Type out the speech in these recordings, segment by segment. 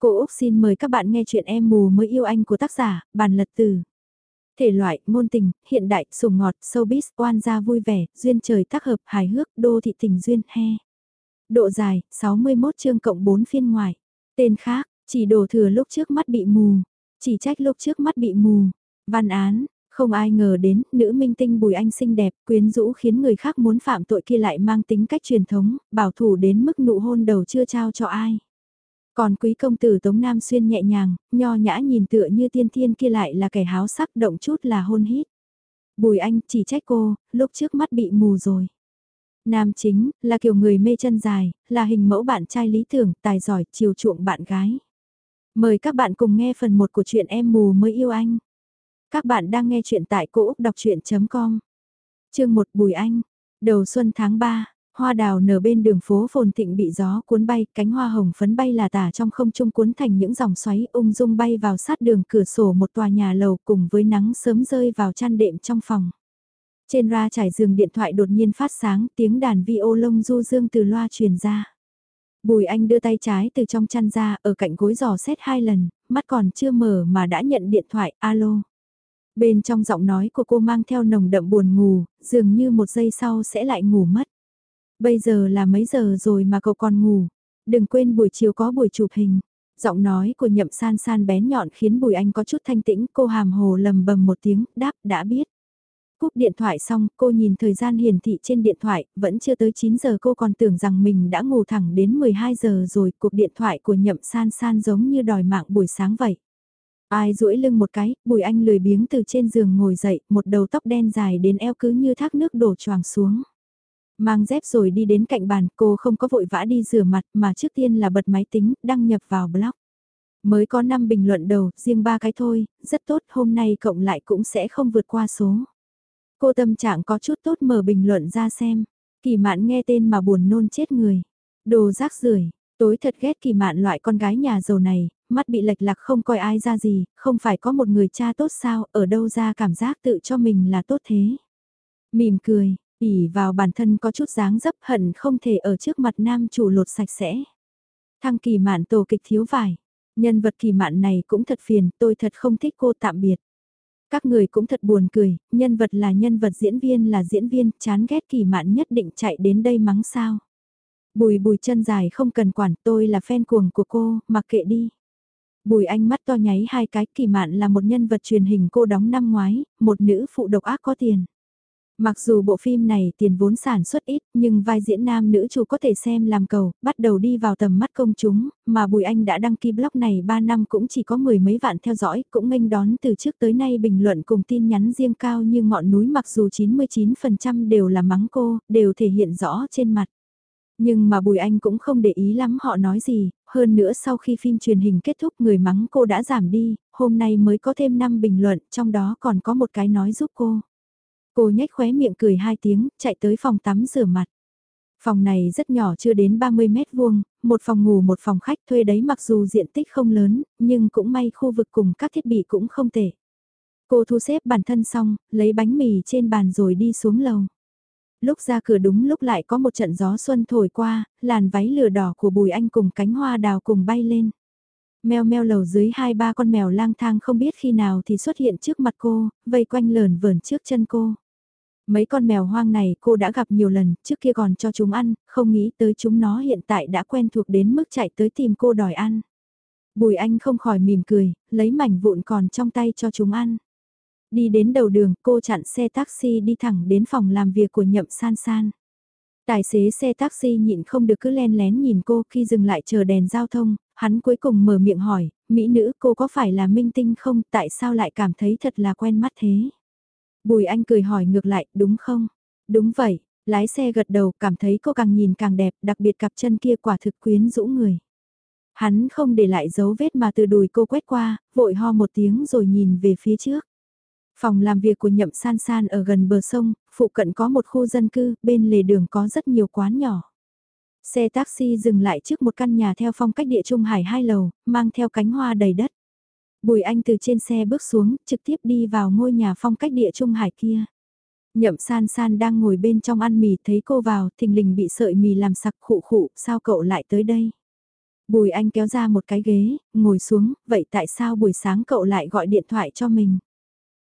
Cô Úc xin mời các bạn nghe chuyện em mù mới yêu anh của tác giả, bàn lật từ. Thể loại, ngôn tình, hiện đại, sùng ngọt, showbiz, oan gia vui vẻ, duyên trời tác hợp, hài hước, đô thị tình duyên, he. Độ dài, 61 chương cộng 4 phiên ngoài. Tên khác, chỉ đổ thừa lúc trước mắt bị mù. Chỉ trách lúc trước mắt bị mù. Văn án, không ai ngờ đến, nữ minh tinh Bùi Anh xinh đẹp, quyến rũ khiến người khác muốn phạm tội kia lại mang tính cách truyền thống, bảo thủ đến mức nụ hôn đầu chưa trao cho ai. Còn quý công tử Tống Nam Xuyên nhẹ nhàng, nho nhã nhìn tựa như tiên thiên kia lại là kẻ háo sắc động chút là hôn hít. Bùi Anh chỉ trách cô, lúc trước mắt bị mù rồi. Nam chính, là kiểu người mê chân dài, là hình mẫu bạn trai lý tưởng, tài giỏi, chiều chuộng bạn gái. Mời các bạn cùng nghe phần 1 của chuyện em mù mới yêu anh. Các bạn đang nghe chuyện tại cỗ đọc chuyện.com. Chương 1 Bùi Anh. Đầu xuân tháng 3, hoa đào nở bên đường phố phồn thịnh bị gió cuốn bay, cánh hoa hồng phấn bay là tả trong không trung cuốn thành những dòng xoáy ung dung bay vào sát đường cửa sổ một tòa nhà lầu cùng với nắng sớm rơi vào chăn đệm trong phòng. Trên ra trải giường điện thoại đột nhiên phát sáng tiếng đàn vi ô lông du dương từ loa truyền ra. Bùi anh đưa tay trái từ trong chăn ra ở cạnh gối giò xét hai lần, mắt còn chưa mở mà đã nhận điện thoại, alo. Bên trong giọng nói của cô mang theo nồng đậm buồn ngủ, dường như một giây sau sẽ lại ngủ mất. Bây giờ là mấy giờ rồi mà cậu còn ngủ. Đừng quên buổi chiều có buổi chụp hình. Giọng nói của nhậm san san bén nhọn khiến bùi anh có chút thanh tĩnh. Cô hàm hồ lầm bầm một tiếng, đáp, đã biết. Cúp điện thoại xong, cô nhìn thời gian hiển thị trên điện thoại, vẫn chưa tới 9 giờ cô còn tưởng rằng mình đã ngủ thẳng đến 12 giờ rồi. Cuộc điện thoại của nhậm san san giống như đòi mạng buổi sáng vậy. Ai duỗi lưng một cái, bùi anh lười biếng từ trên giường ngồi dậy, một đầu tóc đen dài đến eo cứ như thác nước đổ choàng xuống. Mang dép rồi đi đến cạnh bàn, cô không có vội vã đi rửa mặt mà trước tiên là bật máy tính, đăng nhập vào blog. Mới có 5 bình luận đầu, riêng ba cái thôi, rất tốt, hôm nay cộng lại cũng sẽ không vượt qua số. Cô tâm trạng có chút tốt mở bình luận ra xem. Kỳ mạn nghe tên mà buồn nôn chết người. Đồ rác rưởi tối thật ghét kỳ mạn loại con gái nhà giàu này, mắt bị lệch lạc không coi ai ra gì, không phải có một người cha tốt sao, ở đâu ra cảm giác tự cho mình là tốt thế. Mỉm cười, ỉ vào bản thân có chút dáng dấp hận không thể ở trước mặt nam chủ lột sạch sẽ. Thăng kỳ mạn tổ kịch thiếu vải, nhân vật kỳ mạn này cũng thật phiền, tôi thật không thích cô tạm biệt. Các người cũng thật buồn cười, nhân vật là nhân vật diễn viên là diễn viên, chán ghét kỳ mạn nhất định chạy đến đây mắng sao. Bùi bùi chân dài không cần quản tôi là fan cuồng của cô, mặc kệ đi. Bùi anh mắt to nháy hai cái kỳ mạn là một nhân vật truyền hình cô đóng năm ngoái, một nữ phụ độc ác có tiền. Mặc dù bộ phim này tiền vốn sản xuất ít, nhưng vai diễn nam nữ chủ có thể xem làm cầu, bắt đầu đi vào tầm mắt công chúng, mà Bùi Anh đã đăng ký blog này 3 năm cũng chỉ có mười mấy vạn theo dõi, cũng nghênh đón từ trước tới nay bình luận cùng tin nhắn riêng cao như ngọn núi mặc dù 99% đều là mắng cô, đều thể hiện rõ trên mặt. Nhưng mà Bùi Anh cũng không để ý lắm họ nói gì, hơn nữa sau khi phim truyền hình kết thúc người mắng cô đã giảm đi, hôm nay mới có thêm 5 bình luận, trong đó còn có một cái nói giúp cô. Cô nhếch khóe miệng cười hai tiếng, chạy tới phòng tắm rửa mặt. Phòng này rất nhỏ chưa đến 30 mét vuông, một phòng ngủ một phòng khách thuê đấy mặc dù diện tích không lớn, nhưng cũng may khu vực cùng các thiết bị cũng không tệ. Cô thu xếp bản thân xong, lấy bánh mì trên bàn rồi đi xuống lầu. Lúc ra cửa đúng lúc lại có một trận gió xuân thổi qua, làn váy lửa đỏ của Bùi Anh cùng cánh hoa đào cùng bay lên. Mèo meo lầu dưới hai ba con mèo lang thang không biết khi nào thì xuất hiện trước mặt cô, vây quanh lờn vờn trước chân cô. Mấy con mèo hoang này cô đã gặp nhiều lần, trước kia còn cho chúng ăn, không nghĩ tới chúng nó hiện tại đã quen thuộc đến mức chạy tới tìm cô đòi ăn. Bùi anh không khỏi mỉm cười, lấy mảnh vụn còn trong tay cho chúng ăn. Đi đến đầu đường, cô chặn xe taxi đi thẳng đến phòng làm việc của nhậm san san. Tài xế xe taxi nhịn không được cứ len lén nhìn cô khi dừng lại chờ đèn giao thông, hắn cuối cùng mở miệng hỏi, mỹ nữ cô có phải là minh tinh không, tại sao lại cảm thấy thật là quen mắt thế? Bùi anh cười hỏi ngược lại, đúng không? Đúng vậy, lái xe gật đầu cảm thấy cô càng nhìn càng đẹp, đặc biệt cặp chân kia quả thực quyến rũ người. Hắn không để lại dấu vết mà từ đùi cô quét qua, vội ho một tiếng rồi nhìn về phía trước. Phòng làm việc của nhậm san san ở gần bờ sông, phụ cận có một khu dân cư, bên lề đường có rất nhiều quán nhỏ. Xe taxi dừng lại trước một căn nhà theo phong cách địa trung hải hai lầu, mang theo cánh hoa đầy đất. Bùi Anh từ trên xe bước xuống, trực tiếp đi vào ngôi nhà phong cách địa trung hải kia. Nhậm san san đang ngồi bên trong ăn mì thấy cô vào, thình lình bị sợi mì làm sặc khụ khụ, sao cậu lại tới đây? Bùi Anh kéo ra một cái ghế, ngồi xuống, vậy tại sao buổi sáng cậu lại gọi điện thoại cho mình?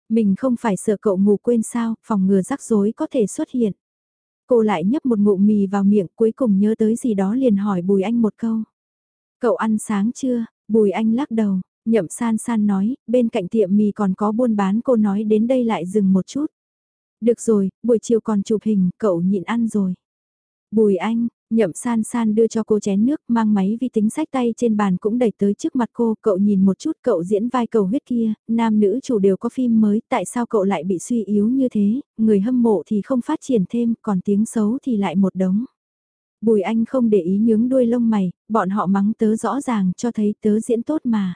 Mình không phải sợ cậu ngủ quên sao, phòng ngừa rắc rối có thể xuất hiện. Cô lại nhấp một ngụm mì vào miệng cuối cùng nhớ tới gì đó liền hỏi Bùi Anh một câu. Cậu ăn sáng chưa? Bùi Anh lắc đầu, nhậm san san nói, bên cạnh tiệm mì còn có buôn bán cô nói đến đây lại dừng một chút. Được rồi, buổi chiều còn chụp hình, cậu nhịn ăn rồi. Bùi Anh, Nhậm san san đưa cho cô chén nước, mang máy vi tính sách tay trên bàn cũng đẩy tới trước mặt cô, cậu nhìn một chút cậu diễn vai cầu huyết kia, nam nữ chủ đều có phim mới, tại sao cậu lại bị suy yếu như thế, người hâm mộ thì không phát triển thêm, còn tiếng xấu thì lại một đống. Bùi anh không để ý nhướng đuôi lông mày, bọn họ mắng tớ rõ ràng cho thấy tớ diễn tốt mà.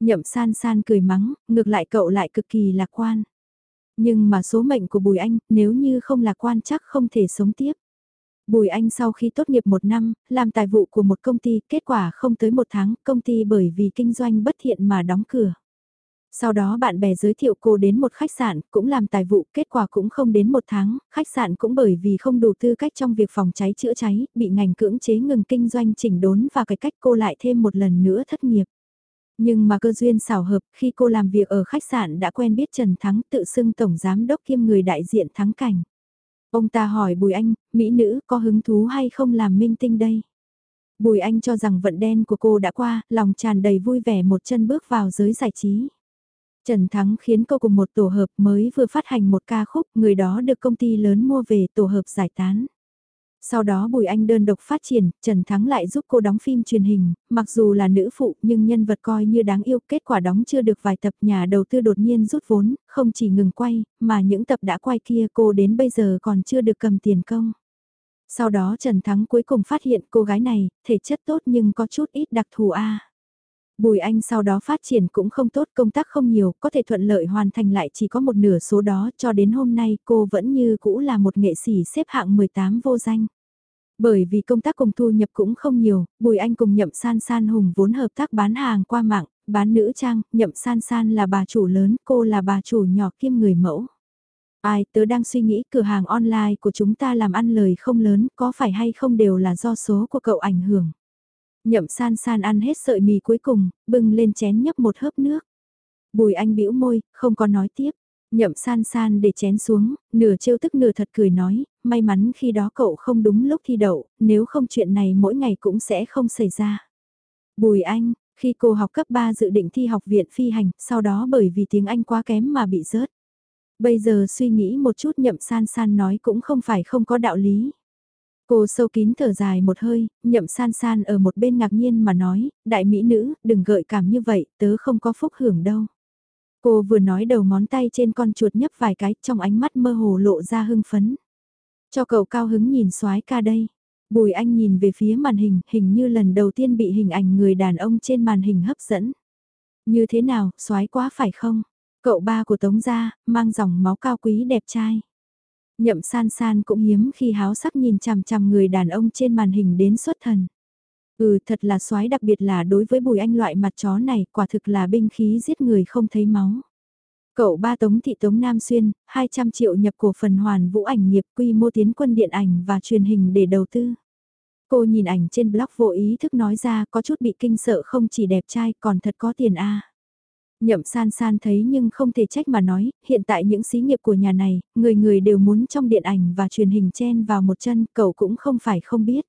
Nhậm san san cười mắng, ngược lại cậu lại cực kỳ lạc quan. Nhưng mà số mệnh của Bùi Anh, nếu như không lạc quan chắc không thể sống tiếp. Bùi Anh sau khi tốt nghiệp một năm, làm tài vụ của một công ty, kết quả không tới một tháng, công ty bởi vì kinh doanh bất thiện mà đóng cửa. Sau đó bạn bè giới thiệu cô đến một khách sạn, cũng làm tài vụ, kết quả cũng không đến một tháng, khách sạn cũng bởi vì không đủ tư cách trong việc phòng cháy chữa cháy, bị ngành cưỡng chế ngừng kinh doanh chỉnh đốn và cái cách cô lại thêm một lần nữa thất nghiệp. Nhưng mà cơ duyên xảo hợp, khi cô làm việc ở khách sạn đã quen biết Trần Thắng tự xưng tổng giám đốc kiêm người đại diện Thắng Cảnh. Ông ta hỏi Bùi Anh, mỹ nữ có hứng thú hay không làm minh tinh đây? Bùi Anh cho rằng vận đen của cô đã qua, lòng tràn đầy vui vẻ một chân bước vào giới giải trí. Trần Thắng khiến cô cùng một tổ hợp mới vừa phát hành một ca khúc, người đó được công ty lớn mua về tổ hợp giải tán. Sau đó Bùi Anh đơn độc phát triển, Trần Thắng lại giúp cô đóng phim truyền hình, mặc dù là nữ phụ nhưng nhân vật coi như đáng yêu, kết quả đóng chưa được vài tập nhà đầu tư đột nhiên rút vốn, không chỉ ngừng quay, mà những tập đã quay kia cô đến bây giờ còn chưa được cầm tiền công. Sau đó Trần Thắng cuối cùng phát hiện cô gái này, thể chất tốt nhưng có chút ít đặc thù A. Bùi Anh sau đó phát triển cũng không tốt công tác không nhiều, có thể thuận lợi hoàn thành lại chỉ có một nửa số đó cho đến hôm nay cô vẫn như cũ là một nghệ sĩ xếp hạng 18 vô danh. Bởi vì công tác cùng thu nhập cũng không nhiều, Bùi Anh cùng Nhậm San San hùng vốn hợp tác bán hàng qua mạng, bán nữ trang, Nhậm San San là bà chủ lớn, cô là bà chủ nhỏ kiêm người mẫu. Ai, tớ đang suy nghĩ cửa hàng online của chúng ta làm ăn lời không lớn, có phải hay không đều là do số của cậu ảnh hưởng. Nhậm san san ăn hết sợi mì cuối cùng, bưng lên chén nhấp một hớp nước. Bùi anh bĩu môi, không có nói tiếp. Nhậm san san để chén xuống, nửa trêu tức nửa thật cười nói, may mắn khi đó cậu không đúng lúc thi đậu, nếu không chuyện này mỗi ngày cũng sẽ không xảy ra. Bùi anh, khi cô học cấp 3 dự định thi học viện phi hành, sau đó bởi vì tiếng Anh quá kém mà bị rớt. Bây giờ suy nghĩ một chút nhậm san san nói cũng không phải không có đạo lý. Cô sâu kín thở dài một hơi, nhậm san san ở một bên ngạc nhiên mà nói, đại mỹ nữ, đừng gợi cảm như vậy, tớ không có phúc hưởng đâu. Cô vừa nói đầu ngón tay trên con chuột nhấp vài cái, trong ánh mắt mơ hồ lộ ra hưng phấn. Cho cậu cao hứng nhìn soái ca đây. Bùi anh nhìn về phía màn hình, hình như lần đầu tiên bị hình ảnh người đàn ông trên màn hình hấp dẫn. Như thế nào, soái quá phải không? Cậu ba của Tống Gia, mang dòng máu cao quý đẹp trai. Nhậm san san cũng hiếm khi háo sắc nhìn chằm chằm người đàn ông trên màn hình đến xuất thần. Ừ thật là soái đặc biệt là đối với bùi anh loại mặt chó này quả thực là binh khí giết người không thấy máu. Cậu ba Tống Thị Tống Nam Xuyên, 200 triệu nhập cổ phần hoàn vũ ảnh nghiệp quy mô tiến quân điện ảnh và truyền hình để đầu tư. Cô nhìn ảnh trên blog vô ý thức nói ra có chút bị kinh sợ không chỉ đẹp trai còn thật có tiền a Nhậm san san thấy nhưng không thể trách mà nói, hiện tại những xí nghiệp của nhà này, người người đều muốn trong điện ảnh và truyền hình chen vào một chân, cậu cũng không phải không biết.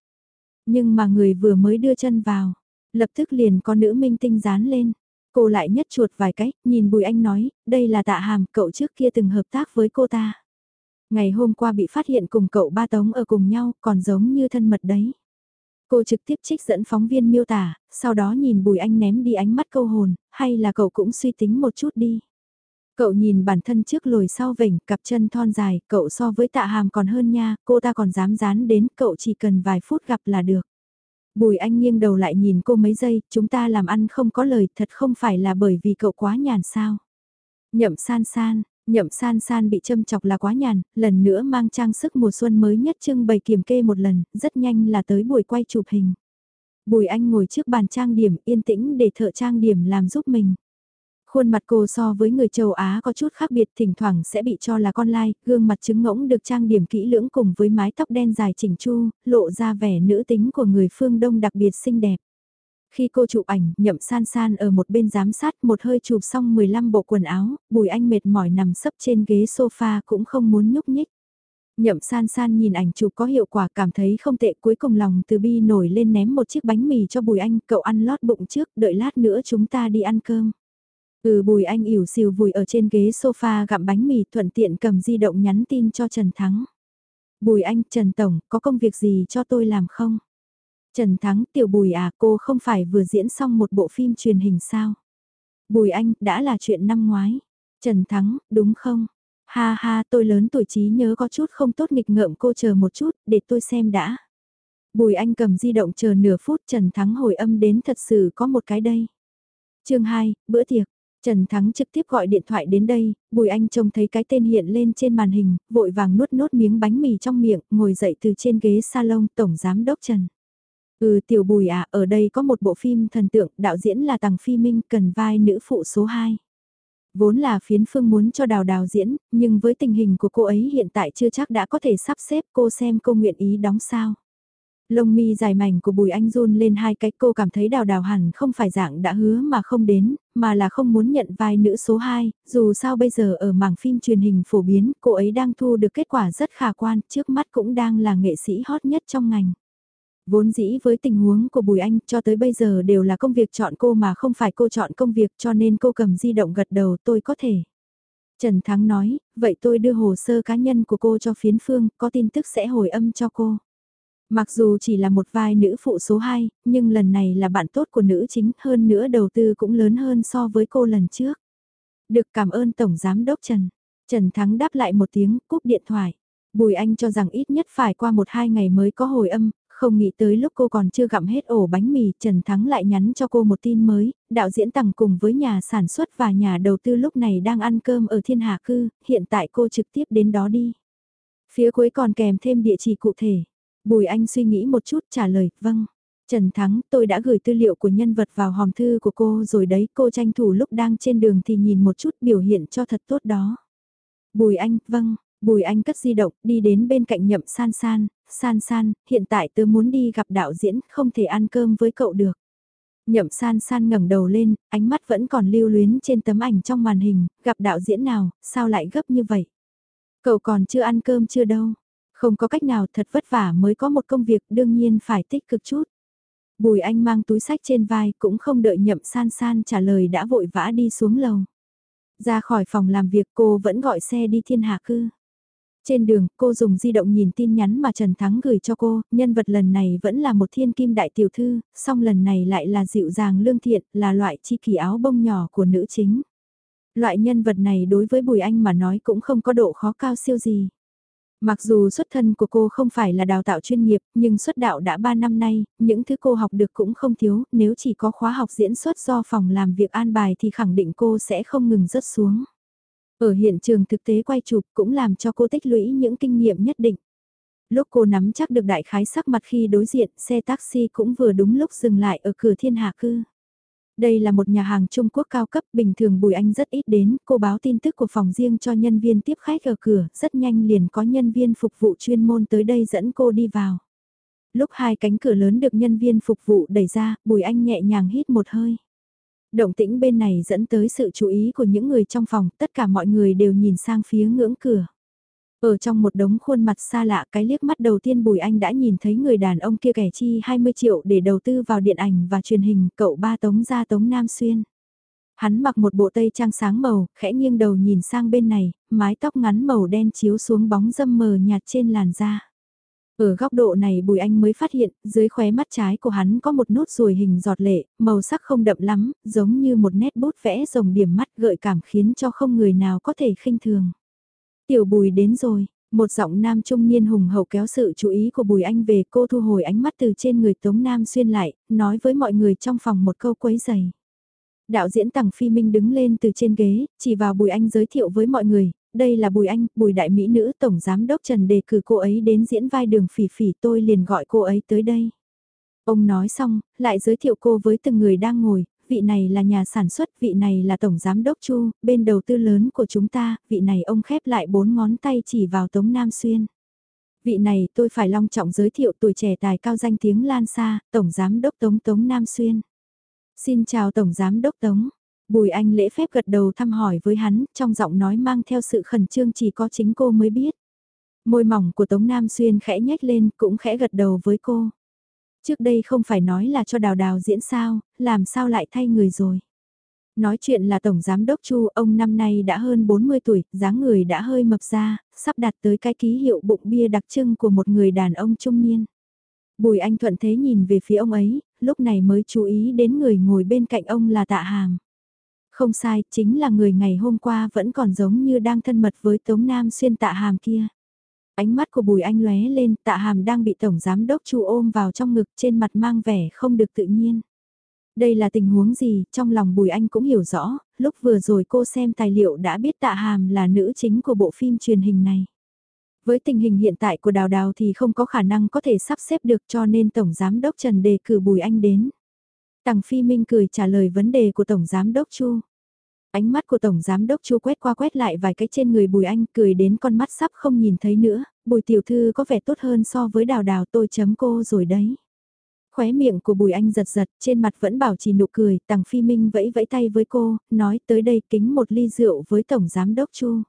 Nhưng mà người vừa mới đưa chân vào, lập tức liền có nữ minh tinh dán lên. Cô lại nhất chuột vài cách, nhìn Bùi Anh nói, đây là tạ hàm, cậu trước kia từng hợp tác với cô ta. Ngày hôm qua bị phát hiện cùng cậu ba tống ở cùng nhau, còn giống như thân mật đấy. Cô trực tiếp trích dẫn phóng viên miêu tả, sau đó nhìn Bùi Anh ném đi ánh mắt câu hồn, hay là cậu cũng suy tính một chút đi. Cậu nhìn bản thân trước lồi sau vểnh, cặp chân thon dài, cậu so với tạ hàm còn hơn nha, cô ta còn dám dán đến, cậu chỉ cần vài phút gặp là được. Bùi Anh nghiêng đầu lại nhìn cô mấy giây, chúng ta làm ăn không có lời, thật không phải là bởi vì cậu quá nhàn sao. Nhậm san san, Nhậm san san bị châm chọc là quá nhàn, lần nữa mang trang sức mùa xuân mới nhất trưng bày kiểm kê một lần, rất nhanh là tới buổi quay chụp hình. Bùi Anh ngồi trước bàn trang điểm yên tĩnh để thợ trang điểm làm giúp mình. Khuôn mặt cô so với người châu Á có chút khác biệt thỉnh thoảng sẽ bị cho là con lai, gương mặt trứng ngỗng được trang điểm kỹ lưỡng cùng với mái tóc đen dài chỉnh chu, lộ ra vẻ nữ tính của người phương Đông đặc biệt xinh đẹp. Khi cô chụp ảnh, nhậm san san ở một bên giám sát một hơi chụp xong 15 bộ quần áo, bùi anh mệt mỏi nằm sấp trên ghế sofa cũng không muốn nhúc nhích. Nhậm san san nhìn ảnh chụp có hiệu quả cảm thấy không tệ cuối cùng lòng từ bi nổi lên ném một chiếc bánh mì cho bùi anh cậu ăn lót bụng trước đợi lát nữa chúng ta đi ăn cơm. Ừ bùi anh ỉu xìu vùi ở trên ghế sofa gặm bánh mì thuận tiện cầm di động nhắn tin cho Trần Thắng. Bùi anh, Trần Tổng, có công việc gì cho tôi làm không? Trần Thắng, tiểu bùi à, cô không phải vừa diễn xong một bộ phim truyền hình sao? Bùi anh, đã là chuyện năm ngoái. Trần Thắng, đúng không? Ha ha, tôi lớn tuổi trí nhớ có chút không tốt nghịch ngợm cô chờ một chút, để tôi xem đã. Bùi anh cầm di động chờ nửa phút Trần Thắng hồi âm đến thật sự có một cái đây. chương 2, bữa tiệc. Trần Thắng trực tiếp gọi điện thoại đến đây, Bùi Anh trông thấy cái tên hiện lên trên màn hình, vội vàng nuốt nuốt miếng bánh mì trong miệng, ngồi dậy từ trên ghế salon Tổng Giám Đốc Trần. Ừ tiểu Bùi à, ở đây có một bộ phim thần tượng, đạo diễn là Tằng Phi Minh, cần vai nữ phụ số 2. Vốn là phiến phương muốn cho đào đào diễn, nhưng với tình hình của cô ấy hiện tại chưa chắc đã có thể sắp xếp cô xem cô nguyện ý đóng sao. Lông mi dài mảnh của Bùi Anh run lên hai cái cô cảm thấy đào đào hẳn không phải dạng đã hứa mà không đến, mà là không muốn nhận vai nữ số 2, dù sao bây giờ ở mảng phim truyền hình phổ biến, cô ấy đang thu được kết quả rất khả quan, trước mắt cũng đang là nghệ sĩ hot nhất trong ngành. Vốn dĩ với tình huống của Bùi Anh cho tới bây giờ đều là công việc chọn cô mà không phải cô chọn công việc cho nên cô cầm di động gật đầu tôi có thể. Trần Thắng nói, vậy tôi đưa hồ sơ cá nhân của cô cho phiến phương, có tin tức sẽ hồi âm cho cô. Mặc dù chỉ là một vai nữ phụ số 2, nhưng lần này là bạn tốt của nữ chính hơn nữa đầu tư cũng lớn hơn so với cô lần trước. Được cảm ơn Tổng Giám Đốc Trần. Trần Thắng đáp lại một tiếng, cúp điện thoại. Bùi Anh cho rằng ít nhất phải qua một hai ngày mới có hồi âm, không nghĩ tới lúc cô còn chưa gặm hết ổ bánh mì, Trần Thắng lại nhắn cho cô một tin mới, đạo diễn tặng cùng với nhà sản xuất và nhà đầu tư lúc này đang ăn cơm ở thiên Hà cư, hiện tại cô trực tiếp đến đó đi. Phía cuối còn kèm thêm địa chỉ cụ thể. Bùi Anh suy nghĩ một chút trả lời, vâng. Trần Thắng, tôi đã gửi tư liệu của nhân vật vào hòm thư của cô rồi đấy, cô tranh thủ lúc đang trên đường thì nhìn một chút biểu hiện cho thật tốt đó. Bùi Anh, vâng, Bùi Anh cất di động, đi đến bên cạnh nhậm san san, san san, hiện tại tớ muốn đi gặp đạo diễn, không thể ăn cơm với cậu được. Nhậm san san ngẩng đầu lên, ánh mắt vẫn còn lưu luyến trên tấm ảnh trong màn hình, gặp đạo diễn nào, sao lại gấp như vậy? Cậu còn chưa ăn cơm chưa đâu, không có cách nào thật vất vả mới có một công việc đương nhiên phải tích cực chút. Bùi Anh mang túi sách trên vai cũng không đợi nhậm san san trả lời đã vội vã đi xuống lầu. Ra khỏi phòng làm việc cô vẫn gọi xe đi thiên hạ cư. Trên đường, cô dùng di động nhìn tin nhắn mà Trần Thắng gửi cho cô, nhân vật lần này vẫn là một thiên kim đại tiểu thư, song lần này lại là dịu dàng lương thiện, là loại chi kỳ áo bông nhỏ của nữ chính. Loại nhân vật này đối với Bùi Anh mà nói cũng không có độ khó cao siêu gì. Mặc dù xuất thân của cô không phải là đào tạo chuyên nghiệp, nhưng xuất đạo đã 3 năm nay, những thứ cô học được cũng không thiếu, nếu chỉ có khóa học diễn xuất do phòng làm việc an bài thì khẳng định cô sẽ không ngừng rớt xuống. Ở hiện trường thực tế quay chụp cũng làm cho cô tích lũy những kinh nghiệm nhất định. Lúc cô nắm chắc được đại khái sắc mặt khi đối diện, xe taxi cũng vừa đúng lúc dừng lại ở cửa thiên hạ cư. Đây là một nhà hàng Trung Quốc cao cấp, bình thường Bùi Anh rất ít đến, cô báo tin tức của phòng riêng cho nhân viên tiếp khách ở cửa, rất nhanh liền có nhân viên phục vụ chuyên môn tới đây dẫn cô đi vào. Lúc hai cánh cửa lớn được nhân viên phục vụ đẩy ra, Bùi Anh nhẹ nhàng hít một hơi. Động tĩnh bên này dẫn tới sự chú ý của những người trong phòng, tất cả mọi người đều nhìn sang phía ngưỡng cửa. Ở trong một đống khuôn mặt xa lạ cái liếc mắt đầu tiên Bùi Anh đã nhìn thấy người đàn ông kia kẻ chi 20 triệu để đầu tư vào điện ảnh và truyền hình cậu ba tống gia tống Nam Xuyên. Hắn mặc một bộ tây trang sáng màu, khẽ nghiêng đầu nhìn sang bên này, mái tóc ngắn màu đen chiếu xuống bóng dâm mờ nhạt trên làn da. Ở góc độ này Bùi Anh mới phát hiện, dưới khóe mắt trái của hắn có một nốt ruồi hình giọt lệ, màu sắc không đậm lắm, giống như một nét bút vẽ rồng điểm mắt gợi cảm khiến cho không người nào có thể khinh thường. Tiểu Bùi đến rồi, một giọng nam trung niên hùng hậu kéo sự chú ý của Bùi Anh về cô thu hồi ánh mắt từ trên người Tống Nam xuyên lại, nói với mọi người trong phòng một câu quấy giày. Đạo diễn Tằng Phi Minh đứng lên từ trên ghế, chỉ vào Bùi Anh giới thiệu với mọi người, đây là Bùi Anh, Bùi Đại Mỹ Nữ Tổng Giám Đốc Trần đề cử cô ấy đến diễn vai đường phỉ phỉ tôi liền gọi cô ấy tới đây. Ông nói xong, lại giới thiệu cô với từng người đang ngồi, vị này là nhà sản xuất, vị này là Tổng Giám Đốc Chu, bên đầu tư lớn của chúng ta, vị này ông khép lại bốn ngón tay chỉ vào Tống Nam Xuyên. Vị này tôi phải long trọng giới thiệu tuổi trẻ tài cao danh tiếng lan xa, Tổng Giám Đốc Tống Tống Nam Xuyên. Xin chào Tổng Giám Đốc Tống. Bùi Anh lễ phép gật đầu thăm hỏi với hắn, trong giọng nói mang theo sự khẩn trương chỉ có chính cô mới biết. Môi mỏng của Tống Nam Xuyên khẽ nhếch lên, cũng khẽ gật đầu với cô. Trước đây không phải nói là cho đào đào diễn sao, làm sao lại thay người rồi. Nói chuyện là Tổng Giám Đốc Chu, ông năm nay đã hơn 40 tuổi, dáng người đã hơi mập ra, sắp đạt tới cái ký hiệu bụng bia đặc trưng của một người đàn ông trung niên. Bùi Anh Thuận thế nhìn về phía ông ấy, lúc này mới chú ý đến người ngồi bên cạnh ông là tạ hàm. Không sai, chính là người ngày hôm qua vẫn còn giống như đang thân mật với Tống Nam xuyên tạ hàm kia. Ánh mắt của Bùi Anh lóe lên, tạ hàm đang bị Tổng Giám Đốc Chu ôm vào trong ngực trên mặt mang vẻ không được tự nhiên. Đây là tình huống gì, trong lòng Bùi Anh cũng hiểu rõ, lúc vừa rồi cô xem tài liệu đã biết tạ hàm là nữ chính của bộ phim truyền hình này. Với tình hình hiện tại của Đào Đào thì không có khả năng có thể sắp xếp được cho nên Tổng Giám Đốc Trần đề cử Bùi Anh đến. Tằng Phi Minh cười trả lời vấn đề của Tổng Giám Đốc Chu. Ánh mắt của Tổng Giám Đốc Chu quét qua quét lại vài cái trên người Bùi Anh cười đến con mắt sắp không nhìn thấy nữa, Bùi Tiểu Thư có vẻ tốt hơn so với Đào Đào tôi chấm cô rồi đấy. Khóe miệng của Bùi Anh giật giật, trên mặt vẫn bảo trì nụ cười, Tằng Phi Minh vẫy vẫy tay với cô, nói tới đây kính một ly rượu với Tổng Giám Đốc Chu.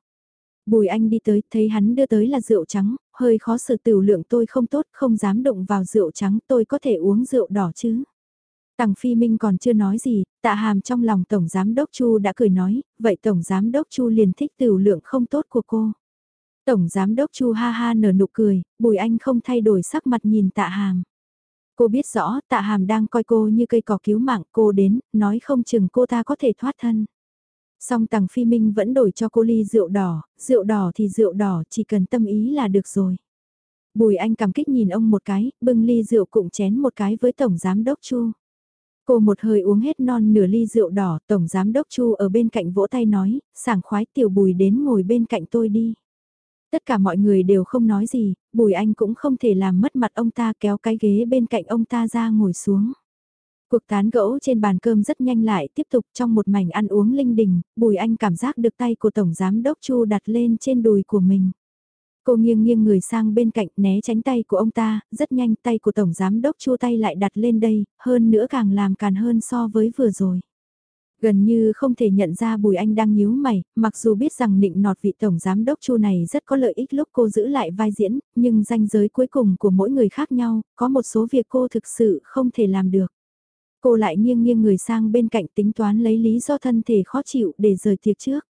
Bùi Anh đi tới, thấy hắn đưa tới là rượu trắng, hơi khó xử tiểu lượng tôi không tốt, không dám động vào rượu trắng, tôi có thể uống rượu đỏ chứ. Tằng Phi Minh còn chưa nói gì, tạ hàm trong lòng Tổng Giám Đốc Chu đã cười nói, vậy Tổng Giám Đốc Chu liền thích tiểu lượng không tốt của cô. Tổng Giám Đốc Chu ha ha nở nụ cười, Bùi Anh không thay đổi sắc mặt nhìn tạ hàm. Cô biết rõ tạ hàm đang coi cô như cây cỏ cứu mạng cô đến, nói không chừng cô ta có thể thoát thân. Song Tằng Phi Minh vẫn đổi cho cô ly rượu đỏ, rượu đỏ thì rượu đỏ chỉ cần tâm ý là được rồi. Bùi Anh cảm kích nhìn ông một cái, bưng ly rượu cụng chén một cái với Tổng Giám Đốc Chu. Cô một hơi uống hết non nửa ly rượu đỏ, Tổng Giám Đốc Chu ở bên cạnh vỗ tay nói, sảng khoái tiểu bùi đến ngồi bên cạnh tôi đi. Tất cả mọi người đều không nói gì, Bùi Anh cũng không thể làm mất mặt ông ta kéo cái ghế bên cạnh ông ta ra ngồi xuống. Cuộc tán gẫu trên bàn cơm rất nhanh lại tiếp tục trong một mảnh ăn uống linh đình, Bùi Anh cảm giác được tay của Tổng Giám Đốc Chu đặt lên trên đùi của mình. Cô nghiêng nghiêng người sang bên cạnh né tránh tay của ông ta, rất nhanh tay của Tổng Giám Đốc Chu tay lại đặt lên đây, hơn nữa càng làm càng hơn so với vừa rồi. Gần như không thể nhận ra Bùi Anh đang nhíu mày, mặc dù biết rằng nịnh nọt vị Tổng Giám Đốc Chu này rất có lợi ích lúc cô giữ lại vai diễn, nhưng danh giới cuối cùng của mỗi người khác nhau, có một số việc cô thực sự không thể làm được. Cô lại nghiêng nghiêng người sang bên cạnh tính toán lấy lý do thân thể khó chịu để rời tiệc trước.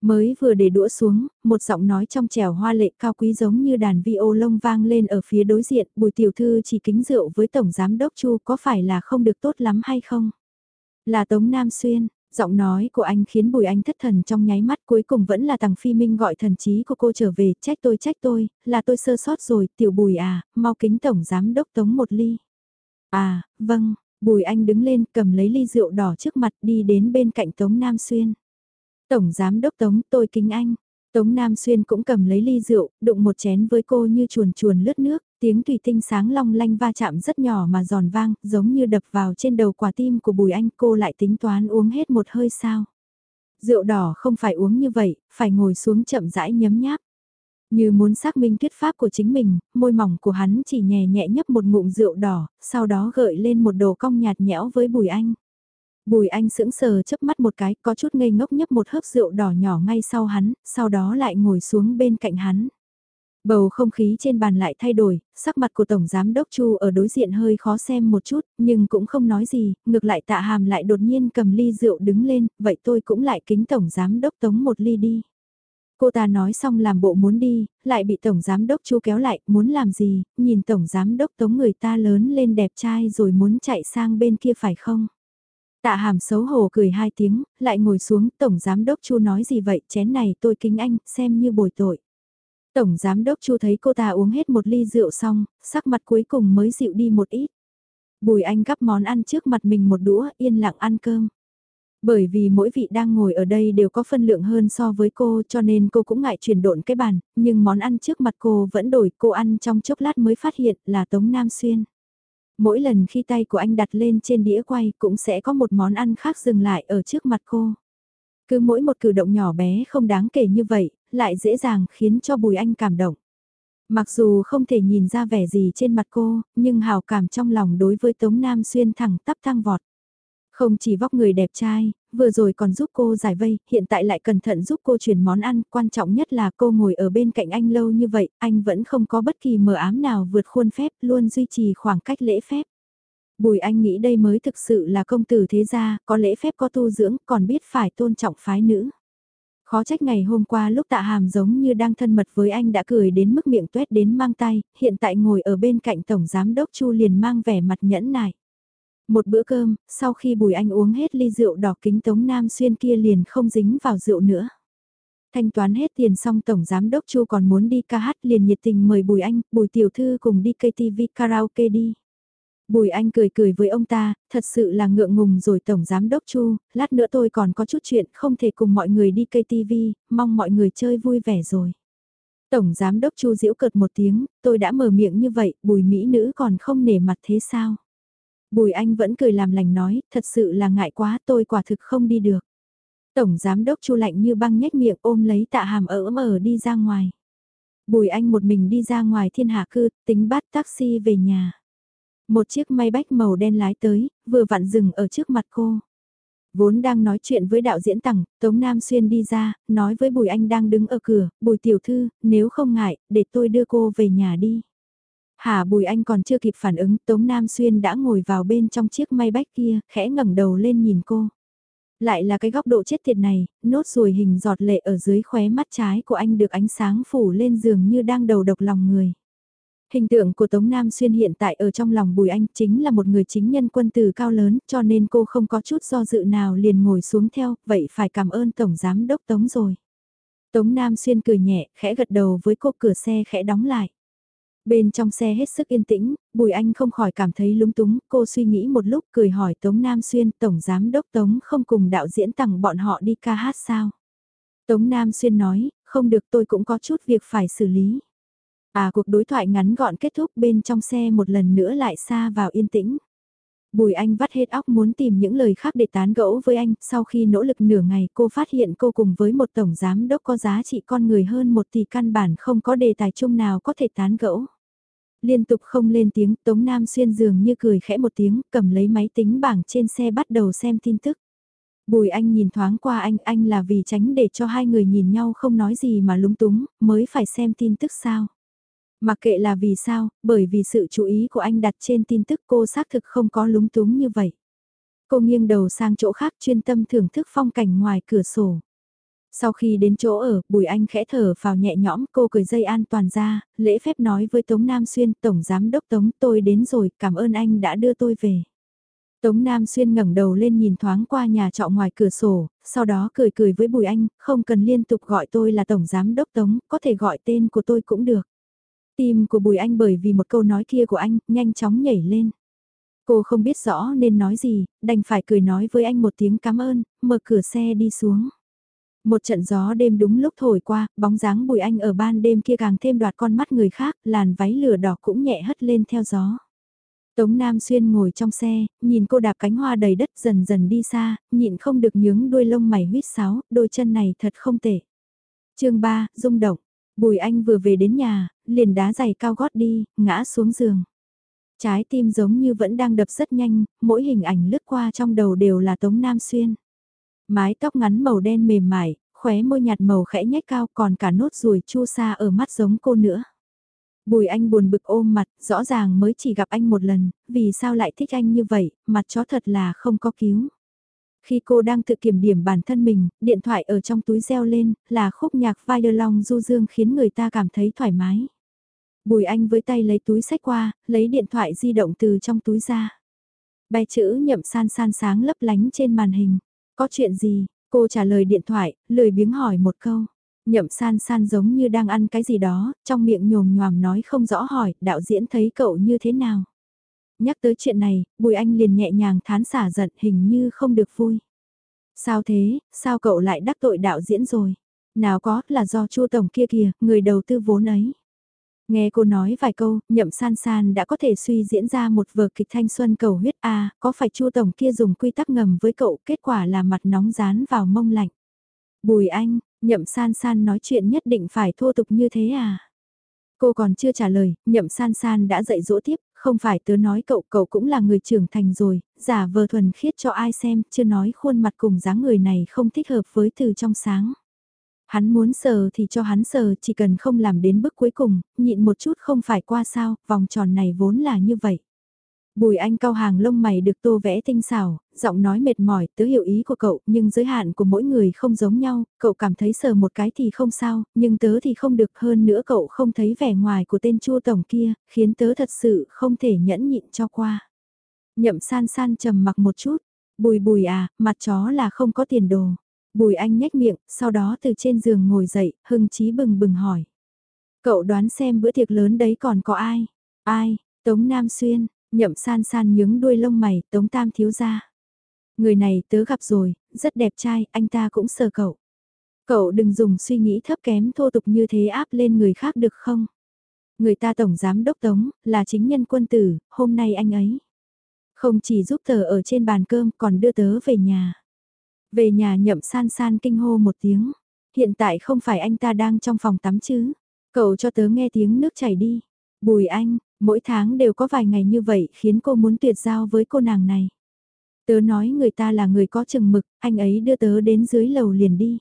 Mới vừa để đũa xuống, một giọng nói trong trẻo hoa lệ cao quý giống như đàn vi ô lông vang lên ở phía đối diện, bùi tiểu thư chỉ kính rượu với Tổng Giám Đốc Chu có phải là không được tốt lắm hay không? Là Tống Nam Xuyên, giọng nói của anh khiến Bùi Anh thất thần trong nháy mắt cuối cùng vẫn là Tằng Phi Minh gọi thần trí của cô trở về, trách tôi trách tôi, là tôi sơ sót rồi, tiểu Bùi à, mau kính Tổng Giám Đốc Tống một ly. À, vâng, Bùi Anh đứng lên cầm lấy ly rượu đỏ trước mặt đi đến bên cạnh Tống Nam Xuyên. Tổng Giám Đốc Tống tôi kính anh. Tống Nam Xuyên cũng cầm lấy ly rượu, đụng một chén với cô như chuồn chuồn lướt nước, tiếng tùy tinh sáng long lanh va chạm rất nhỏ mà giòn vang, giống như đập vào trên đầu quả tim của Bùi Anh cô lại tính toán uống hết một hơi sao. Rượu đỏ không phải uống như vậy, phải ngồi xuống chậm rãi nhấm nháp. Như muốn xác minh thuyết pháp của chính mình, môi mỏng của hắn chỉ nhẹ nhẹ nhấp một ngụm rượu đỏ, sau đó gợi lên một đồ cong nhạt nhẽo với Bùi Anh. Bùi Anh sững sờ chớp mắt một cái, có chút ngây ngốc nhấp một hớp rượu đỏ nhỏ ngay sau hắn, sau đó lại ngồi xuống bên cạnh hắn. Bầu không khí trên bàn lại thay đổi, sắc mặt của Tổng Giám Đốc Chu ở đối diện hơi khó xem một chút, nhưng cũng không nói gì, ngược lại tạ hàm lại đột nhiên cầm ly rượu đứng lên, vậy tôi cũng lại kính Tổng Giám Đốc Tống một ly đi. Cô ta nói xong làm bộ muốn đi, lại bị Tổng Giám Đốc Chu kéo lại, muốn làm gì, nhìn Tổng Giám Đốc Tống người ta lớn lên đẹp trai rồi muốn chạy sang bên kia phải không? Tạ hàm xấu hổ cười hai tiếng, lại ngồi xuống, Tổng Giám Đốc Chu nói gì vậy, chén này tôi kính anh, xem như bồi tội. Tổng Giám Đốc Chu thấy cô ta uống hết một ly rượu xong, sắc mặt cuối cùng mới dịu đi một ít. Bùi anh gắp món ăn trước mặt mình một đũa, yên lặng ăn cơm. Bởi vì mỗi vị đang ngồi ở đây đều có phân lượng hơn so với cô cho nên cô cũng ngại chuyển độn cái bàn, nhưng món ăn trước mặt cô vẫn đổi cô ăn trong chốc lát mới phát hiện là Tống Nam Xuyên. Mỗi lần khi tay của anh đặt lên trên đĩa quay cũng sẽ có một món ăn khác dừng lại ở trước mặt cô. Cứ mỗi một cử động nhỏ bé không đáng kể như vậy, lại dễ dàng khiến cho Bùi Anh cảm động. Mặc dù không thể nhìn ra vẻ gì trên mặt cô, nhưng hào cảm trong lòng đối với Tống Nam Xuyên thẳng tắp thăng vọt. Không chỉ vóc người đẹp trai, vừa rồi còn giúp cô giải vây, hiện tại lại cẩn thận giúp cô chuyển món ăn, quan trọng nhất là cô ngồi ở bên cạnh anh lâu như vậy, anh vẫn không có bất kỳ mờ ám nào vượt khuôn phép, luôn duy trì khoảng cách lễ phép. Bùi anh nghĩ đây mới thực sự là công tử thế gia, có lễ phép có tu dưỡng, còn biết phải tôn trọng phái nữ. Khó trách ngày hôm qua lúc tạ hàm giống như đang thân mật với anh đã cười đến mức miệng tuét đến mang tay, hiện tại ngồi ở bên cạnh Tổng Giám Đốc Chu liền mang vẻ mặt nhẫn nại. Một bữa cơm, sau khi Bùi Anh uống hết ly rượu đỏ kính Tống Nam Xuyên kia liền không dính vào rượu nữa. Thanh toán hết tiền xong Tổng Giám Đốc Chu còn muốn đi ca hát liền nhiệt tình mời Bùi Anh, Bùi Tiểu Thư cùng đi KTV karaoke đi. Bùi Anh cười cười với ông ta, thật sự là ngượng ngùng rồi Tổng Giám Đốc Chu, lát nữa tôi còn có chút chuyện không thể cùng mọi người đi KTV, mong mọi người chơi vui vẻ rồi. Tổng Giám Đốc Chu giễu cợt một tiếng, tôi đã mở miệng như vậy, bùi Mỹ nữ còn không nể mặt thế sao? Bùi Anh vẫn cười làm lành nói, thật sự là ngại quá tôi quả thực không đi được. Tổng Giám Đốc Chu lạnh như băng nhếch miệng ôm lấy tạ hàm ở ở đi ra ngoài. Bùi Anh một mình đi ra ngoài thiên hạ cư, tính bắt taxi về nhà. Một chiếc may bách màu đen lái tới, vừa vặn dừng ở trước mặt cô. Vốn đang nói chuyện với đạo diễn tặng, Tống Nam Xuyên đi ra, nói với Bùi Anh đang đứng ở cửa, Bùi Tiểu Thư, nếu không ngại, để tôi đưa cô về nhà đi. Hà Bùi Anh còn chưa kịp phản ứng, Tống Nam Xuyên đã ngồi vào bên trong chiếc may bách kia, khẽ ngẩng đầu lên nhìn cô. Lại là cái góc độ chết tiệt này, nốt ruồi hình giọt lệ ở dưới khóe mắt trái của anh được ánh sáng phủ lên giường như đang đầu độc lòng người. Hình tượng của Tống Nam Xuyên hiện tại ở trong lòng Bùi Anh chính là một người chính nhân quân tử cao lớn cho nên cô không có chút do dự nào liền ngồi xuống theo, vậy phải cảm ơn Tổng Giám Đốc Tống rồi. Tống Nam Xuyên cười nhẹ, khẽ gật đầu với cô cửa xe khẽ đóng lại. Bên trong xe hết sức yên tĩnh, Bùi Anh không khỏi cảm thấy lúng túng, cô suy nghĩ một lúc cười hỏi Tống Nam Xuyên, Tổng Giám Đốc Tống không cùng đạo diễn tặng bọn họ đi ca hát sao? Tống Nam Xuyên nói, không được tôi cũng có chút việc phải xử lý. À cuộc đối thoại ngắn gọn kết thúc bên trong xe một lần nữa lại xa vào yên tĩnh. Bùi Anh vắt hết óc muốn tìm những lời khác để tán gẫu với anh, sau khi nỗ lực nửa ngày cô phát hiện cô cùng với một tổng giám đốc có giá trị con người hơn một tỷ căn bản không có đề tài chung nào có thể tán gẫu. Liên tục không lên tiếng, Tống Nam Xuyên dường như cười khẽ một tiếng, cầm lấy máy tính bảng trên xe bắt đầu xem tin tức. Bùi Anh nhìn thoáng qua anh, anh là vì tránh để cho hai người nhìn nhau không nói gì mà lúng túng, mới phải xem tin tức sao. Mặc kệ là vì sao, bởi vì sự chú ý của anh đặt trên tin tức cô xác thực không có lúng túng như vậy. Cô nghiêng đầu sang chỗ khác chuyên tâm thưởng thức phong cảnh ngoài cửa sổ. Sau khi đến chỗ ở, Bùi Anh khẽ thở vào nhẹ nhõm, cô cười dây an toàn ra, lễ phép nói với Tống Nam Xuyên, Tổng Giám Đốc Tống, tôi đến rồi, cảm ơn anh đã đưa tôi về. Tống Nam Xuyên ngẩng đầu lên nhìn thoáng qua nhà trọ ngoài cửa sổ, sau đó cười cười với Bùi Anh, không cần liên tục gọi tôi là Tổng Giám Đốc Tống, có thể gọi tên của tôi cũng được. Tim của Bùi Anh bởi vì một câu nói kia của anh, nhanh chóng nhảy lên. Cô không biết rõ nên nói gì, đành phải cười nói với anh một tiếng cảm ơn, mở cửa xe đi xuống. Một trận gió đêm đúng lúc thổi qua, bóng dáng Bùi Anh ở ban đêm kia càng thêm đoạt con mắt người khác, làn váy lửa đỏ cũng nhẹ hất lên theo gió. Tống Nam Xuyên ngồi trong xe, nhìn cô đạp cánh hoa đầy đất dần dần đi xa, nhịn không được nhướng đuôi lông mày huyết sáo, đôi chân này thật không tệ. chương 3, rung động. Bùi Anh vừa về đến nhà, liền đá giày cao gót đi, ngã xuống giường. Trái tim giống như vẫn đang đập rất nhanh, mỗi hình ảnh lướt qua trong đầu đều là Tống Nam Xuyên. Mái tóc ngắn màu đen mềm mại, khóe môi nhạt màu khẽ nhếch cao còn cả nốt ruồi chu sa ở mắt giống cô nữa. Bùi anh buồn bực ôm mặt, rõ ràng mới chỉ gặp anh một lần, vì sao lại thích anh như vậy, mặt chó thật là không có cứu. Khi cô đang tự kiểm điểm bản thân mình, điện thoại ở trong túi reo lên, là khúc nhạc violon du dương khiến người ta cảm thấy thoải mái. Bùi anh với tay lấy túi sách qua, lấy điện thoại di động từ trong túi ra. Bài chữ nhậm san san sáng lấp lánh trên màn hình. Có chuyện gì? Cô trả lời điện thoại, lười biếng hỏi một câu. Nhậm san san giống như đang ăn cái gì đó, trong miệng nhồm nhòm nói không rõ hỏi, đạo diễn thấy cậu như thế nào? Nhắc tới chuyện này, Bùi Anh liền nhẹ nhàng thán xả giận hình như không được vui. Sao thế, sao cậu lại đắc tội đạo diễn rồi? Nào có, là do Chu Tổng kia kìa, người đầu tư vốn ấy. Nghe cô nói vài câu, nhậm san san đã có thể suy diễn ra một vở kịch thanh xuân cầu huyết A, có phải Chu Tổng kia dùng quy tắc ngầm với cậu, kết quả là mặt nóng dán vào mông lạnh. Bùi anh, nhậm san san nói chuyện nhất định phải thô tục như thế à? Cô còn chưa trả lời, nhậm san san đã dạy dỗ tiếp, không phải tớ nói cậu, cậu cũng là người trưởng thành rồi, giả vờ thuần khiết cho ai xem, chưa nói khuôn mặt cùng dáng người này không thích hợp với từ trong sáng. Hắn muốn sờ thì cho hắn sờ, chỉ cần không làm đến bước cuối cùng, nhịn một chút không phải qua sao, vòng tròn này vốn là như vậy. Bùi anh cao hàng lông mày được tô vẽ tinh xảo, giọng nói mệt mỏi, tớ hiểu ý của cậu, nhưng giới hạn của mỗi người không giống nhau, cậu cảm thấy sờ một cái thì không sao, nhưng tớ thì không được hơn nữa cậu không thấy vẻ ngoài của tên chua tổng kia, khiến tớ thật sự không thể nhẫn nhịn cho qua. Nhậm san san trầm mặc một chút, bùi bùi à, mặt chó là không có tiền đồ. Bùi anh nhếch miệng, sau đó từ trên giường ngồi dậy, hưng chí bừng bừng hỏi. Cậu đoán xem bữa tiệc lớn đấy còn có ai? Ai? Tống Nam Xuyên, nhậm san san nhướng đuôi lông mày, Tống Tam thiếu ra. Người này tớ gặp rồi, rất đẹp trai, anh ta cũng sờ cậu. Cậu đừng dùng suy nghĩ thấp kém thô tục như thế áp lên người khác được không? Người ta tổng giám đốc Tống, là chính nhân quân tử, hôm nay anh ấy. Không chỉ giúp tớ ở trên bàn cơm còn đưa tớ về nhà. Về nhà nhậm san san kinh hô một tiếng. Hiện tại không phải anh ta đang trong phòng tắm chứ. Cậu cho tớ nghe tiếng nước chảy đi. Bùi anh, mỗi tháng đều có vài ngày như vậy khiến cô muốn tuyệt giao với cô nàng này. Tớ nói người ta là người có chừng mực, anh ấy đưa tớ đến dưới lầu liền đi.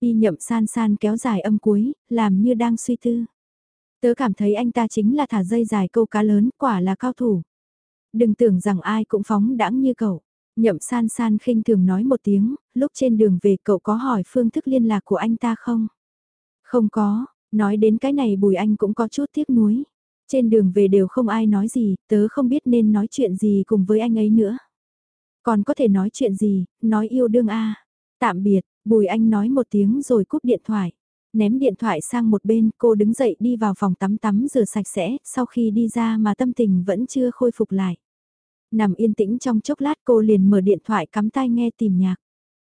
Y nhậm san san kéo dài âm cuối, làm như đang suy tư. Tớ cảm thấy anh ta chính là thả dây dài câu cá lớn, quả là cao thủ. Đừng tưởng rằng ai cũng phóng đãng như cậu. Nhậm san san khinh thường nói một tiếng, lúc trên đường về cậu có hỏi phương thức liên lạc của anh ta không? Không có, nói đến cái này bùi anh cũng có chút tiếc nuối. Trên đường về đều không ai nói gì, tớ không biết nên nói chuyện gì cùng với anh ấy nữa. Còn có thể nói chuyện gì, nói yêu đương a Tạm biệt, bùi anh nói một tiếng rồi cúp điện thoại. Ném điện thoại sang một bên, cô đứng dậy đi vào phòng tắm tắm rửa sạch sẽ, sau khi đi ra mà tâm tình vẫn chưa khôi phục lại. Nằm yên tĩnh trong chốc lát cô liền mở điện thoại cắm tai nghe tìm nhạc.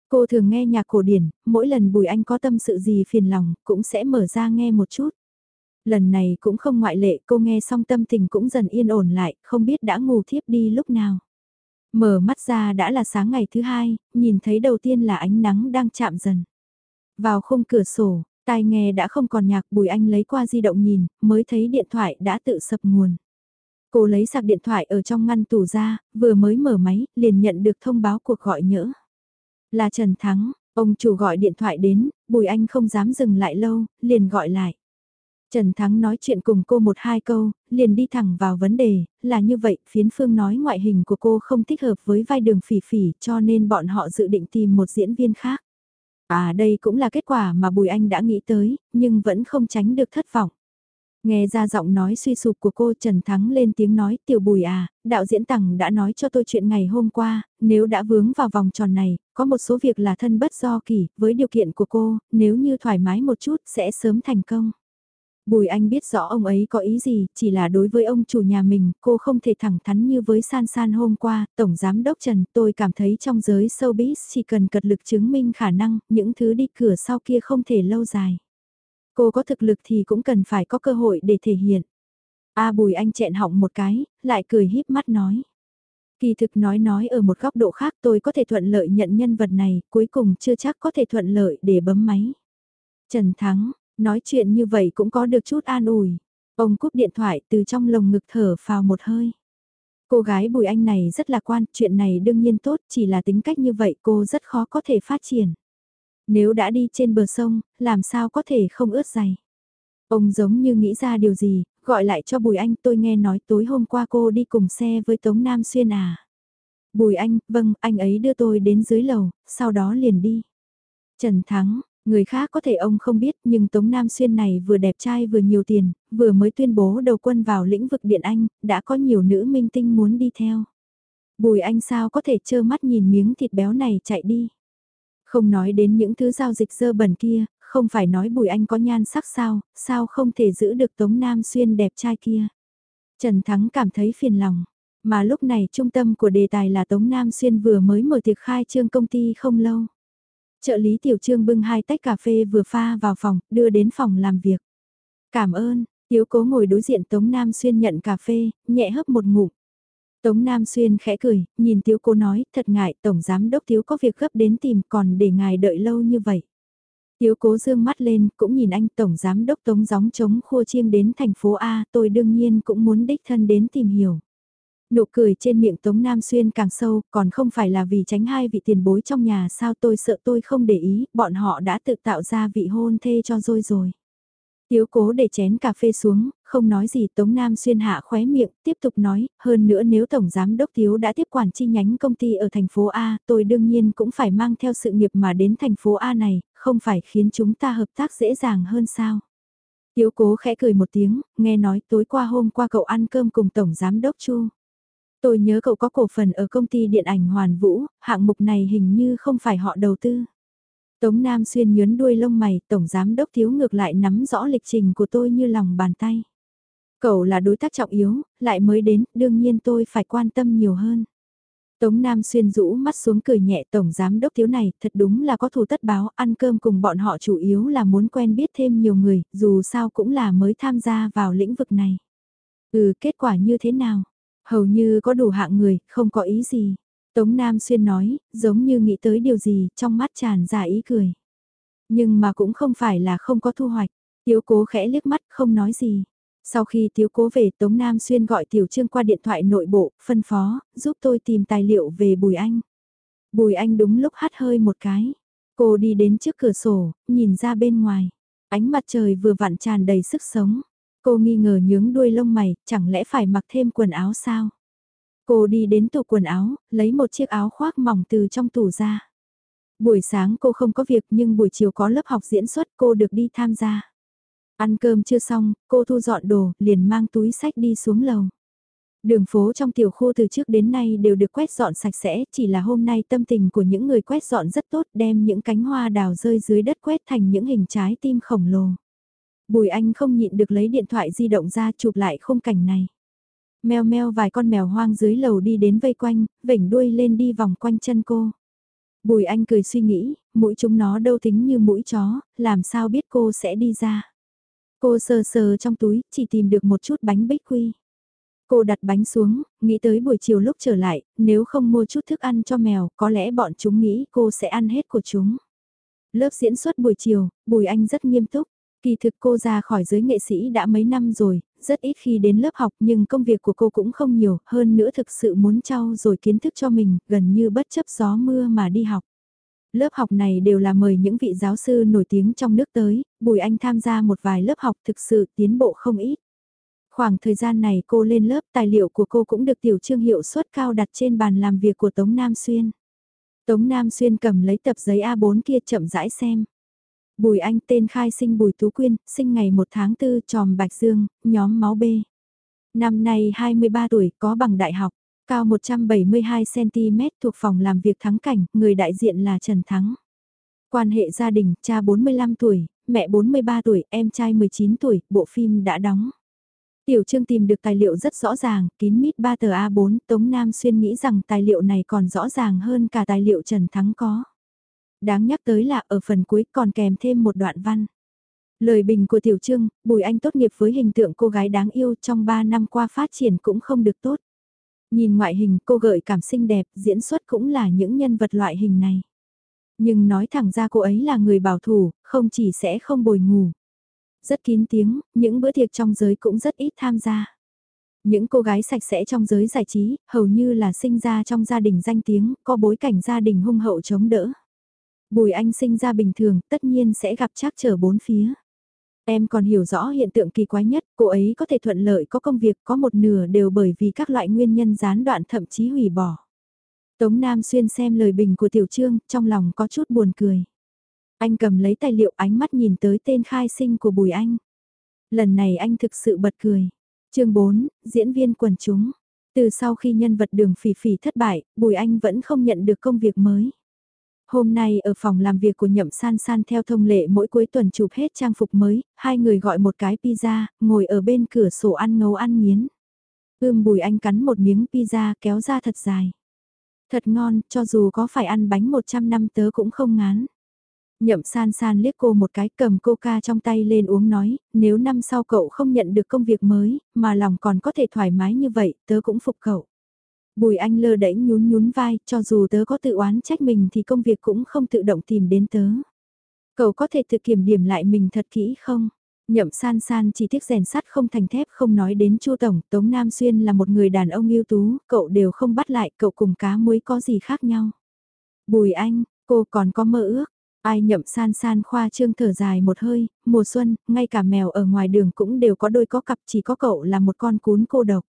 Cô thường nghe nhạc cổ điển, mỗi lần Bùi Anh có tâm sự gì phiền lòng, cũng sẽ mở ra nghe một chút. Lần này cũng không ngoại lệ, cô nghe xong tâm tình cũng dần yên ổn lại, không biết đã ngủ thiếp đi lúc nào. Mở mắt ra đã là sáng ngày thứ hai, nhìn thấy đầu tiên là ánh nắng đang chạm dần. Vào khung cửa sổ, tai nghe đã không còn nhạc Bùi Anh lấy qua di động nhìn, mới thấy điện thoại đã tự sập nguồn. Cô lấy sạc điện thoại ở trong ngăn tủ ra, vừa mới mở máy, liền nhận được thông báo cuộc gọi nhỡ. Là Trần Thắng, ông chủ gọi điện thoại đến, Bùi Anh không dám dừng lại lâu, liền gọi lại. Trần Thắng nói chuyện cùng cô một hai câu, liền đi thẳng vào vấn đề, là như vậy, phiến phương nói ngoại hình của cô không thích hợp với vai đường phỉ phỉ cho nên bọn họ dự định tìm một diễn viên khác. À đây cũng là kết quả mà Bùi Anh đã nghĩ tới, nhưng vẫn không tránh được thất vọng. Nghe ra giọng nói suy sụp của cô Trần Thắng lên tiếng nói tiểu bùi à, đạo diễn Tằng đã nói cho tôi chuyện ngày hôm qua, nếu đã vướng vào vòng tròn này, có một số việc là thân bất do kỳ, với điều kiện của cô, nếu như thoải mái một chút sẽ sớm thành công. Bùi Anh biết rõ ông ấy có ý gì, chỉ là đối với ông chủ nhà mình, cô không thể thẳng thắn như với San San hôm qua, Tổng Giám Đốc Trần, tôi cảm thấy trong giới showbiz chỉ cần cật lực chứng minh khả năng, những thứ đi cửa sau kia không thể lâu dài. Cô có thực lực thì cũng cần phải có cơ hội để thể hiện. A Bùi Anh chẹn họng một cái, lại cười híp mắt nói. Kỳ thực nói nói ở một góc độ khác tôi có thể thuận lợi nhận nhân vật này, cuối cùng chưa chắc có thể thuận lợi để bấm máy. Trần Thắng, nói chuyện như vậy cũng có được chút an ủi. Ông cúp điện thoại từ trong lồng ngực thở phào một hơi. Cô gái Bùi Anh này rất lạc quan, chuyện này đương nhiên tốt, chỉ là tính cách như vậy cô rất khó có thể phát triển. Nếu đã đi trên bờ sông, làm sao có thể không ướt giày. Ông giống như nghĩ ra điều gì, gọi lại cho Bùi Anh tôi nghe nói tối hôm qua cô đi cùng xe với Tống Nam Xuyên à. Bùi Anh, vâng, anh ấy đưa tôi đến dưới lầu, sau đó liền đi. Trần Thắng, người khác có thể ông không biết nhưng Tống Nam Xuyên này vừa đẹp trai vừa nhiều tiền, vừa mới tuyên bố đầu quân vào lĩnh vực điện Anh, đã có nhiều nữ minh tinh muốn đi theo. Bùi Anh sao có thể trơ mắt nhìn miếng thịt béo này chạy đi. Không nói đến những thứ giao dịch dơ bẩn kia, không phải nói Bùi Anh có nhan sắc sao, sao không thể giữ được Tống Nam Xuyên đẹp trai kia. Trần Thắng cảm thấy phiền lòng, mà lúc này trung tâm của đề tài là Tống Nam Xuyên vừa mới mở tiệc khai trương công ty không lâu. Trợ lý Tiểu Trương bưng hai tách cà phê vừa pha vào phòng, đưa đến phòng làm việc. Cảm ơn, Tiếu cố ngồi đối diện Tống Nam Xuyên nhận cà phê, nhẹ hấp một ngụm. Tống Nam Xuyên khẽ cười, nhìn Tiếu Cố nói, thật ngại, Tổng Giám Đốc Tiếu có việc gấp đến tìm còn để ngài đợi lâu như vậy. Tiếu cố dương mắt lên, cũng nhìn anh Tổng Giám Đốc Tống gióng chống khua chiêng đến thành phố A, tôi đương nhiên cũng muốn đích thân đến tìm hiểu. Nụ cười trên miệng Tống Nam Xuyên càng sâu, còn không phải là vì tránh hai vị tiền bối trong nhà sao tôi sợ tôi không để ý, bọn họ đã tự tạo ra vị hôn thê cho rồi rồi. Tiếu cố để chén cà phê xuống, không nói gì Tống Nam xuyên hạ khóe miệng, tiếp tục nói, hơn nữa nếu Tổng Giám Đốc thiếu đã tiếp quản chi nhánh công ty ở thành phố A, tôi đương nhiên cũng phải mang theo sự nghiệp mà đến thành phố A này, không phải khiến chúng ta hợp tác dễ dàng hơn sao. Tiếu cố khẽ cười một tiếng, nghe nói tối qua hôm qua cậu ăn cơm cùng Tổng Giám Đốc Chu. Tôi nhớ cậu có cổ phần ở công ty điện ảnh Hoàn Vũ, hạng mục này hình như không phải họ đầu tư. Tống Nam Xuyên nhớn đuôi lông mày, Tổng Giám Đốc Thiếu ngược lại nắm rõ lịch trình của tôi như lòng bàn tay. Cậu là đối tác trọng yếu, lại mới đến, đương nhiên tôi phải quan tâm nhiều hơn. Tống Nam Xuyên rũ mắt xuống cười nhẹ Tổng Giám Đốc Thiếu này, thật đúng là có thù tất báo, ăn cơm cùng bọn họ chủ yếu là muốn quen biết thêm nhiều người, dù sao cũng là mới tham gia vào lĩnh vực này. Ừ, kết quả như thế nào? Hầu như có đủ hạng người, không có ý gì. Tống Nam Xuyên nói, giống như nghĩ tới điều gì, trong mắt tràn ra ý cười. Nhưng mà cũng không phải là không có thu hoạch. Tiếu cố khẽ liếc mắt, không nói gì. Sau khi tiếu cố về Tống Nam Xuyên gọi Tiểu Trương qua điện thoại nội bộ, phân phó, giúp tôi tìm tài liệu về Bùi Anh. Bùi Anh đúng lúc hắt hơi một cái. Cô đi đến trước cửa sổ, nhìn ra bên ngoài. Ánh mặt trời vừa vặn tràn đầy sức sống. Cô nghi ngờ nhướng đuôi lông mày, chẳng lẽ phải mặc thêm quần áo sao? Cô đi đến tủ quần áo, lấy một chiếc áo khoác mỏng từ trong tủ ra. Buổi sáng cô không có việc nhưng buổi chiều có lớp học diễn xuất cô được đi tham gia. Ăn cơm chưa xong, cô thu dọn đồ, liền mang túi sách đi xuống lầu. Đường phố trong tiểu khu từ trước đến nay đều được quét dọn sạch sẽ, chỉ là hôm nay tâm tình của những người quét dọn rất tốt đem những cánh hoa đào rơi dưới đất quét thành những hình trái tim khổng lồ. Bùi Anh không nhịn được lấy điện thoại di động ra chụp lại khung cảnh này. Mèo meo vài con mèo hoang dưới lầu đi đến vây quanh, vểnh đuôi lên đi vòng quanh chân cô. Bùi Anh cười suy nghĩ, mũi chúng nó đâu tính như mũi chó, làm sao biết cô sẽ đi ra. Cô sờ sờ trong túi, chỉ tìm được một chút bánh bích quy. Cô đặt bánh xuống, nghĩ tới buổi chiều lúc trở lại, nếu không mua chút thức ăn cho mèo, có lẽ bọn chúng nghĩ cô sẽ ăn hết của chúng. Lớp diễn xuất buổi chiều, Bùi Anh rất nghiêm túc. Kỳ thực cô ra khỏi giới nghệ sĩ đã mấy năm rồi, rất ít khi đến lớp học nhưng công việc của cô cũng không nhiều, hơn nữa thực sự muốn trau rồi kiến thức cho mình, gần như bất chấp gió mưa mà đi học. Lớp học này đều là mời những vị giáo sư nổi tiếng trong nước tới, Bùi Anh tham gia một vài lớp học thực sự tiến bộ không ít. Khoảng thời gian này cô lên lớp tài liệu của cô cũng được tiểu trương hiệu suất cao đặt trên bàn làm việc của Tống Nam Xuyên. Tống Nam Xuyên cầm lấy tập giấy A4 kia chậm rãi xem. Bùi Anh tên khai sinh Bùi Tú Quyên, sinh ngày 1 tháng 4 tròm Bạch Dương, nhóm máu B. Năm nay 23 tuổi, có bằng đại học, cao 172cm thuộc phòng làm việc thắng cảnh, người đại diện là Trần Thắng. Quan hệ gia đình, cha 45 tuổi, mẹ 43 tuổi, em trai 19 tuổi, bộ phim đã đóng. Tiểu Trương tìm được tài liệu rất rõ ràng, kín mít 3 tờ A4, Tống Nam Xuyên nghĩ rằng tài liệu này còn rõ ràng hơn cả tài liệu Trần Thắng có. Đáng nhắc tới là ở phần cuối còn kèm thêm một đoạn văn. Lời bình của Tiểu Trương, Bùi Anh tốt nghiệp với hình tượng cô gái đáng yêu trong 3 năm qua phát triển cũng không được tốt. Nhìn ngoại hình cô gợi cảm xinh đẹp, diễn xuất cũng là những nhân vật loại hình này. Nhưng nói thẳng ra cô ấy là người bảo thủ, không chỉ sẽ không bồi ngủ. Rất kín tiếng, những bữa tiệc trong giới cũng rất ít tham gia. Những cô gái sạch sẽ trong giới giải trí, hầu như là sinh ra trong gia đình danh tiếng, có bối cảnh gia đình hung hậu chống đỡ. Bùi Anh sinh ra bình thường, tất nhiên sẽ gặp trắc trở bốn phía. Em còn hiểu rõ hiện tượng kỳ quái nhất, cô ấy có thể thuận lợi có công việc có một nửa đều bởi vì các loại nguyên nhân gián đoạn thậm chí hủy bỏ. Tống Nam Xuyên xem lời bình của Tiểu Trương, trong lòng có chút buồn cười. Anh cầm lấy tài liệu ánh mắt nhìn tới tên khai sinh của Bùi Anh. Lần này anh thực sự bật cười. chương 4, diễn viên quần chúng. Từ sau khi nhân vật đường phỉ phỉ thất bại, Bùi Anh vẫn không nhận được công việc mới. Hôm nay ở phòng làm việc của nhậm san san theo thông lệ mỗi cuối tuần chụp hết trang phục mới, hai người gọi một cái pizza, ngồi ở bên cửa sổ ăn ngấu ăn miến. Ưm bùi anh cắn một miếng pizza kéo ra thật dài. Thật ngon, cho dù có phải ăn bánh 100 năm tớ cũng không ngán. Nhậm san san liếc cô một cái cầm coca trong tay lên uống nói, nếu năm sau cậu không nhận được công việc mới, mà lòng còn có thể thoải mái như vậy, tớ cũng phục cậu. Bùi anh lơ đễnh nhún nhún vai, cho dù tớ có tự oán trách mình thì công việc cũng không tự động tìm đến tớ. Cậu có thể tự kiểm điểm lại mình thật kỹ không? Nhậm san san chỉ tiếc rèn sắt không thành thép không nói đến chu tổng, Tống Nam Xuyên là một người đàn ông ưu tú, cậu đều không bắt lại, cậu cùng cá muối có gì khác nhau. Bùi anh, cô còn có mơ ước, ai nhậm san san khoa trương thở dài một hơi, mùa xuân, ngay cả mèo ở ngoài đường cũng đều có đôi có cặp chỉ có cậu là một con cún cô độc.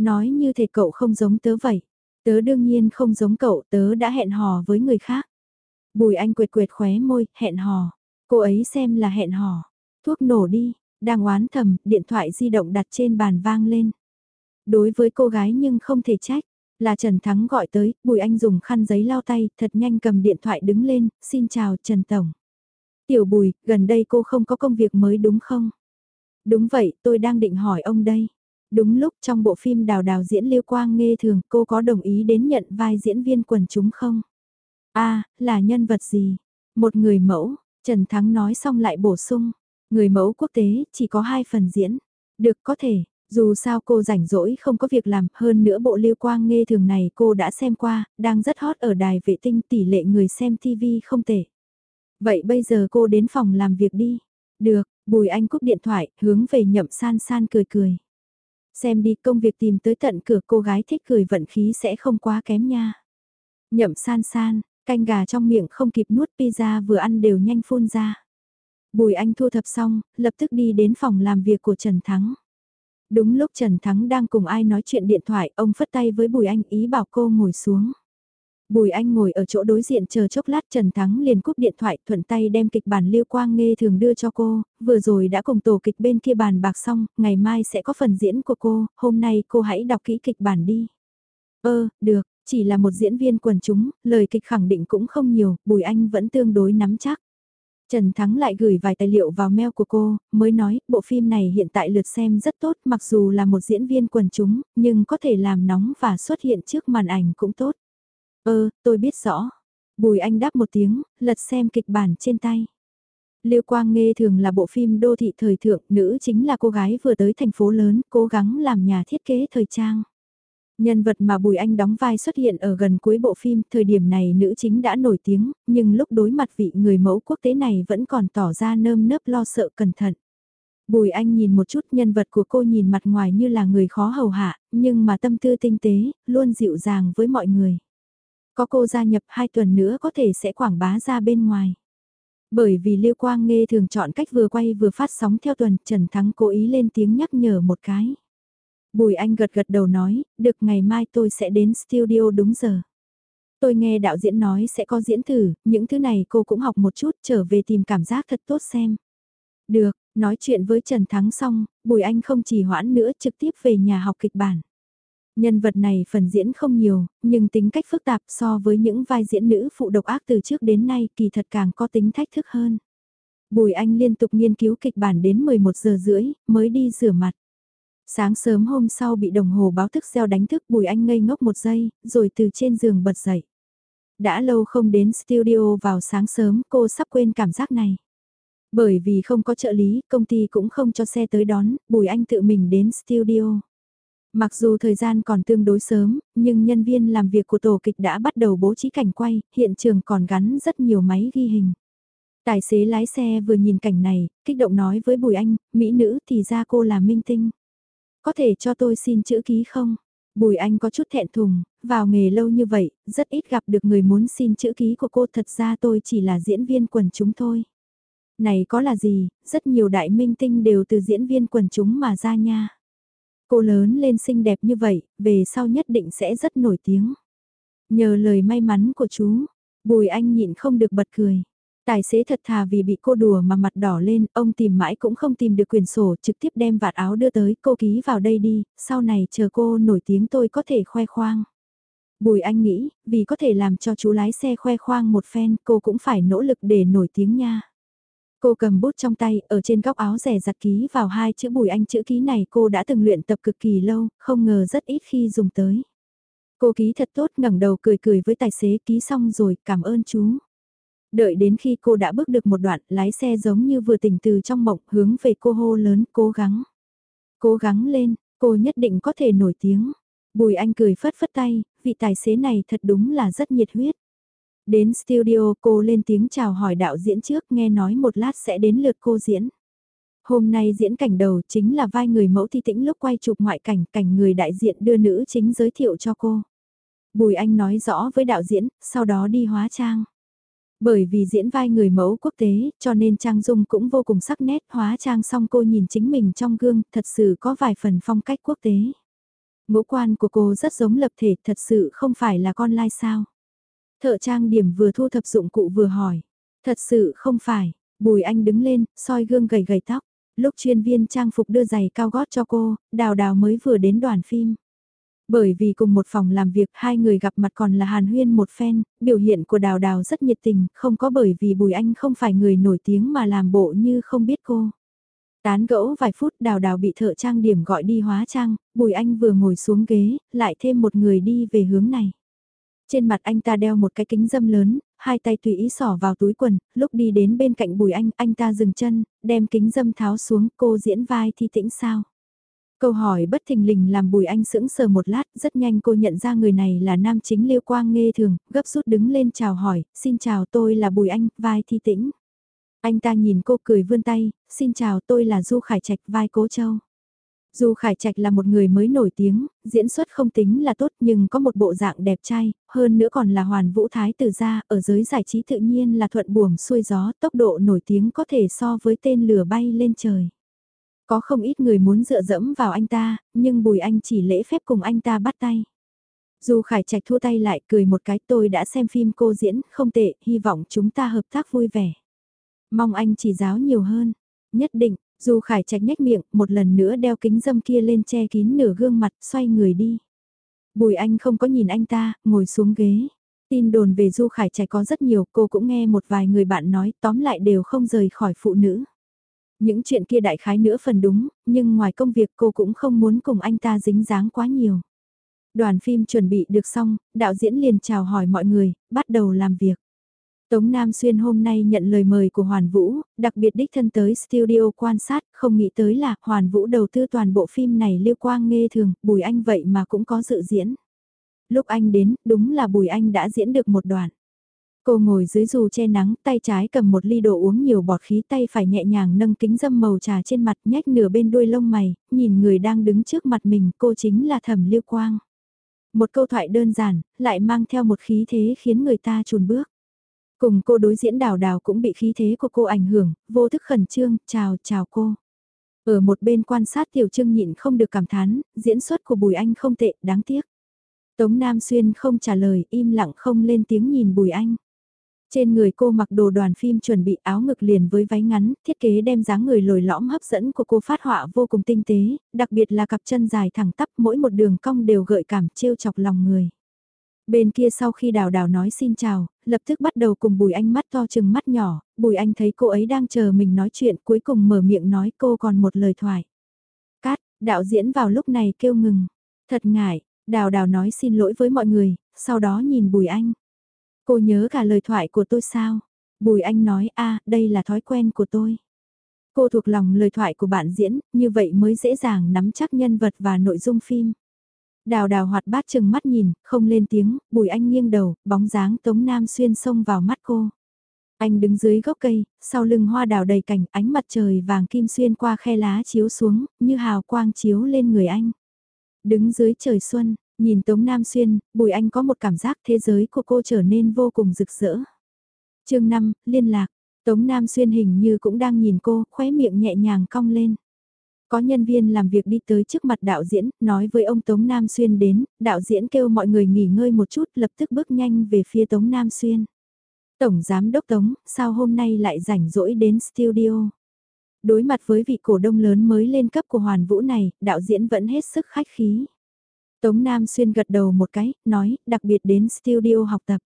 Nói như thể cậu không giống tớ vậy, tớ đương nhiên không giống cậu, tớ đã hẹn hò với người khác. Bùi anh quệt quệt khóe môi, hẹn hò, cô ấy xem là hẹn hò. Thuốc nổ đi, đang oán thầm, điện thoại di động đặt trên bàn vang lên. Đối với cô gái nhưng không thể trách, là Trần Thắng gọi tới, Bùi Anh dùng khăn giấy lau tay, thật nhanh cầm điện thoại đứng lên, xin chào Trần Tổng. Tiểu Bùi, gần đây cô không có công việc mới đúng không? Đúng vậy, tôi đang định hỏi ông đây. Đúng lúc trong bộ phim đào đào diễn Liêu Quang nghe thường cô có đồng ý đến nhận vai diễn viên quần chúng không? a à, là nhân vật gì? Một người mẫu, Trần Thắng nói xong lại bổ sung. Người mẫu quốc tế chỉ có hai phần diễn. Được có thể, dù sao cô rảnh rỗi không có việc làm, hơn nữa bộ lưu quang nghe thường này cô đã xem qua, đang rất hot ở đài vệ tinh tỷ lệ người xem TV không tệ. Vậy bây giờ cô đến phòng làm việc đi. Được, Bùi Anh cúp điện thoại, hướng về nhậm san san cười cười. Xem đi công việc tìm tới tận cửa cô gái thích cười vận khí sẽ không quá kém nha. Nhậm san san, canh gà trong miệng không kịp nuốt pizza vừa ăn đều nhanh phun ra. Bùi Anh thu thập xong, lập tức đi đến phòng làm việc của Trần Thắng. Đúng lúc Trần Thắng đang cùng ai nói chuyện điện thoại, ông phất tay với Bùi Anh ý bảo cô ngồi xuống. Bùi Anh ngồi ở chỗ đối diện chờ chốc lát Trần Thắng liền cúp điện thoại thuận tay đem kịch bản Lưu quang nghe thường đưa cho cô, vừa rồi đã cùng tổ kịch bên kia bàn bạc xong, ngày mai sẽ có phần diễn của cô, hôm nay cô hãy đọc kỹ kịch bản đi. Ơ, được, chỉ là một diễn viên quần chúng, lời kịch khẳng định cũng không nhiều, Bùi Anh vẫn tương đối nắm chắc. Trần Thắng lại gửi vài tài liệu vào mail của cô, mới nói, bộ phim này hiện tại lượt xem rất tốt mặc dù là một diễn viên quần chúng, nhưng có thể làm nóng và xuất hiện trước màn ảnh cũng tốt. Ơ, tôi biết rõ. Bùi Anh đáp một tiếng, lật xem kịch bản trên tay. Liêu Quang Nghê thường là bộ phim đô thị thời thượng, nữ chính là cô gái vừa tới thành phố lớn, cố gắng làm nhà thiết kế thời trang. Nhân vật mà Bùi Anh đóng vai xuất hiện ở gần cuối bộ phim, thời điểm này nữ chính đã nổi tiếng, nhưng lúc đối mặt vị người mẫu quốc tế này vẫn còn tỏ ra nơm nớp lo sợ cẩn thận. Bùi Anh nhìn một chút nhân vật của cô nhìn mặt ngoài như là người khó hầu hạ, nhưng mà tâm tư tinh tế, luôn dịu dàng với mọi người. Có cô gia nhập hai tuần nữa có thể sẽ quảng bá ra bên ngoài. Bởi vì Liêu Quang Nghê thường chọn cách vừa quay vừa phát sóng theo tuần, Trần Thắng cố ý lên tiếng nhắc nhở một cái. Bùi Anh gật gật đầu nói, được ngày mai tôi sẽ đến studio đúng giờ. Tôi nghe đạo diễn nói sẽ có diễn thử, những thứ này cô cũng học một chút trở về tìm cảm giác thật tốt xem. Được, nói chuyện với Trần Thắng xong, Bùi Anh không chỉ hoãn nữa trực tiếp về nhà học kịch bản. Nhân vật này phần diễn không nhiều, nhưng tính cách phức tạp so với những vai diễn nữ phụ độc ác từ trước đến nay kỳ thật càng có tính thách thức hơn. Bùi Anh liên tục nghiên cứu kịch bản đến 11 giờ rưỡi, mới đi rửa mặt. Sáng sớm hôm sau bị đồng hồ báo thức gieo đánh thức Bùi Anh ngây ngốc một giây, rồi từ trên giường bật dậy. Đã lâu không đến studio vào sáng sớm cô sắp quên cảm giác này. Bởi vì không có trợ lý, công ty cũng không cho xe tới đón, Bùi Anh tự mình đến studio. Mặc dù thời gian còn tương đối sớm, nhưng nhân viên làm việc của tổ kịch đã bắt đầu bố trí cảnh quay, hiện trường còn gắn rất nhiều máy ghi hình. Tài xế lái xe vừa nhìn cảnh này, kích động nói với Bùi Anh, mỹ nữ thì ra cô là minh tinh. Có thể cho tôi xin chữ ký không? Bùi Anh có chút thẹn thùng, vào nghề lâu như vậy, rất ít gặp được người muốn xin chữ ký của cô thật ra tôi chỉ là diễn viên quần chúng thôi. Này có là gì, rất nhiều đại minh tinh đều từ diễn viên quần chúng mà ra nha. Cô lớn lên xinh đẹp như vậy, về sau nhất định sẽ rất nổi tiếng. Nhờ lời may mắn của chú, Bùi Anh nhịn không được bật cười. Tài xế thật thà vì bị cô đùa mà mặt đỏ lên, ông tìm mãi cũng không tìm được quyền sổ, trực tiếp đem vạt áo đưa tới, cô ký vào đây đi, sau này chờ cô nổi tiếng tôi có thể khoe khoang. Bùi Anh nghĩ, vì có thể làm cho chú lái xe khoe khoang một phen, cô cũng phải nỗ lực để nổi tiếng nha. Cô cầm bút trong tay, ở trên góc áo rẻ giặt ký vào hai chữ Bùi Anh chữ ký này cô đã từng luyện tập cực kỳ lâu, không ngờ rất ít khi dùng tới. Cô ký thật tốt ngẩng đầu cười cười với tài xế ký xong rồi, cảm ơn chú. Đợi đến khi cô đã bước được một đoạn, lái xe giống như vừa tỉnh từ trong mộng hướng về cô hô lớn, cố gắng. Cố gắng lên, cô nhất định có thể nổi tiếng. Bùi Anh cười phất phất tay, vị tài xế này thật đúng là rất nhiệt huyết. Đến studio cô lên tiếng chào hỏi đạo diễn trước nghe nói một lát sẽ đến lượt cô diễn. Hôm nay diễn cảnh đầu chính là vai người mẫu thi tĩnh lúc quay chụp ngoại cảnh, cảnh người đại diện đưa nữ chính giới thiệu cho cô. Bùi Anh nói rõ với đạo diễn, sau đó đi hóa trang. Bởi vì diễn vai người mẫu quốc tế, cho nên Trang Dung cũng vô cùng sắc nét hóa trang xong cô nhìn chính mình trong gương, thật sự có vài phần phong cách quốc tế. Ngũ quan của cô rất giống lập thể, thật sự không phải là con lai sao. Thợ trang điểm vừa thu thập dụng cụ vừa hỏi. Thật sự không phải, Bùi Anh đứng lên, soi gương gầy gầy tóc. Lúc chuyên viên trang phục đưa giày cao gót cho cô, đào đào mới vừa đến đoàn phim. Bởi vì cùng một phòng làm việc hai người gặp mặt còn là Hàn Huyên một phen, biểu hiện của Đào Đào rất nhiệt tình, không có bởi vì Bùi Anh không phải người nổi tiếng mà làm bộ như không biết cô. Tán gẫu vài phút Đào Đào bị thợ trang điểm gọi đi hóa trang, Bùi Anh vừa ngồi xuống ghế, lại thêm một người đi về hướng này. Trên mặt anh ta đeo một cái kính dâm lớn, hai tay tùy ý sỏ vào túi quần, lúc đi đến bên cạnh Bùi Anh, anh ta dừng chân, đem kính dâm tháo xuống, cô diễn vai thi tĩnh sao? Câu hỏi bất thình lình làm Bùi Anh sững sờ một lát, rất nhanh cô nhận ra người này là nam chính Liêu Quang Nghê Thường, gấp rút đứng lên chào hỏi, xin chào tôi là Bùi Anh, vai thi tĩnh. Anh ta nhìn cô cười vươn tay, xin chào tôi là Du Khải Trạch, vai Cố Châu. Dù Khải Trạch là một người mới nổi tiếng, diễn xuất không tính là tốt nhưng có một bộ dạng đẹp trai, hơn nữa còn là hoàn vũ thái tử gia, ở giới giải trí tự nhiên là thuận buồm xuôi gió, tốc độ nổi tiếng có thể so với tên lửa bay lên trời. Có không ít người muốn dựa dẫm vào anh ta, nhưng Bùi Anh chỉ lễ phép cùng anh ta bắt tay. Dù Khải Trạch thua tay lại cười một cái tôi đã xem phim cô diễn, không tệ, hy vọng chúng ta hợp tác vui vẻ. Mong anh chỉ giáo nhiều hơn. Nhất định, dù Khải Trạch nhếch miệng, một lần nữa đeo kính dâm kia lên che kín nửa gương mặt, xoay người đi. Bùi Anh không có nhìn anh ta, ngồi xuống ghế. Tin đồn về Du Khải Trạch có rất nhiều, cô cũng nghe một vài người bạn nói, tóm lại đều không rời khỏi phụ nữ. Những chuyện kia đại khái nữa phần đúng, nhưng ngoài công việc cô cũng không muốn cùng anh ta dính dáng quá nhiều. Đoàn phim chuẩn bị được xong, đạo diễn liền chào hỏi mọi người, bắt đầu làm việc. Tống Nam Xuyên hôm nay nhận lời mời của Hoàn Vũ, đặc biệt đích thân tới studio quan sát, không nghĩ tới là Hoàn Vũ đầu tư toàn bộ phim này lưu quang nghe thường, Bùi Anh vậy mà cũng có dự diễn. Lúc anh đến, đúng là Bùi Anh đã diễn được một đoạn. Cô ngồi dưới dù che nắng, tay trái cầm một ly đồ uống nhiều bọt khí tay phải nhẹ nhàng nâng kính dâm màu trà trên mặt nhách nửa bên đuôi lông mày, nhìn người đang đứng trước mặt mình, cô chính là thẩm Lưu quang. Một câu thoại đơn giản, lại mang theo một khí thế khiến người ta chùn bước. Cùng cô đối diễn đào đào cũng bị khí thế của cô ảnh hưởng, vô thức khẩn trương, chào chào cô. Ở một bên quan sát tiểu trương nhịn không được cảm thán, diễn xuất của Bùi Anh không tệ, đáng tiếc. Tống Nam Xuyên không trả lời, im lặng không lên tiếng nhìn Bùi Anh. Trên người cô mặc đồ đoàn phim chuẩn bị áo ngực liền với váy ngắn, thiết kế đem dáng người lồi lõm hấp dẫn của cô phát họa vô cùng tinh tế, đặc biệt là cặp chân dài thẳng tắp mỗi một đường cong đều gợi cảm trêu chọc lòng người. Bên kia sau khi đào đào nói xin chào, lập tức bắt đầu cùng Bùi Anh mắt to chừng mắt nhỏ, Bùi Anh thấy cô ấy đang chờ mình nói chuyện cuối cùng mở miệng nói cô còn một lời thoại. Cát, đạo diễn vào lúc này kêu ngừng. Thật ngại, đào đào nói xin lỗi với mọi người, sau đó nhìn Bùi Anh. Cô nhớ cả lời thoại của tôi sao? Bùi Anh nói a đây là thói quen của tôi. Cô thuộc lòng lời thoại của bạn diễn, như vậy mới dễ dàng nắm chắc nhân vật và nội dung phim. Đào đào hoạt bát chừng mắt nhìn, không lên tiếng, bùi anh nghiêng đầu, bóng dáng Tống Nam xuyên xông vào mắt cô. Anh đứng dưới gốc cây, sau lưng hoa đào đầy cảnh, ánh mặt trời vàng kim xuyên qua khe lá chiếu xuống, như hào quang chiếu lên người anh. Đứng dưới trời xuân, nhìn Tống Nam Xuyên, Bùi Anh có một cảm giác thế giới của cô trở nên vô cùng rực rỡ. chương 5, liên lạc, Tống Nam Xuyên hình như cũng đang nhìn cô, khóe miệng nhẹ nhàng cong lên. Có nhân viên làm việc đi tới trước mặt đạo diễn, nói với ông Tống Nam Xuyên đến, đạo diễn kêu mọi người nghỉ ngơi một chút lập tức bước nhanh về phía Tống Nam Xuyên. Tổng Giám Đốc Tống, sao hôm nay lại rảnh rỗi đến studio? Đối mặt với vị cổ đông lớn mới lên cấp của Hoàn Vũ này, đạo diễn vẫn hết sức khách khí. Tống Nam Xuyên gật đầu một cái, nói, đặc biệt đến studio học tập.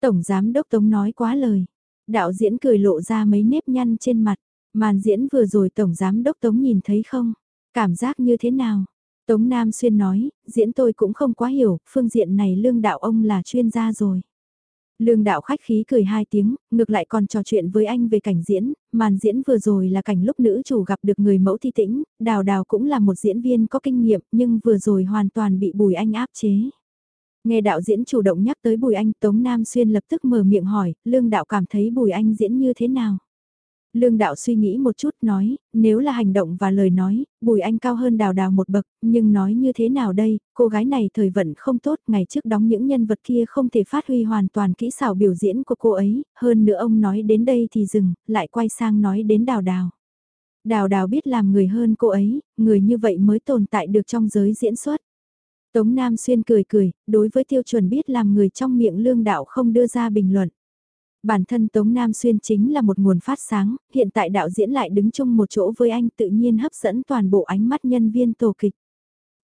Tổng Giám Đốc Tống nói quá lời. Đạo diễn cười lộ ra mấy nếp nhăn trên mặt. Màn diễn vừa rồi Tổng Giám Đốc Tống nhìn thấy không? Cảm giác như thế nào? Tống Nam Xuyên nói, diễn tôi cũng không quá hiểu, phương diện này lương đạo ông là chuyên gia rồi. Lương đạo khách khí cười hai tiếng, ngược lại còn trò chuyện với anh về cảnh diễn, màn diễn vừa rồi là cảnh lúc nữ chủ gặp được người mẫu thi tĩnh, đào đào cũng là một diễn viên có kinh nghiệm nhưng vừa rồi hoàn toàn bị bùi anh áp chế. Nghe đạo diễn chủ động nhắc tới Bùi Anh, Tống Nam Xuyên lập tức mở miệng hỏi, Lương đạo cảm thấy Bùi Anh diễn như thế nào? Lương đạo suy nghĩ một chút nói, nếu là hành động và lời nói, Bùi Anh cao hơn đào đào một bậc, nhưng nói như thế nào đây, cô gái này thời vận không tốt, ngày trước đóng những nhân vật kia không thể phát huy hoàn toàn kỹ xảo biểu diễn của cô ấy, hơn nữa ông nói đến đây thì dừng, lại quay sang nói đến đào đào. Đào đào biết làm người hơn cô ấy, người như vậy mới tồn tại được trong giới diễn xuất. Tống Nam Xuyên cười cười, đối với tiêu chuẩn biết làm người trong miệng lương đạo không đưa ra bình luận. Bản thân Tống Nam Xuyên chính là một nguồn phát sáng, hiện tại đạo diễn lại đứng chung một chỗ với anh tự nhiên hấp dẫn toàn bộ ánh mắt nhân viên tổ kịch.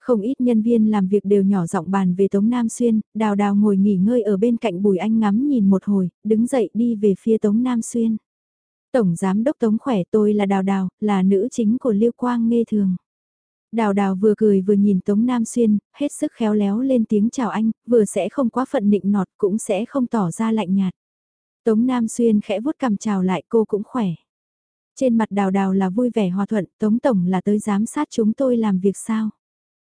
Không ít nhân viên làm việc đều nhỏ giọng bàn về Tống Nam Xuyên, đào đào ngồi nghỉ ngơi ở bên cạnh bùi anh ngắm nhìn một hồi, đứng dậy đi về phía Tống Nam Xuyên. Tổng Giám Đốc Tống khỏe tôi là Đào Đào, là nữ chính của Liêu Quang Nghê Thường. Đào đào vừa cười vừa nhìn Tống Nam Xuyên, hết sức khéo léo lên tiếng chào anh, vừa sẽ không quá phận nịnh nọt cũng sẽ không tỏ ra lạnh nhạt. Tống Nam Xuyên khẽ vuốt cằm chào lại cô cũng khỏe. Trên mặt đào đào là vui vẻ hòa thuận, Tống Tổng là tới giám sát chúng tôi làm việc sao?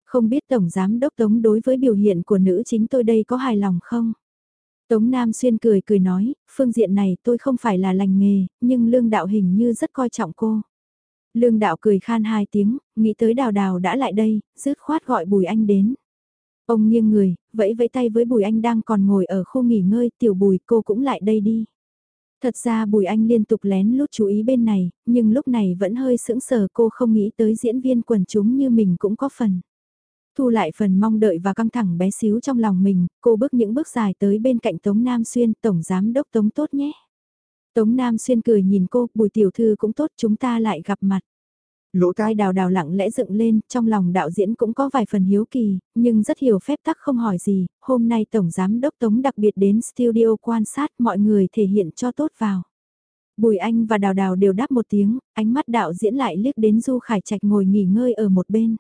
Không biết Tổng Giám Đốc Tống đối với biểu hiện của nữ chính tôi đây có hài lòng không? Tống Nam Xuyên cười cười nói, phương diện này tôi không phải là lành nghề, nhưng lương đạo hình như rất coi trọng cô. Lương đạo cười khan hai tiếng, nghĩ tới đào đào đã lại đây, rứt khoát gọi Bùi Anh đến. Ông nghiêng người, vẫy vẫy tay với Bùi Anh đang còn ngồi ở khu nghỉ ngơi, tiểu Bùi cô cũng lại đây đi. Thật ra Bùi Anh liên tục lén lút chú ý bên này, nhưng lúc này vẫn hơi sững sờ cô không nghĩ tới diễn viên quần chúng như mình cũng có phần. Thu lại phần mong đợi và căng thẳng bé xíu trong lòng mình, cô bước những bước dài tới bên cạnh Tống Nam Xuyên, Tổng Giám Đốc Tống tốt nhé. Tống Nam Xuyên cười nhìn cô, bùi tiểu thư cũng tốt chúng ta lại gặp mặt. Lỗ tai đào đào lặng lẽ dựng lên, trong lòng đạo diễn cũng có vài phần hiếu kỳ, nhưng rất hiểu phép tắc không hỏi gì, hôm nay Tổng Giám Đốc Tống đặc biệt đến studio quan sát mọi người thể hiện cho tốt vào. Bùi Anh và Đào Đào đều đáp một tiếng, ánh mắt đạo diễn lại liếc đến Du Khải Trạch ngồi nghỉ ngơi ở một bên.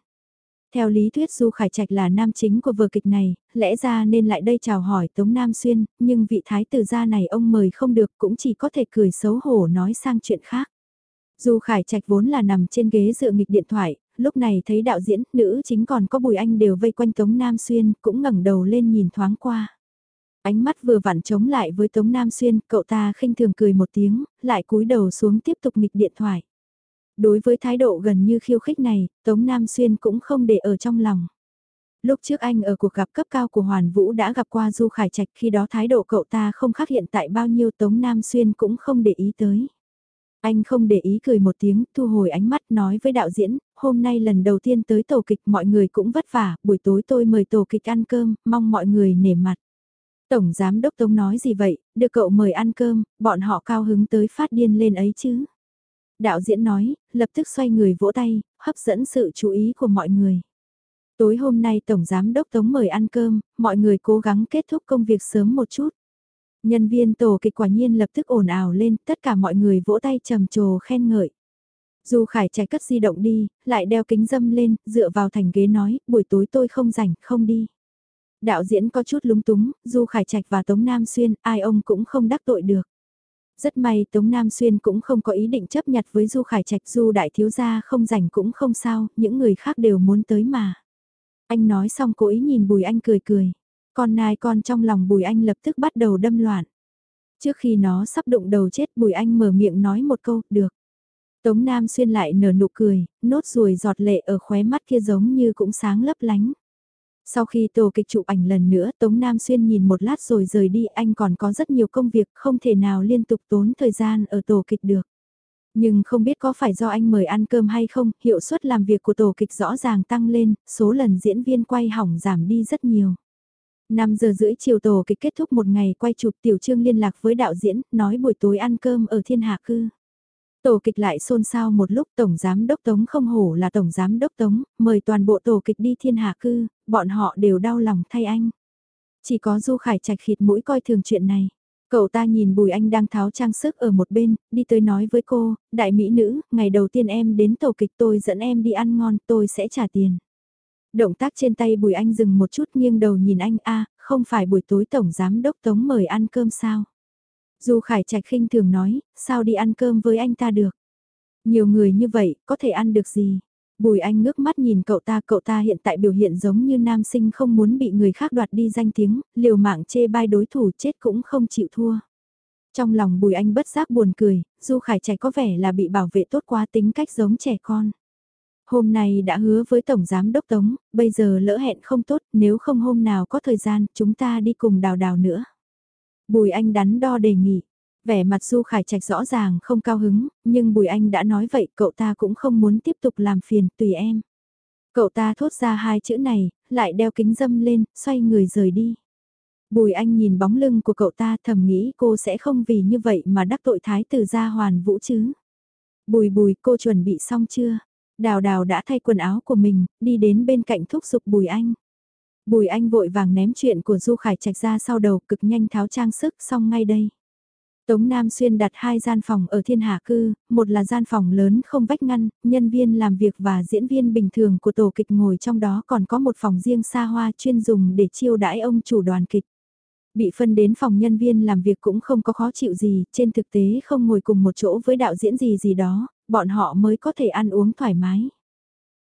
Theo lý thuyết Du Khải Trạch là nam chính của vở kịch này, lẽ ra nên lại đây chào hỏi Tống Nam Xuyên, nhưng vị thái tử gia này ông mời không được cũng chỉ có thể cười xấu hổ nói sang chuyện khác. Dù Khải Trạch vốn là nằm trên ghế dựa nghịch điện thoại, lúc này thấy đạo diễn, nữ chính còn có Bùi Anh đều vây quanh Tống Nam Xuyên, cũng ngẩng đầu lên nhìn thoáng qua. Ánh mắt vừa vặn chống lại với Tống Nam Xuyên, cậu ta khinh thường cười một tiếng, lại cúi đầu xuống tiếp tục nghịch điện thoại. Đối với thái độ gần như khiêu khích này, Tống Nam Xuyên cũng không để ở trong lòng. Lúc trước anh ở cuộc gặp cấp cao của Hoàn Vũ đã gặp qua Du Khải Trạch khi đó thái độ cậu ta không khác hiện tại bao nhiêu Tống Nam Xuyên cũng không để ý tới. Anh không để ý cười một tiếng, thu hồi ánh mắt nói với đạo diễn, hôm nay lần đầu tiên tới tổ kịch mọi người cũng vất vả, buổi tối tôi mời tổ kịch ăn cơm, mong mọi người nể mặt. Tổng Giám Đốc Tống nói gì vậy, được cậu mời ăn cơm, bọn họ cao hứng tới phát điên lên ấy chứ. Đạo diễn nói, lập tức xoay người vỗ tay, hấp dẫn sự chú ý của mọi người. Tối hôm nay Tổng Giám Đốc Tống mời ăn cơm, mọi người cố gắng kết thúc công việc sớm một chút. Nhân viên tổ kịch quả nhiên lập tức ồn ào lên, tất cả mọi người vỗ tay trầm trồ khen ngợi. Dù Khải chạy cất di động đi, lại đeo kính dâm lên, dựa vào thành ghế nói, buổi tối tôi không rảnh, không đi. Đạo diễn có chút lúng túng, Du Khải Trạch và Tống Nam Xuyên, ai ông cũng không đắc tội được. Rất may Tống Nam Xuyên cũng không có ý định chấp nhặt với Du Khải Trạch Du đại thiếu gia không rảnh cũng không sao, những người khác đều muốn tới mà. Anh nói xong cố ý nhìn Bùi Anh cười cười. Con nai con trong lòng Bùi Anh lập tức bắt đầu đâm loạn. Trước khi nó sắp đụng đầu chết Bùi Anh mở miệng nói một câu, được. Tống Nam Xuyên lại nở nụ cười, nốt ruồi giọt lệ ở khóe mắt kia giống như cũng sáng lấp lánh. Sau khi tổ kịch chụp ảnh lần nữa Tống Nam Xuyên nhìn một lát rồi rời đi anh còn có rất nhiều công việc không thể nào liên tục tốn thời gian ở tổ kịch được. Nhưng không biết có phải do anh mời ăn cơm hay không, hiệu suất làm việc của tổ kịch rõ ràng tăng lên, số lần diễn viên quay hỏng giảm đi rất nhiều. 5 giờ rưỡi chiều tổ kịch kết thúc một ngày quay chụp tiểu trương liên lạc với đạo diễn, nói buổi tối ăn cơm ở thiên hạ cư. Tổ kịch lại xôn xao một lúc Tổng Giám Đốc Tống không hổ là Tổng Giám Đốc Tống, mời toàn bộ tổ kịch đi thiên hạ cư, bọn họ đều đau lòng thay anh. Chỉ có Du Khải Trạch khịt mũi coi thường chuyện này. Cậu ta nhìn Bùi Anh đang tháo trang sức ở một bên, đi tới nói với cô, đại mỹ nữ, ngày đầu tiên em đến tổ kịch tôi dẫn em đi ăn ngon, tôi sẽ trả tiền. Động tác trên tay Bùi Anh dừng một chút nghiêng đầu nhìn anh a không phải buổi tối Tổng Giám Đốc Tống mời ăn cơm sao? Dù Khải Trạch khinh thường nói, sao đi ăn cơm với anh ta được? Nhiều người như vậy, có thể ăn được gì? Bùi Anh ngước mắt nhìn cậu ta, cậu ta hiện tại biểu hiện giống như nam sinh không muốn bị người khác đoạt đi danh tiếng, liều mạng chê bai đối thủ chết cũng không chịu thua. Trong lòng Bùi Anh bất giác buồn cười, Du Khải Trạch có vẻ là bị bảo vệ tốt quá tính cách giống trẻ con. Hôm nay đã hứa với Tổng Giám Đốc Tống, bây giờ lỡ hẹn không tốt, nếu không hôm nào có thời gian, chúng ta đi cùng đào đào nữa. Bùi Anh đắn đo đề nghị, vẻ mặt Du Khải Trạch rõ ràng không cao hứng, nhưng Bùi Anh đã nói vậy cậu ta cũng không muốn tiếp tục làm phiền, tùy em. Cậu ta thốt ra hai chữ này, lại đeo kính dâm lên, xoay người rời đi. Bùi Anh nhìn bóng lưng của cậu ta thầm nghĩ cô sẽ không vì như vậy mà đắc tội thái tử gia hoàn vũ chứ. Bùi bùi cô chuẩn bị xong chưa? Đào đào đã thay quần áo của mình, đi đến bên cạnh thúc giục Bùi Anh. Bùi Anh vội vàng ném chuyện của Du Khải Trạch ra sau đầu cực nhanh tháo trang sức xong ngay đây. Tống Nam Xuyên đặt hai gian phòng ở thiên hạ cư, một là gian phòng lớn không vách ngăn, nhân viên làm việc và diễn viên bình thường của tổ kịch ngồi trong đó còn có một phòng riêng xa hoa chuyên dùng để chiêu đãi ông chủ đoàn kịch. Bị phân đến phòng nhân viên làm việc cũng không có khó chịu gì, trên thực tế không ngồi cùng một chỗ với đạo diễn gì gì đó, bọn họ mới có thể ăn uống thoải mái.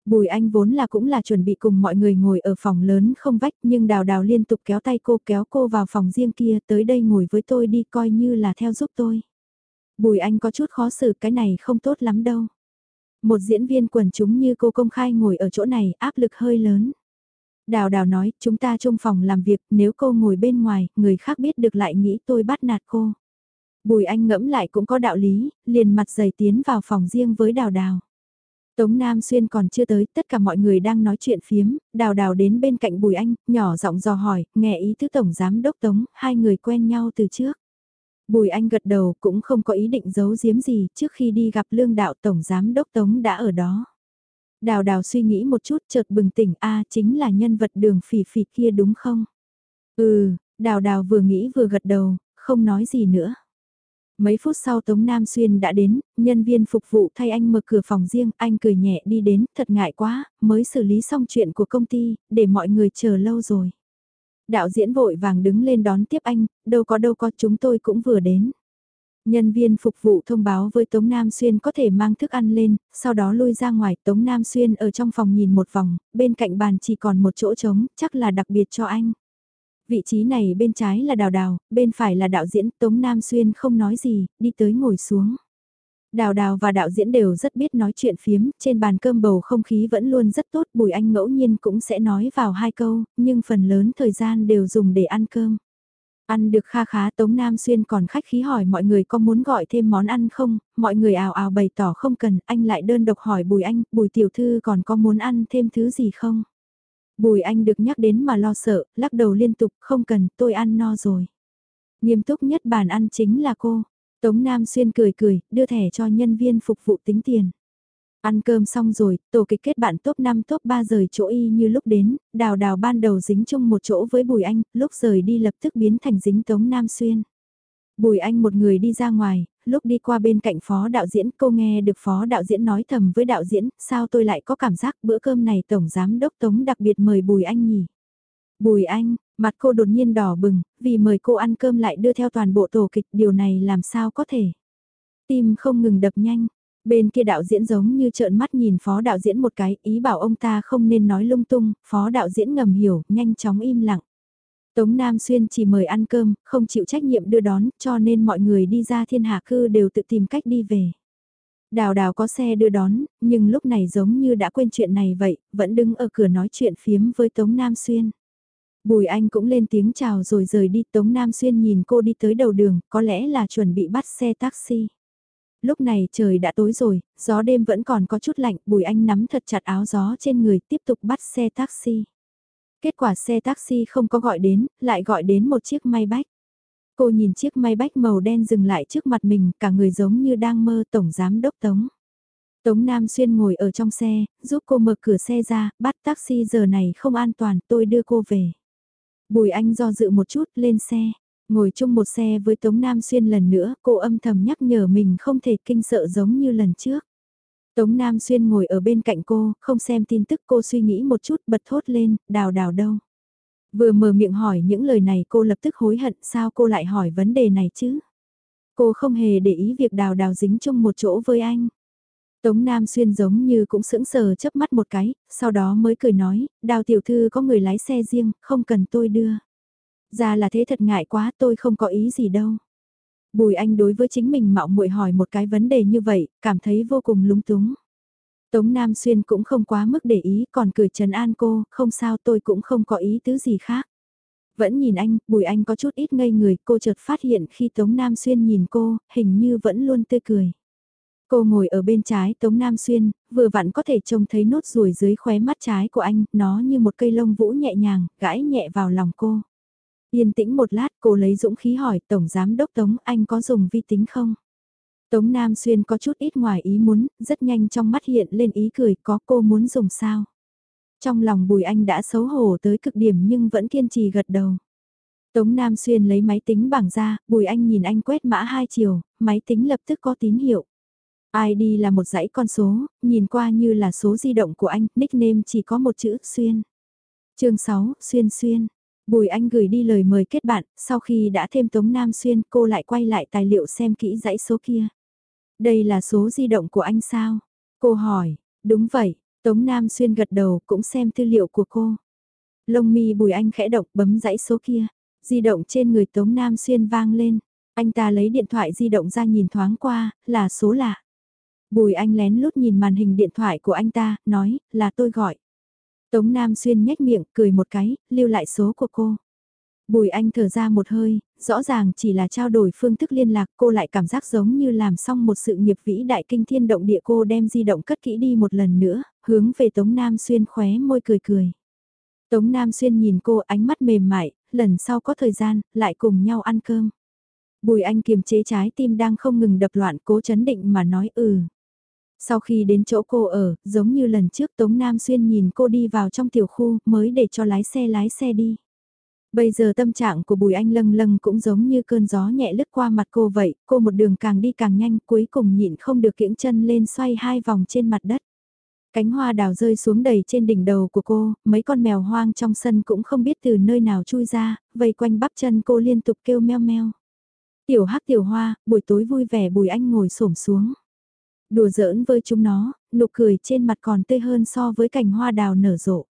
Bùi Anh vốn là cũng là chuẩn bị cùng mọi người ngồi ở phòng lớn không vách, nhưng đào đào liên tục kéo tay cô, kéo cô vào phòng riêng kia, tới đây ngồi với tôi đi, coi như là theo giúp tôi. Bùi Anh có chút khó xử, cái này không tốt lắm đâu. Một diễn viên quần chúng như cô công khai ngồi ở chỗ này, áp lực hơi lớn. Đào đào nói, chúng ta trong phòng làm việc, nếu cô ngồi bên ngoài, người khác biết được lại nghĩ tôi bắt nạt cô. Bùi Anh ngẫm lại cũng có đạo lý, liền mặt dày tiến vào phòng riêng với đào đào. Tống Nam Xuyên còn chưa tới, tất cả mọi người đang nói chuyện phiếm, đào đào đến bên cạnh Bùi Anh, nhỏ giọng dò hỏi, nghe ý thứ Tổng Giám Đốc Tống, hai người quen nhau từ trước. Bùi Anh gật đầu cũng không có ý định giấu giếm gì, trước khi đi gặp lương đạo Tổng Giám Đốc Tống đã ở đó. Đào đào suy nghĩ một chút chợt bừng tỉnh a chính là nhân vật đường phỉ phỉ kia đúng không? Ừ, đào đào vừa nghĩ vừa gật đầu, không nói gì nữa. Mấy phút sau Tống Nam Xuyên đã đến, nhân viên phục vụ thay anh mở cửa phòng riêng, anh cười nhẹ đi đến, thật ngại quá, mới xử lý xong chuyện của công ty, để mọi người chờ lâu rồi. Đạo diễn vội vàng đứng lên đón tiếp anh, đâu có đâu có chúng tôi cũng vừa đến. Nhân viên phục vụ thông báo với Tống Nam Xuyên có thể mang thức ăn lên, sau đó lui ra ngoài Tống Nam Xuyên ở trong phòng nhìn một vòng, bên cạnh bàn chỉ còn một chỗ trống, chắc là đặc biệt cho anh. Vị trí này bên trái là đào đào, bên phải là đạo diễn Tống Nam Xuyên không nói gì, đi tới ngồi xuống. Đào đào và đạo diễn đều rất biết nói chuyện phiếm, trên bàn cơm bầu không khí vẫn luôn rất tốt, Bùi Anh ngẫu nhiên cũng sẽ nói vào hai câu, nhưng phần lớn thời gian đều dùng để ăn cơm. Ăn được kha khá Tống Nam Xuyên còn khách khí hỏi mọi người có muốn gọi thêm món ăn không, mọi người ào ào bày tỏ không cần, anh lại đơn độc hỏi Bùi Anh, Bùi Tiểu Thư còn có muốn ăn thêm thứ gì không? Bùi Anh được nhắc đến mà lo sợ, lắc đầu liên tục, không cần, tôi ăn no rồi. Nghiêm túc nhất bàn ăn chính là cô. Tống Nam Xuyên cười cười, đưa thẻ cho nhân viên phục vụ tính tiền. Ăn cơm xong rồi, tổ kịch kết bạn top 5 top 3 rời chỗ y như lúc đến, đào đào ban đầu dính chung một chỗ với Bùi Anh, lúc rời đi lập tức biến thành dính Tống Nam Xuyên. Bùi Anh một người đi ra ngoài, lúc đi qua bên cạnh phó đạo diễn cô nghe được phó đạo diễn nói thầm với đạo diễn, sao tôi lại có cảm giác bữa cơm này tổng giám đốc Tống đặc biệt mời Bùi Anh nhỉ. Bùi Anh, mặt cô đột nhiên đỏ bừng, vì mời cô ăn cơm lại đưa theo toàn bộ tổ kịch, điều này làm sao có thể. Tim không ngừng đập nhanh, bên kia đạo diễn giống như trợn mắt nhìn phó đạo diễn một cái, ý bảo ông ta không nên nói lung tung, phó đạo diễn ngầm hiểu, nhanh chóng im lặng. Tống Nam Xuyên chỉ mời ăn cơm, không chịu trách nhiệm đưa đón, cho nên mọi người đi ra thiên hạ cư đều tự tìm cách đi về. Đào đào có xe đưa đón, nhưng lúc này giống như đã quên chuyện này vậy, vẫn đứng ở cửa nói chuyện phiếm với Tống Nam Xuyên. Bùi Anh cũng lên tiếng chào rồi rời đi Tống Nam Xuyên nhìn cô đi tới đầu đường, có lẽ là chuẩn bị bắt xe taxi. Lúc này trời đã tối rồi, gió đêm vẫn còn có chút lạnh, Bùi Anh nắm thật chặt áo gió trên người tiếp tục bắt xe taxi. Kết quả xe taxi không có gọi đến, lại gọi đến một chiếc may bách. Cô nhìn chiếc may bách màu đen dừng lại trước mặt mình, cả người giống như đang mơ tổng giám đốc Tống. Tống Nam Xuyên ngồi ở trong xe, giúp cô mở cửa xe ra, bắt taxi giờ này không an toàn, tôi đưa cô về. Bùi Anh do dự một chút, lên xe. Ngồi chung một xe với Tống Nam Xuyên lần nữa, cô âm thầm nhắc nhở mình không thể kinh sợ giống như lần trước. Tống Nam Xuyên ngồi ở bên cạnh cô, không xem tin tức cô suy nghĩ một chút bật thốt lên, đào đào đâu. Vừa mở miệng hỏi những lời này cô lập tức hối hận sao cô lại hỏi vấn đề này chứ. Cô không hề để ý việc đào đào dính chung một chỗ với anh. Tống Nam Xuyên giống như cũng sững sờ chớp mắt một cái, sau đó mới cười nói, đào tiểu thư có người lái xe riêng, không cần tôi đưa. Ra là thế thật ngại quá tôi không có ý gì đâu. Bùi anh đối với chính mình mạo muội hỏi một cái vấn đề như vậy, cảm thấy vô cùng lúng túng. Tống Nam Xuyên cũng không quá mức để ý, còn cười trần an cô, không sao tôi cũng không có ý tứ gì khác. Vẫn nhìn anh, Bùi Anh có chút ít ngây người, cô chợt phát hiện khi Tống Nam Xuyên nhìn cô, hình như vẫn luôn tươi cười. Cô ngồi ở bên trái Tống Nam Xuyên, vừa vặn có thể trông thấy nốt ruồi dưới khóe mắt trái của anh, nó như một cây lông vũ nhẹ nhàng, gãi nhẹ vào lòng cô. Yên tĩnh một lát cô lấy dũng khí hỏi Tổng Giám Đốc Tống anh có dùng vi tính không? Tống Nam Xuyên có chút ít ngoài ý muốn, rất nhanh trong mắt hiện lên ý cười có cô muốn dùng sao? Trong lòng Bùi Anh đã xấu hổ tới cực điểm nhưng vẫn kiên trì gật đầu. Tống Nam Xuyên lấy máy tính bảng ra, Bùi Anh nhìn anh quét mã hai chiều, máy tính lập tức có tín hiệu. ID là một dãy con số, nhìn qua như là số di động của anh, nickname chỉ có một chữ Xuyên. chương 6, Xuyên Xuyên. Bùi Anh gửi đi lời mời kết bạn, sau khi đã thêm Tống Nam Xuyên cô lại quay lại tài liệu xem kỹ dãy số kia. Đây là số di động của anh sao? Cô hỏi, đúng vậy, Tống Nam Xuyên gật đầu cũng xem tư liệu của cô. Lông mi Bùi Anh khẽ động bấm dãy số kia, di động trên người Tống Nam Xuyên vang lên. Anh ta lấy điện thoại di động ra nhìn thoáng qua, là số lạ. Bùi Anh lén lút nhìn màn hình điện thoại của anh ta, nói, là tôi gọi. Tống Nam Xuyên nhếch miệng, cười một cái, lưu lại số của cô. Bùi Anh thở ra một hơi, rõ ràng chỉ là trao đổi phương thức liên lạc cô lại cảm giác giống như làm xong một sự nghiệp vĩ đại kinh thiên động địa cô đem di động cất kỹ đi một lần nữa, hướng về Tống Nam Xuyên khóe môi cười cười. Tống Nam Xuyên nhìn cô ánh mắt mềm mại, lần sau có thời gian, lại cùng nhau ăn cơm. Bùi Anh kiềm chế trái tim đang không ngừng đập loạn cố chấn định mà nói ừ. Sau khi đến chỗ cô ở, giống như lần trước Tống Nam Xuyên nhìn cô đi vào trong tiểu khu mới để cho lái xe lái xe đi. Bây giờ tâm trạng của Bùi Anh lâng lâng cũng giống như cơn gió nhẹ lướt qua mặt cô vậy, cô một đường càng đi càng nhanh cuối cùng nhịn không được kiễng chân lên xoay hai vòng trên mặt đất. Cánh hoa đào rơi xuống đầy trên đỉnh đầu của cô, mấy con mèo hoang trong sân cũng không biết từ nơi nào chui ra, vây quanh bắp chân cô liên tục kêu meo meo. Tiểu hắc tiểu hoa, buổi tối vui vẻ Bùi Anh ngồi xổm xuống. Đùa giỡn với chúng nó, nụ cười trên mặt còn tươi hơn so với cành hoa đào nở rộ.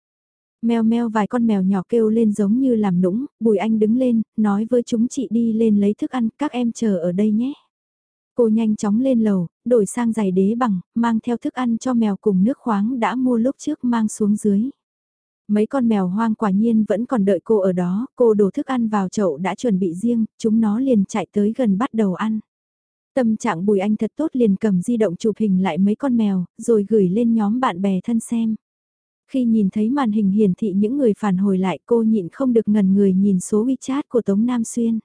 Mèo meo vài con mèo nhỏ kêu lên giống như làm nũng, Bùi Anh đứng lên, nói với chúng chị đi lên lấy thức ăn, các em chờ ở đây nhé. Cô nhanh chóng lên lầu, đổi sang giày đế bằng, mang theo thức ăn cho mèo cùng nước khoáng đã mua lúc trước mang xuống dưới. Mấy con mèo hoang quả nhiên vẫn còn đợi cô ở đó, cô đổ thức ăn vào chậu đã chuẩn bị riêng, chúng nó liền chạy tới gần bắt đầu ăn. Tâm trạng Bùi Anh thật tốt liền cầm di động chụp hình lại mấy con mèo, rồi gửi lên nhóm bạn bè thân xem. Khi nhìn thấy màn hình hiển thị những người phản hồi lại cô nhịn không được ngần người nhìn số WeChat của Tống Nam Xuyên.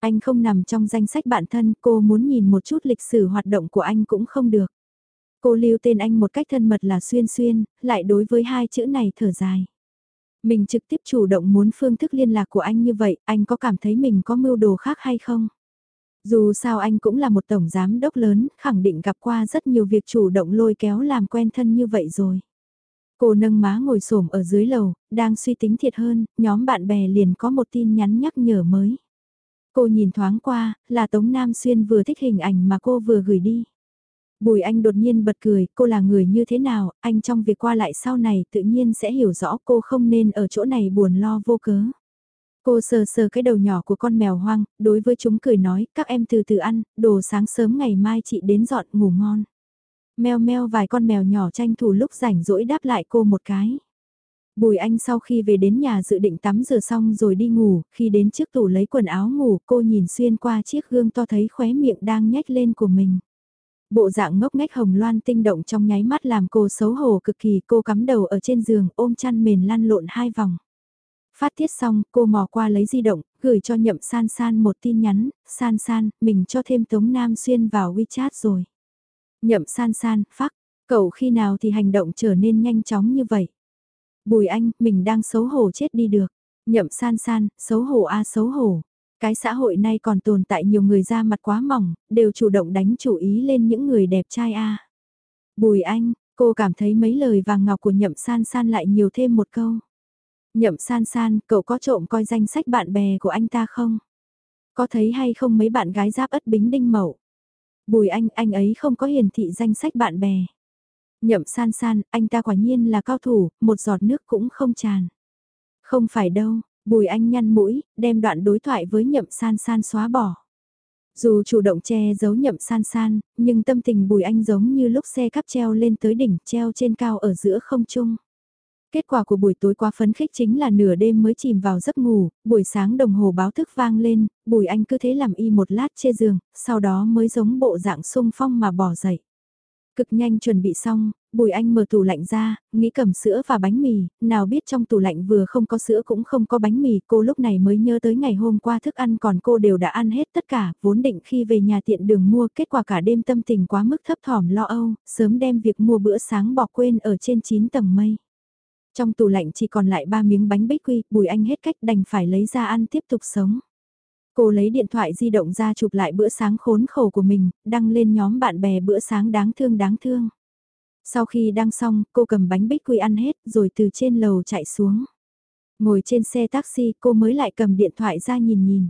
Anh không nằm trong danh sách bạn thân, cô muốn nhìn một chút lịch sử hoạt động của anh cũng không được. Cô lưu tên anh một cách thân mật là Xuyên Xuyên, lại đối với hai chữ này thở dài. Mình trực tiếp chủ động muốn phương thức liên lạc của anh như vậy, anh có cảm thấy mình có mưu đồ khác hay không? Dù sao anh cũng là một tổng giám đốc lớn, khẳng định gặp qua rất nhiều việc chủ động lôi kéo làm quen thân như vậy rồi. Cô nâng má ngồi xổm ở dưới lầu, đang suy tính thiệt hơn, nhóm bạn bè liền có một tin nhắn nhắc nhở mới. Cô nhìn thoáng qua, là Tống Nam Xuyên vừa thích hình ảnh mà cô vừa gửi đi. Bùi anh đột nhiên bật cười, cô là người như thế nào, anh trong việc qua lại sau này tự nhiên sẽ hiểu rõ cô không nên ở chỗ này buồn lo vô cớ. Cô sờ sờ cái đầu nhỏ của con mèo hoang, đối với chúng cười nói, các em từ từ ăn, đồ sáng sớm ngày mai chị đến dọn ngủ ngon. Mèo meo vài con mèo nhỏ tranh thủ lúc rảnh rỗi đáp lại cô một cái. Bùi anh sau khi về đến nhà dự định tắm rửa xong rồi đi ngủ, khi đến trước tủ lấy quần áo ngủ cô nhìn xuyên qua chiếc gương to thấy khóe miệng đang nhếch lên của mình. Bộ dạng ngốc nghếch hồng loan tinh động trong nháy mắt làm cô xấu hổ cực kỳ cô cắm đầu ở trên giường ôm chăn mền lăn lộn hai vòng. Phát tiết xong, cô mò qua lấy di động, gửi cho nhậm san san một tin nhắn, san san, mình cho thêm Tống Nam Xuyên vào WeChat rồi. Nhậm san san, phắc, cậu khi nào thì hành động trở nên nhanh chóng như vậy. Bùi anh, mình đang xấu hổ chết đi được. Nhậm san san, xấu hổ a xấu hổ. Cái xã hội này còn tồn tại nhiều người da mặt quá mỏng, đều chủ động đánh chủ ý lên những người đẹp trai a. Bùi anh, cô cảm thấy mấy lời vàng ngọc của nhậm san san lại nhiều thêm một câu. Nhậm san san, cậu có trộm coi danh sách bạn bè của anh ta không? Có thấy hay không mấy bạn gái giáp ất bính đinh mậu? Bùi anh, anh ấy không có hiển thị danh sách bạn bè. Nhậm san san, anh ta quả nhiên là cao thủ, một giọt nước cũng không tràn. Không phải đâu, bùi anh nhăn mũi, đem đoạn đối thoại với nhậm san san xóa bỏ. Dù chủ động che giấu nhậm san san, nhưng tâm tình bùi anh giống như lúc xe cắp treo lên tới đỉnh treo trên cao ở giữa không trung. Kết quả của buổi tối quá phấn khích chính là nửa đêm mới chìm vào giấc ngủ, buổi sáng đồng hồ báo thức vang lên, bùi anh cứ thế làm y một lát trên giường, sau đó mới giống bộ dạng sung phong mà bỏ dậy. Cực nhanh chuẩn bị xong, Bùi Anh mở tủ lạnh ra, nghĩ cầm sữa và bánh mì, nào biết trong tủ lạnh vừa không có sữa cũng không có bánh mì, cô lúc này mới nhớ tới ngày hôm qua thức ăn còn cô đều đã ăn hết tất cả, vốn định khi về nhà tiện đường mua, kết quả cả đêm tâm tình quá mức thấp thỏm lo âu, sớm đem việc mua bữa sáng bỏ quên ở trên 9 tầng mây. Trong tủ lạnh chỉ còn lại ba miếng bánh bích quy, Bùi Anh hết cách đành phải lấy ra ăn tiếp tục sống. Cô lấy điện thoại di động ra chụp lại bữa sáng khốn khổ của mình, đăng lên nhóm bạn bè bữa sáng đáng thương đáng thương. Sau khi đăng xong, cô cầm bánh bích quy ăn hết rồi từ trên lầu chạy xuống. Ngồi trên xe taxi cô mới lại cầm điện thoại ra nhìn nhìn.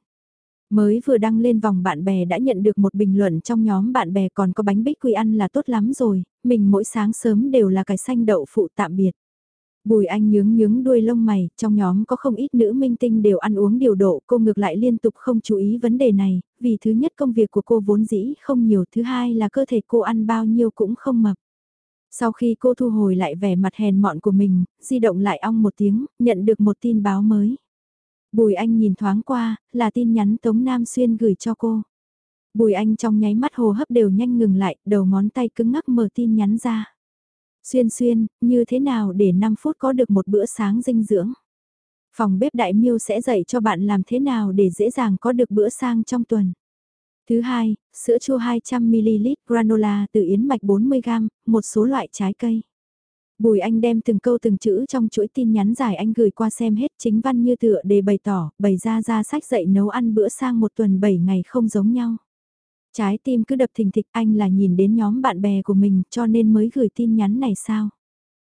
Mới vừa đăng lên vòng bạn bè đã nhận được một bình luận trong nhóm bạn bè còn có bánh bích quy ăn là tốt lắm rồi, mình mỗi sáng sớm đều là cái xanh đậu phụ tạm biệt. Bùi anh nhướng nhướng đuôi lông mày, trong nhóm có không ít nữ minh tinh đều ăn uống điều độ, cô ngược lại liên tục không chú ý vấn đề này, vì thứ nhất công việc của cô vốn dĩ không nhiều, thứ hai là cơ thể cô ăn bao nhiêu cũng không mập. Sau khi cô thu hồi lại vẻ mặt hèn mọn của mình, di động lại ong một tiếng, nhận được một tin báo mới. Bùi anh nhìn thoáng qua, là tin nhắn Tống Nam Xuyên gửi cho cô. Bùi anh trong nháy mắt hồ hấp đều nhanh ngừng lại, đầu ngón tay cứng ngắc mở tin nhắn ra. Xuyên xuyên, như thế nào để 5 phút có được một bữa sáng dinh dưỡng? Phòng bếp đại miêu sẽ dạy cho bạn làm thế nào để dễ dàng có được bữa sang trong tuần. Thứ hai, sữa chua 200ml, granola từ yến mạch 40g, một số loại trái cây. Bùi Anh đem từng câu từng chữ trong chuỗi tin nhắn dài anh gửi qua xem hết chính văn như tựa để bày tỏ, bày ra ra sách dạy nấu ăn bữa sang một tuần 7 ngày không giống nhau. Trái tim cứ đập thình thịch anh là nhìn đến nhóm bạn bè của mình cho nên mới gửi tin nhắn này sao.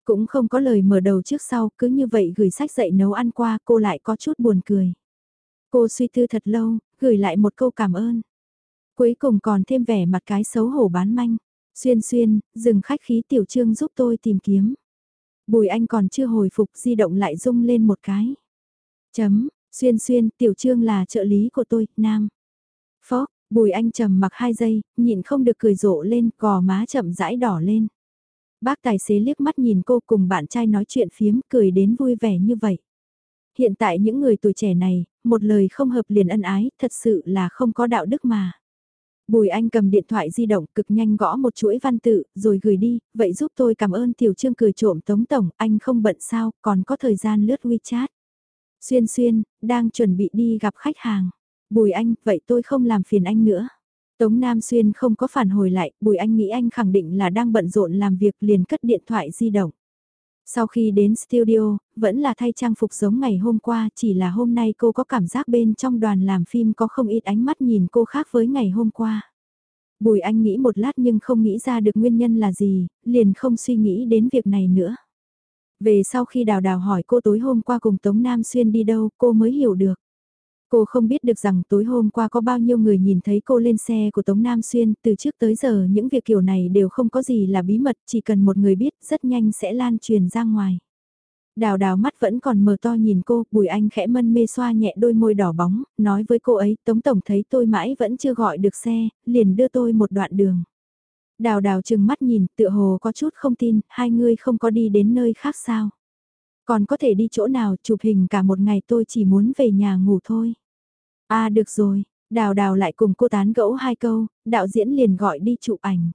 Cũng không có lời mở đầu trước sau, cứ như vậy gửi sách dạy nấu ăn qua cô lại có chút buồn cười. Cô suy tư thật lâu, gửi lại một câu cảm ơn. Cuối cùng còn thêm vẻ mặt cái xấu hổ bán manh. Xuyên xuyên, dừng khách khí tiểu trương giúp tôi tìm kiếm. Bùi anh còn chưa hồi phục di động lại rung lên một cái. Chấm, xuyên xuyên, tiểu trương là trợ lý của tôi, nam. Bùi anh trầm mặc hai giây, nhịn không được cười rộ lên, gò má chậm rãi đỏ lên. Bác tài xế liếc mắt nhìn cô cùng bạn trai nói chuyện phiếm, cười đến vui vẻ như vậy. Hiện tại những người tuổi trẻ này, một lời không hợp liền ân ái, thật sự là không có đạo đức mà. Bùi Anh cầm điện thoại di động cực nhanh gõ một chuỗi văn tự, rồi gửi đi, vậy giúp tôi cảm ơn Tiểu Trương cười trộm Tống Tổng, anh không bận sao, còn có thời gian lướt WeChat. Xuyên xuyên, đang chuẩn bị đi gặp khách hàng. Bùi Anh, vậy tôi không làm phiền anh nữa. Tống Nam Xuyên không có phản hồi lại, Bùi Anh nghĩ anh khẳng định là đang bận rộn làm việc liền cất điện thoại di động. Sau khi đến studio, vẫn là thay trang phục giống ngày hôm qua, chỉ là hôm nay cô có cảm giác bên trong đoàn làm phim có không ít ánh mắt nhìn cô khác với ngày hôm qua. Bùi Anh nghĩ một lát nhưng không nghĩ ra được nguyên nhân là gì, liền không suy nghĩ đến việc này nữa. Về sau khi đào đào hỏi cô tối hôm qua cùng Tống Nam Xuyên đi đâu, cô mới hiểu được. Cô không biết được rằng tối hôm qua có bao nhiêu người nhìn thấy cô lên xe của Tống Nam Xuyên, từ trước tới giờ những việc kiểu này đều không có gì là bí mật, chỉ cần một người biết rất nhanh sẽ lan truyền ra ngoài. Đào đào mắt vẫn còn mờ to nhìn cô, Bùi Anh khẽ mân mê xoa nhẹ đôi môi đỏ bóng, nói với cô ấy, Tống Tổng thấy tôi mãi vẫn chưa gọi được xe, liền đưa tôi một đoạn đường. Đào đào chừng mắt nhìn, tựa hồ có chút không tin, hai người không có đi đến nơi khác sao. Còn có thể đi chỗ nào chụp hình cả một ngày tôi chỉ muốn về nhà ngủ thôi. À được rồi, đào đào lại cùng cô tán gẫu hai câu, đạo diễn liền gọi đi chụp ảnh.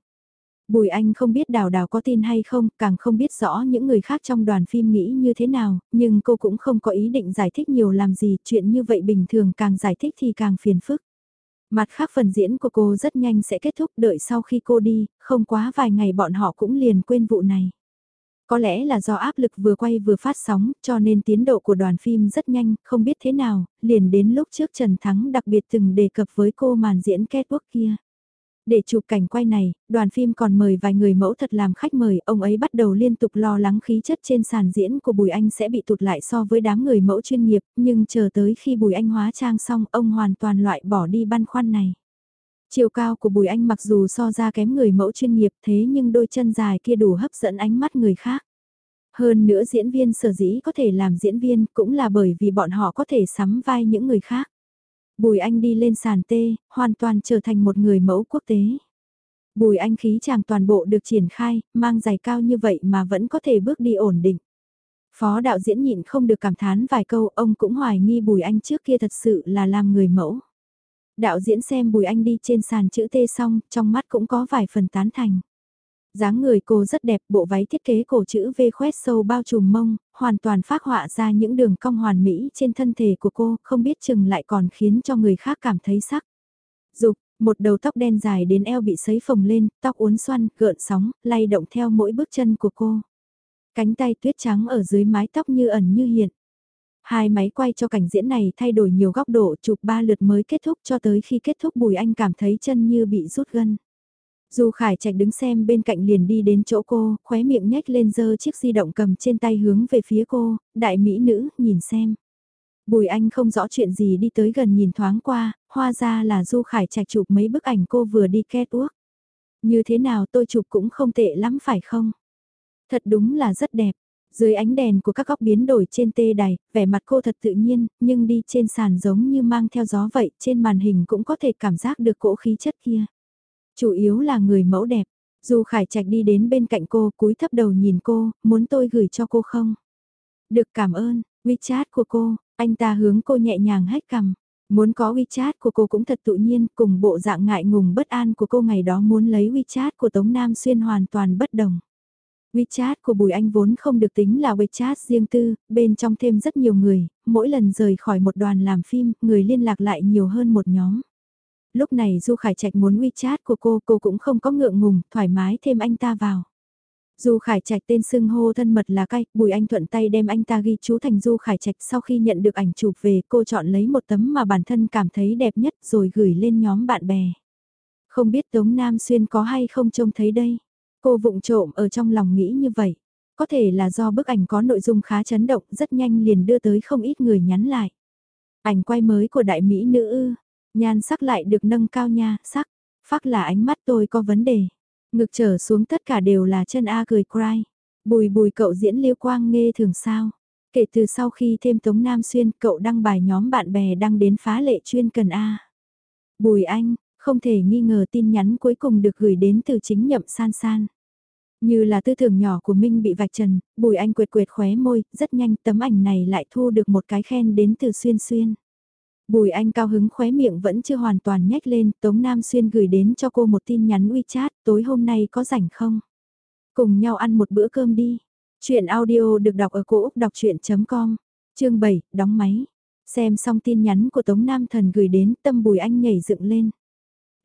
Bùi Anh không biết đào đào có tin hay không, càng không biết rõ những người khác trong đoàn phim nghĩ như thế nào, nhưng cô cũng không có ý định giải thích nhiều làm gì, chuyện như vậy bình thường càng giải thích thì càng phiền phức. Mặt khác phần diễn của cô rất nhanh sẽ kết thúc đợi sau khi cô đi, không quá vài ngày bọn họ cũng liền quên vụ này. Có lẽ là do áp lực vừa quay vừa phát sóng, cho nên tiến độ của đoàn phim rất nhanh, không biết thế nào, liền đến lúc trước Trần Thắng đặc biệt từng đề cập với cô màn diễn catwalk kia. Để chụp cảnh quay này, đoàn phim còn mời vài người mẫu thật làm khách mời, ông ấy bắt đầu liên tục lo lắng khí chất trên sàn diễn của Bùi Anh sẽ bị tụt lại so với đám người mẫu chuyên nghiệp, nhưng chờ tới khi Bùi Anh hóa trang xong, ông hoàn toàn loại bỏ đi băn khoăn này. Chiều cao của Bùi Anh mặc dù so ra kém người mẫu chuyên nghiệp thế nhưng đôi chân dài kia đủ hấp dẫn ánh mắt người khác. Hơn nữa diễn viên sở dĩ có thể làm diễn viên cũng là bởi vì bọn họ có thể sắm vai những người khác. Bùi Anh đi lên sàn tê, hoàn toàn trở thành một người mẫu quốc tế. Bùi Anh khí chàng toàn bộ được triển khai, mang giày cao như vậy mà vẫn có thể bước đi ổn định. Phó đạo diễn nhịn không được cảm thán vài câu, ông cũng hoài nghi Bùi Anh trước kia thật sự là làm người mẫu. Đạo diễn xem Bùi Anh đi trên sàn chữ T xong, trong mắt cũng có vài phần tán thành dáng người cô rất đẹp, bộ váy thiết kế cổ chữ V khoét sâu bao trùm mông, hoàn toàn phát họa ra những đường cong hoàn mỹ trên thân thể của cô, không biết chừng lại còn khiến cho người khác cảm thấy sắc. Dục, một đầu tóc đen dài đến eo bị sấy phồng lên, tóc uốn xoăn, gợn sóng, lay động theo mỗi bước chân của cô. Cánh tay tuyết trắng ở dưới mái tóc như ẩn như hiện. Hai máy quay cho cảnh diễn này thay đổi nhiều góc độ chụp ba lượt mới kết thúc cho tới khi kết thúc Bùi Anh cảm thấy chân như bị rút gân. Du Khải Trạch đứng xem bên cạnh liền đi đến chỗ cô, khóe miệng nhếch lên giơ chiếc di động cầm trên tay hướng về phía cô, đại mỹ nữ, nhìn xem. Bùi Anh không rõ chuyện gì đi tới gần nhìn thoáng qua, hoa ra là Du Khải Trạch chụp mấy bức ảnh cô vừa đi kết uốc. Như thế nào tôi chụp cũng không tệ lắm phải không? Thật đúng là rất đẹp. Dưới ánh đèn của các góc biến đổi trên tê đài, vẻ mặt cô thật tự nhiên, nhưng đi trên sàn giống như mang theo gió vậy, trên màn hình cũng có thể cảm giác được cỗ khí chất kia. Chủ yếu là người mẫu đẹp. Dù Khải Trạch đi đến bên cạnh cô, cúi thấp đầu nhìn cô, muốn tôi gửi cho cô không? Được cảm ơn, WeChat của cô, anh ta hướng cô nhẹ nhàng hét cầm. Muốn có WeChat của cô cũng thật tự nhiên, cùng bộ dạng ngại ngùng bất an của cô ngày đó muốn lấy WeChat của Tống Nam Xuyên hoàn toàn bất đồng. WeChat của Bùi Anh vốn không được tính là WeChat riêng tư, bên trong thêm rất nhiều người, mỗi lần rời khỏi một đoàn làm phim, người liên lạc lại nhiều hơn một nhóm lúc này Du Khải Trạch muốn WeChat của cô, cô cũng không có ngượng ngùng, thoải mái thêm anh ta vào. Du Khải Trạch tên xưng hô thân mật là cay, Bùi Anh thuận tay đem anh ta ghi chú thành Du Khải Trạch sau khi nhận được ảnh chụp về cô chọn lấy một tấm mà bản thân cảm thấy đẹp nhất rồi gửi lên nhóm bạn bè. Không biết Tống Nam Xuyên có hay không trông thấy đây. Cô vụng trộm ở trong lòng nghĩ như vậy. Có thể là do bức ảnh có nội dung khá chấn động rất nhanh liền đưa tới không ít người nhắn lại. Ảnh quay mới của đại mỹ nữ ư, Nhan sắc lại được nâng cao nha, sắc. Phác là ánh mắt tôi có vấn đề. Ngực trở xuống tất cả đều là chân A cười cry. Bùi bùi cậu diễn liêu quang nghe thường sao. Kể từ sau khi thêm Tống Nam Xuyên cậu đăng bài nhóm bạn bè đăng đến phá lệ chuyên cần A. Bùi anh, không thể nghi ngờ tin nhắn cuối cùng được gửi đến từ chính nhậm san san. Như là tư tưởng nhỏ của Minh bị vạch trần, bùi anh quệt quệt khóe môi, rất nhanh tấm ảnh này lại thu được một cái khen đến từ xuyên xuyên. Bùi Anh cao hứng khóe miệng vẫn chưa hoàn toàn nhếch lên, Tống Nam Xuyên gửi đến cho cô một tin nhắn WeChat, tối hôm nay có rảnh không? Cùng nhau ăn một bữa cơm đi. Chuyện audio được đọc ở cổ Úc đọc chuyện.com, chương 7, đóng máy. Xem xong tin nhắn của Tống Nam Thần gửi đến tâm Bùi Anh nhảy dựng lên.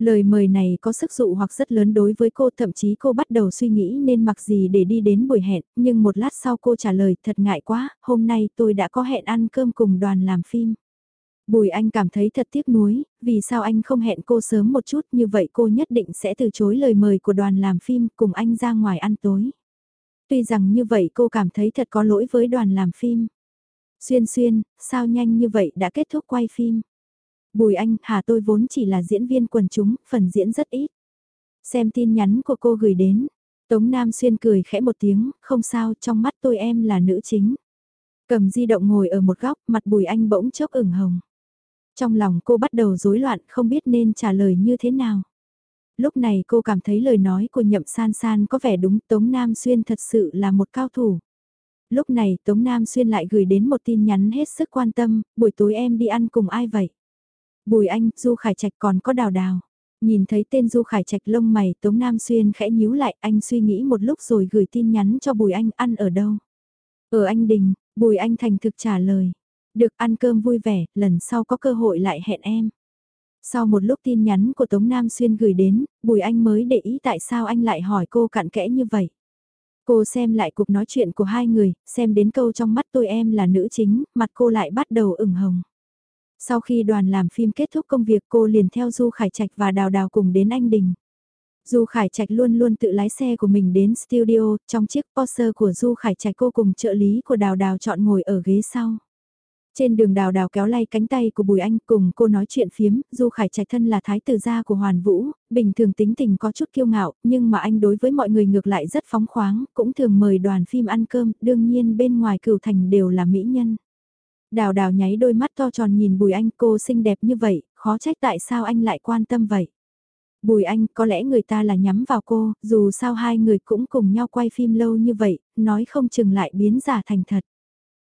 Lời mời này có sức dụ hoặc rất lớn đối với cô thậm chí cô bắt đầu suy nghĩ nên mặc gì để đi đến buổi hẹn, nhưng một lát sau cô trả lời thật ngại quá, hôm nay tôi đã có hẹn ăn cơm cùng đoàn làm phim. Bùi Anh cảm thấy thật tiếc nuối, vì sao anh không hẹn cô sớm một chút như vậy cô nhất định sẽ từ chối lời mời của đoàn làm phim cùng anh ra ngoài ăn tối. Tuy rằng như vậy cô cảm thấy thật có lỗi với đoàn làm phim. Xuyên xuyên, sao nhanh như vậy đã kết thúc quay phim. Bùi Anh, hà tôi vốn chỉ là diễn viên quần chúng, phần diễn rất ít. Xem tin nhắn của cô gửi đến, Tống Nam Xuyên cười khẽ một tiếng, không sao, trong mắt tôi em là nữ chính. Cầm di động ngồi ở một góc, mặt Bùi Anh bỗng chốc ửng hồng. Trong lòng cô bắt đầu rối loạn không biết nên trả lời như thế nào. Lúc này cô cảm thấy lời nói của nhậm san san có vẻ đúng Tống Nam Xuyên thật sự là một cao thủ. Lúc này Tống Nam Xuyên lại gửi đến một tin nhắn hết sức quan tâm, buổi tối em đi ăn cùng ai vậy? Bùi Anh, Du Khải Trạch còn có đào đào. Nhìn thấy tên Du Khải Trạch lông mày Tống Nam Xuyên khẽ nhíu lại, anh suy nghĩ một lúc rồi gửi tin nhắn cho Bùi Anh ăn ở đâu. Ở Anh Đình, Bùi Anh thành thực trả lời. Được ăn cơm vui vẻ, lần sau có cơ hội lại hẹn em. Sau một lúc tin nhắn của Tống Nam Xuyên gửi đến, Bùi Anh mới để ý tại sao anh lại hỏi cô cặn kẽ như vậy. Cô xem lại cuộc nói chuyện của hai người, xem đến câu trong mắt tôi em là nữ chính, mặt cô lại bắt đầu ửng hồng. Sau khi đoàn làm phim kết thúc công việc cô liền theo Du Khải Trạch và Đào Đào cùng đến Anh Đình. Du Khải Trạch luôn luôn tự lái xe của mình đến studio, trong chiếc Porsche của Du Khải Trạch cô cùng trợ lý của Đào Đào chọn ngồi ở ghế sau. Trên đường đào đào kéo lay cánh tay của Bùi Anh cùng cô nói chuyện phiếm, Du Khải Trạch thân là thái tử gia của Hoàn Vũ, bình thường tính tình có chút kiêu ngạo, nhưng mà anh đối với mọi người ngược lại rất phóng khoáng, cũng thường mời đoàn phim ăn cơm, đương nhiên bên ngoài cửu thành đều là mỹ nhân. Đào đào nháy đôi mắt to tròn nhìn Bùi Anh cô xinh đẹp như vậy, khó trách tại sao anh lại quan tâm vậy. Bùi Anh có lẽ người ta là nhắm vào cô, dù sao hai người cũng cùng nhau quay phim lâu như vậy, nói không chừng lại biến giả thành thật.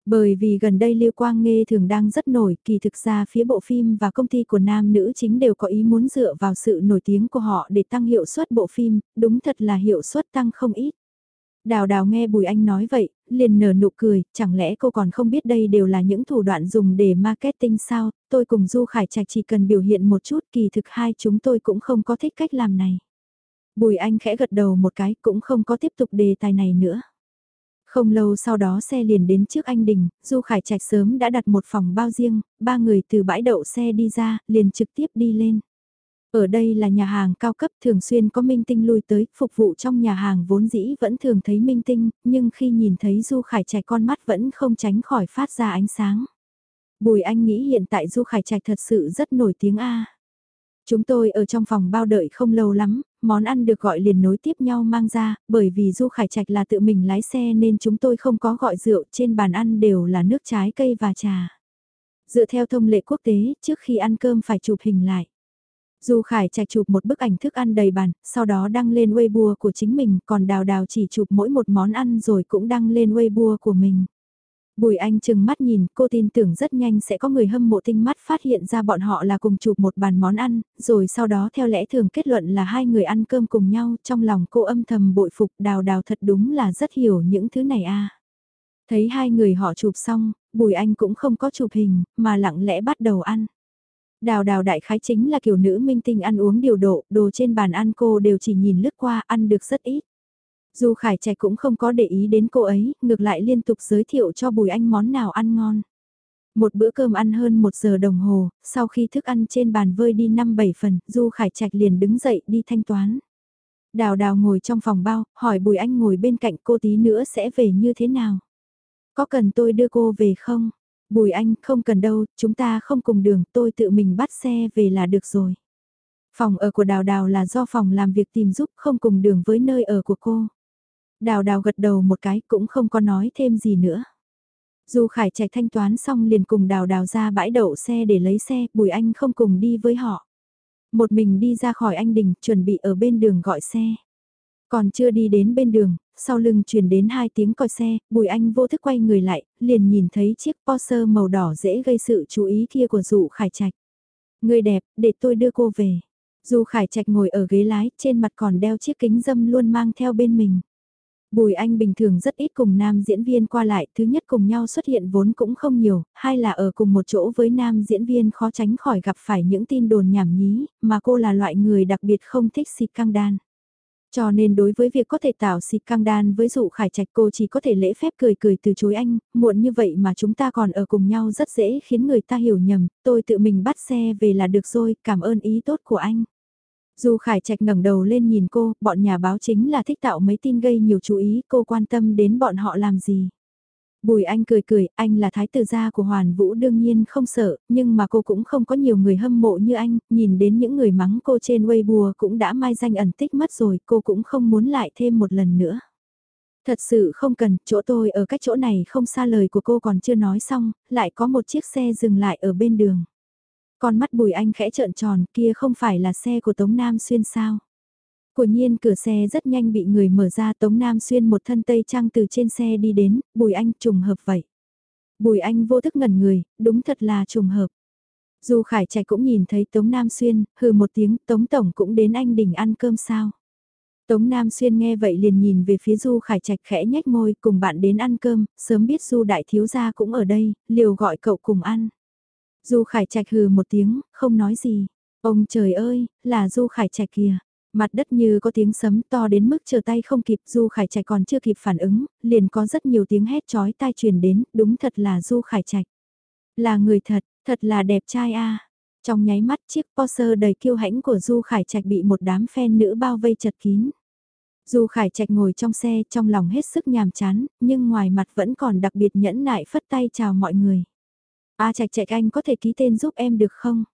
Bởi vì gần đây Lưu Quang Nghê thường đang rất nổi, kỳ thực ra phía bộ phim và công ty của nam nữ chính đều có ý muốn dựa vào sự nổi tiếng của họ để tăng hiệu suất bộ phim, đúng thật là hiệu suất tăng không ít. Đào đào nghe Bùi Anh nói vậy, liền nở nụ cười, chẳng lẽ cô còn không biết đây đều là những thủ đoạn dùng để marketing sao, tôi cùng Du Khải Trạch chỉ cần biểu hiện một chút kỳ thực hai chúng tôi cũng không có thích cách làm này. Bùi Anh khẽ gật đầu một cái cũng không có tiếp tục đề tài này nữa. Không lâu sau đó xe liền đến trước anh Đình, Du Khải Trạch sớm đã đặt một phòng bao riêng, ba người từ bãi đậu xe đi ra, liền trực tiếp đi lên. Ở đây là nhà hàng cao cấp thường xuyên có minh tinh lui tới, phục vụ trong nhà hàng vốn dĩ vẫn thường thấy minh tinh, nhưng khi nhìn thấy Du Khải Trạch con mắt vẫn không tránh khỏi phát ra ánh sáng. Bùi Anh nghĩ hiện tại Du Khải Trạch thật sự rất nổi tiếng A. Chúng tôi ở trong phòng bao đợi không lâu lắm, món ăn được gọi liền nối tiếp nhau mang ra, bởi vì Du Khải Trạch là tự mình lái xe nên chúng tôi không có gọi rượu, trên bàn ăn đều là nước trái cây và trà. Dựa theo thông lệ quốc tế, trước khi ăn cơm phải chụp hình lại. Du Khải Trạch chụp một bức ảnh thức ăn đầy bàn, sau đó đăng lên Weibo của chính mình, còn Đào Đào chỉ chụp mỗi một món ăn rồi cũng đăng lên Weibo của mình. Bùi Anh chừng mắt nhìn, cô tin tưởng rất nhanh sẽ có người hâm mộ tinh mắt phát hiện ra bọn họ là cùng chụp một bàn món ăn, rồi sau đó theo lẽ thường kết luận là hai người ăn cơm cùng nhau, trong lòng cô âm thầm bội phục đào đào thật đúng là rất hiểu những thứ này a. Thấy hai người họ chụp xong, Bùi Anh cũng không có chụp hình, mà lặng lẽ bắt đầu ăn. Đào đào đại khái chính là kiểu nữ minh tinh ăn uống điều độ, đồ trên bàn ăn cô đều chỉ nhìn lướt qua ăn được rất ít. Dù Khải Trạch cũng không có để ý đến cô ấy, ngược lại liên tục giới thiệu cho Bùi Anh món nào ăn ngon. Một bữa cơm ăn hơn một giờ đồng hồ, sau khi thức ăn trên bàn vơi đi 5-7 phần, Du Khải Trạch liền đứng dậy đi thanh toán. Đào đào ngồi trong phòng bao, hỏi Bùi Anh ngồi bên cạnh cô tí nữa sẽ về như thế nào? Có cần tôi đưa cô về không? Bùi Anh không cần đâu, chúng ta không cùng đường, tôi tự mình bắt xe về là được rồi. Phòng ở của Đào Đào là do phòng làm việc tìm giúp không cùng đường với nơi ở của cô. Đào đào gật đầu một cái cũng không có nói thêm gì nữa. Dù Khải Trạch thanh toán xong liền cùng đào đào ra bãi đậu xe để lấy xe, Bùi Anh không cùng đi với họ. Một mình đi ra khỏi anh đình, chuẩn bị ở bên đường gọi xe. Còn chưa đi đến bên đường, sau lưng truyền đến hai tiếng còi xe, Bùi Anh vô thức quay người lại, liền nhìn thấy chiếc Porsche màu đỏ dễ gây sự chú ý kia của dụ Khải Trạch. Người đẹp, để tôi đưa cô về. Dù Khải Trạch ngồi ở ghế lái, trên mặt còn đeo chiếc kính dâm luôn mang theo bên mình. Bùi Anh bình thường rất ít cùng nam diễn viên qua lại, thứ nhất cùng nhau xuất hiện vốn cũng không nhiều, hai là ở cùng một chỗ với nam diễn viên khó tránh khỏi gặp phải những tin đồn nhảm nhí, mà cô là loại người đặc biệt không thích xịt căng đan. Cho nên đối với việc có thể tạo xịt căng đan với dụ khải trạch cô chỉ có thể lễ phép cười cười từ chối anh, muộn như vậy mà chúng ta còn ở cùng nhau rất dễ khiến người ta hiểu nhầm, tôi tự mình bắt xe về là được rồi, cảm ơn ý tốt của anh. Dù Khải Trạch ngẩng đầu lên nhìn cô, bọn nhà báo chính là thích tạo mấy tin gây nhiều chú ý, cô quan tâm đến bọn họ làm gì. Bùi Anh cười cười, anh là thái tử gia của Hoàn Vũ đương nhiên không sợ, nhưng mà cô cũng không có nhiều người hâm mộ như anh, nhìn đến những người mắng cô trên Weibo cũng đã mai danh ẩn tích mất rồi, cô cũng không muốn lại thêm một lần nữa. Thật sự không cần, chỗ tôi ở cách chỗ này không xa lời của cô còn chưa nói xong, lại có một chiếc xe dừng lại ở bên đường. Con mắt Bùi Anh khẽ trợn tròn kia không phải là xe của Tống Nam Xuyên sao. Của nhiên cửa xe rất nhanh bị người mở ra Tống Nam Xuyên một thân tây trang từ trên xe đi đến, Bùi Anh trùng hợp vậy. Bùi Anh vô thức ngẩn người, đúng thật là trùng hợp. Dù Khải Trạch cũng nhìn thấy Tống Nam Xuyên, hừ một tiếng, Tống Tổng cũng đến anh đỉnh ăn cơm sao. Tống Nam Xuyên nghe vậy liền nhìn về phía Du Khải Trạch khẽ nhếch môi cùng bạn đến ăn cơm, sớm biết Du Đại Thiếu Gia cũng ở đây, liều gọi cậu cùng ăn. Du Khải Trạch hừ một tiếng, không nói gì. Ông trời ơi, là Du Khải Trạch kìa. Mặt đất như có tiếng sấm to đến mức chờ tay không kịp Du Khải Trạch còn chưa kịp phản ứng, liền có rất nhiều tiếng hét chói tai truyền đến, đúng thật là Du Khải Trạch. Là người thật, thật là đẹp trai a. Trong nháy mắt chiếc Porsche đầy kiêu hãnh của Du Khải Trạch bị một đám fan nữ bao vây chật kín. Du Khải Trạch ngồi trong xe trong lòng hết sức nhàm chán, nhưng ngoài mặt vẫn còn đặc biệt nhẫn nại phất tay chào mọi người. A à, Trạch Trạch anh có thể ký tên giúp em được không?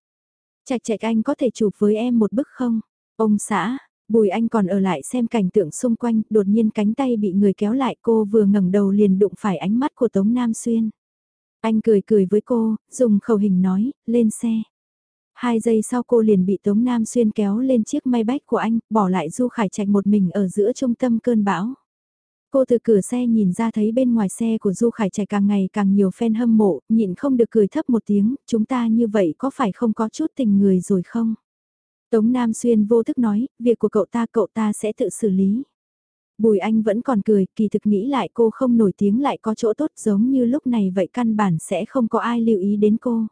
Trạch Trạch anh có thể chụp với em một bức không? Ông xã, Bùi Anh còn ở lại xem cảnh tượng xung quanh, đột nhiên cánh tay bị người kéo lại cô vừa ngẩng đầu liền đụng phải ánh mắt của Tống Nam Xuyên. Anh cười cười với cô, dùng khẩu hình nói, lên xe. Hai giây sau cô liền bị Tống Nam Xuyên kéo lên chiếc may bách của anh, bỏ lại Du Khải Trạch một mình ở giữa trung tâm cơn bão. Cô từ cửa xe nhìn ra thấy bên ngoài xe của Du Khải Trạch càng ngày càng nhiều fan hâm mộ, nhịn không được cười thấp một tiếng, chúng ta như vậy có phải không có chút tình người rồi không? Tống Nam Xuyên vô thức nói, việc của cậu ta cậu ta sẽ tự xử lý. Bùi Anh vẫn còn cười, kỳ thực nghĩ lại cô không nổi tiếng lại có chỗ tốt giống như lúc này vậy căn bản sẽ không có ai lưu ý đến cô.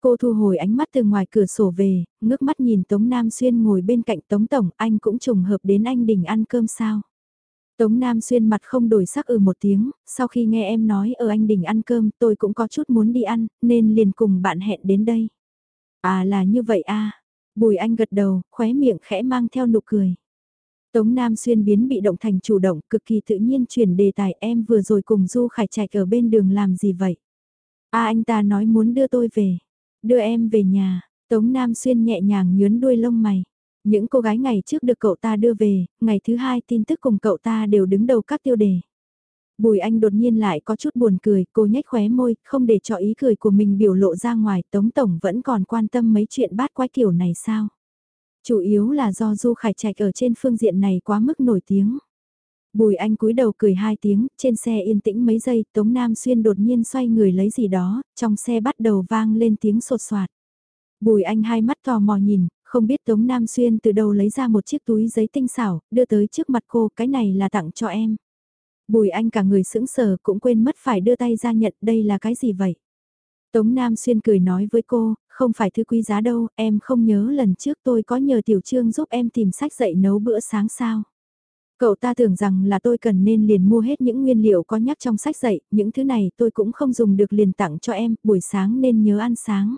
Cô thu hồi ánh mắt từ ngoài cửa sổ về, ngước mắt nhìn Tống Nam Xuyên ngồi bên cạnh Tống Tổng, anh cũng trùng hợp đến anh đình ăn cơm sao. Tống Nam Xuyên mặt không đổi sắc ừ một tiếng, sau khi nghe em nói ở anh đình ăn cơm tôi cũng có chút muốn đi ăn, nên liền cùng bạn hẹn đến đây. À là như vậy à, Bùi Anh gật đầu, khóe miệng khẽ mang theo nụ cười. Tống Nam Xuyên biến bị động thành chủ động, cực kỳ tự nhiên chuyển đề tài em vừa rồi cùng Du Khải Trạch ở bên đường làm gì vậy? À anh ta nói muốn đưa tôi về, đưa em về nhà, Tống Nam Xuyên nhẹ nhàng nhướn đuôi lông mày. Những cô gái ngày trước được cậu ta đưa về, ngày thứ hai tin tức cùng cậu ta đều đứng đầu các tiêu đề. Bùi Anh đột nhiên lại có chút buồn cười, cô nhếch khóe môi, không để cho ý cười của mình biểu lộ ra ngoài, Tống Tổng vẫn còn quan tâm mấy chuyện bát quái kiểu này sao? Chủ yếu là do Du Khải Trạch ở trên phương diện này quá mức nổi tiếng. Bùi Anh cúi đầu cười hai tiếng, trên xe yên tĩnh mấy giây, Tống Nam Xuyên đột nhiên xoay người lấy gì đó, trong xe bắt đầu vang lên tiếng sột soạt. Bùi Anh hai mắt tò mò nhìn, không biết Tống Nam Xuyên từ đâu lấy ra một chiếc túi giấy tinh xảo, đưa tới trước mặt cô, cái này là tặng cho em. Bùi Anh cả người sững sờ cũng quên mất phải đưa tay ra nhận đây là cái gì vậy. Tống Nam Xuyên cười nói với cô, không phải thứ quý giá đâu, em không nhớ lần trước tôi có nhờ Tiểu Trương giúp em tìm sách dạy nấu bữa sáng sao. Cậu ta tưởng rằng là tôi cần nên liền mua hết những nguyên liệu có nhắc trong sách dạy, những thứ này tôi cũng không dùng được liền tặng cho em, buổi sáng nên nhớ ăn sáng.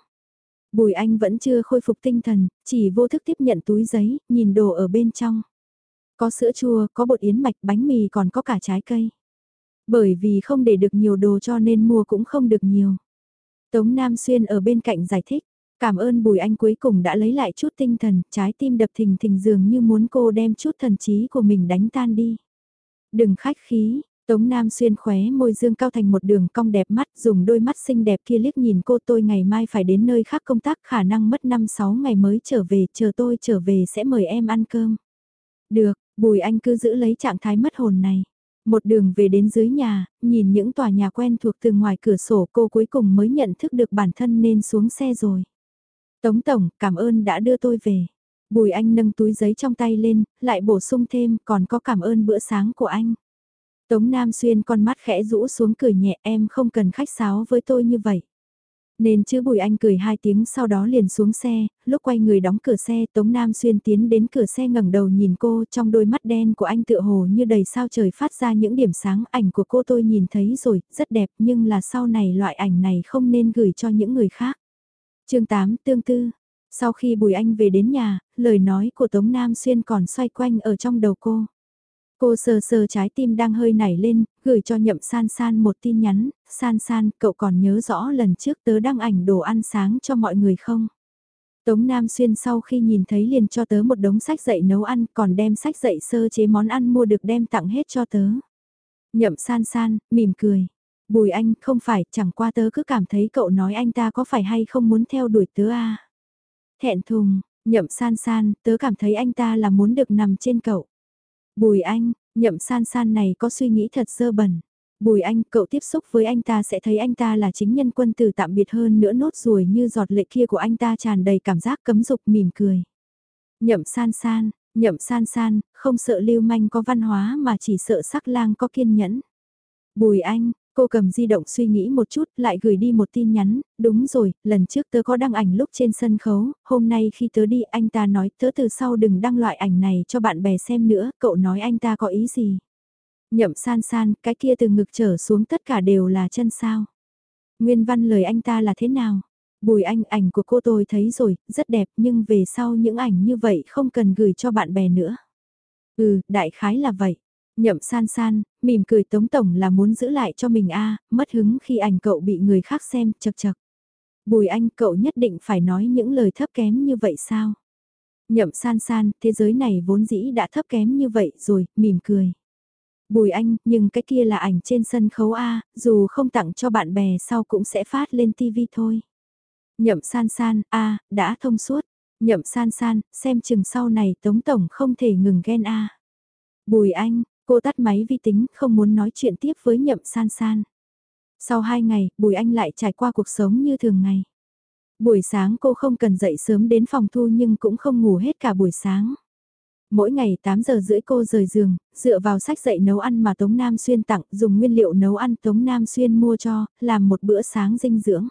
Bùi Anh vẫn chưa khôi phục tinh thần, chỉ vô thức tiếp nhận túi giấy, nhìn đồ ở bên trong. Có sữa chua, có bột yến mạch, bánh mì còn có cả trái cây. Bởi vì không để được nhiều đồ cho nên mua cũng không được nhiều. Tống Nam Xuyên ở bên cạnh giải thích, cảm ơn Bùi Anh cuối cùng đã lấy lại chút tinh thần, trái tim đập thình thình dường như muốn cô đem chút thần trí của mình đánh tan đi. Đừng khách khí, Tống Nam xuyên khóe môi dương cao thành một đường cong đẹp mắt dùng đôi mắt xinh đẹp kia liếc nhìn cô tôi ngày mai phải đến nơi khác công tác khả năng mất 5-6 ngày mới trở về chờ tôi trở về sẽ mời em ăn cơm. Được, Bùi Anh cứ giữ lấy trạng thái mất hồn này. Một đường về đến dưới nhà, nhìn những tòa nhà quen thuộc từ ngoài cửa sổ cô cuối cùng mới nhận thức được bản thân nên xuống xe rồi. Tống Tổng, cảm ơn đã đưa tôi về. Bùi Anh nâng túi giấy trong tay lên, lại bổ sung thêm còn có cảm ơn bữa sáng của anh. Tống Nam Xuyên con mắt khẽ rũ xuống cười nhẹ em không cần khách sáo với tôi như vậy. Nên chứ Bùi Anh cười hai tiếng sau đó liền xuống xe, lúc quay người đóng cửa xe Tống Nam Xuyên tiến đến cửa xe ngẩng đầu nhìn cô trong đôi mắt đen của anh tựa hồ như đầy sao trời phát ra những điểm sáng ảnh của cô tôi nhìn thấy rồi, rất đẹp nhưng là sau này loại ảnh này không nên gửi cho những người khác. chương 8 tương tư, sau khi Bùi Anh về đến nhà, lời nói của Tống Nam Xuyên còn xoay quanh ở trong đầu cô. Cô sờ sờ trái tim đang hơi nảy lên, gửi cho nhậm san san một tin nhắn, san san, cậu còn nhớ rõ lần trước tớ đăng ảnh đồ ăn sáng cho mọi người không? Tống Nam Xuyên sau khi nhìn thấy liền cho tớ một đống sách dạy nấu ăn còn đem sách dạy sơ chế món ăn mua được đem tặng hết cho tớ. Nhậm san san, mỉm cười. Bùi anh, không phải, chẳng qua tớ cứ cảm thấy cậu nói anh ta có phải hay không muốn theo đuổi tớ à. Thẹn thùng, nhậm san san, tớ cảm thấy anh ta là muốn được nằm trên cậu. Bùi anh, nhậm san san này có suy nghĩ thật dơ bẩn. Bùi anh, cậu tiếp xúc với anh ta sẽ thấy anh ta là chính nhân quân tử tạm biệt hơn nữa nốt ruồi như giọt lệ kia của anh ta tràn đầy cảm giác cấm dục mỉm cười. Nhậm san san, nhậm san san, không sợ lưu manh có văn hóa mà chỉ sợ sắc lang có kiên nhẫn. Bùi anh, Cô cầm di động suy nghĩ một chút, lại gửi đi một tin nhắn, đúng rồi, lần trước tớ có đăng ảnh lúc trên sân khấu, hôm nay khi tớ đi anh ta nói tớ từ sau đừng đăng loại ảnh này cho bạn bè xem nữa, cậu nói anh ta có ý gì. Nhậm san san, cái kia từ ngực trở xuống tất cả đều là chân sao. Nguyên văn lời anh ta là thế nào? Bùi anh ảnh của cô tôi thấy rồi, rất đẹp nhưng về sau những ảnh như vậy không cần gửi cho bạn bè nữa. Ừ, đại khái là vậy. Nhậm san san, mỉm cười tống tổng là muốn giữ lại cho mình a mất hứng khi ảnh cậu bị người khác xem, chật chật. Bùi anh cậu nhất định phải nói những lời thấp kém như vậy sao? Nhậm san san, thế giới này vốn dĩ đã thấp kém như vậy rồi, mỉm cười. Bùi anh, nhưng cái kia là ảnh trên sân khấu A, dù không tặng cho bạn bè sau cũng sẽ phát lên TV thôi. Nhậm san san, A, đã thông suốt. Nhậm san san, xem chừng sau này Tống Tổng không thể ngừng ghen A. Bùi anh, cô tắt máy vi tính, không muốn nói chuyện tiếp với nhậm san san. Sau hai ngày, Bùi anh lại trải qua cuộc sống như thường ngày. Buổi sáng cô không cần dậy sớm đến phòng thu nhưng cũng không ngủ hết cả buổi sáng. Mỗi ngày 8 giờ rưỡi cô rời giường, dựa vào sách dạy nấu ăn mà Tống Nam Xuyên tặng, dùng nguyên liệu nấu ăn Tống Nam Xuyên mua cho, làm một bữa sáng dinh dưỡng.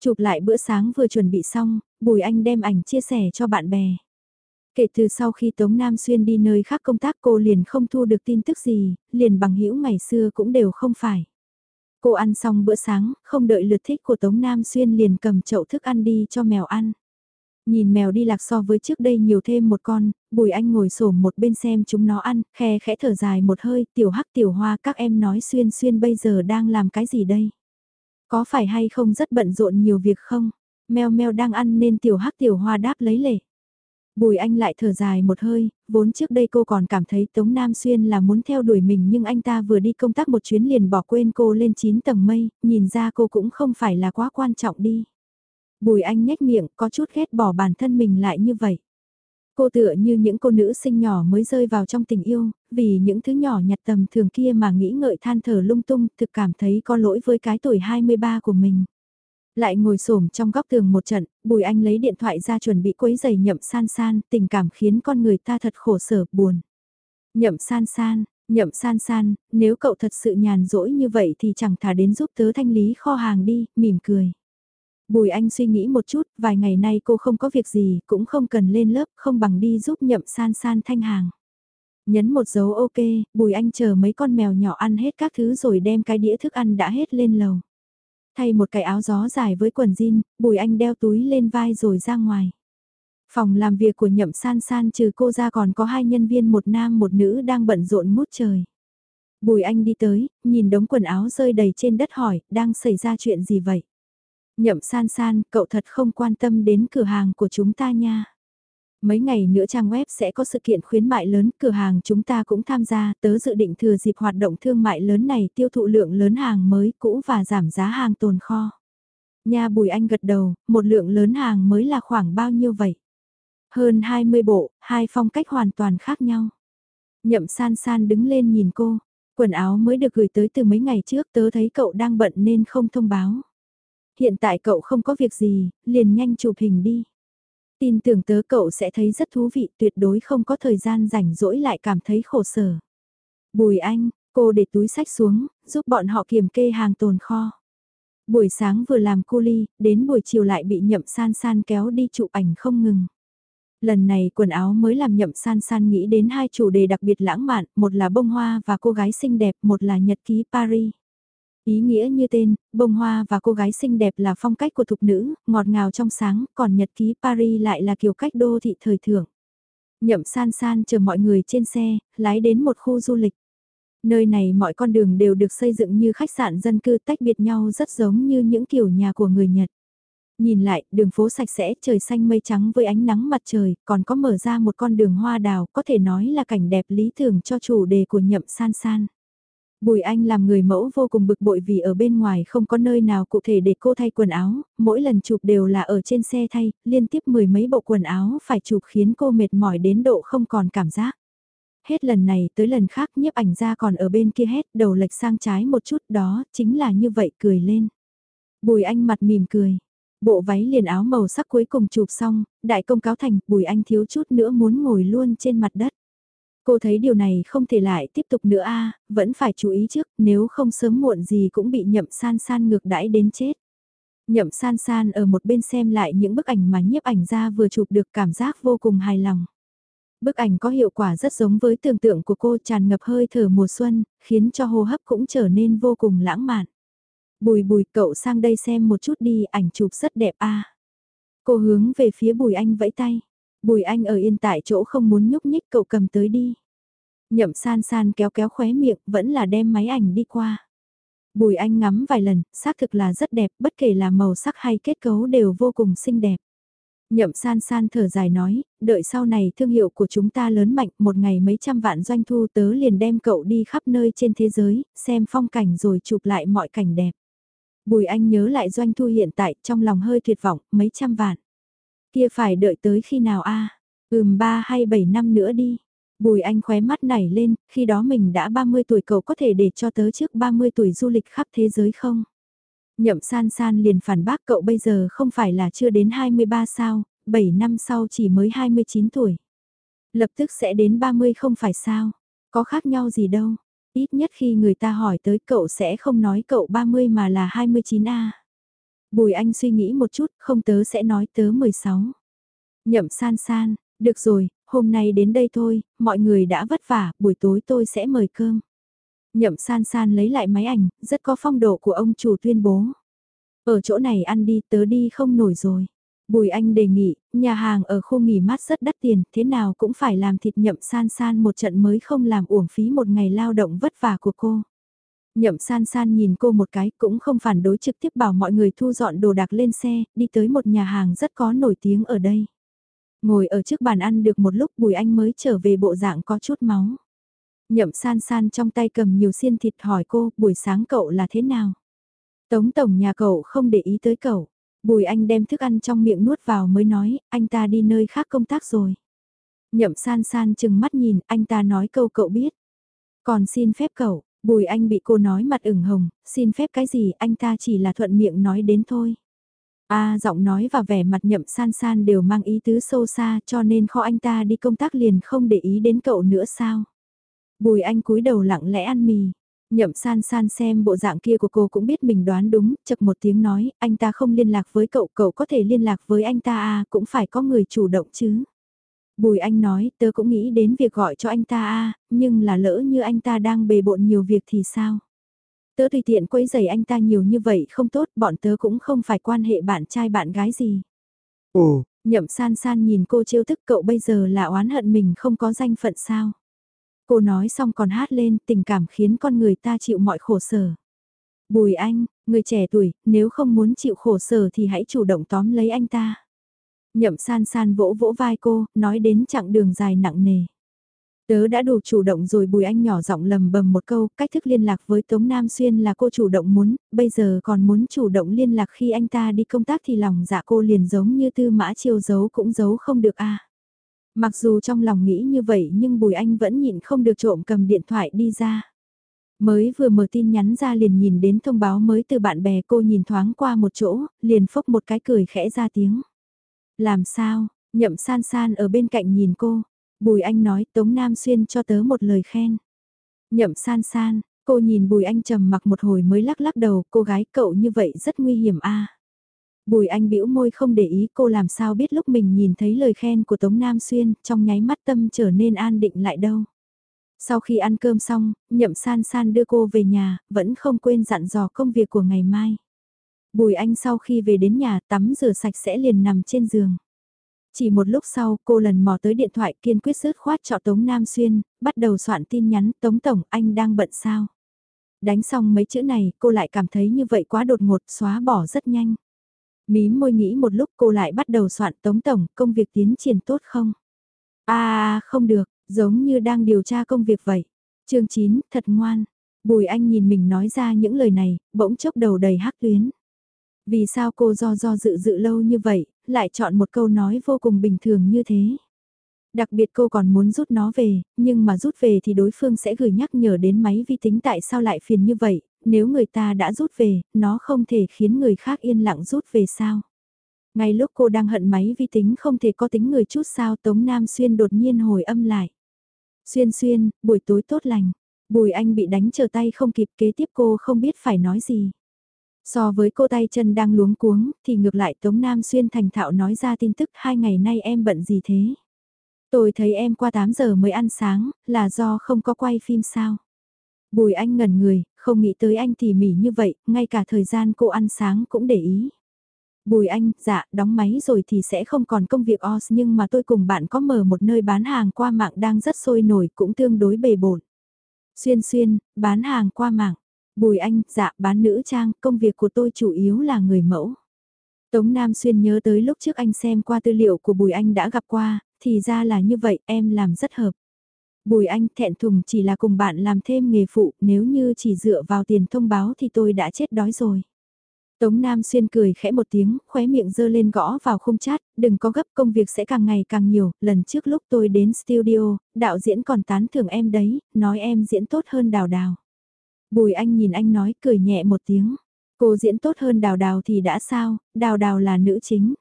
Chụp lại bữa sáng vừa chuẩn bị xong, Bùi Anh đem ảnh chia sẻ cho bạn bè. Kể từ sau khi Tống Nam Xuyên đi nơi khác công tác cô liền không thu được tin tức gì, liền bằng hữu ngày xưa cũng đều không phải. Cô ăn xong bữa sáng, không đợi lượt thích của Tống Nam Xuyên liền cầm chậu thức ăn đi cho mèo ăn. Nhìn mèo đi lạc so với trước đây nhiều thêm một con, Bùi Anh ngồi sổ một bên xem chúng nó ăn, khe khẽ thở dài một hơi, tiểu hắc tiểu hoa các em nói Xuyên Xuyên bây giờ đang làm cái gì đây? Có phải hay không rất bận rộn nhiều việc không? Mèo mèo đang ăn nên tiểu hắc tiểu hoa đáp lấy lệ. Bùi Anh lại thở dài một hơi, vốn trước đây cô còn cảm thấy Tống Nam Xuyên là muốn theo đuổi mình nhưng anh ta vừa đi công tác một chuyến liền bỏ quên cô lên 9 tầng mây, nhìn ra cô cũng không phải là quá quan trọng đi. Bùi Anh nhếch miệng, có chút ghét bỏ bản thân mình lại như vậy. Cô tựa như những cô nữ sinh nhỏ mới rơi vào trong tình yêu, vì những thứ nhỏ nhặt tầm thường kia mà nghĩ ngợi than thở lung tung, thực cảm thấy có lỗi với cái tuổi 23 của mình. Lại ngồi xổm trong góc tường một trận, Bùi Anh lấy điện thoại ra chuẩn bị quấy giày nhậm san san, tình cảm khiến con người ta thật khổ sở, buồn. Nhậm san san, nhậm san san, nếu cậu thật sự nhàn rỗi như vậy thì chẳng thà đến giúp tớ thanh lý kho hàng đi, mỉm cười. Bùi Anh suy nghĩ một chút, vài ngày nay cô không có việc gì, cũng không cần lên lớp, không bằng đi giúp nhậm san san thanh hàng. Nhấn một dấu ok, Bùi Anh chờ mấy con mèo nhỏ ăn hết các thứ rồi đem cái đĩa thức ăn đã hết lên lầu. Thay một cái áo gió dài với quần jean, Bùi Anh đeo túi lên vai rồi ra ngoài. Phòng làm việc của nhậm san san trừ cô ra còn có hai nhân viên một nam một nữ đang bận rộn mút trời. Bùi Anh đi tới, nhìn đống quần áo rơi đầy trên đất hỏi, đang xảy ra chuyện gì vậy? Nhậm san san, cậu thật không quan tâm đến cửa hàng của chúng ta nha. Mấy ngày nữa trang web sẽ có sự kiện khuyến mại lớn, cửa hàng chúng ta cũng tham gia, tớ dự định thừa dịp hoạt động thương mại lớn này tiêu thụ lượng lớn hàng mới cũ và giảm giá hàng tồn kho. Nha Bùi Anh gật đầu, một lượng lớn hàng mới là khoảng bao nhiêu vậy? Hơn 20 bộ, hai phong cách hoàn toàn khác nhau. Nhậm san san đứng lên nhìn cô, quần áo mới được gửi tới từ mấy ngày trước tớ thấy cậu đang bận nên không thông báo. Hiện tại cậu không có việc gì, liền nhanh chụp hình đi. Tin tưởng tớ cậu sẽ thấy rất thú vị tuyệt đối không có thời gian rảnh rỗi lại cảm thấy khổ sở. Bùi anh, cô để túi sách xuống, giúp bọn họ kiểm kê hàng tồn kho. Buổi sáng vừa làm cu ly, đến buổi chiều lại bị nhậm san san kéo đi chụp ảnh không ngừng. Lần này quần áo mới làm nhậm san san nghĩ đến hai chủ đề đặc biệt lãng mạn, một là bông hoa và cô gái xinh đẹp, một là nhật ký Paris. Ý nghĩa như tên, bông hoa và cô gái xinh đẹp là phong cách của thục nữ, ngọt ngào trong sáng, còn nhật ký Paris lại là kiểu cách đô thị thời thượng. Nhậm san san chờ mọi người trên xe, lái đến một khu du lịch. Nơi này mọi con đường đều được xây dựng như khách sạn dân cư tách biệt nhau rất giống như những kiểu nhà của người Nhật. Nhìn lại, đường phố sạch sẽ, trời xanh mây trắng với ánh nắng mặt trời, còn có mở ra một con đường hoa đào, có thể nói là cảnh đẹp lý tưởng cho chủ đề của nhậm san san. Bùi Anh làm người mẫu vô cùng bực bội vì ở bên ngoài không có nơi nào cụ thể để cô thay quần áo, mỗi lần chụp đều là ở trên xe thay, liên tiếp mười mấy bộ quần áo phải chụp khiến cô mệt mỏi đến độ không còn cảm giác. Hết lần này tới lần khác nhiếp ảnh ra còn ở bên kia hết đầu lệch sang trái một chút đó, chính là như vậy cười lên. Bùi Anh mặt mỉm cười. Bộ váy liền áo màu sắc cuối cùng chụp xong, đại công cáo thành, Bùi Anh thiếu chút nữa muốn ngồi luôn trên mặt đất. Cô thấy điều này không thể lại tiếp tục nữa a vẫn phải chú ý trước, nếu không sớm muộn gì cũng bị nhậm san san ngược đãi đến chết. Nhậm san san ở một bên xem lại những bức ảnh mà nhiếp ảnh ra vừa chụp được cảm giác vô cùng hài lòng. Bức ảnh có hiệu quả rất giống với tưởng tượng của cô tràn ngập hơi thở mùa xuân, khiến cho hô hấp cũng trở nên vô cùng lãng mạn. Bùi bùi cậu sang đây xem một chút đi, ảnh chụp rất đẹp a Cô hướng về phía bùi anh vẫy tay. Bùi anh ở yên tại chỗ không muốn nhúc nhích cậu cầm tới đi. Nhậm san san kéo kéo khóe miệng vẫn là đem máy ảnh đi qua. Bùi Anh ngắm vài lần, xác thực là rất đẹp, bất kể là màu sắc hay kết cấu đều vô cùng xinh đẹp. Nhậm san san thở dài nói, đợi sau này thương hiệu của chúng ta lớn mạnh, một ngày mấy trăm vạn doanh thu tớ liền đem cậu đi khắp nơi trên thế giới, xem phong cảnh rồi chụp lại mọi cảnh đẹp. Bùi Anh nhớ lại doanh thu hiện tại trong lòng hơi tuyệt vọng, mấy trăm vạn. Kia phải đợi tới khi nào a Ừm ba hay bảy năm nữa đi. Bùi Anh khóe mắt nảy lên, khi đó mình đã 30 tuổi cậu có thể để cho tớ trước 30 tuổi du lịch khắp thế giới không? Nhậm san san liền phản bác cậu bây giờ không phải là chưa đến 23 sao, 7 năm sau chỉ mới 29 tuổi. Lập tức sẽ đến 30 không phải sao, có khác nhau gì đâu. Ít nhất khi người ta hỏi tới cậu sẽ không nói cậu 30 mà là 29A. Bùi Anh suy nghĩ một chút, không tớ sẽ nói tớ 16. Nhậm san san, được rồi, hôm nay đến đây thôi, mọi người đã vất vả, buổi tối tôi sẽ mời cơm. Nhậm san san lấy lại máy ảnh, rất có phong độ của ông chủ tuyên bố. Ở chỗ này ăn đi, tớ đi không nổi rồi. Bùi Anh đề nghị, nhà hàng ở khu nghỉ mát rất đắt tiền, thế nào cũng phải làm thịt nhậm san san một trận mới không làm uổng phí một ngày lao động vất vả của cô. Nhậm san san nhìn cô một cái cũng không phản đối trực tiếp bảo mọi người thu dọn đồ đạc lên xe, đi tới một nhà hàng rất có nổi tiếng ở đây. Ngồi ở trước bàn ăn được một lúc Bùi Anh mới trở về bộ dạng có chút máu. Nhậm san san trong tay cầm nhiều xiên thịt hỏi cô, buổi sáng cậu là thế nào? Tống tổng nhà cậu không để ý tới cậu. Bùi Anh đem thức ăn trong miệng nuốt vào mới nói, anh ta đi nơi khác công tác rồi. Nhậm san san chừng mắt nhìn, anh ta nói câu cậu biết. Còn xin phép cậu, Bùi Anh bị cô nói mặt ửng hồng, xin phép cái gì anh ta chỉ là thuận miệng nói đến thôi. A giọng nói và vẻ mặt nhậm san san đều mang ý tứ sâu xa cho nên kho anh ta đi công tác liền không để ý đến cậu nữa sao. Bùi Anh cúi đầu lặng lẽ ăn mì. Nhậm san san xem bộ dạng kia của cô cũng biết mình đoán đúng, chật một tiếng nói, anh ta không liên lạc với cậu, cậu có thể liên lạc với anh ta à, cũng phải có người chủ động chứ. Bùi Anh nói, tớ cũng nghĩ đến việc gọi cho anh ta à, nhưng là lỡ như anh ta đang bề bộn nhiều việc thì sao? Tớ tùy tiện quấy giày anh ta nhiều như vậy không tốt, bọn tớ cũng không phải quan hệ bạn trai bạn gái gì. Ồ, nhậm san san nhìn cô trêu tức cậu bây giờ là oán hận mình không có danh phận sao? Cô nói xong còn hát lên tình cảm khiến con người ta chịu mọi khổ sở. Bùi anh, người trẻ tuổi, nếu không muốn chịu khổ sở thì hãy chủ động tóm lấy anh ta. Nhậm san san vỗ vỗ vai cô, nói đến chặng đường dài nặng nề. Tớ đã đủ chủ động rồi Bùi Anh nhỏ giọng lầm bầm một câu, cách thức liên lạc với Tống Nam Xuyên là cô chủ động muốn, bây giờ còn muốn chủ động liên lạc khi anh ta đi công tác thì lòng dạ cô liền giống như tư mã chiêu giấu cũng giấu không được a Mặc dù trong lòng nghĩ như vậy nhưng Bùi Anh vẫn nhịn không được trộm cầm điện thoại đi ra. Mới vừa mở tin nhắn ra liền nhìn đến thông báo mới từ bạn bè cô nhìn thoáng qua một chỗ, liền phốc một cái cười khẽ ra tiếng. Làm sao, nhậm san san ở bên cạnh nhìn cô, Bùi Anh nói Tống Nam Xuyên cho tớ một lời khen. Nhậm san san, cô nhìn Bùi Anh trầm mặc một hồi mới lắc lắc đầu, cô gái cậu như vậy rất nguy hiểm a. Bùi Anh bĩu môi không để ý cô làm sao biết lúc mình nhìn thấy lời khen của Tống Nam Xuyên, trong nháy mắt tâm trở nên an định lại đâu. Sau khi ăn cơm xong, nhậm san san đưa cô về nhà, vẫn không quên dặn dò công việc của ngày mai. Bùi Anh sau khi về đến nhà tắm rửa sạch sẽ liền nằm trên giường. Chỉ một lúc sau, cô lần mò tới điện thoại kiên quyết sứt khoát cho Tống Nam Xuyên, bắt đầu soạn tin nhắn, Tống Tổng, anh đang bận sao? Đánh xong mấy chữ này, cô lại cảm thấy như vậy quá đột ngột, xóa bỏ rất nhanh. Mím môi nghĩ một lúc cô lại bắt đầu soạn Tống Tổng, công việc tiến triển tốt không? À, không được, giống như đang điều tra công việc vậy. chương 9, thật ngoan. Bùi Anh nhìn mình nói ra những lời này, bỗng chốc đầu đầy hắc tuyến. Vì sao cô do do dự dự lâu như vậy, lại chọn một câu nói vô cùng bình thường như thế. Đặc biệt cô còn muốn rút nó về, nhưng mà rút về thì đối phương sẽ gửi nhắc nhở đến máy vi tính tại sao lại phiền như vậy, nếu người ta đã rút về, nó không thể khiến người khác yên lặng rút về sao. Ngay lúc cô đang hận máy vi tính không thể có tính người chút sao Tống Nam Xuyên đột nhiên hồi âm lại. Xuyên xuyên, buổi tối tốt lành. Bùi anh bị đánh chờ tay không kịp kế tiếp cô không biết phải nói gì. So với cô tay chân đang luống cuống, thì ngược lại Tống Nam Xuyên thành thạo nói ra tin tức hai ngày nay em bận gì thế. Tôi thấy em qua 8 giờ mới ăn sáng, là do không có quay phim sao. Bùi anh ngẩn người, không nghĩ tới anh tỉ mỉ như vậy, ngay cả thời gian cô ăn sáng cũng để ý. Bùi anh, dạ, đóng máy rồi thì sẽ không còn công việc OS nhưng mà tôi cùng bạn có mở một nơi bán hàng qua mạng đang rất sôi nổi cũng tương đối bề bộn. Xuyên xuyên, bán hàng qua mạng. Bùi Anh, dạ bán nữ trang, công việc của tôi chủ yếu là người mẫu. Tống Nam Xuyên nhớ tới lúc trước anh xem qua tư liệu của Bùi Anh đã gặp qua, thì ra là như vậy em làm rất hợp. Bùi Anh thẹn thùng chỉ là cùng bạn làm thêm nghề phụ, nếu như chỉ dựa vào tiền thông báo thì tôi đã chết đói rồi. Tống Nam Xuyên cười khẽ một tiếng, khóe miệng dơ lên gõ vào khung chat, đừng có gấp công việc sẽ càng ngày càng nhiều, lần trước lúc tôi đến studio, đạo diễn còn tán thưởng em đấy, nói em diễn tốt hơn đào đào. Bùi Anh nhìn anh nói cười nhẹ một tiếng, cô diễn tốt hơn đào đào thì đã sao, đào đào là nữ chính.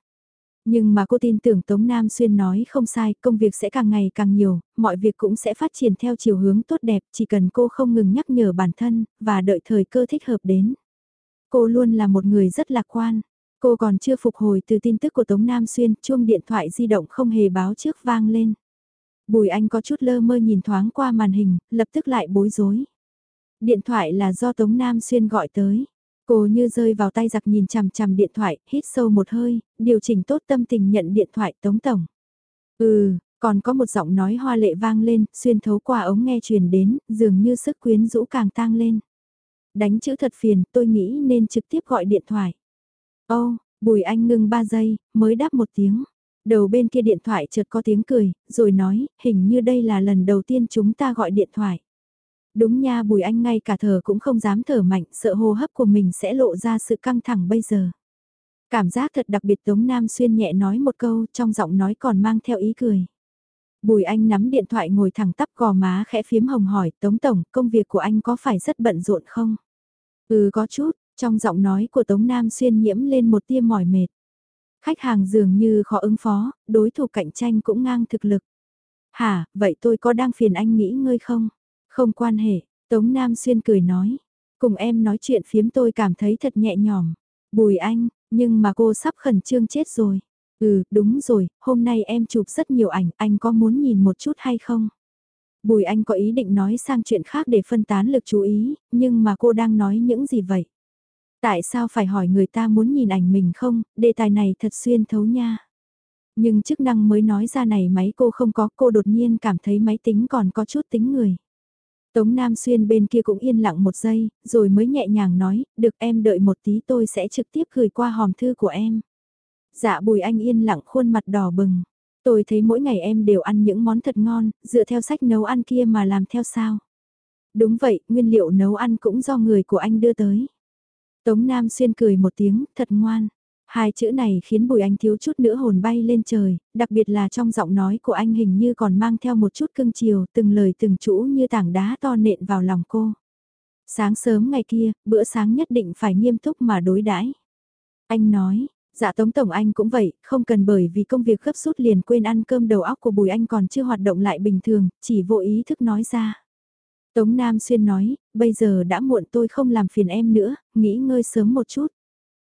Nhưng mà cô tin tưởng Tống Nam Xuyên nói không sai, công việc sẽ càng ngày càng nhiều, mọi việc cũng sẽ phát triển theo chiều hướng tốt đẹp, chỉ cần cô không ngừng nhắc nhở bản thân, và đợi thời cơ thích hợp đến. Cô luôn là một người rất lạc quan. Cô còn chưa phục hồi từ tin tức của Tống Nam Xuyên, chuông điện thoại di động không hề báo trước vang lên. Bùi Anh có chút lơ mơ nhìn thoáng qua màn hình, lập tức lại bối rối. Điện thoại là do Tống Nam Xuyên gọi tới. Cô như rơi vào tay giặc nhìn chằm chằm điện thoại, hít sâu một hơi, điều chỉnh tốt tâm tình nhận điện thoại Tống Tổng. Ừ, còn có một giọng nói hoa lệ vang lên, xuyên thấu qua ống nghe truyền đến, dường như sức quyến rũ càng tăng lên. Đánh chữ thật phiền, tôi nghĩ nên trực tiếp gọi điện thoại. Ô, oh, Bùi Anh ngưng 3 giây, mới đáp một tiếng. Đầu bên kia điện thoại chợt có tiếng cười, rồi nói, hình như đây là lần đầu tiên chúng ta gọi điện thoại. Đúng nha Bùi Anh ngay cả thở cũng không dám thở mạnh, sợ hô hấp của mình sẽ lộ ra sự căng thẳng bây giờ. Cảm giác thật đặc biệt Tống Nam Xuyên nhẹ nói một câu trong giọng nói còn mang theo ý cười. Bùi Anh nắm điện thoại ngồi thẳng tắp gò má khẽ phiếm hồng hỏi Tống Tổng công việc của anh có phải rất bận rộn không? Ừ có chút, trong giọng nói của Tống Nam Xuyên nhiễm lên một tia mỏi mệt. Khách hàng dường như khó ứng phó, đối thủ cạnh tranh cũng ngang thực lực. Hả, vậy tôi có đang phiền anh nghĩ ngơi không? Không quan hệ, Tống Nam Xuyên cười nói. Cùng em nói chuyện phiếm tôi cảm thấy thật nhẹ nhõm. Bùi anh, nhưng mà cô sắp khẩn trương chết rồi. Ừ, đúng rồi, hôm nay em chụp rất nhiều ảnh, anh có muốn nhìn một chút hay không? Bùi anh có ý định nói sang chuyện khác để phân tán lực chú ý, nhưng mà cô đang nói những gì vậy? Tại sao phải hỏi người ta muốn nhìn ảnh mình không, đề tài này thật xuyên thấu nha. Nhưng chức năng mới nói ra này máy cô không có, cô đột nhiên cảm thấy máy tính còn có chút tính người. Tống Nam Xuyên bên kia cũng yên lặng một giây, rồi mới nhẹ nhàng nói, được em đợi một tí tôi sẽ trực tiếp gửi qua hòm thư của em. Dạ bùi anh yên lặng khuôn mặt đỏ bừng. Tôi thấy mỗi ngày em đều ăn những món thật ngon, dựa theo sách nấu ăn kia mà làm theo sao. Đúng vậy, nguyên liệu nấu ăn cũng do người của anh đưa tới. Tống Nam Xuyên cười một tiếng, thật ngoan. Hai chữ này khiến Bùi Anh thiếu chút nữa hồn bay lên trời, đặc biệt là trong giọng nói của anh hình như còn mang theo một chút cưng chiều, từng lời từng chữ như tảng đá to nện vào lòng cô. Sáng sớm ngày kia, bữa sáng nhất định phải nghiêm túc mà đối đãi. Anh nói, dạ Tống Tổng Anh cũng vậy, không cần bởi vì công việc gấp rút liền quên ăn cơm đầu óc của Bùi Anh còn chưa hoạt động lại bình thường, chỉ vô ý thức nói ra. Tống Nam Xuyên nói, bây giờ đã muộn tôi không làm phiền em nữa, nghỉ ngơi sớm một chút.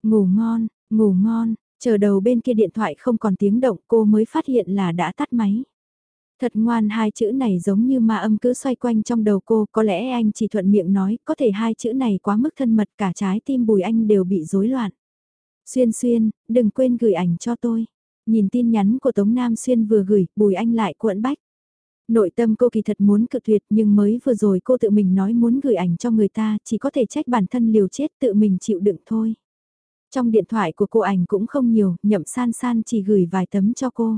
Ngủ ngon, Ngủ ngon, chờ đầu bên kia điện thoại không còn tiếng động cô mới phát hiện là đã tắt máy. Thật ngoan hai chữ này giống như ma âm cứ xoay quanh trong đầu cô, có lẽ anh chỉ thuận miệng nói, có thể hai chữ này quá mức thân mật cả trái tim bùi anh đều bị rối loạn. Xuyên xuyên, đừng quên gửi ảnh cho tôi. Nhìn tin nhắn của Tống Nam Xuyên vừa gửi, bùi anh lại cuộn bách. Nội tâm cô kỳ thật muốn cự tuyệt nhưng mới vừa rồi cô tự mình nói muốn gửi ảnh cho người ta, chỉ có thể trách bản thân liều chết tự mình chịu đựng thôi. Trong điện thoại của cô ảnh cũng không nhiều, nhậm san san chỉ gửi vài tấm cho cô.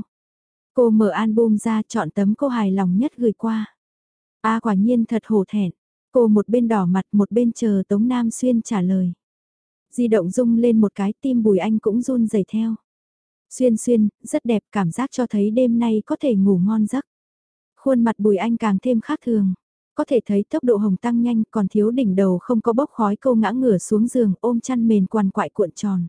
Cô mở album ra chọn tấm cô hài lòng nhất gửi qua. a quả nhiên thật hổ thẹn. Cô một bên đỏ mặt một bên chờ Tống Nam Xuyên trả lời. Di động rung lên một cái tim Bùi Anh cũng run rẩy theo. Xuyên xuyên, rất đẹp cảm giác cho thấy đêm nay có thể ngủ ngon giấc. Khuôn mặt Bùi Anh càng thêm khác thường. Có thể thấy tốc độ hồng tăng nhanh còn thiếu đỉnh đầu không có bốc khói câu ngã ngửa xuống giường ôm chăn mền quằn quại cuộn tròn.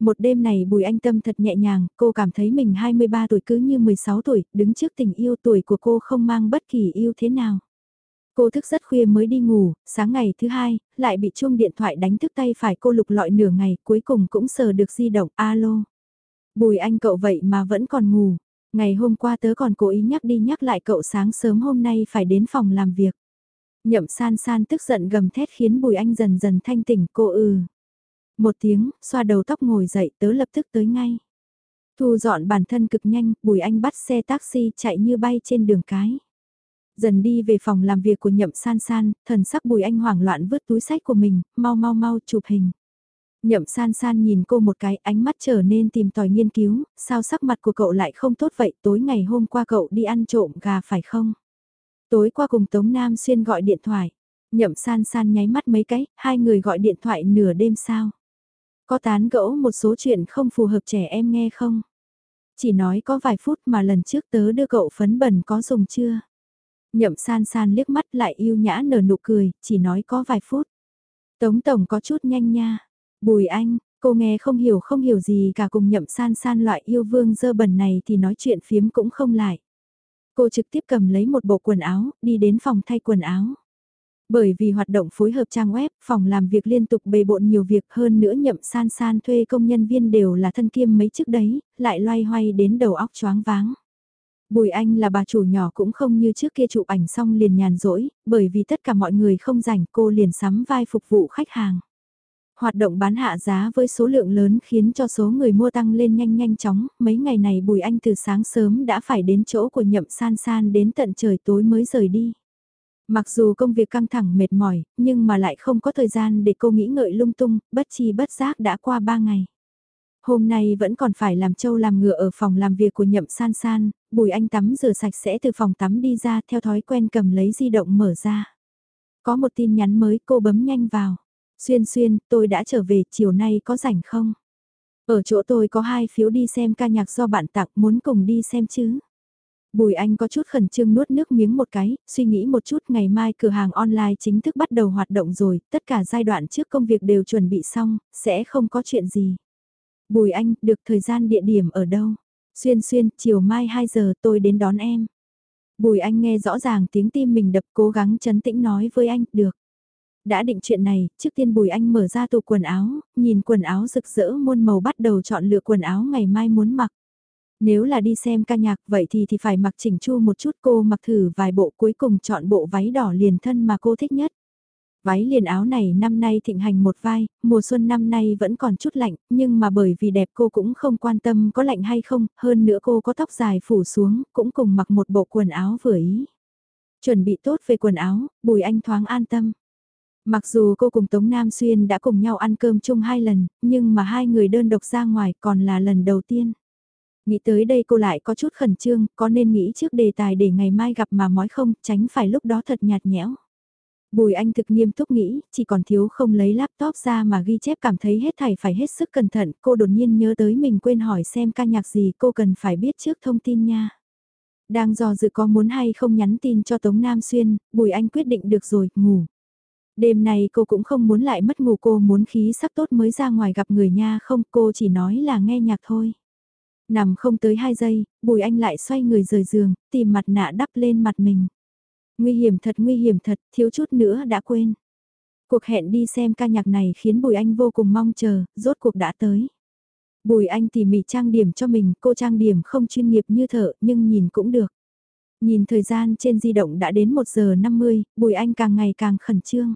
Một đêm này Bùi Anh Tâm thật nhẹ nhàng, cô cảm thấy mình 23 tuổi cứ như 16 tuổi, đứng trước tình yêu tuổi của cô không mang bất kỳ yêu thế nào. Cô thức rất khuya mới đi ngủ, sáng ngày thứ hai, lại bị chuông điện thoại đánh thức tay phải cô lục lọi nửa ngày, cuối cùng cũng sờ được di động, alo. Bùi Anh cậu vậy mà vẫn còn ngủ, Ngày hôm qua tớ còn cố ý nhắc đi nhắc lại cậu sáng sớm hôm nay phải đến phòng làm việc. Nhậm san san tức giận gầm thét khiến Bùi Anh dần dần thanh tỉnh cô ừ. Một tiếng, xoa đầu tóc ngồi dậy tớ lập tức tới ngay. Thu dọn bản thân cực nhanh, Bùi Anh bắt xe taxi chạy như bay trên đường cái. Dần đi về phòng làm việc của nhậm san san, thần sắc bùi anh hoảng loạn vứt túi sách của mình, mau mau mau chụp hình. Nhậm san san nhìn cô một cái ánh mắt trở nên tìm tòi nghiên cứu, sao sắc mặt của cậu lại không tốt vậy tối ngày hôm qua cậu đi ăn trộm gà phải không? Tối qua cùng Tống Nam Xuyên gọi điện thoại, nhậm san san nháy mắt mấy cái, hai người gọi điện thoại nửa đêm sao? Có tán gẫu một số chuyện không phù hợp trẻ em nghe không? Chỉ nói có vài phút mà lần trước tớ đưa cậu phấn bẩn có dùng chưa? Nhậm san san liếc mắt lại yêu nhã nở nụ cười, chỉ nói có vài phút. Tống Tổng có chút nhanh nha. Bùi anh, cô nghe không hiểu không hiểu gì cả cùng nhậm san san loại yêu vương dơ bẩn này thì nói chuyện phiếm cũng không lại. Cô trực tiếp cầm lấy một bộ quần áo, đi đến phòng thay quần áo. Bởi vì hoạt động phối hợp trang web, phòng làm việc liên tục bề bộn nhiều việc hơn nữa nhậm san san thuê công nhân viên đều là thân kiêm mấy trước đấy, lại loay hoay đến đầu óc choáng váng. Bùi Anh là bà chủ nhỏ cũng không như trước kia chụp ảnh xong liền nhàn rỗi, bởi vì tất cả mọi người không rảnh cô liền sắm vai phục vụ khách hàng. Hoạt động bán hạ giá với số lượng lớn khiến cho số người mua tăng lên nhanh nhanh chóng, mấy ngày này Bùi Anh từ sáng sớm đã phải đến chỗ của nhậm san san đến tận trời tối mới rời đi. Mặc dù công việc căng thẳng mệt mỏi, nhưng mà lại không có thời gian để cô nghĩ ngợi lung tung, bất chi bất giác đã qua ba ngày. Hôm nay vẫn còn phải làm trâu làm ngựa ở phòng làm việc của nhậm san san, bùi anh tắm rửa sạch sẽ từ phòng tắm đi ra theo thói quen cầm lấy di động mở ra. Có một tin nhắn mới cô bấm nhanh vào. Xuyên xuyên, tôi đã trở về, chiều nay có rảnh không? Ở chỗ tôi có hai phiếu đi xem ca nhạc do bạn tặng, muốn cùng đi xem chứ? Bùi Anh có chút khẩn trương nuốt nước miếng một cái, suy nghĩ một chút ngày mai cửa hàng online chính thức bắt đầu hoạt động rồi, tất cả giai đoạn trước công việc đều chuẩn bị xong, sẽ không có chuyện gì. Bùi Anh, được thời gian địa điểm ở đâu? Xuyên xuyên, chiều mai 2 giờ tôi đến đón em. Bùi Anh nghe rõ ràng tiếng tim mình đập cố gắng chấn tĩnh nói với anh, được. Đã định chuyện này, trước tiên Bùi Anh mở ra tủ quần áo, nhìn quần áo rực rỡ muôn màu bắt đầu chọn lựa quần áo ngày mai muốn mặc. Nếu là đi xem ca nhạc vậy thì thì phải mặc chỉnh chu một chút cô mặc thử vài bộ cuối cùng chọn bộ váy đỏ liền thân mà cô thích nhất. Váy liền áo này năm nay thịnh hành một vai, mùa xuân năm nay vẫn còn chút lạnh, nhưng mà bởi vì đẹp cô cũng không quan tâm có lạnh hay không, hơn nữa cô có tóc dài phủ xuống, cũng cùng mặc một bộ quần áo vừa ý. Chuẩn bị tốt về quần áo, Bùi Anh thoáng an tâm. Mặc dù cô cùng Tống Nam Xuyên đã cùng nhau ăn cơm chung hai lần, nhưng mà hai người đơn độc ra ngoài còn là lần đầu tiên. Nghĩ tới đây cô lại có chút khẩn trương, có nên nghĩ trước đề tài để ngày mai gặp mà mói không, tránh phải lúc đó thật nhạt nhẽo. Bùi Anh thực nghiêm túc nghĩ, chỉ còn thiếu không lấy laptop ra mà ghi chép cảm thấy hết thảy phải hết sức cẩn thận, cô đột nhiên nhớ tới mình quên hỏi xem ca nhạc gì cô cần phải biết trước thông tin nha. Đang do dự có muốn hay không nhắn tin cho Tống Nam Xuyên, Bùi Anh quyết định được rồi, ngủ. Đêm này cô cũng không muốn lại mất ngủ cô muốn khí sắc tốt mới ra ngoài gặp người nha không cô chỉ nói là nghe nhạc thôi. Nằm không tới 2 giây, Bùi Anh lại xoay người rời giường, tìm mặt nạ đắp lên mặt mình. Nguy hiểm thật nguy hiểm thật, thiếu chút nữa đã quên. Cuộc hẹn đi xem ca nhạc này khiến Bùi Anh vô cùng mong chờ, rốt cuộc đã tới. Bùi Anh tỉ mỉ trang điểm cho mình, cô trang điểm không chuyên nghiệp như thợ nhưng nhìn cũng được. Nhìn thời gian trên di động đã đến 1 giờ 50, Bùi Anh càng ngày càng khẩn trương.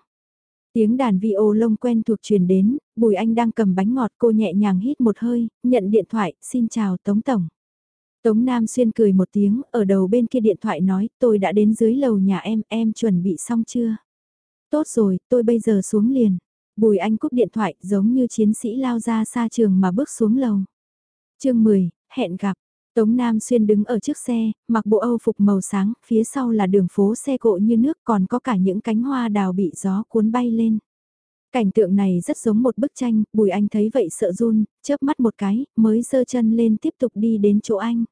Tiếng đàn vi ô lông quen thuộc truyền đến, Bùi Anh đang cầm bánh ngọt cô nhẹ nhàng hít một hơi, nhận điện thoại, xin chào Tống Tổng. Tống Nam Xuyên cười một tiếng, ở đầu bên kia điện thoại nói, tôi đã đến dưới lầu nhà em, em chuẩn bị xong chưa? Tốt rồi, tôi bây giờ xuống liền. Bùi Anh cúp điện thoại giống như chiến sĩ lao ra xa trường mà bước xuống lầu. chương 10, hẹn gặp. Tống Nam Xuyên đứng ở trước xe, mặc bộ âu phục màu sáng, phía sau là đường phố xe cộ như nước còn có cả những cánh hoa đào bị gió cuốn bay lên. Cảnh tượng này rất giống một bức tranh, Bùi Anh thấy vậy sợ run, chớp mắt một cái, mới giơ chân lên tiếp tục đi đến chỗ anh.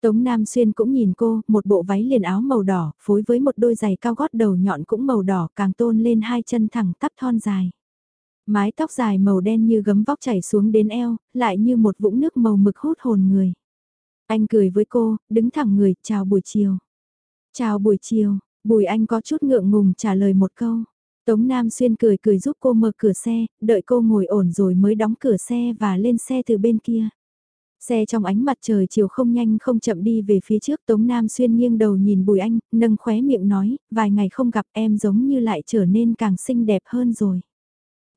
Tống Nam Xuyên cũng nhìn cô, một bộ váy liền áo màu đỏ, phối với một đôi giày cao gót đầu nhọn cũng màu đỏ, càng tôn lên hai chân thẳng tắp thon dài. Mái tóc dài màu đen như gấm vóc chảy xuống đến eo, lại như một vũng nước màu mực hút hồn người. Anh cười với cô, đứng thẳng người, chào buổi chiều. Chào buổi chiều, Bùi Anh có chút ngượng ngùng trả lời một câu. Tống Nam Xuyên cười cười giúp cô mở cửa xe, đợi cô ngồi ổn rồi mới đóng cửa xe và lên xe từ bên kia. Xe trong ánh mặt trời chiều không nhanh không chậm đi về phía trước Tống Nam Xuyên nghiêng đầu nhìn Bùi Anh, nâng khóe miệng nói, vài ngày không gặp em giống như lại trở nên càng xinh đẹp hơn rồi.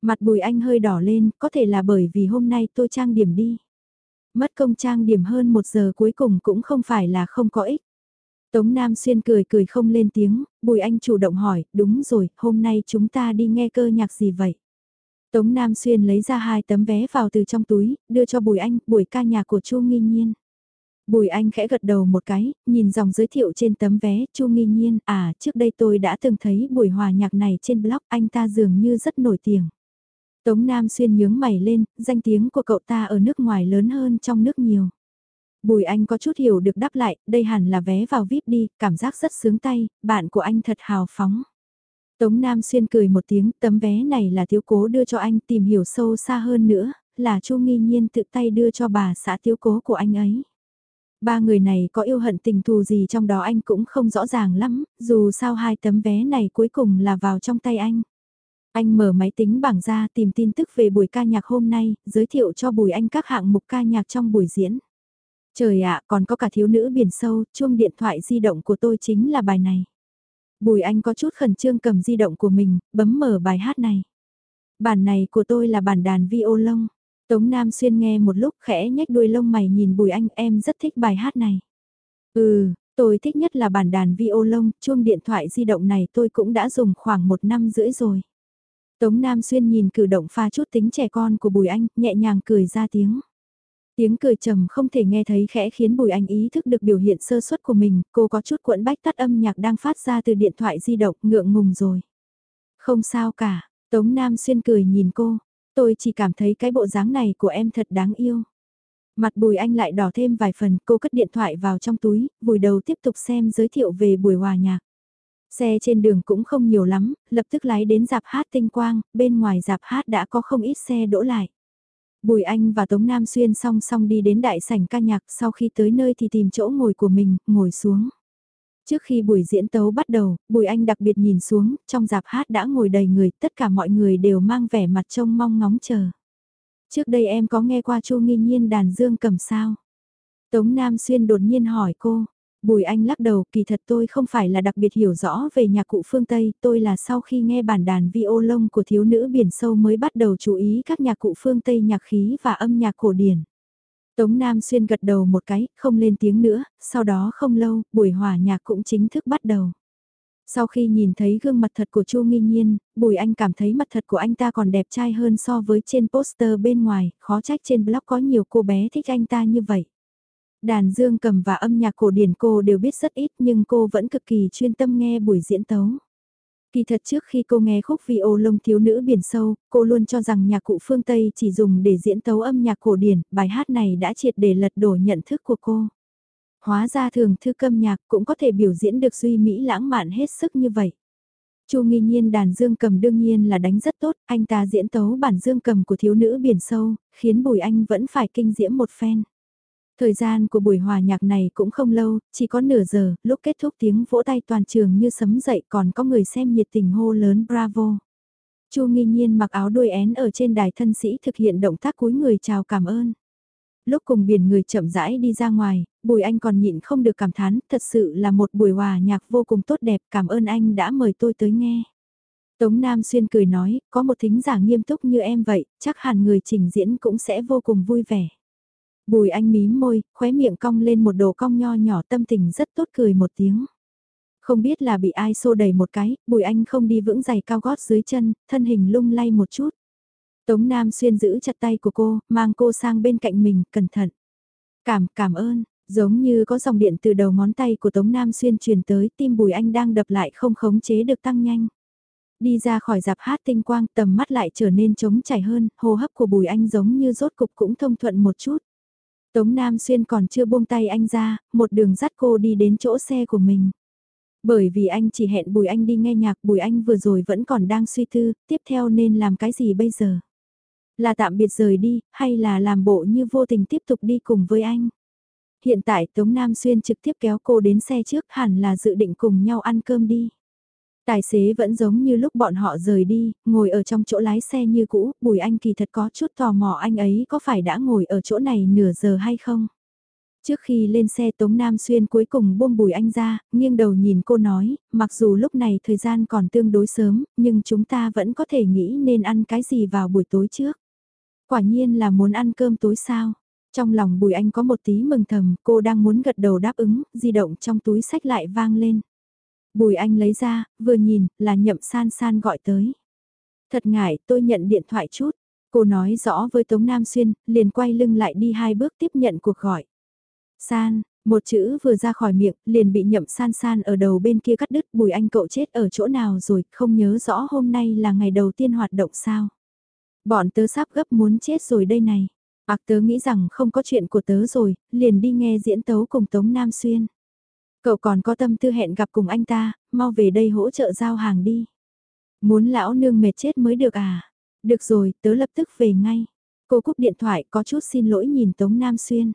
Mặt Bùi Anh hơi đỏ lên, có thể là bởi vì hôm nay tôi trang điểm đi. Mất công trang điểm hơn một giờ cuối cùng cũng không phải là không có ích. Tống Nam Xuyên cười cười không lên tiếng, Bùi Anh chủ động hỏi, đúng rồi, hôm nay chúng ta đi nghe cơ nhạc gì vậy? Tống Nam Xuyên lấy ra hai tấm vé vào từ trong túi, đưa cho Bùi Anh, buổi ca nhạc của Chu Nghi Nhiên. Bùi Anh khẽ gật đầu một cái, nhìn dòng giới thiệu trên tấm vé, Chu Nghi Nhiên, à, trước đây tôi đã từng thấy buổi hòa nhạc này trên blog, anh ta dường như rất nổi tiếng. Tống Nam Xuyên nhướng mày lên, danh tiếng của cậu ta ở nước ngoài lớn hơn trong nước nhiều. Bùi Anh có chút hiểu được đáp lại, đây hẳn là vé vào VIP đi, cảm giác rất sướng tay, bạn của anh thật hào phóng. Tống Nam Xuyên cười một tiếng, tấm vé này là thiếu cố đưa cho anh tìm hiểu sâu xa hơn nữa, là Chu Nghi Nhiên tự tay đưa cho bà xã thiếu cố của anh ấy. Ba người này có yêu hận tình thù gì trong đó anh cũng không rõ ràng lắm, dù sao hai tấm vé này cuối cùng là vào trong tay anh. Anh mở máy tính bảng ra tìm tin tức về buổi ca nhạc hôm nay, giới thiệu cho Bùi Anh các hạng mục ca nhạc trong buổi diễn. Trời ạ, còn có cả thiếu nữ biển sâu, chuông điện thoại di động của tôi chính là bài này. Bùi Anh có chút khẩn trương cầm di động của mình, bấm mở bài hát này. Bản này của tôi là bản đàn violon. Tống Nam Xuyên nghe một lúc khẽ nhếch đuôi lông mày nhìn Bùi Anh em rất thích bài hát này. Ừ, tôi thích nhất là bản đàn violon, chuông điện thoại di động này tôi cũng đã dùng khoảng một năm rưỡi rồi. Tống Nam Xuyên nhìn cử động pha chút tính trẻ con của Bùi Anh, nhẹ nhàng cười ra tiếng. Tiếng cười trầm không thể nghe thấy khẽ khiến Bùi Anh ý thức được biểu hiện sơ suất của mình, cô có chút cuộn bách tắt âm nhạc đang phát ra từ điện thoại di động, ngượng ngùng rồi. Không sao cả, Tống Nam Xuyên cười nhìn cô, tôi chỉ cảm thấy cái bộ dáng này của em thật đáng yêu. Mặt Bùi Anh lại đỏ thêm vài phần, cô cất điện thoại vào trong túi, vùi đầu tiếp tục xem giới thiệu về buổi hòa nhạc. Xe trên đường cũng không nhiều lắm, lập tức lái đến dạp hát tinh quang, bên ngoài dạp hát đã có không ít xe đỗ lại. Bùi Anh và Tống Nam Xuyên song song đi đến đại sảnh ca nhạc sau khi tới nơi thì tìm chỗ ngồi của mình, ngồi xuống. Trước khi buổi diễn tấu bắt đầu, Bùi Anh đặc biệt nhìn xuống, trong dạp hát đã ngồi đầy người, tất cả mọi người đều mang vẻ mặt trông mong ngóng chờ. Trước đây em có nghe qua Chu Nghi Nhiên đàn dương cầm sao? Tống Nam Xuyên đột nhiên hỏi cô, Bùi Anh lắc đầu, kỳ thật tôi không phải là đặc biệt hiểu rõ về nhạc cụ phương Tây, tôi là sau khi nghe bản đàn violon của thiếu nữ biển sâu mới bắt đầu chú ý các nhạc cụ phương Tây nhạc khí và âm nhạc cổ điển. Tống Nam Xuyên gật đầu một cái, không lên tiếng nữa, sau đó không lâu, buổi hòa nhạc cũng chính thức bắt đầu. Sau khi nhìn thấy gương mặt thật của Chu Nghi Nhiên, Bùi Anh cảm thấy mặt thật của anh ta còn đẹp trai hơn so với trên poster bên ngoài, khó trách trên blog có nhiều cô bé thích anh ta như vậy. Đàn dương cầm và âm nhạc cổ điển cô đều biết rất ít nhưng cô vẫn cực kỳ chuyên tâm nghe buổi diễn tấu. Kỳ thật trước khi cô nghe khúc vi ô lông thiếu nữ biển sâu, cô luôn cho rằng nhạc cụ phương Tây chỉ dùng để diễn tấu âm nhạc cổ điển, bài hát này đã triệt để lật đổ nhận thức của cô. Hóa ra thường thư câm nhạc cũng có thể biểu diễn được duy mỹ lãng mạn hết sức như vậy. Chu nghi nhiên đàn dương cầm đương nhiên là đánh rất tốt, anh ta diễn tấu bản dương cầm của thiếu nữ biển sâu, khiến Bùi Anh vẫn phải kinh diễm một phen. Thời gian của buổi hòa nhạc này cũng không lâu, chỉ có nửa giờ, lúc kết thúc tiếng vỗ tay toàn trường như sấm dậy còn có người xem nhiệt tình hô lớn bravo. Chu nghi nhiên mặc áo đuôi én ở trên đài thân sĩ thực hiện động tác cúi người chào cảm ơn. Lúc cùng biển người chậm rãi đi ra ngoài, Bùi Anh còn nhịn không được cảm thán, thật sự là một buổi hòa nhạc vô cùng tốt đẹp, cảm ơn anh đã mời tôi tới nghe. Tống Nam Xuyên cười nói, có một thính giả nghiêm túc như em vậy, chắc hẳn người trình diễn cũng sẽ vô cùng vui vẻ. Bùi anh mím môi, khóe miệng cong lên một đồ cong nho nhỏ tâm tình rất tốt cười một tiếng. Không biết là bị ai xô đẩy một cái, bùi anh không đi vững giày cao gót dưới chân, thân hình lung lay một chút. Tống Nam xuyên giữ chặt tay của cô, mang cô sang bên cạnh mình, cẩn thận. Cảm, cảm ơn, giống như có dòng điện từ đầu ngón tay của Tống Nam xuyên truyền tới, tim bùi anh đang đập lại không khống chế được tăng nhanh. Đi ra khỏi dạp hát tinh quang tầm mắt lại trở nên trống chảy hơn, hô hấp của bùi anh giống như rốt cục cũng thông thuận một chút. Tống Nam Xuyên còn chưa buông tay anh ra, một đường dắt cô đi đến chỗ xe của mình. Bởi vì anh chỉ hẹn Bùi Anh đi nghe nhạc Bùi Anh vừa rồi vẫn còn đang suy tư, tiếp theo nên làm cái gì bây giờ? Là tạm biệt rời đi, hay là làm bộ như vô tình tiếp tục đi cùng với anh? Hiện tại Tống Nam Xuyên trực tiếp kéo cô đến xe trước hẳn là dự định cùng nhau ăn cơm đi. Tài xế vẫn giống như lúc bọn họ rời đi, ngồi ở trong chỗ lái xe như cũ, Bùi Anh kỳ thật có chút tò mò anh ấy có phải đã ngồi ở chỗ này nửa giờ hay không. Trước khi lên xe Tống Nam Xuyên cuối cùng buông Bùi Anh ra, nghiêng đầu nhìn cô nói, mặc dù lúc này thời gian còn tương đối sớm, nhưng chúng ta vẫn có thể nghĩ nên ăn cái gì vào buổi tối trước. Quả nhiên là muốn ăn cơm tối sao. Trong lòng Bùi Anh có một tí mừng thầm, cô đang muốn gật đầu đáp ứng, di động trong túi sách lại vang lên. Bùi Anh lấy ra, vừa nhìn, là nhậm san san gọi tới. Thật ngại, tôi nhận điện thoại chút. Cô nói rõ với Tống Nam Xuyên, liền quay lưng lại đi hai bước tiếp nhận cuộc gọi. San, một chữ vừa ra khỏi miệng, liền bị nhậm san san ở đầu bên kia cắt đứt bùi anh cậu chết ở chỗ nào rồi, không nhớ rõ hôm nay là ngày đầu tiên hoạt động sao. Bọn tớ sắp gấp muốn chết rồi đây này. Ác tớ nghĩ rằng không có chuyện của tớ rồi, liền đi nghe diễn tấu cùng Tống Nam Xuyên. Cậu còn có tâm tư hẹn gặp cùng anh ta, mau về đây hỗ trợ giao hàng đi. Muốn lão nương mệt chết mới được à? Được rồi, tớ lập tức về ngay. Cô cúp điện thoại có chút xin lỗi nhìn Tống Nam Xuyên.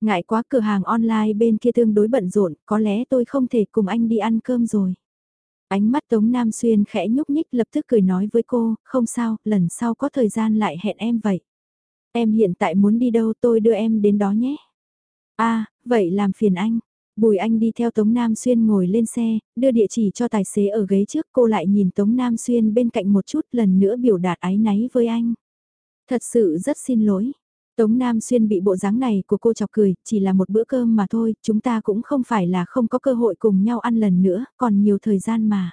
Ngại quá cửa hàng online bên kia tương đối bận rộn, có lẽ tôi không thể cùng anh đi ăn cơm rồi. Ánh mắt Tống Nam Xuyên khẽ nhúc nhích lập tức cười nói với cô, không sao, lần sau có thời gian lại hẹn em vậy. Em hiện tại muốn đi đâu tôi đưa em đến đó nhé. a vậy làm phiền anh. Bùi Anh đi theo Tống Nam Xuyên ngồi lên xe, đưa địa chỉ cho tài xế ở ghế trước cô lại nhìn Tống Nam Xuyên bên cạnh một chút lần nữa biểu đạt ái náy với anh. Thật sự rất xin lỗi. Tống Nam Xuyên bị bộ dáng này của cô chọc cười, chỉ là một bữa cơm mà thôi, chúng ta cũng không phải là không có cơ hội cùng nhau ăn lần nữa, còn nhiều thời gian mà.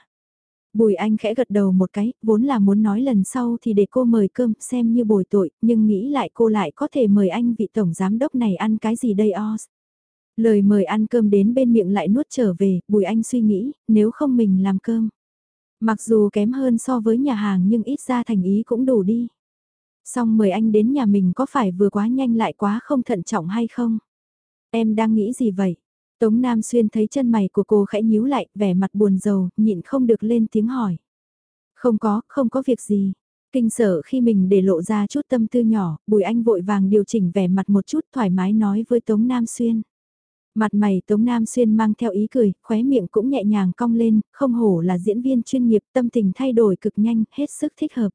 Bùi Anh khẽ gật đầu một cái, vốn là muốn nói lần sau thì để cô mời cơm xem như bồi tội, nhưng nghĩ lại cô lại có thể mời anh vị tổng giám đốc này ăn cái gì đây Oz. Lời mời ăn cơm đến bên miệng lại nuốt trở về, Bùi Anh suy nghĩ, nếu không mình làm cơm. Mặc dù kém hơn so với nhà hàng nhưng ít ra thành ý cũng đủ đi. Xong mời anh đến nhà mình có phải vừa quá nhanh lại quá không thận trọng hay không? Em đang nghĩ gì vậy? Tống Nam Xuyên thấy chân mày của cô khẽ nhíu lại, vẻ mặt buồn rầu, nhịn không được lên tiếng hỏi. Không có, không có việc gì. Kinh sở khi mình để lộ ra chút tâm tư nhỏ, Bùi Anh vội vàng điều chỉnh vẻ mặt một chút thoải mái nói với Tống Nam Xuyên. Mặt mày Tống Nam Xuyên mang theo ý cười, khóe miệng cũng nhẹ nhàng cong lên, không hổ là diễn viên chuyên nghiệp tâm tình thay đổi cực nhanh, hết sức thích hợp.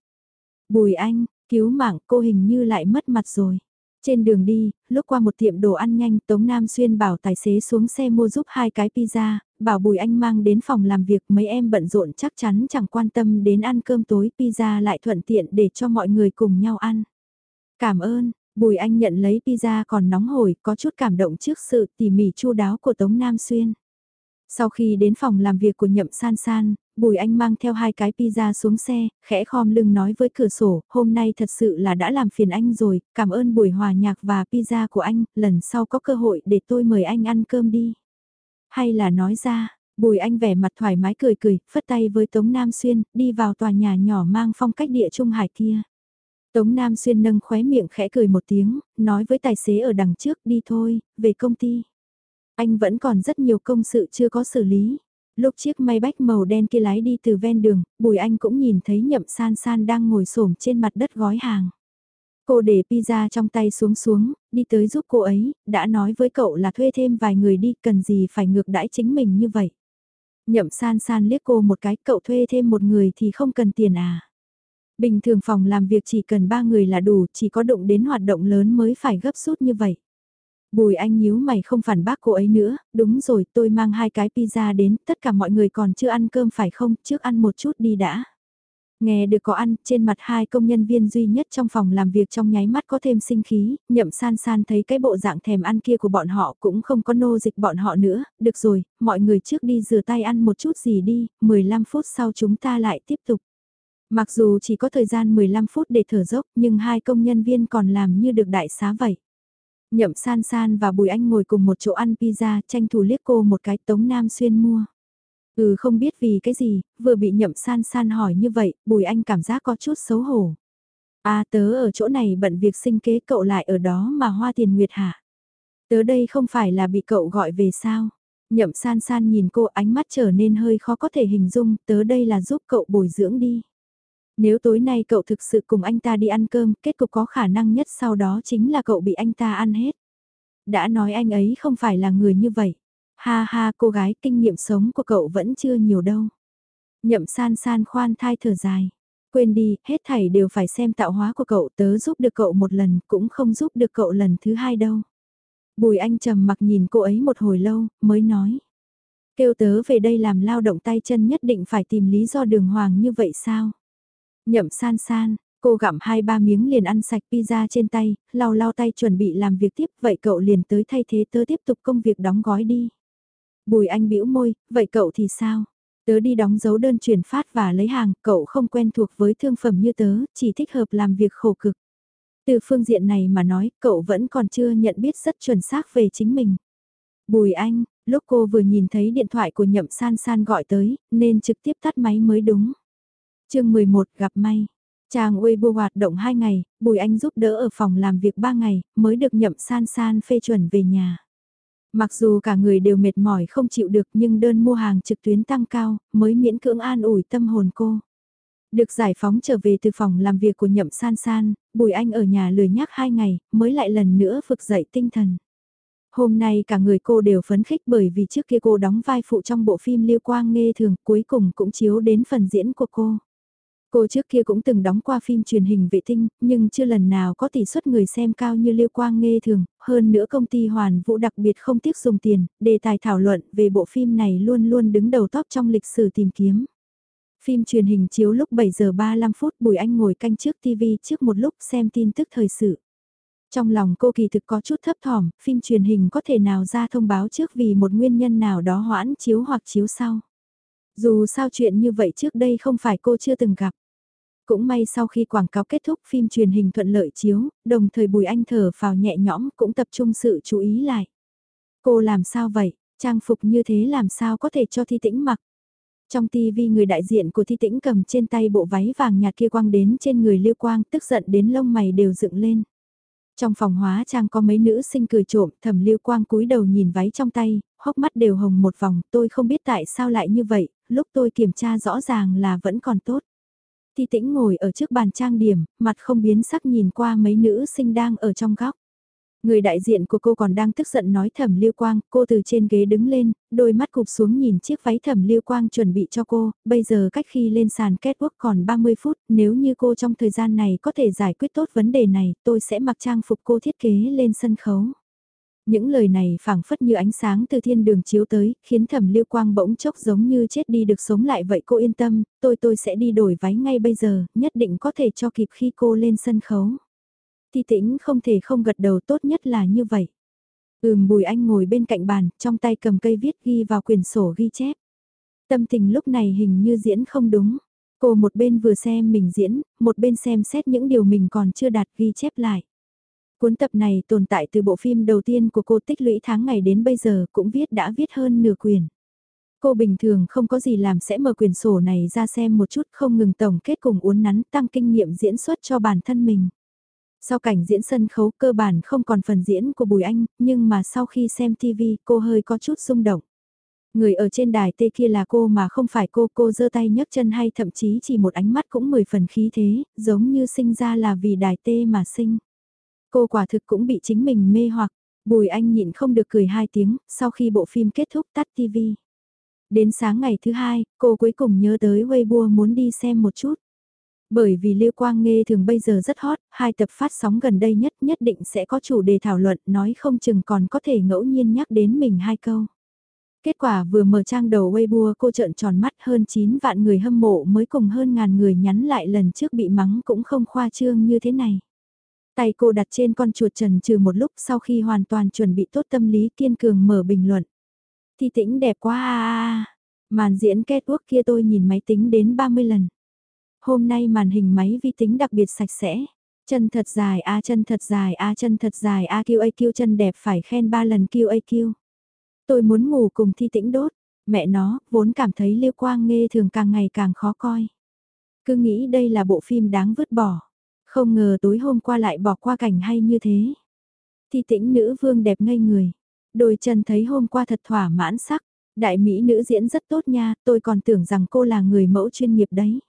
Bùi Anh, cứu mạng cô hình như lại mất mặt rồi. Trên đường đi, lúc qua một tiệm đồ ăn nhanh Tống Nam Xuyên bảo tài xế xuống xe mua giúp hai cái pizza, bảo Bùi Anh mang đến phòng làm việc mấy em bận rộn chắc chắn chẳng quan tâm đến ăn cơm tối pizza lại thuận tiện để cho mọi người cùng nhau ăn. Cảm ơn, Bùi Anh nhận lấy pizza còn nóng hổi, có chút cảm động trước sự tỉ mỉ chu đáo của Tống Nam Xuyên. Sau khi đến phòng làm việc của Nhậm San San, Bùi Anh mang theo hai cái pizza xuống xe, khẽ khom lưng nói với cửa sổ, hôm nay thật sự là đã làm phiền anh rồi, cảm ơn buổi hòa nhạc và pizza của anh, lần sau có cơ hội để tôi mời anh ăn cơm đi. Hay là nói ra, Bùi Anh vẻ mặt thoải mái cười cười, phất tay với Tống Nam Xuyên, đi vào tòa nhà nhỏ mang phong cách địa trung hải kia. Tống Nam Xuyên nâng khóe miệng khẽ cười một tiếng, nói với tài xế ở đằng trước đi thôi, về công ty. Anh vẫn còn rất nhiều công sự chưa có xử lý. Lúc chiếc may bách màu đen kia lái đi từ ven đường, Bùi Anh cũng nhìn thấy nhậm san san đang ngồi xổm trên mặt đất gói hàng. Cô để pizza trong tay xuống xuống, đi tới giúp cô ấy, đã nói với cậu là thuê thêm vài người đi, cần gì phải ngược đãi chính mình như vậy. Nhậm san san liếc cô một cái, cậu thuê thêm một người thì không cần tiền à. Bình thường phòng làm việc chỉ cần ba người là đủ, chỉ có động đến hoạt động lớn mới phải gấp rút như vậy. Bùi anh nhíu mày không phản bác cô ấy nữa, đúng rồi tôi mang hai cái pizza đến, tất cả mọi người còn chưa ăn cơm phải không, trước ăn một chút đi đã. Nghe được có ăn, trên mặt hai công nhân viên duy nhất trong phòng làm việc trong nháy mắt có thêm sinh khí, nhậm san san thấy cái bộ dạng thèm ăn kia của bọn họ cũng không có nô dịch bọn họ nữa, được rồi, mọi người trước đi rửa tay ăn một chút gì đi, 15 phút sau chúng ta lại tiếp tục. Mặc dù chỉ có thời gian 15 phút để thở dốc nhưng hai công nhân viên còn làm như được đại xá vậy. Nhậm san san và Bùi Anh ngồi cùng một chỗ ăn pizza tranh thủ liếc cô một cái tống nam xuyên mua. Ừ không biết vì cái gì, vừa bị nhậm san san hỏi như vậy, Bùi Anh cảm giác có chút xấu hổ. À tớ ở chỗ này bận việc sinh kế cậu lại ở đó mà hoa tiền nguyệt hả? Tớ đây không phải là bị cậu gọi về sao? Nhậm san san nhìn cô ánh mắt trở nên hơi khó có thể hình dung, tớ đây là giúp cậu bồi dưỡng đi. Nếu tối nay cậu thực sự cùng anh ta đi ăn cơm, kết cục có khả năng nhất sau đó chính là cậu bị anh ta ăn hết. Đã nói anh ấy không phải là người như vậy. Ha ha cô gái kinh nghiệm sống của cậu vẫn chưa nhiều đâu. Nhậm san san khoan thai thở dài. Quên đi, hết thảy đều phải xem tạo hóa của cậu tớ giúp được cậu một lần cũng không giúp được cậu lần thứ hai đâu. Bùi anh trầm mặc nhìn cô ấy một hồi lâu, mới nói. Kêu tớ về đây làm lao động tay chân nhất định phải tìm lý do đường hoàng như vậy sao? Nhậm san san, Cô gặm hai ba miếng liền ăn sạch pizza trên tay, lau lau tay chuẩn bị làm việc tiếp, vậy cậu liền tới thay thế tớ tiếp tục công việc đóng gói đi. Bùi anh bĩu môi, vậy cậu thì sao? Tớ đi đóng dấu đơn chuyển phát và lấy hàng, cậu không quen thuộc với thương phẩm như tớ, chỉ thích hợp làm việc khổ cực. Từ phương diện này mà nói, cậu vẫn còn chưa nhận biết rất chuẩn xác về chính mình. Bùi anh, lúc cô vừa nhìn thấy điện thoại của nhậm san san gọi tới, nên trực tiếp tắt máy mới đúng chương 11 gặp may. Trang Weibo hoạt động 2 ngày, Bùi Anh giúp đỡ ở phòng làm việc 3 ngày, mới được nhậm san san phê chuẩn về nhà. Mặc dù cả người đều mệt mỏi không chịu được nhưng đơn mua hàng trực tuyến tăng cao, mới miễn cưỡng an ủi tâm hồn cô. Được giải phóng trở về từ phòng làm việc của nhậm san san, Bùi Anh ở nhà lười nhác 2 ngày, mới lại lần nữa vực dậy tinh thần. Hôm nay cả người cô đều phấn khích bởi vì trước kia cô đóng vai phụ trong bộ phim Liêu Quang Nghê Thường cuối cùng cũng chiếu đến phần diễn của cô. Cô trước kia cũng từng đóng qua phim truyền hình vệ tinh, nhưng chưa lần nào có tỷ suất người xem cao như Liêu Quang Nghê Thường, hơn nữa công ty Hoàn Vũ đặc biệt không tiếc dùng tiền, đề tài thảo luận về bộ phim này luôn luôn đứng đầu top trong lịch sử tìm kiếm. Phim truyền hình chiếu lúc 7 giờ 35 phút Bùi Anh ngồi canh trước TV trước một lúc xem tin tức thời sự. Trong lòng cô kỳ thực có chút thấp thỏm, phim truyền hình có thể nào ra thông báo trước vì một nguyên nhân nào đó hoãn chiếu hoặc chiếu sau. Dù sao chuyện như vậy trước đây không phải cô chưa từng gặp. Cũng may sau khi quảng cáo kết thúc phim truyền hình thuận lợi chiếu, đồng thời Bùi Anh thở vào nhẹ nhõm cũng tập trung sự chú ý lại. Cô làm sao vậy, trang phục như thế làm sao có thể cho thi tĩnh mặc. Trong tivi người đại diện của thi tĩnh cầm trên tay bộ váy vàng nhạt kia quang đến trên người lưu quang tức giận đến lông mày đều dựng lên. Trong phòng hóa trang có mấy nữ sinh cười trộm, thẩm lưu quang cúi đầu nhìn váy trong tay, hốc mắt đều hồng một vòng, tôi không biết tại sao lại như vậy, lúc tôi kiểm tra rõ ràng là vẫn còn tốt. Thi tĩnh ngồi ở trước bàn trang điểm, mặt không biến sắc nhìn qua mấy nữ sinh đang ở trong góc. Người đại diện của cô còn đang tức giận nói thẩm lưu quang, cô từ trên ghế đứng lên, đôi mắt cụp xuống nhìn chiếc váy thẩm lưu quang chuẩn bị cho cô, bây giờ cách khi lên sàn catwalk còn 30 phút, nếu như cô trong thời gian này có thể giải quyết tốt vấn đề này, tôi sẽ mặc trang phục cô thiết kế lên sân khấu. Những lời này phảng phất như ánh sáng từ thiên đường chiếu tới, khiến thẩm lưu quang bỗng chốc giống như chết đi được sống lại vậy cô yên tâm, tôi tôi sẽ đi đổi váy ngay bây giờ, nhất định có thể cho kịp khi cô lên sân khấu. Thi tĩnh không thể không gật đầu tốt nhất là như vậy. Ừm bùi anh ngồi bên cạnh bàn, trong tay cầm cây viết ghi vào quyển sổ ghi chép. Tâm tình lúc này hình như diễn không đúng. Cô một bên vừa xem mình diễn, một bên xem xét những điều mình còn chưa đạt ghi chép lại. Cuốn tập này tồn tại từ bộ phim đầu tiên của cô tích lũy tháng ngày đến bây giờ cũng viết đã viết hơn nửa quyển. Cô bình thường không có gì làm sẽ mở quyển sổ này ra xem một chút không ngừng tổng kết cùng uốn nắn tăng kinh nghiệm diễn xuất cho bản thân mình. Sau cảnh diễn sân khấu cơ bản không còn phần diễn của Bùi Anh, nhưng mà sau khi xem TV cô hơi có chút rung động. Người ở trên đài tê kia là cô mà không phải cô, cô giơ tay nhấc chân hay thậm chí chỉ một ánh mắt cũng mười phần khí thế, giống như sinh ra là vì đài tê mà sinh. Cô quả thực cũng bị chính mình mê hoặc, Bùi Anh nhịn không được cười hai tiếng, sau khi bộ phim kết thúc tắt TV. Đến sáng ngày thứ hai, cô cuối cùng nhớ tới Weibo muốn đi xem một chút. Bởi vì Lưu Quang Nghê thường bây giờ rất hot, hai tập phát sóng gần đây nhất nhất định sẽ có chủ đề thảo luận nói không chừng còn có thể ngẫu nhiên nhắc đến mình hai câu. Kết quả vừa mở trang đầu Weibo cô trợn tròn mắt hơn 9 vạn người hâm mộ mới cùng hơn ngàn người nhắn lại lần trước bị mắng cũng không khoa trương như thế này. Tay cô đặt trên con chuột trần trừ một lúc sau khi hoàn toàn chuẩn bị tốt tâm lý kiên cường mở bình luận. Thi tĩnh đẹp quá à, à, à. Màn diễn kết quốc kia tôi nhìn máy tính đến 30 lần. Hôm nay màn hình máy vi tính đặc biệt sạch sẽ. Chân thật dài a chân thật dài a chân thật dài a kêu QAQ chân đẹp phải khen 3 lần kêu QAQ. Tôi muốn ngủ cùng thi tĩnh đốt. Mẹ nó, vốn cảm thấy liêu quang nghe thường càng ngày càng khó coi. Cứ nghĩ đây là bộ phim đáng vứt bỏ. Không ngờ tối hôm qua lại bỏ qua cảnh hay như thế. Thi tĩnh nữ vương đẹp ngây người. Đôi chân thấy hôm qua thật thỏa mãn sắc. Đại Mỹ nữ diễn rất tốt nha, tôi còn tưởng rằng cô là người mẫu chuyên nghiệp đấy.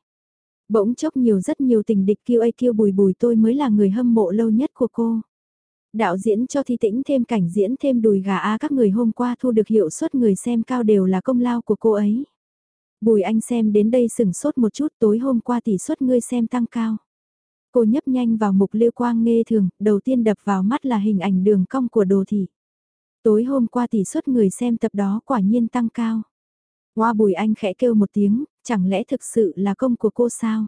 Bỗng chốc nhiều rất nhiều tình địch kêu ai kêu bùi bùi tôi mới là người hâm mộ lâu nhất của cô. Đạo diễn cho thi tĩnh thêm cảnh diễn thêm đùi gà a các người hôm qua thu được hiệu suất người xem cao đều là công lao của cô ấy. Bùi anh xem đến đây sừng sốt một chút tối hôm qua tỷ suất ngươi xem tăng cao. Cô nhấp nhanh vào mục liêu quang nghe thường, đầu tiên đập vào mắt là hình ảnh đường cong của đồ thị. Tối hôm qua tỷ suất người xem tập đó quả nhiên tăng cao. Hoa bùi anh khẽ kêu một tiếng, chẳng lẽ thực sự là công của cô sao?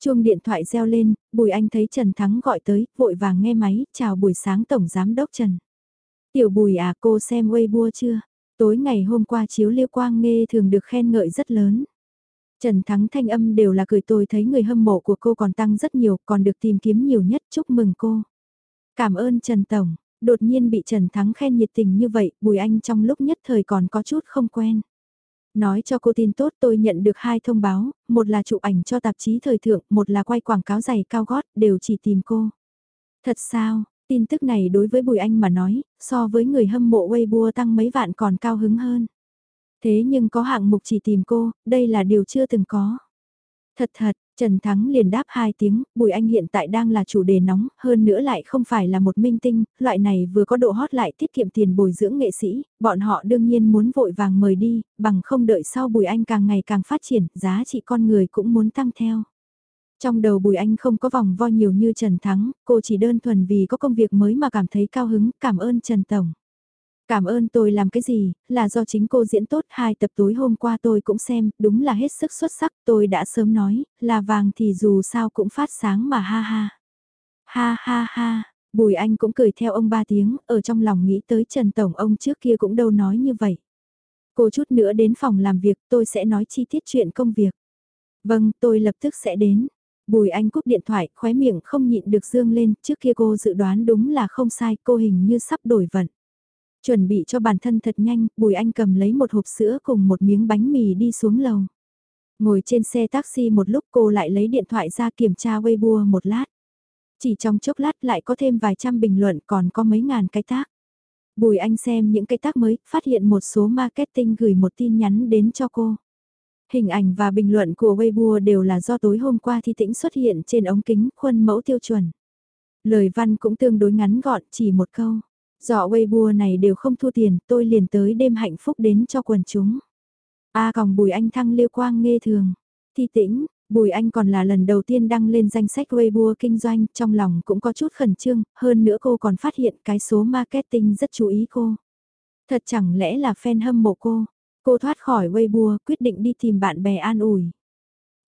Chuông điện thoại reo lên, Bùi Anh thấy Trần Thắng gọi tới, vội vàng nghe máy, chào buổi sáng Tổng Giám Đốc Trần. Tiểu Bùi à cô xem Weibo chưa? Tối ngày hôm qua chiếu liêu quang nghe thường được khen ngợi rất lớn. Trần Thắng thanh âm đều là cười tôi thấy người hâm mộ của cô còn tăng rất nhiều, còn được tìm kiếm nhiều nhất, chúc mừng cô. Cảm ơn Trần Tổng, đột nhiên bị Trần Thắng khen nhiệt tình như vậy, Bùi Anh trong lúc nhất thời còn có chút không quen. Nói cho cô tin tốt tôi nhận được hai thông báo, một là chụp ảnh cho tạp chí thời thượng, một là quay quảng cáo giày cao gót, đều chỉ tìm cô. Thật sao, tin tức này đối với Bùi Anh mà nói, so với người hâm mộ Weibo tăng mấy vạn còn cao hứng hơn. Thế nhưng có hạng mục chỉ tìm cô, đây là điều chưa từng có. Thật thật, Trần Thắng liền đáp hai tiếng, Bùi Anh hiện tại đang là chủ đề nóng, hơn nữa lại không phải là một minh tinh, loại này vừa có độ hot lại tiết kiệm tiền bồi dưỡng nghệ sĩ, bọn họ đương nhiên muốn vội vàng mời đi, bằng không đợi sau Bùi Anh càng ngày càng phát triển, giá trị con người cũng muốn tăng theo. Trong đầu Bùi Anh không có vòng vo nhiều như Trần Thắng, cô chỉ đơn thuần vì có công việc mới mà cảm thấy cao hứng, cảm ơn Trần Tổng. Cảm ơn tôi làm cái gì, là do chính cô diễn tốt hai tập tối hôm qua tôi cũng xem, đúng là hết sức xuất sắc, tôi đã sớm nói, là vàng thì dù sao cũng phát sáng mà ha ha. Ha ha ha, Bùi Anh cũng cười theo ông ba tiếng, ở trong lòng nghĩ tới Trần Tổng ông trước kia cũng đâu nói như vậy. Cô chút nữa đến phòng làm việc tôi sẽ nói chi tiết chuyện công việc. Vâng, tôi lập tức sẽ đến. Bùi Anh cúp điện thoại, khóe miệng không nhịn được dương lên, trước kia cô dự đoán đúng là không sai, cô hình như sắp đổi vận. Chuẩn bị cho bản thân thật nhanh, Bùi Anh cầm lấy một hộp sữa cùng một miếng bánh mì đi xuống lầu. Ngồi trên xe taxi một lúc cô lại lấy điện thoại ra kiểm tra Weibo một lát. Chỉ trong chốc lát lại có thêm vài trăm bình luận còn có mấy ngàn cái tác. Bùi Anh xem những cái tác mới, phát hiện một số marketing gửi một tin nhắn đến cho cô. Hình ảnh và bình luận của Weibo đều là do tối hôm qua thi tĩnh xuất hiện trên ống kính khuôn mẫu tiêu chuẩn. Lời văn cũng tương đối ngắn gọn chỉ một câu. Dọ Weibo này đều không thua tiền, tôi liền tới đêm hạnh phúc đến cho quần chúng. A còng Bùi Anh thăng liêu quang nghe thường. Thi tĩnh, Bùi Anh còn là lần đầu tiên đăng lên danh sách Weibo kinh doanh, trong lòng cũng có chút khẩn trương, hơn nữa cô còn phát hiện cái số marketing rất chú ý cô. Thật chẳng lẽ là fan hâm mộ cô? Cô thoát khỏi Weibo, quyết định đi tìm bạn bè an ủi.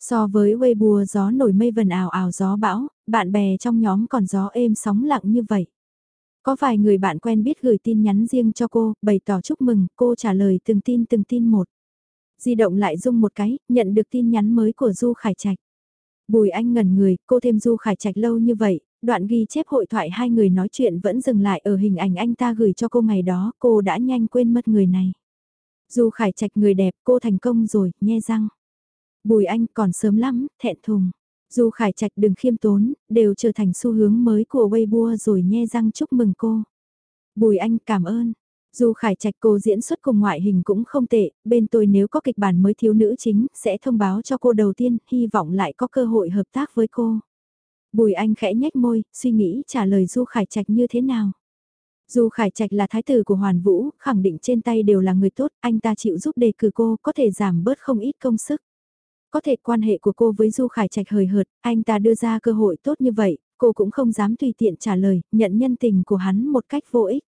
So với Weibo gió nổi mây vần ảo ảo gió bão, bạn bè trong nhóm còn gió êm sóng lặng như vậy. Có vài người bạn quen biết gửi tin nhắn riêng cho cô, bày tỏ chúc mừng, cô trả lời từng tin từng tin một. Di động lại rung một cái, nhận được tin nhắn mới của Du Khải Trạch. Bùi Anh ngẩn người, cô thêm Du Khải Trạch lâu như vậy, đoạn ghi chép hội thoại hai người nói chuyện vẫn dừng lại ở hình ảnh anh ta gửi cho cô ngày đó, cô đã nhanh quên mất người này. Du Khải Trạch người đẹp, cô thành công rồi, nhe răng. Bùi Anh còn sớm lắm, thẹn thùng. Dù Khải Trạch đừng khiêm tốn, đều trở thành xu hướng mới của Weibo rồi nhe răng chúc mừng cô. Bùi Anh cảm ơn. Dù Khải Trạch cô diễn xuất cùng ngoại hình cũng không tệ, bên tôi nếu có kịch bản mới thiếu nữ chính, sẽ thông báo cho cô đầu tiên, hy vọng lại có cơ hội hợp tác với cô. Bùi Anh khẽ nhếch môi, suy nghĩ trả lời Du Khải Trạch như thế nào. Dù Khải Trạch là thái tử của Hoàn Vũ, khẳng định trên tay đều là người tốt, anh ta chịu giúp đề cử cô có thể giảm bớt không ít công sức. Có thể quan hệ của cô với Du Khải Trạch hời hợt, anh ta đưa ra cơ hội tốt như vậy, cô cũng không dám tùy tiện trả lời, nhận nhân tình của hắn một cách vô ích.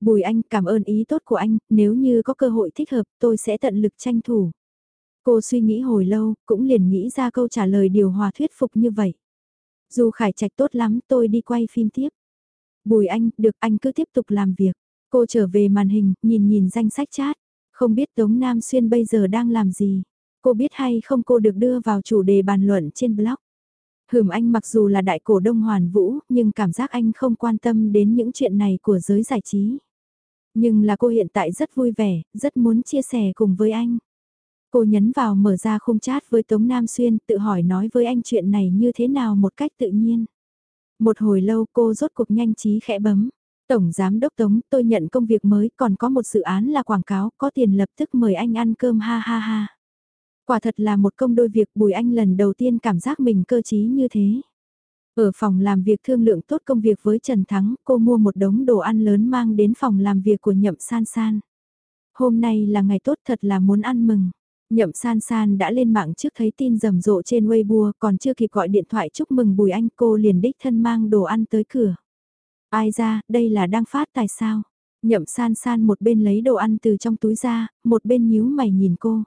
Bùi Anh cảm ơn ý tốt của anh, nếu như có cơ hội thích hợp tôi sẽ tận lực tranh thủ. Cô suy nghĩ hồi lâu, cũng liền nghĩ ra câu trả lời điều hòa thuyết phục như vậy. Du Khải Trạch tốt lắm, tôi đi quay phim tiếp. Bùi Anh, được anh cứ tiếp tục làm việc. Cô trở về màn hình, nhìn nhìn danh sách chat. Không biết Tống Nam Xuyên bây giờ đang làm gì. Cô biết hay không cô được đưa vào chủ đề bàn luận trên blog. Hửm anh mặc dù là đại cổ đông hoàn vũ, nhưng cảm giác anh không quan tâm đến những chuyện này của giới giải trí. Nhưng là cô hiện tại rất vui vẻ, rất muốn chia sẻ cùng với anh. Cô nhấn vào mở ra khung chat với Tống Nam Xuyên, tự hỏi nói với anh chuyện này như thế nào một cách tự nhiên. Một hồi lâu cô rốt cuộc nhanh trí khẽ bấm. Tổng Giám Đốc Tống, tôi nhận công việc mới, còn có một dự án là quảng cáo, có tiền lập tức mời anh ăn cơm ha ha ha. Quả thật là một công đôi việc Bùi Anh lần đầu tiên cảm giác mình cơ trí như thế. Ở phòng làm việc thương lượng tốt công việc với Trần Thắng, cô mua một đống đồ ăn lớn mang đến phòng làm việc của Nhậm San San. Hôm nay là ngày tốt thật là muốn ăn mừng. Nhậm San San đã lên mạng trước thấy tin rầm rộ trên Weibo còn chưa kịp gọi điện thoại chúc mừng Bùi Anh cô liền đích thân mang đồ ăn tới cửa. Ai ra, đây là đang phát tài sao? Nhậm San San một bên lấy đồ ăn từ trong túi ra, một bên nhíu mày nhìn cô.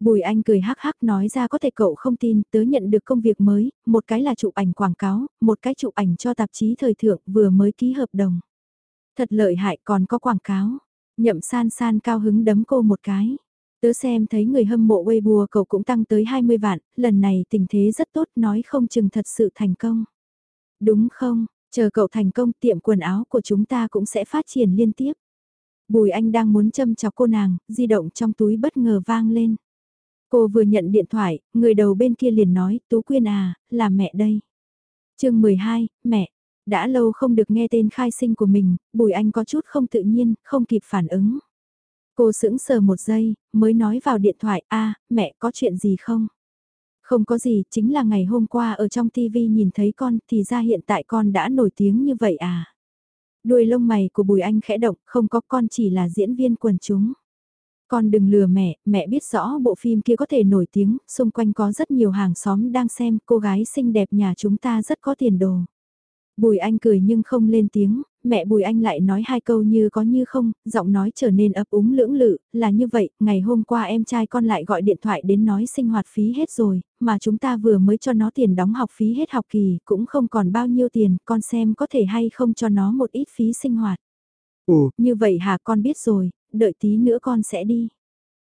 Bùi Anh cười hắc hắc nói ra có thể cậu không tin, tớ nhận được công việc mới, một cái là chụp ảnh quảng cáo, một cái chụp ảnh cho tạp chí thời thượng vừa mới ký hợp đồng. Thật lợi hại còn có quảng cáo. Nhậm san san cao hứng đấm cô một cái. Tớ xem thấy người hâm mộ Weibo cậu cũng tăng tới 20 vạn, lần này tình thế rất tốt nói không chừng thật sự thành công. Đúng không, chờ cậu thành công tiệm quần áo của chúng ta cũng sẽ phát triển liên tiếp. Bùi Anh đang muốn châm chọc cô nàng, di động trong túi bất ngờ vang lên. Cô vừa nhận điện thoại, người đầu bên kia liền nói, Tú Quyên à, là mẹ đây. chương 12, mẹ, đã lâu không được nghe tên khai sinh của mình, Bùi Anh có chút không tự nhiên, không kịp phản ứng. Cô sững sờ một giây, mới nói vào điện thoại, a mẹ có chuyện gì không? Không có gì, chính là ngày hôm qua ở trong TV nhìn thấy con thì ra hiện tại con đã nổi tiếng như vậy à? Đuôi lông mày của Bùi Anh khẽ động, không có con chỉ là diễn viên quần chúng. Con đừng lừa mẹ, mẹ biết rõ bộ phim kia có thể nổi tiếng, xung quanh có rất nhiều hàng xóm đang xem, cô gái xinh đẹp nhà chúng ta rất có tiền đồ. Bùi Anh cười nhưng không lên tiếng, mẹ Bùi Anh lại nói hai câu như có như không, giọng nói trở nên ấp úng lưỡng lự, là như vậy, ngày hôm qua em trai con lại gọi điện thoại đến nói sinh hoạt phí hết rồi, mà chúng ta vừa mới cho nó tiền đóng học phí hết học kỳ, cũng không còn bao nhiêu tiền, con xem có thể hay không cho nó một ít phí sinh hoạt. Ồ, như vậy hả con biết rồi, đợi tí nữa con sẽ đi.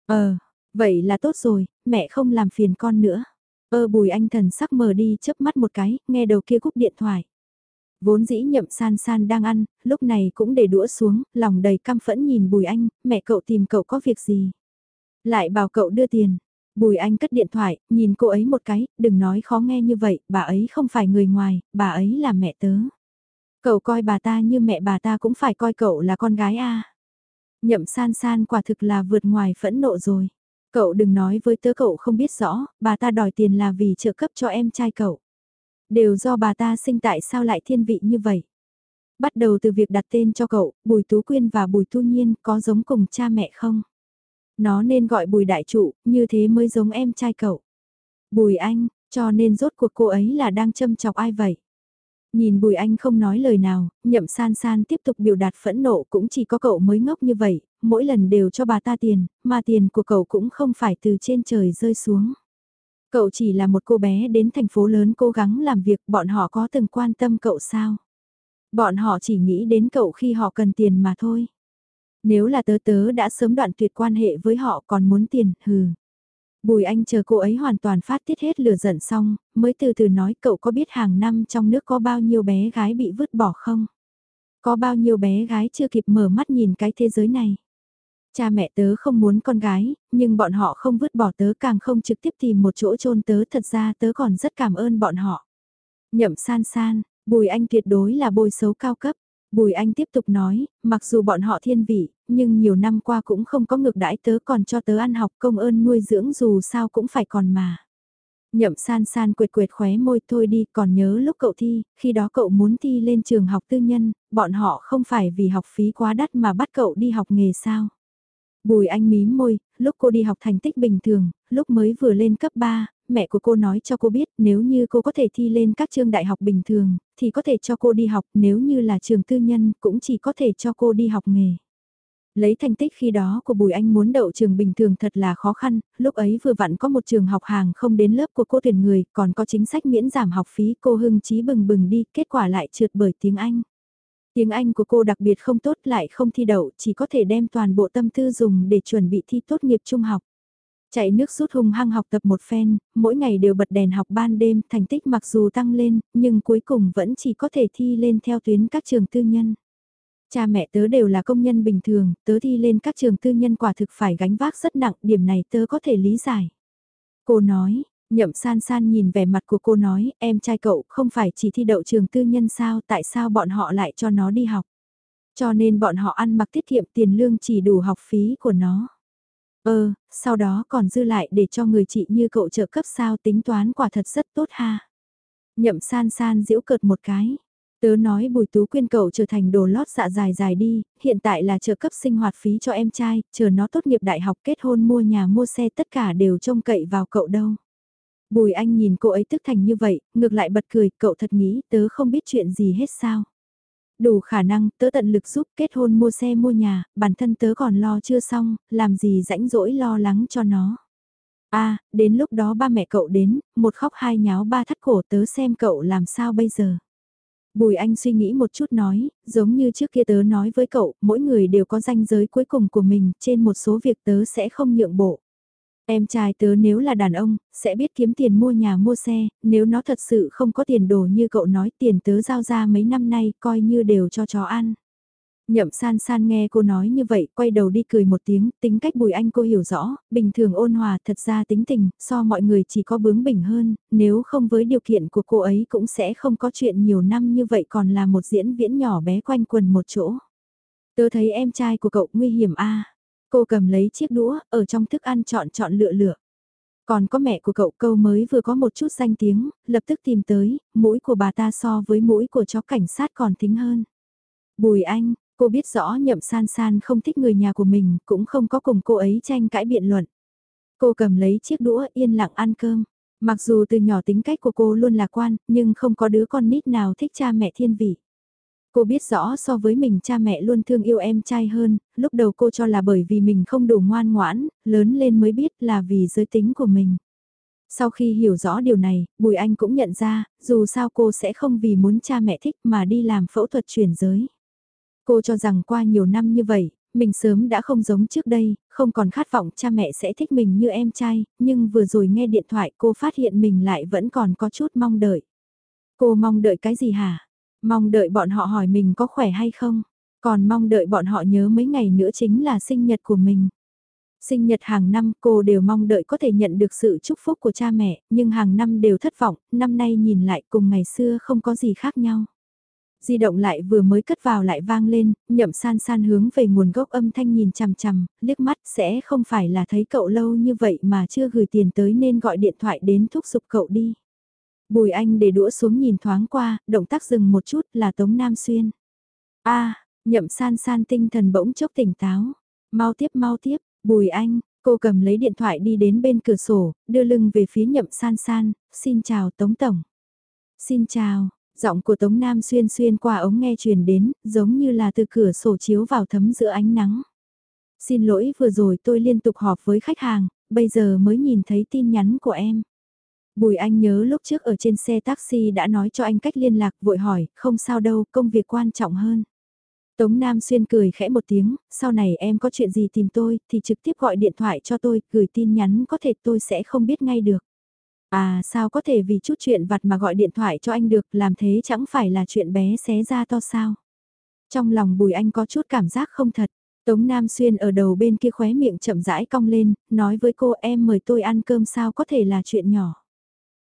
Ờ, vậy là tốt rồi, mẹ không làm phiền con nữa. Ơ bùi anh thần sắc mờ đi chớp mắt một cái, nghe đầu kia cúp điện thoại. Vốn dĩ nhậm san san đang ăn, lúc này cũng để đũa xuống, lòng đầy căm phẫn nhìn bùi anh, mẹ cậu tìm cậu có việc gì. Lại bảo cậu đưa tiền. Bùi anh cất điện thoại, nhìn cô ấy một cái, đừng nói khó nghe như vậy, bà ấy không phải người ngoài, bà ấy là mẹ tớ. Cậu coi bà ta như mẹ bà ta cũng phải coi cậu là con gái a. Nhậm san san quả thực là vượt ngoài phẫn nộ rồi. Cậu đừng nói với tớ cậu không biết rõ, bà ta đòi tiền là vì trợ cấp cho em trai cậu. Đều do bà ta sinh tại sao lại thiên vị như vậy. Bắt đầu từ việc đặt tên cho cậu, Bùi Tú Quyên và Bùi Tu Nhiên có giống cùng cha mẹ không? Nó nên gọi Bùi Đại Trụ, như thế mới giống em trai cậu. Bùi Anh, cho nên rốt cuộc cô ấy là đang châm chọc ai vậy? Nhìn Bùi Anh không nói lời nào, nhậm san san tiếp tục biểu đạt phẫn nộ cũng chỉ có cậu mới ngốc như vậy, mỗi lần đều cho bà ta tiền, mà tiền của cậu cũng không phải từ trên trời rơi xuống. Cậu chỉ là một cô bé đến thành phố lớn cố gắng làm việc, bọn họ có từng quan tâm cậu sao? Bọn họ chỉ nghĩ đến cậu khi họ cần tiền mà thôi. Nếu là tớ tớ đã sớm đoạn tuyệt quan hệ với họ còn muốn tiền, hừ. Bùi Anh chờ cô ấy hoàn toàn phát tiết hết lửa giận xong, mới từ từ nói cậu có biết hàng năm trong nước có bao nhiêu bé gái bị vứt bỏ không? Có bao nhiêu bé gái chưa kịp mở mắt nhìn cái thế giới này? Cha mẹ tớ không muốn con gái, nhưng bọn họ không vứt bỏ tớ càng không trực tiếp tìm một chỗ chôn tớ thật ra tớ còn rất cảm ơn bọn họ. Nhậm san san, Bùi Anh tuyệt đối là bôi xấu cao cấp. Bùi Anh tiếp tục nói, mặc dù bọn họ thiên vị, nhưng nhiều năm qua cũng không có ngược đãi tớ còn cho tớ ăn học công ơn nuôi dưỡng dù sao cũng phải còn mà. Nhậm san san quệt quệt khóe môi thôi đi còn nhớ lúc cậu thi, khi đó cậu muốn thi lên trường học tư nhân, bọn họ không phải vì học phí quá đắt mà bắt cậu đi học nghề sao. Bùi anh mím môi, lúc cô đi học thành tích bình thường, lúc mới vừa lên cấp 3, mẹ của cô nói cho cô biết nếu như cô có thể thi lên các trường đại học bình thường, thì có thể cho cô đi học, nếu như là trường tư nhân cũng chỉ có thể cho cô đi học nghề. Lấy thành tích khi đó của Bùi Anh muốn đậu trường bình thường thật là khó khăn, lúc ấy vừa vặn có một trường học hàng không đến lớp của cô tuyển người, còn có chính sách miễn giảm học phí cô hưng trí bừng bừng đi, kết quả lại trượt bởi tiếng Anh. Tiếng Anh của cô đặc biệt không tốt lại không thi đậu, chỉ có thể đem toàn bộ tâm tư dùng để chuẩn bị thi tốt nghiệp trung học. Chạy nước rút hung hăng học tập một phen, mỗi ngày đều bật đèn học ban đêm, thành tích mặc dù tăng lên, nhưng cuối cùng vẫn chỉ có thể thi lên theo tuyến các trường tư nhân. Cha mẹ tớ đều là công nhân bình thường, tớ thi lên các trường tư nhân quả thực phải gánh vác rất nặng, điểm này tớ có thể lý giải. Cô nói, Nhậm san san nhìn vẻ mặt của cô nói, em trai cậu không phải chỉ thi đậu trường tư nhân sao, tại sao bọn họ lại cho nó đi học. Cho nên bọn họ ăn mặc tiết kiệm tiền lương chỉ đủ học phí của nó. Ơ, sau đó còn dư lại để cho người chị như cậu trợ cấp sao tính toán quả thật rất tốt ha. Nhậm san san giễu cợt một cái. Tớ nói bùi tú quyên cậu trở thành đồ lót dạ dài dài đi, hiện tại là trợ cấp sinh hoạt phí cho em trai, chờ nó tốt nghiệp đại học kết hôn mua nhà mua xe tất cả đều trông cậy vào cậu đâu. Bùi anh nhìn cô ấy tức thành như vậy, ngược lại bật cười, cậu thật nghĩ tớ không biết chuyện gì hết sao. Đủ khả năng, tớ tận lực giúp kết hôn mua xe mua nhà, bản thân tớ còn lo chưa xong, làm gì rãnh rỗi lo lắng cho nó. a đến lúc đó ba mẹ cậu đến, một khóc hai nháo ba thắt cổ tớ xem cậu làm sao bây giờ. Bùi Anh suy nghĩ một chút nói, giống như trước kia tớ nói với cậu, mỗi người đều có danh giới cuối cùng của mình, trên một số việc tớ sẽ không nhượng bộ. Em trai tớ nếu là đàn ông, sẽ biết kiếm tiền mua nhà mua xe, nếu nó thật sự không có tiền đồ như cậu nói tiền tớ giao ra mấy năm nay coi như đều cho chó ăn. Nhậm san san nghe cô nói như vậy, quay đầu đi cười một tiếng, tính cách bùi anh cô hiểu rõ, bình thường ôn hòa thật ra tính tình, so mọi người chỉ có bướng bỉnh hơn, nếu không với điều kiện của cô ấy cũng sẽ không có chuyện nhiều năm như vậy còn là một diễn viễn nhỏ bé quanh quần một chỗ. Tớ thấy em trai của cậu nguy hiểm a Cô cầm lấy chiếc đũa, ở trong thức ăn chọn chọn lựa lựa. Còn có mẹ của cậu câu mới vừa có một chút danh tiếng, lập tức tìm tới, mũi của bà ta so với mũi của chó cảnh sát còn thính hơn. Bùi anh, cô biết rõ nhậm san san không thích người nhà của mình, cũng không có cùng cô ấy tranh cãi biện luận. Cô cầm lấy chiếc đũa yên lặng ăn cơm. Mặc dù từ nhỏ tính cách của cô luôn lạc quan, nhưng không có đứa con nít nào thích cha mẹ thiên vị. Cô biết rõ so với mình cha mẹ luôn thương yêu em trai hơn, lúc đầu cô cho là bởi vì mình không đủ ngoan ngoãn, lớn lên mới biết là vì giới tính của mình. Sau khi hiểu rõ điều này, Bùi Anh cũng nhận ra, dù sao cô sẽ không vì muốn cha mẹ thích mà đi làm phẫu thuật chuyển giới. Cô cho rằng qua nhiều năm như vậy, mình sớm đã không giống trước đây, không còn khát vọng cha mẹ sẽ thích mình như em trai, nhưng vừa rồi nghe điện thoại cô phát hiện mình lại vẫn còn có chút mong đợi. Cô mong đợi cái gì hả? Mong đợi bọn họ hỏi mình có khỏe hay không, còn mong đợi bọn họ nhớ mấy ngày nữa chính là sinh nhật của mình. Sinh nhật hàng năm cô đều mong đợi có thể nhận được sự chúc phúc của cha mẹ, nhưng hàng năm đều thất vọng, năm nay nhìn lại cùng ngày xưa không có gì khác nhau. Di động lại vừa mới cất vào lại vang lên, nhậm san san hướng về nguồn gốc âm thanh nhìn chằm chằm, liếc mắt sẽ không phải là thấy cậu lâu như vậy mà chưa gửi tiền tới nên gọi điện thoại đến thúc giục cậu đi. Bùi Anh để đũa xuống nhìn thoáng qua, động tác dừng một chút là Tống Nam Xuyên. a nhậm san san tinh thần bỗng chốc tỉnh táo. Mau tiếp mau tiếp, Bùi Anh, cô cầm lấy điện thoại đi đến bên cửa sổ, đưa lưng về phía nhậm san san, xin chào Tống Tổng. Xin chào, giọng của Tống Nam Xuyên xuyên qua ống nghe truyền đến, giống như là từ cửa sổ chiếu vào thấm giữa ánh nắng. Xin lỗi vừa rồi tôi liên tục họp với khách hàng, bây giờ mới nhìn thấy tin nhắn của em. Bùi Anh nhớ lúc trước ở trên xe taxi đã nói cho anh cách liên lạc vội hỏi, không sao đâu, công việc quan trọng hơn. Tống Nam Xuyên cười khẽ một tiếng, sau này em có chuyện gì tìm tôi thì trực tiếp gọi điện thoại cho tôi, gửi tin nhắn có thể tôi sẽ không biết ngay được. À sao có thể vì chút chuyện vặt mà gọi điện thoại cho anh được, làm thế chẳng phải là chuyện bé xé ra to sao. Trong lòng Bùi Anh có chút cảm giác không thật, Tống Nam Xuyên ở đầu bên kia khóe miệng chậm rãi cong lên, nói với cô em mời tôi ăn cơm sao có thể là chuyện nhỏ.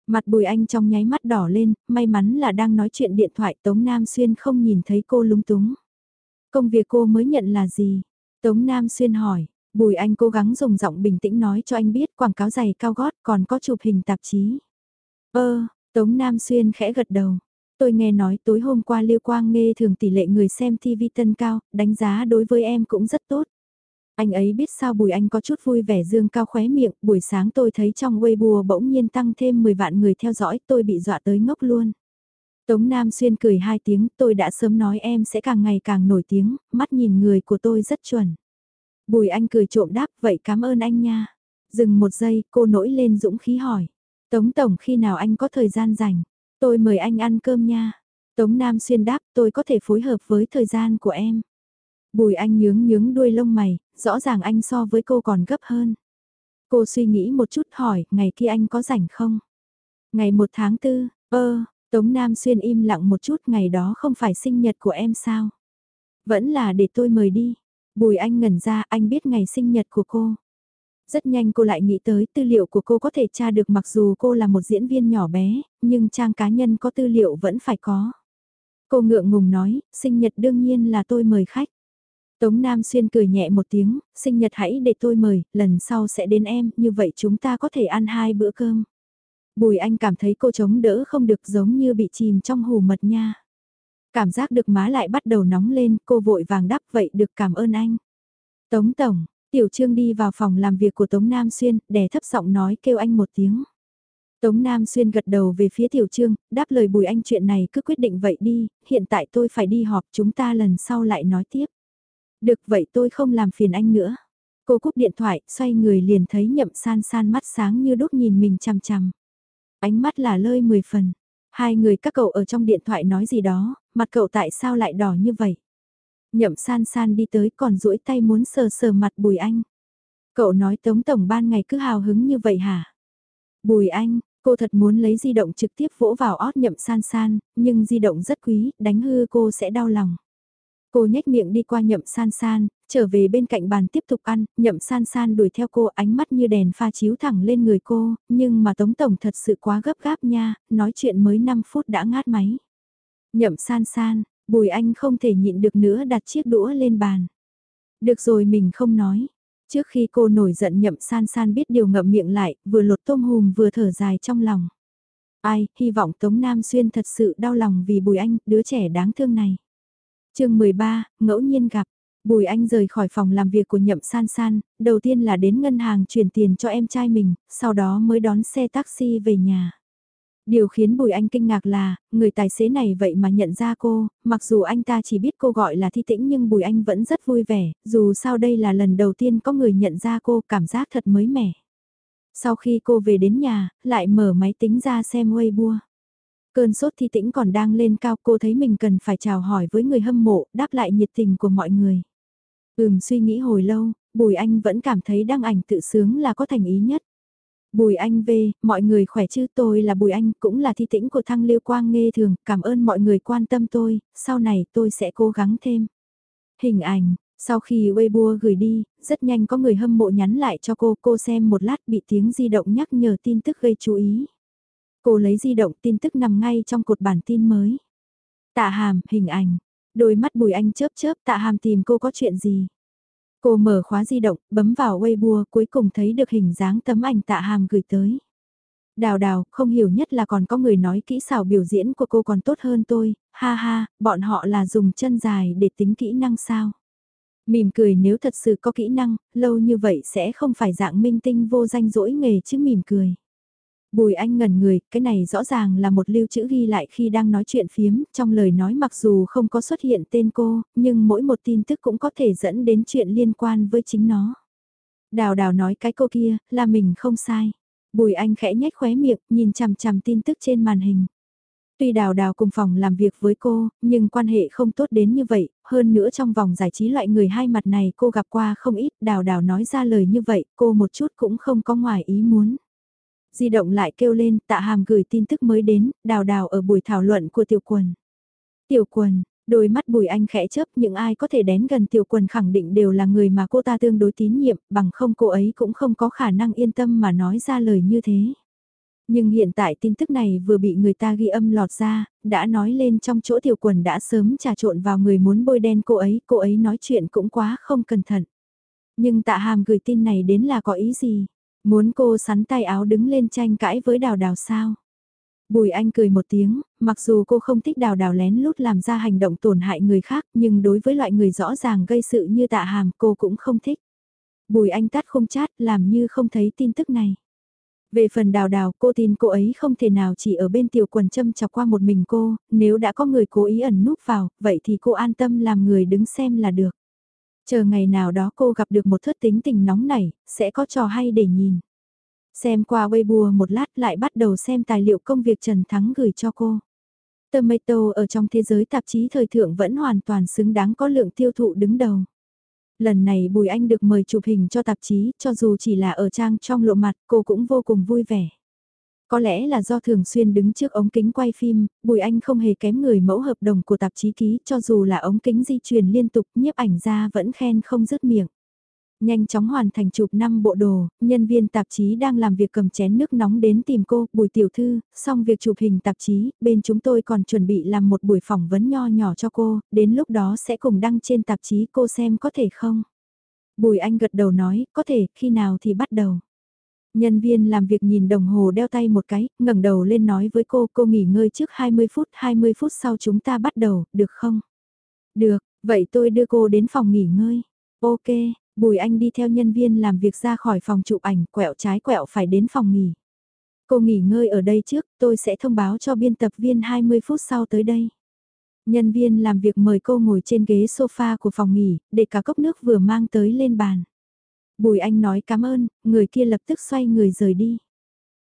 Mặt Bùi Anh trong nháy mắt đỏ lên, may mắn là đang nói chuyện điện thoại Tống Nam Xuyên không nhìn thấy cô lúng túng. Công việc cô mới nhận là gì? Tống Nam Xuyên hỏi, Bùi Anh cố gắng dùng giọng bình tĩnh nói cho anh biết quảng cáo giày cao gót còn có chụp hình tạp chí. Ơ, Tống Nam Xuyên khẽ gật đầu. Tôi nghe nói tối hôm qua Liêu Quang nghe thường tỷ lệ người xem TV tân cao, đánh giá đối với em cũng rất tốt. Anh ấy biết sao Bùi Anh có chút vui vẻ dương cao khóe miệng, buổi sáng tôi thấy trong Weibo bỗng nhiên tăng thêm 10 vạn người theo dõi, tôi bị dọa tới ngốc luôn. Tống Nam Xuyên cười hai tiếng, tôi đã sớm nói em sẽ càng ngày càng nổi tiếng, mắt nhìn người của tôi rất chuẩn. Bùi Anh cười trộm đáp, vậy cảm ơn anh nha. Dừng một giây, cô nổi lên dũng khí hỏi. Tống Tổng khi nào anh có thời gian rảnh, tôi mời anh ăn cơm nha. Tống Nam Xuyên đáp, tôi có thể phối hợp với thời gian của em. Bùi anh nhướng nhướng đuôi lông mày, rõ ràng anh so với cô còn gấp hơn. Cô suy nghĩ một chút hỏi, ngày kia anh có rảnh không? Ngày 1 tháng 4, ơ, Tống Nam Xuyên im lặng một chút ngày đó không phải sinh nhật của em sao? Vẫn là để tôi mời đi. Bùi anh ngẩn ra anh biết ngày sinh nhật của cô. Rất nhanh cô lại nghĩ tới tư liệu của cô có thể tra được mặc dù cô là một diễn viên nhỏ bé, nhưng trang cá nhân có tư liệu vẫn phải có. Cô ngượng ngùng nói, sinh nhật đương nhiên là tôi mời khách. Tống Nam Xuyên cười nhẹ một tiếng, sinh nhật hãy để tôi mời, lần sau sẽ đến em, như vậy chúng ta có thể ăn hai bữa cơm. Bùi Anh cảm thấy cô chống đỡ không được giống như bị chìm trong hù mật nha. Cảm giác được má lại bắt đầu nóng lên, cô vội vàng đáp vậy được cảm ơn anh. Tống Tổng, Tiểu Trương đi vào phòng làm việc của Tống Nam Xuyên, đè thấp giọng nói kêu anh một tiếng. Tống Nam Xuyên gật đầu về phía Tiểu Trương, đáp lời Bùi Anh chuyện này cứ quyết định vậy đi, hiện tại tôi phải đi họp chúng ta lần sau lại nói tiếp. Được vậy tôi không làm phiền anh nữa. Cô cúp điện thoại, xoay người liền thấy nhậm san san mắt sáng như đúc nhìn mình chằm chằm. Ánh mắt là lơi mười phần. Hai người các cậu ở trong điện thoại nói gì đó, mặt cậu tại sao lại đỏ như vậy? Nhậm san san đi tới còn duỗi tay muốn sờ sờ mặt Bùi Anh. Cậu nói Tống Tổng ban ngày cứ hào hứng như vậy hả? Bùi Anh, cô thật muốn lấy di động trực tiếp vỗ vào ót nhậm san san, nhưng di động rất quý, đánh hư cô sẽ đau lòng. Cô nhếch miệng đi qua nhậm san san, trở về bên cạnh bàn tiếp tục ăn, nhậm san san đuổi theo cô ánh mắt như đèn pha chiếu thẳng lên người cô, nhưng mà Tống Tổng thật sự quá gấp gáp nha, nói chuyện mới 5 phút đã ngát máy. Nhậm san san, Bùi Anh không thể nhịn được nữa đặt chiếc đũa lên bàn. Được rồi mình không nói. Trước khi cô nổi giận nhậm san san biết điều ngậm miệng lại, vừa lột tôm hùm vừa thở dài trong lòng. Ai, hy vọng Tống Nam Xuyên thật sự đau lòng vì Bùi Anh, đứa trẻ đáng thương này chương 13, ngẫu nhiên gặp. Bùi Anh rời khỏi phòng làm việc của nhậm san san, đầu tiên là đến ngân hàng chuyển tiền cho em trai mình, sau đó mới đón xe taxi về nhà. Điều khiến Bùi Anh kinh ngạc là, người tài xế này vậy mà nhận ra cô, mặc dù anh ta chỉ biết cô gọi là thi tĩnh nhưng Bùi Anh vẫn rất vui vẻ, dù sao đây là lần đầu tiên có người nhận ra cô cảm giác thật mới mẻ. Sau khi cô về đến nhà, lại mở máy tính ra xem Weibo. Cơn sốt thi tĩnh còn đang lên cao cô thấy mình cần phải chào hỏi với người hâm mộ, đáp lại nhiệt tình của mọi người. Ừm suy nghĩ hồi lâu, Bùi Anh vẫn cảm thấy đăng ảnh tự sướng là có thành ý nhất. Bùi Anh về, mọi người khỏe chứ tôi là Bùi Anh, cũng là thi tĩnh của thăng liêu quang nghe thường, cảm ơn mọi người quan tâm tôi, sau này tôi sẽ cố gắng thêm. Hình ảnh, sau khi Weibo gửi đi, rất nhanh có người hâm mộ nhắn lại cho cô, cô xem một lát bị tiếng di động nhắc nhở tin tức gây chú ý. Cô lấy di động tin tức nằm ngay trong cột bản tin mới. Tạ hàm, hình ảnh, đôi mắt Bùi Anh chớp chớp tạ hàm tìm cô có chuyện gì. Cô mở khóa di động, bấm vào Weibo cuối cùng thấy được hình dáng tấm ảnh tạ hàm gửi tới. Đào đào, không hiểu nhất là còn có người nói kỹ xảo biểu diễn của cô còn tốt hơn tôi, ha ha, bọn họ là dùng chân dài để tính kỹ năng sao. Mỉm cười nếu thật sự có kỹ năng, lâu như vậy sẽ không phải dạng minh tinh vô danh dỗi nghề chứ mỉm cười. Bùi anh ngẩn người, cái này rõ ràng là một lưu chữ ghi lại khi đang nói chuyện phiếm, trong lời nói mặc dù không có xuất hiện tên cô, nhưng mỗi một tin tức cũng có thể dẫn đến chuyện liên quan với chính nó. Đào đào nói cái cô kia, là mình không sai. Bùi anh khẽ nhếch khóe miệng, nhìn chằm chằm tin tức trên màn hình. Tuy đào đào cùng phòng làm việc với cô, nhưng quan hệ không tốt đến như vậy, hơn nữa trong vòng giải trí loại người hai mặt này cô gặp qua không ít, đào đào nói ra lời như vậy, cô một chút cũng không có ngoài ý muốn. Di động lại kêu lên, tạ hàm gửi tin tức mới đến, đào đào ở buổi thảo luận của tiểu quần. Tiểu quần, đôi mắt bùi anh khẽ chớp những ai có thể đến gần tiểu quần khẳng định đều là người mà cô ta tương đối tín nhiệm, bằng không cô ấy cũng không có khả năng yên tâm mà nói ra lời như thế. Nhưng hiện tại tin tức này vừa bị người ta ghi âm lọt ra, đã nói lên trong chỗ tiểu quần đã sớm trà trộn vào người muốn bôi đen cô ấy, cô ấy nói chuyện cũng quá không cẩn thận. Nhưng tạ hàm gửi tin này đến là có ý gì? Muốn cô sắn tay áo đứng lên tranh cãi với đào đào sao? Bùi Anh cười một tiếng, mặc dù cô không thích đào đào lén lút làm ra hành động tổn hại người khác nhưng đối với loại người rõ ràng gây sự như tạ hàm cô cũng không thích. Bùi Anh tắt không chát làm như không thấy tin tức này. Về phần đào đào cô tin cô ấy không thể nào chỉ ở bên tiểu quần châm chọc qua một mình cô, nếu đã có người cố ý ẩn núp vào, vậy thì cô an tâm làm người đứng xem là được. Chờ ngày nào đó cô gặp được một thất tính tình nóng nảy, sẽ có trò hay để nhìn. Xem qua Weibo một lát lại bắt đầu xem tài liệu công việc Trần Thắng gửi cho cô. Tomato ở trong thế giới tạp chí thời thượng vẫn hoàn toàn xứng đáng có lượng tiêu thụ đứng đầu. Lần này Bùi Anh được mời chụp hình cho tạp chí, cho dù chỉ là ở trang trong lộ mặt, cô cũng vô cùng vui vẻ. Có lẽ là do thường xuyên đứng trước ống kính quay phim, Bùi Anh không hề kém người mẫu hợp đồng của tạp chí ký cho dù là ống kính di chuyển liên tục nhiếp ảnh ra vẫn khen không dứt miệng. Nhanh chóng hoàn thành chụp 5 bộ đồ, nhân viên tạp chí đang làm việc cầm chén nước nóng đến tìm cô, Bùi Tiểu Thư, xong việc chụp hình tạp chí, bên chúng tôi còn chuẩn bị làm một buổi phỏng vấn nho nhỏ cho cô, đến lúc đó sẽ cùng đăng trên tạp chí cô xem có thể không. Bùi Anh gật đầu nói, có thể, khi nào thì bắt đầu. Nhân viên làm việc nhìn đồng hồ đeo tay một cái, ngẩng đầu lên nói với cô, cô nghỉ ngơi trước 20 phút, 20 phút sau chúng ta bắt đầu, được không? Được, vậy tôi đưa cô đến phòng nghỉ ngơi. Ok, Bùi Anh đi theo nhân viên làm việc ra khỏi phòng chụp ảnh, quẹo trái quẹo phải đến phòng nghỉ. Cô nghỉ ngơi ở đây trước, tôi sẽ thông báo cho biên tập viên 20 phút sau tới đây. Nhân viên làm việc mời cô ngồi trên ghế sofa của phòng nghỉ, để cả cốc nước vừa mang tới lên bàn. Bùi Anh nói cảm ơn, người kia lập tức xoay người rời đi.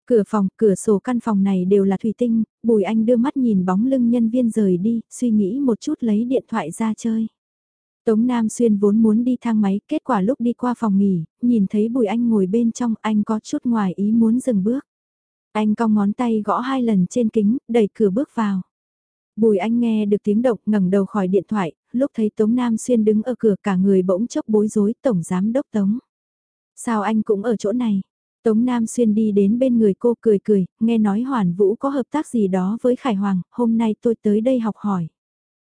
Cửa phòng, cửa sổ căn phòng này đều là thủy tinh, Bùi Anh đưa mắt nhìn bóng lưng nhân viên rời đi, suy nghĩ một chút lấy điện thoại ra chơi. Tống Nam Xuyên vốn muốn đi thang máy, kết quả lúc đi qua phòng nghỉ, nhìn thấy Bùi Anh ngồi bên trong, anh có chút ngoài ý muốn dừng bước. Anh cong ngón tay gõ hai lần trên kính, đẩy cửa bước vào. Bùi Anh nghe được tiếng động ngẩng đầu khỏi điện thoại, lúc thấy Tống Nam Xuyên đứng ở cửa cả người bỗng chốc bối rối, Tổng Giám Đốc Tống. Sao anh cũng ở chỗ này? Tống Nam Xuyên đi đến bên người cô cười cười, nghe nói Hoàn Vũ có hợp tác gì đó với Khải Hoàng, hôm nay tôi tới đây học hỏi.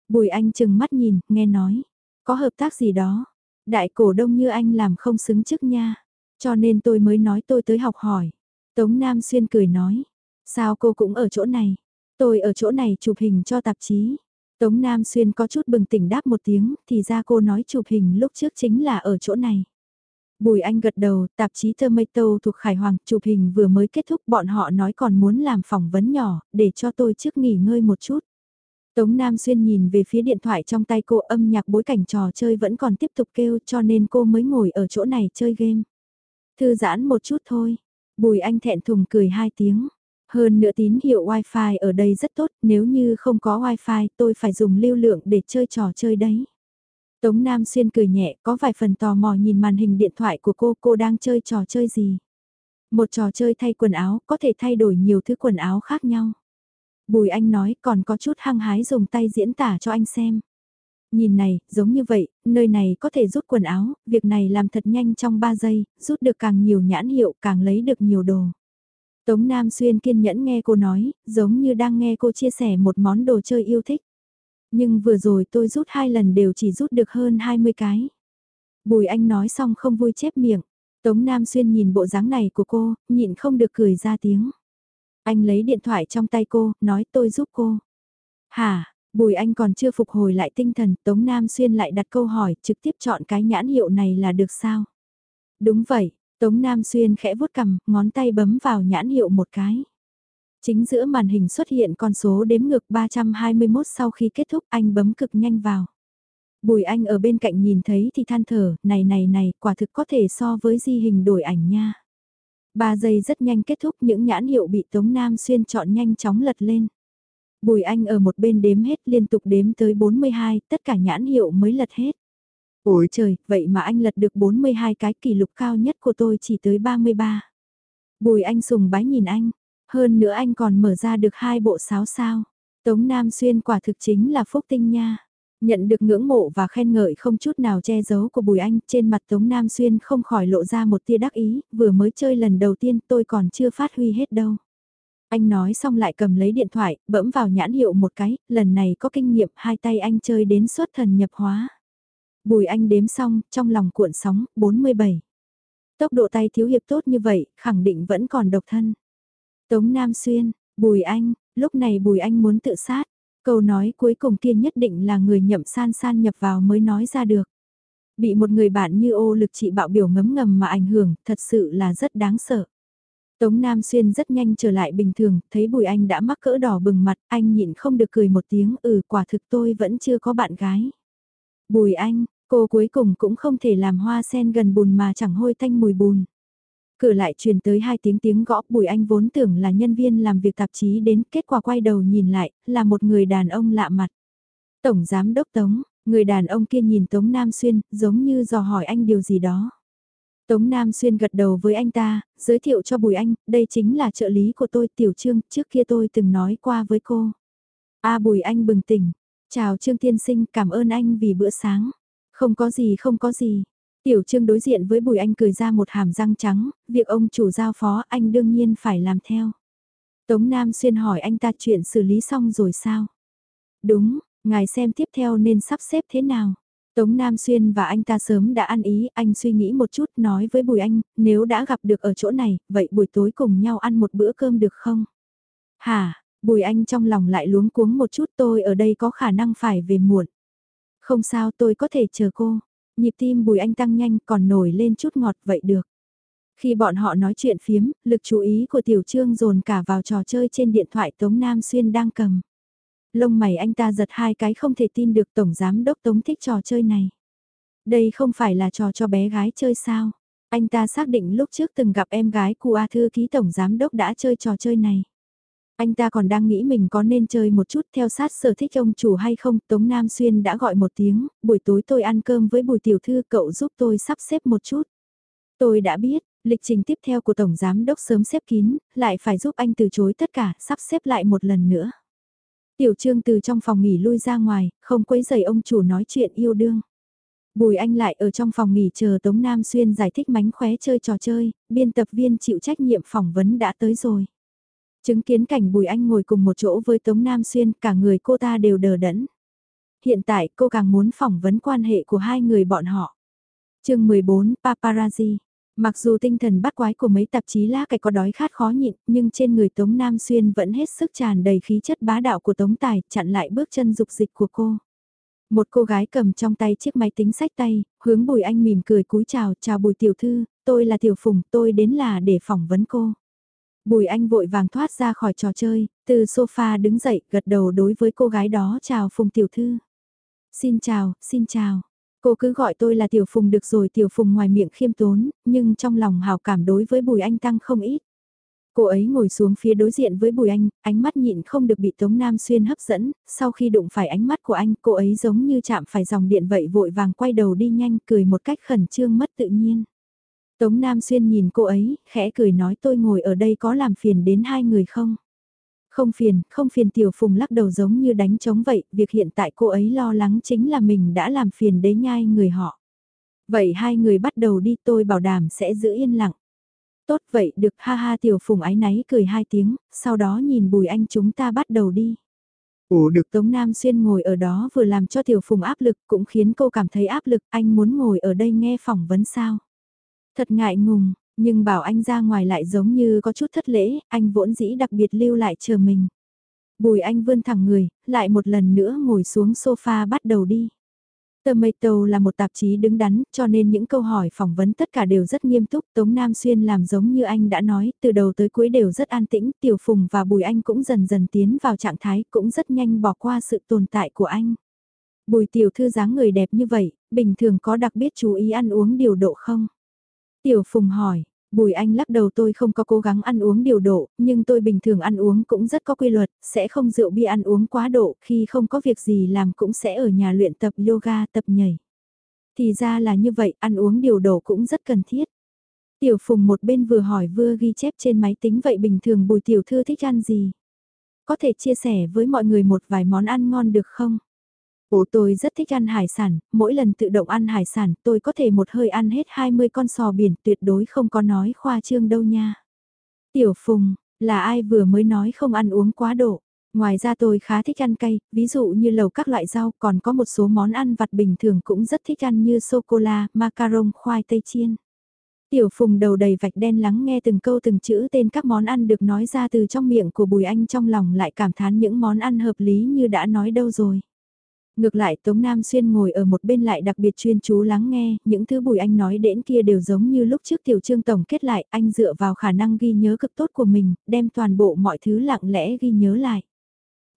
Bùi Anh chừng mắt nhìn, nghe nói, có hợp tác gì đó, đại cổ đông như anh làm không xứng chức nha, cho nên tôi mới nói tôi tới học hỏi. Tống Nam Xuyên cười nói, sao cô cũng ở chỗ này, tôi ở chỗ này chụp hình cho tạp chí. Tống Nam Xuyên có chút bừng tỉnh đáp một tiếng, thì ra cô nói chụp hình lúc trước chính là ở chỗ này. Bùi Anh gật đầu, tạp chí Tomato thuộc Khải Hoàng chụp hình vừa mới kết thúc bọn họ nói còn muốn làm phỏng vấn nhỏ, để cho tôi trước nghỉ ngơi một chút. Tống Nam Xuyên nhìn về phía điện thoại trong tay cô âm nhạc bối cảnh trò chơi vẫn còn tiếp tục kêu cho nên cô mới ngồi ở chỗ này chơi game. Thư giãn một chút thôi. Bùi Anh thẹn thùng cười hai tiếng. Hơn nữa tín hiệu wifi ở đây rất tốt, nếu như không có wifi tôi phải dùng lưu lượng để chơi trò chơi đấy. Tống Nam Xuyên cười nhẹ, có vài phần tò mò nhìn màn hình điện thoại của cô, cô đang chơi trò chơi gì? Một trò chơi thay quần áo, có thể thay đổi nhiều thứ quần áo khác nhau. Bùi Anh nói còn có chút hăng hái dùng tay diễn tả cho anh xem. Nhìn này, giống như vậy, nơi này có thể rút quần áo, việc này làm thật nhanh trong 3 giây, rút được càng nhiều nhãn hiệu càng lấy được nhiều đồ. Tống Nam Xuyên kiên nhẫn nghe cô nói, giống như đang nghe cô chia sẻ một món đồ chơi yêu thích. Nhưng vừa rồi tôi rút hai lần đều chỉ rút được hơn 20 cái. Bùi Anh nói xong không vui chép miệng. Tống Nam Xuyên nhìn bộ dáng này của cô, nhịn không được cười ra tiếng. Anh lấy điện thoại trong tay cô, nói tôi giúp cô. Hả, Bùi Anh còn chưa phục hồi lại tinh thần, Tống Nam Xuyên lại đặt câu hỏi, trực tiếp chọn cái nhãn hiệu này là được sao? Đúng vậy, Tống Nam Xuyên khẽ vuốt cầm, ngón tay bấm vào nhãn hiệu một cái. Chính giữa màn hình xuất hiện con số đếm ngược 321 sau khi kết thúc anh bấm cực nhanh vào. Bùi anh ở bên cạnh nhìn thấy thì than thở, này này này, quả thực có thể so với di hình đổi ảnh nha. Ba giây rất nhanh kết thúc những nhãn hiệu bị Tống Nam Xuyên chọn nhanh chóng lật lên. Bùi anh ở một bên đếm hết liên tục đếm tới 42, tất cả nhãn hiệu mới lật hết. Ôi trời, vậy mà anh lật được 42 cái kỷ lục cao nhất của tôi chỉ tới 33. Bùi anh sùng bái nhìn anh, hơn nữa anh còn mở ra được hai bộ sáo sao. Tống Nam Xuyên quả thực chính là phúc tinh nha. Nhận được ngưỡng mộ và khen ngợi không chút nào che giấu của Bùi Anh, trên mặt Tống Nam Xuyên không khỏi lộ ra một tia đắc ý, vừa mới chơi lần đầu tiên tôi còn chưa phát huy hết đâu. Anh nói xong lại cầm lấy điện thoại, bẫm vào nhãn hiệu một cái, lần này có kinh nghiệm hai tay anh chơi đến suốt thần nhập hóa. Bùi Anh đếm xong, trong lòng cuộn sóng, 47. Tốc độ tay thiếu hiệp tốt như vậy, khẳng định vẫn còn độc thân. Tống Nam Xuyên, Bùi Anh, lúc này Bùi Anh muốn tự sát. Câu nói cuối cùng kia nhất định là người nhậm san san nhập vào mới nói ra được. Bị một người bạn như ô lực trị bạo biểu ngấm ngầm mà ảnh hưởng, thật sự là rất đáng sợ. Tống Nam Xuyên rất nhanh trở lại bình thường, thấy Bùi Anh đã mắc cỡ đỏ bừng mặt, anh nhịn không được cười một tiếng, ừ quả thực tôi vẫn chưa có bạn gái. Bùi Anh, cô cuối cùng cũng không thể làm hoa sen gần bùn mà chẳng hôi thanh mùi bùn. Cửa lại truyền tới hai tiếng tiếng gõ Bùi Anh vốn tưởng là nhân viên làm việc tạp chí đến kết quả quay đầu nhìn lại, là một người đàn ông lạ mặt. Tổng Giám Đốc Tống, người đàn ông kia nhìn Tống Nam Xuyên, giống như dò hỏi anh điều gì đó. Tống Nam Xuyên gật đầu với anh ta, giới thiệu cho Bùi Anh, đây chính là trợ lý của tôi Tiểu Trương, trước kia tôi từng nói qua với cô. A Bùi Anh bừng tỉnh, chào Trương Tiên Sinh, cảm ơn anh vì bữa sáng. Không có gì không có gì, Tiểu Trương đối diện với Bùi Anh cười ra một hàm răng trắng, việc ông chủ giao phó anh đương nhiên phải làm theo. Tống Nam Xuyên hỏi anh ta chuyện xử lý xong rồi sao? Đúng, ngài xem tiếp theo nên sắp xếp thế nào? Tống Nam Xuyên và anh ta sớm đã ăn ý, anh suy nghĩ một chút nói với Bùi Anh, nếu đã gặp được ở chỗ này, vậy buổi tối cùng nhau ăn một bữa cơm được không? Hả, Bùi Anh trong lòng lại luống cuống một chút tôi ở đây có khả năng phải về muộn. Không sao tôi có thể chờ cô. Nhịp tim bùi anh tăng nhanh còn nổi lên chút ngọt vậy được. Khi bọn họ nói chuyện phiếm, lực chú ý của tiểu trương dồn cả vào trò chơi trên điện thoại Tống Nam Xuyên đang cầm. Lông mày anh ta giật hai cái không thể tin được Tổng Giám Đốc Tống thích trò chơi này. Đây không phải là trò cho bé gái chơi sao? Anh ta xác định lúc trước từng gặp em gái của A Thư ký tổng giám đốc đã chơi trò chơi này. Anh ta còn đang nghĩ mình có nên chơi một chút theo sát sở thích ông chủ hay không, Tống Nam Xuyên đã gọi một tiếng, buổi tối tôi ăn cơm với bùi tiểu thư cậu giúp tôi sắp xếp một chút. Tôi đã biết, lịch trình tiếp theo của Tổng Giám Đốc sớm xếp kín, lại phải giúp anh từ chối tất cả, sắp xếp lại một lần nữa. Tiểu Trương từ trong phòng nghỉ lui ra ngoài, không quấy giày ông chủ nói chuyện yêu đương. Bùi Anh lại ở trong phòng nghỉ chờ Tống Nam Xuyên giải thích mánh khóe chơi trò chơi, biên tập viên chịu trách nhiệm phỏng vấn đã tới rồi. Chứng kiến cảnh Bùi Anh ngồi cùng một chỗ với Tống Nam Xuyên, cả người cô ta đều đờ đẫn. Hiện tại cô càng muốn phỏng vấn quan hệ của hai người bọn họ. chương 14 Paparazzi Mặc dù tinh thần bắt quái của mấy tạp chí lá cải có đói khát khó nhịn, nhưng trên người Tống Nam Xuyên vẫn hết sức tràn đầy khí chất bá đạo của Tống Tài, chặn lại bước chân dục dịch của cô. Một cô gái cầm trong tay chiếc máy tính sách tay, hướng Bùi Anh mỉm cười cúi chào, chào Bùi Tiểu Thư, tôi là Tiểu Phùng, tôi đến là để phỏng vấn cô. Bùi Anh vội vàng thoát ra khỏi trò chơi, từ sofa đứng dậy, gật đầu đối với cô gái đó chào Phùng Tiểu Thư. Xin chào, xin chào. Cô cứ gọi tôi là Tiểu Phùng được rồi Tiểu Phùng ngoài miệng khiêm tốn, nhưng trong lòng hào cảm đối với Bùi Anh tăng không ít. Cô ấy ngồi xuống phía đối diện với Bùi Anh, ánh mắt nhịn không được bị Tống Nam Xuyên hấp dẫn, sau khi đụng phải ánh mắt của anh, cô ấy giống như chạm phải dòng điện vậy vội vàng quay đầu đi nhanh cười một cách khẩn trương mất tự nhiên. Tống Nam Xuyên nhìn cô ấy, khẽ cười nói tôi ngồi ở đây có làm phiền đến hai người không? Không phiền, không phiền Tiểu Phùng lắc đầu giống như đánh trống vậy, việc hiện tại cô ấy lo lắng chính là mình đã làm phiền đế nhai người họ. Vậy hai người bắt đầu đi tôi bảo đảm sẽ giữ yên lặng. Tốt vậy được ha ha Tiểu Phùng ái náy cười hai tiếng, sau đó nhìn Bùi Anh chúng ta bắt đầu đi. Ủa được Tống Nam Xuyên ngồi ở đó vừa làm cho Tiểu Phùng áp lực cũng khiến cô cảm thấy áp lực anh muốn ngồi ở đây nghe phỏng vấn sao. Thật ngại ngùng, nhưng bảo anh ra ngoài lại giống như có chút thất lễ, anh vốn dĩ đặc biệt lưu lại chờ mình. Bùi anh vươn thẳng người, lại một lần nữa ngồi xuống sofa bắt đầu đi. Tomato là một tạp chí đứng đắn, cho nên những câu hỏi phỏng vấn tất cả đều rất nghiêm túc. Tống Nam Xuyên làm giống như anh đã nói, từ đầu tới cuối đều rất an tĩnh. Tiểu Phùng và Bùi Anh cũng dần dần tiến vào trạng thái, cũng rất nhanh bỏ qua sự tồn tại của anh. Bùi Tiểu Thư dáng người đẹp như vậy, bình thường có đặc biệt chú ý ăn uống điều độ không? Tiểu Phùng hỏi, Bùi Anh lắc đầu tôi không có cố gắng ăn uống điều độ, nhưng tôi bình thường ăn uống cũng rất có quy luật, sẽ không rượu bia ăn uống quá độ, khi không có việc gì làm cũng sẽ ở nhà luyện tập yoga tập nhảy. Thì ra là như vậy, ăn uống điều độ cũng rất cần thiết. Tiểu Phùng một bên vừa hỏi vừa ghi chép trên máy tính vậy bình thường Bùi Tiểu Thư thích ăn gì? Có thể chia sẻ với mọi người một vài món ăn ngon được không? Ồ tôi rất thích ăn hải sản, mỗi lần tự động ăn hải sản tôi có thể một hơi ăn hết 20 con sò biển tuyệt đối không có nói khoa trương đâu nha. Tiểu Phùng, là ai vừa mới nói không ăn uống quá độ. Ngoài ra tôi khá thích ăn cay, ví dụ như lầu các loại rau còn có một số món ăn vặt bình thường cũng rất thích ăn như sô-cô-la, macaron, khoai tây chiên. Tiểu Phùng đầu đầy vạch đen lắng nghe từng câu từng chữ tên các món ăn được nói ra từ trong miệng của Bùi Anh trong lòng lại cảm thán những món ăn hợp lý như đã nói đâu rồi. Ngược lại Tống Nam Xuyên ngồi ở một bên lại đặc biệt chuyên chú lắng nghe, những thứ Bùi Anh nói đến kia đều giống như lúc trước Tiểu Trương Tổng kết lại, anh dựa vào khả năng ghi nhớ cực tốt của mình, đem toàn bộ mọi thứ lặng lẽ ghi nhớ lại.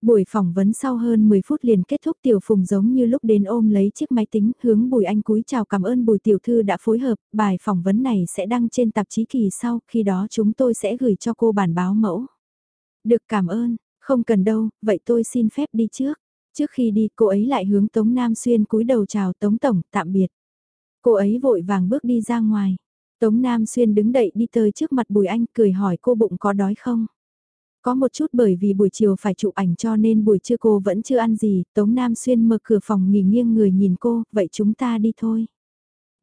Buổi phỏng vấn sau hơn 10 phút liền kết thúc Tiểu Phùng giống như lúc đến ôm lấy chiếc máy tính, hướng Bùi Anh cúi chào cảm ơn Bùi Tiểu Thư đã phối hợp, bài phỏng vấn này sẽ đăng trên tạp chí kỳ sau, khi đó chúng tôi sẽ gửi cho cô bản báo mẫu. Được cảm ơn, không cần đâu, vậy tôi xin phép đi trước. Trước khi đi cô ấy lại hướng Tống Nam Xuyên cúi đầu chào Tống Tổng tạm biệt. Cô ấy vội vàng bước đi ra ngoài. Tống Nam Xuyên đứng đậy đi tới trước mặt Bùi Anh cười hỏi cô bụng có đói không? Có một chút bởi vì buổi chiều phải chụp ảnh cho nên buổi trưa cô vẫn chưa ăn gì, Tống Nam Xuyên mở cửa phòng nghỉ nghiêng người nhìn cô, vậy chúng ta đi thôi.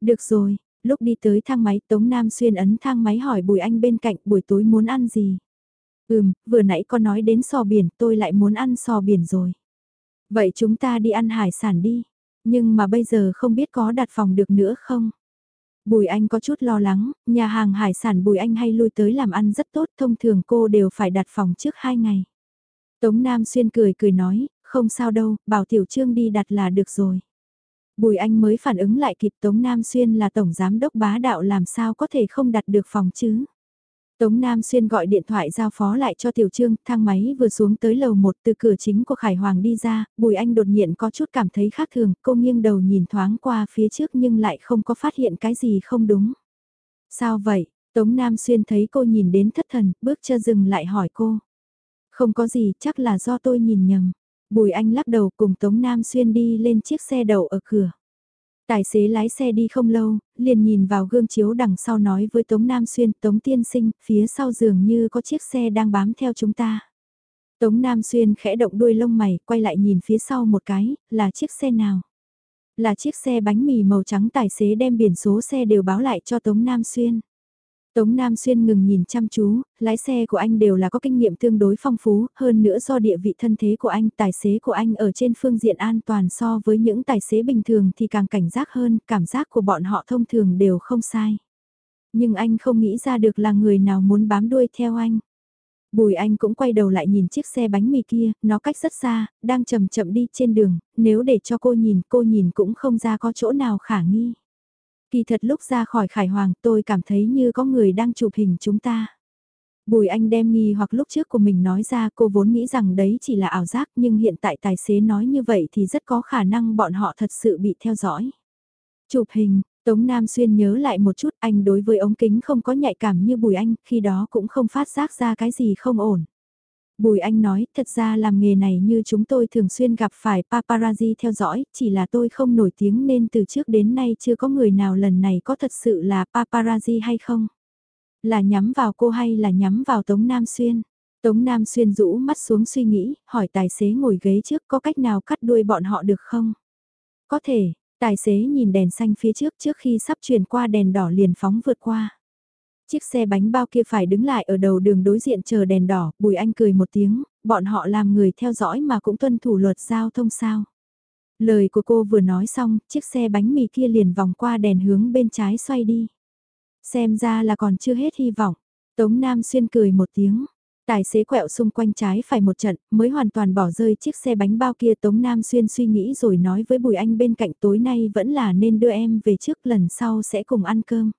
Được rồi, lúc đi tới thang máy Tống Nam Xuyên ấn thang máy hỏi Bùi Anh bên cạnh buổi tối muốn ăn gì. Ừm, vừa nãy con nói đến sò biển tôi lại muốn ăn sò biển rồi. Vậy chúng ta đi ăn hải sản đi, nhưng mà bây giờ không biết có đặt phòng được nữa không? Bùi Anh có chút lo lắng, nhà hàng hải sản Bùi Anh hay lui tới làm ăn rất tốt, thông thường cô đều phải đặt phòng trước hai ngày. Tống Nam Xuyên cười cười nói, không sao đâu, bảo Tiểu Trương đi đặt là được rồi. Bùi Anh mới phản ứng lại kịp Tống Nam Xuyên là tổng giám đốc bá đạo làm sao có thể không đặt được phòng chứ. Tống Nam Xuyên gọi điện thoại giao phó lại cho Tiểu Trương, thang máy vừa xuống tới lầu 1 từ cửa chính của Khải Hoàng đi ra, Bùi Anh đột nhiên có chút cảm thấy khác thường, cô nghiêng đầu nhìn thoáng qua phía trước nhưng lại không có phát hiện cái gì không đúng. Sao vậy? Tống Nam Xuyên thấy cô nhìn đến thất thần, bước chân dừng lại hỏi cô. Không có gì, chắc là do tôi nhìn nhầm. Bùi Anh lắc đầu cùng Tống Nam Xuyên đi lên chiếc xe đầu ở cửa. Tài xế lái xe đi không lâu, liền nhìn vào gương chiếu đằng sau nói với Tống Nam Xuyên, Tống Tiên Sinh, phía sau giường như có chiếc xe đang bám theo chúng ta. Tống Nam Xuyên khẽ động đuôi lông mày, quay lại nhìn phía sau một cái, là chiếc xe nào? Là chiếc xe bánh mì màu trắng tài xế đem biển số xe đều báo lại cho Tống Nam Xuyên. Tống Nam Xuyên ngừng nhìn chăm chú, lái xe của anh đều là có kinh nghiệm tương đối phong phú, hơn nữa do địa vị thân thế của anh, tài xế của anh ở trên phương diện an toàn so với những tài xế bình thường thì càng cảnh giác hơn, cảm giác của bọn họ thông thường đều không sai. Nhưng anh không nghĩ ra được là người nào muốn bám đuôi theo anh. Bùi Anh cũng quay đầu lại nhìn chiếc xe bánh mì kia, nó cách rất xa, đang chậm chậm đi trên đường, nếu để cho cô nhìn, cô nhìn cũng không ra có chỗ nào khả nghi. Kỳ thật lúc ra khỏi Khải Hoàng tôi cảm thấy như có người đang chụp hình chúng ta. Bùi Anh đem nghi hoặc lúc trước của mình nói ra cô vốn nghĩ rằng đấy chỉ là ảo giác nhưng hiện tại tài xế nói như vậy thì rất có khả năng bọn họ thật sự bị theo dõi. Chụp hình, Tống Nam Xuyên nhớ lại một chút anh đối với ống kính không có nhạy cảm như Bùi Anh, khi đó cũng không phát giác ra cái gì không ổn. Bùi Anh nói, thật ra làm nghề này như chúng tôi thường xuyên gặp phải paparazzi theo dõi, chỉ là tôi không nổi tiếng nên từ trước đến nay chưa có người nào lần này có thật sự là paparazzi hay không. Là nhắm vào cô hay là nhắm vào Tống Nam Xuyên? Tống Nam Xuyên rũ mắt xuống suy nghĩ, hỏi tài xế ngồi ghế trước có cách nào cắt đuôi bọn họ được không? Có thể, Tài xế nhìn đèn xanh phía trước trước khi sắp chuyển qua đèn đỏ liền phóng vượt qua. Chiếc xe bánh bao kia phải đứng lại ở đầu đường đối diện chờ đèn đỏ, Bùi Anh cười một tiếng, bọn họ làm người theo dõi mà cũng tuân thủ luật giao thông sao. Lời của cô vừa nói xong, chiếc xe bánh mì kia liền vòng qua đèn hướng bên trái xoay đi. Xem ra là còn chưa hết hy vọng. Tống Nam Xuyên cười một tiếng. Tài xế quẹo xung quanh trái phải một trận, mới hoàn toàn bỏ rơi chiếc xe bánh bao kia Tống Nam Xuyên suy nghĩ rồi nói với Bùi Anh bên cạnh tối nay vẫn là nên đưa em về trước lần sau sẽ cùng ăn cơm.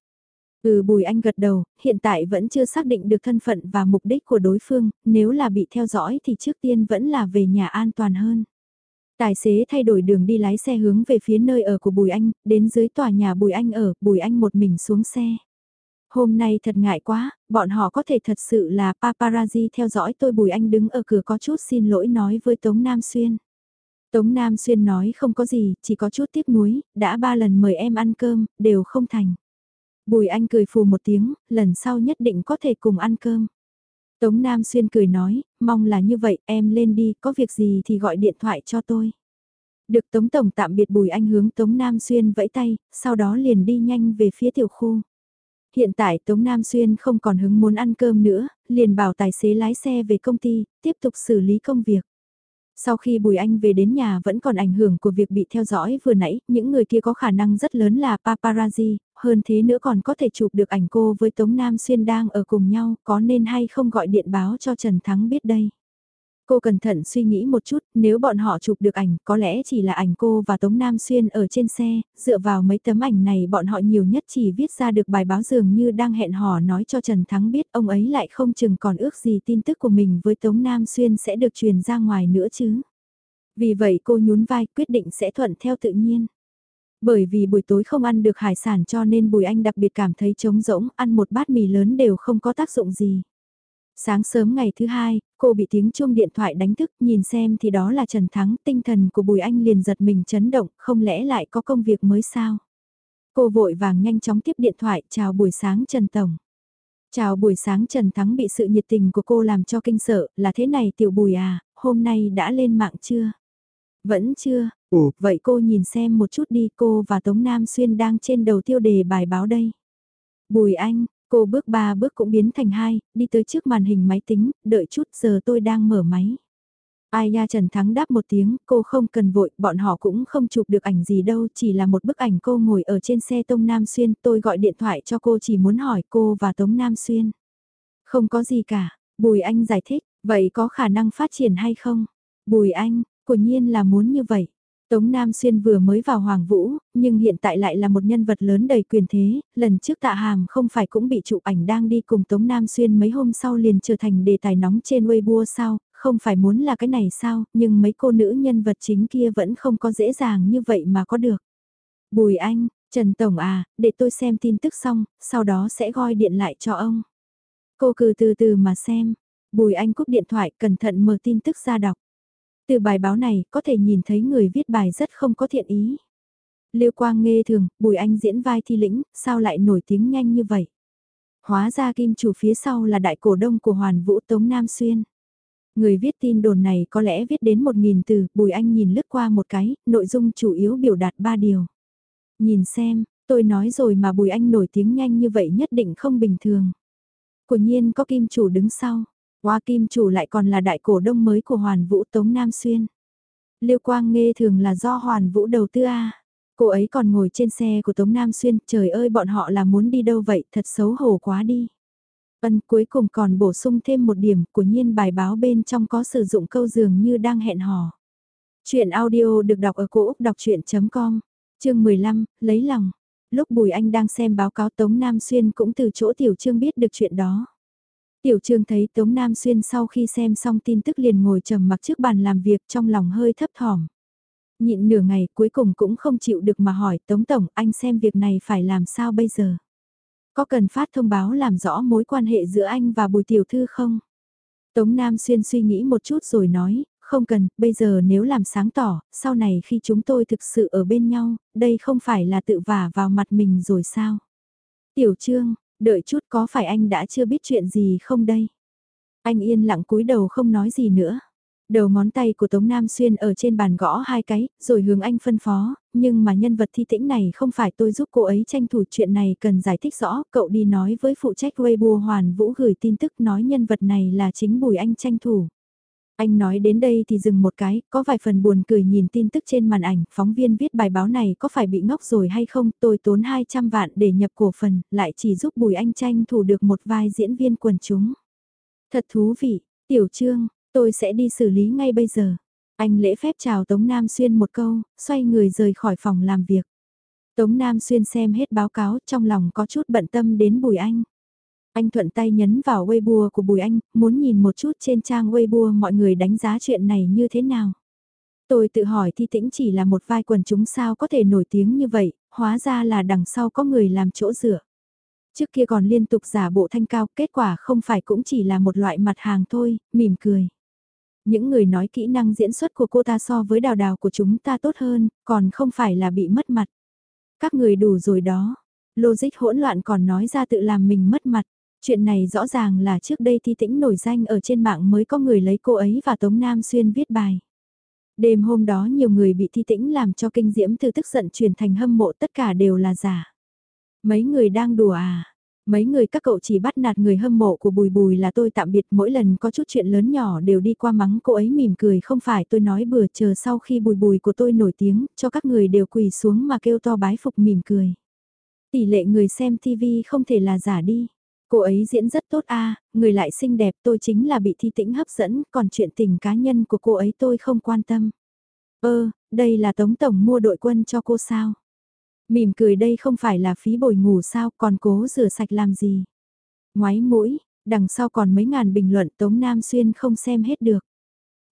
Ừ Bùi Anh gật đầu, hiện tại vẫn chưa xác định được thân phận và mục đích của đối phương, nếu là bị theo dõi thì trước tiên vẫn là về nhà an toàn hơn. Tài xế thay đổi đường đi lái xe hướng về phía nơi ở của Bùi Anh, đến dưới tòa nhà Bùi Anh ở, Bùi Anh một mình xuống xe. Hôm nay thật ngại quá, bọn họ có thể thật sự là paparazzi theo dõi tôi Bùi Anh đứng ở cửa có chút xin lỗi nói với Tống Nam Xuyên. Tống Nam Xuyên nói không có gì, chỉ có chút tiếc nuối, đã ba lần mời em ăn cơm, đều không thành. Bùi Anh cười phù một tiếng, lần sau nhất định có thể cùng ăn cơm. Tống Nam Xuyên cười nói, mong là như vậy, em lên đi, có việc gì thì gọi điện thoại cho tôi. Được Tống Tổng tạm biệt Bùi Anh hướng Tống Nam Xuyên vẫy tay, sau đó liền đi nhanh về phía tiểu khu. Hiện tại Tống Nam Xuyên không còn hứng muốn ăn cơm nữa, liền bảo tài xế lái xe về công ty, tiếp tục xử lý công việc. Sau khi Bùi Anh về đến nhà vẫn còn ảnh hưởng của việc bị theo dõi vừa nãy, những người kia có khả năng rất lớn là paparazzi, hơn thế nữa còn có thể chụp được ảnh cô với Tống Nam Xuyên đang ở cùng nhau, có nên hay không gọi điện báo cho Trần Thắng biết đây. Cô cẩn thận suy nghĩ một chút, nếu bọn họ chụp được ảnh, có lẽ chỉ là ảnh cô và Tống Nam Xuyên ở trên xe, dựa vào mấy tấm ảnh này bọn họ nhiều nhất chỉ viết ra được bài báo dường như đang hẹn hò nói cho Trần Thắng biết ông ấy lại không chừng còn ước gì tin tức của mình với Tống Nam Xuyên sẽ được truyền ra ngoài nữa chứ. Vì vậy cô nhún vai quyết định sẽ thuận theo tự nhiên. Bởi vì buổi tối không ăn được hải sản cho nên Bùi Anh đặc biệt cảm thấy trống rỗng, ăn một bát mì lớn đều không có tác dụng gì. Sáng sớm ngày thứ hai, cô bị tiếng chuông điện thoại đánh thức, nhìn xem thì đó là Trần Thắng, tinh thần của Bùi Anh liền giật mình chấn động, không lẽ lại có công việc mới sao? Cô vội vàng nhanh chóng tiếp điện thoại, chào buổi sáng Trần Tổng. Chào buổi sáng Trần Thắng bị sự nhiệt tình của cô làm cho kinh sợ, là thế này tiểu bùi à, hôm nay đã lên mạng chưa? Vẫn chưa, ủa, vậy cô nhìn xem một chút đi cô và Tống Nam Xuyên đang trên đầu tiêu đề bài báo đây. Bùi Anh, Cô bước ba bước cũng biến thành hai, đi tới trước màn hình máy tính, đợi chút giờ tôi đang mở máy. Ai nha Trần Thắng đáp một tiếng, cô không cần vội, bọn họ cũng không chụp được ảnh gì đâu, chỉ là một bức ảnh cô ngồi ở trên xe Tông Nam Xuyên, tôi gọi điện thoại cho cô chỉ muốn hỏi cô và Tống Nam Xuyên. Không có gì cả, Bùi Anh giải thích, vậy có khả năng phát triển hay không? Bùi Anh, quả nhiên là muốn như vậy. Tống Nam Xuyên vừa mới vào Hoàng Vũ, nhưng hiện tại lại là một nhân vật lớn đầy quyền thế, lần trước tạ hàm không phải cũng bị chụp ảnh đang đi cùng Tống Nam Xuyên mấy hôm sau liền trở thành đề tài nóng trên Weibo sao, không phải muốn là cái này sao, nhưng mấy cô nữ nhân vật chính kia vẫn không có dễ dàng như vậy mà có được. Bùi Anh, Trần Tổng à, để tôi xem tin tức xong, sau đó sẽ gọi điện lại cho ông. Cô cứ từ từ mà xem. Bùi Anh cúp điện thoại cẩn thận mở tin tức ra đọc. Từ bài báo này có thể nhìn thấy người viết bài rất không có thiện ý. Liêu Quang nghe thường, Bùi Anh diễn vai thi lĩnh, sao lại nổi tiếng nhanh như vậy? Hóa ra kim chủ phía sau là đại cổ đông của Hoàn Vũ Tống Nam Xuyên. Người viết tin đồn này có lẽ viết đến một nghìn từ, Bùi Anh nhìn lướt qua một cái, nội dung chủ yếu biểu đạt ba điều. Nhìn xem, tôi nói rồi mà Bùi Anh nổi tiếng nhanh như vậy nhất định không bình thường. Của nhiên có kim chủ đứng sau, qua kim chủ lại còn là đại cổ đông mới của Hoàn Vũ Tống Nam Xuyên. Liêu Quang nghe thường là do Hoàn Vũ đầu tư A. Cô ấy còn ngồi trên xe của Tống Nam Xuyên, trời ơi bọn họ là muốn đi đâu vậy, thật xấu hổ quá đi. Ân cuối cùng còn bổ sung thêm một điểm của nhiên bài báo bên trong có sử dụng câu dường như đang hẹn hò. Chuyện audio được đọc ở cổ Úc đọc chuyện.com, chương 15, lấy lòng. Lúc Bùi Anh đang xem báo cáo Tống Nam Xuyên cũng từ chỗ Tiểu Trương biết được chuyện đó. Tiểu Trương thấy Tống Nam Xuyên sau khi xem xong tin tức liền ngồi trầm mặc trước bàn làm việc trong lòng hơi thấp thỏm. Nhịn nửa ngày cuối cùng cũng không chịu được mà hỏi Tống Tổng anh xem việc này phải làm sao bây giờ. Có cần phát thông báo làm rõ mối quan hệ giữa anh và Bùi Tiểu Thư không? Tống Nam Xuyên suy nghĩ một chút rồi nói, không cần, bây giờ nếu làm sáng tỏ, sau này khi chúng tôi thực sự ở bên nhau, đây không phải là tự vả vào mặt mình rồi sao? Tiểu Trương, đợi chút có phải anh đã chưa biết chuyện gì không đây? Anh yên lặng cúi đầu không nói gì nữa. Đầu ngón tay của Tống Nam Xuyên ở trên bàn gõ hai cái, rồi hướng anh phân phó, nhưng mà nhân vật thi tĩnh này không phải tôi giúp cô ấy tranh thủ chuyện này cần giải thích rõ, cậu đi nói với phụ trách Weibo Hoàn Vũ gửi tin tức nói nhân vật này là chính Bùi Anh tranh thủ. Anh nói đến đây thì dừng một cái, có vài phần buồn cười nhìn tin tức trên màn ảnh, phóng viên viết bài báo này có phải bị ngốc rồi hay không, tôi tốn 200 vạn để nhập cổ phần, lại chỉ giúp Bùi Anh tranh thủ được một vai diễn viên quần chúng. Thật thú vị, Tiểu Trương, Tôi sẽ đi xử lý ngay bây giờ. Anh lễ phép chào Tống Nam Xuyên một câu, xoay người rời khỏi phòng làm việc. Tống Nam Xuyên xem hết báo cáo trong lòng có chút bận tâm đến Bùi Anh. Anh thuận tay nhấn vào Weibo của Bùi Anh, muốn nhìn một chút trên trang Weibo mọi người đánh giá chuyện này như thế nào. Tôi tự hỏi Thi Tĩnh chỉ là một vai quần chúng sao có thể nổi tiếng như vậy, hóa ra là đằng sau có người làm chỗ dựa. Trước kia còn liên tục giả bộ thanh cao, kết quả không phải cũng chỉ là một loại mặt hàng thôi, mỉm cười. Những người nói kỹ năng diễn xuất của cô ta so với đào đào của chúng ta tốt hơn, còn không phải là bị mất mặt. Các người đủ rồi đó. Logic hỗn loạn còn nói ra tự làm mình mất mặt. Chuyện này rõ ràng là trước đây thi tĩnh nổi danh ở trên mạng mới có người lấy cô ấy và Tống Nam Xuyên viết bài. Đêm hôm đó nhiều người bị thi tĩnh làm cho kinh diễm từ tức giận chuyển thành hâm mộ tất cả đều là giả. Mấy người đang đùa à? Mấy người các cậu chỉ bắt nạt người hâm mộ của Bùi Bùi là tôi tạm biệt, mỗi lần có chút chuyện lớn nhỏ đều đi qua mắng cô ấy mỉm cười, không phải tôi nói bừa, chờ sau khi Bùi Bùi của tôi nổi tiếng, cho các người đều quỳ xuống mà kêu to bái phục mỉm cười. Tỷ lệ người xem TV không thể là giả đi. Cô ấy diễn rất tốt a người lại xinh đẹp tôi chính là bị thi tĩnh hấp dẫn còn chuyện tình cá nhân của cô ấy tôi không quan tâm. Ơ, đây là Tống Tổng mua đội quân cho cô sao? Mỉm cười đây không phải là phí bồi ngủ sao còn cố rửa sạch làm gì. Ngoái mũi, đằng sau còn mấy ngàn bình luận Tống Nam Xuyên không xem hết được.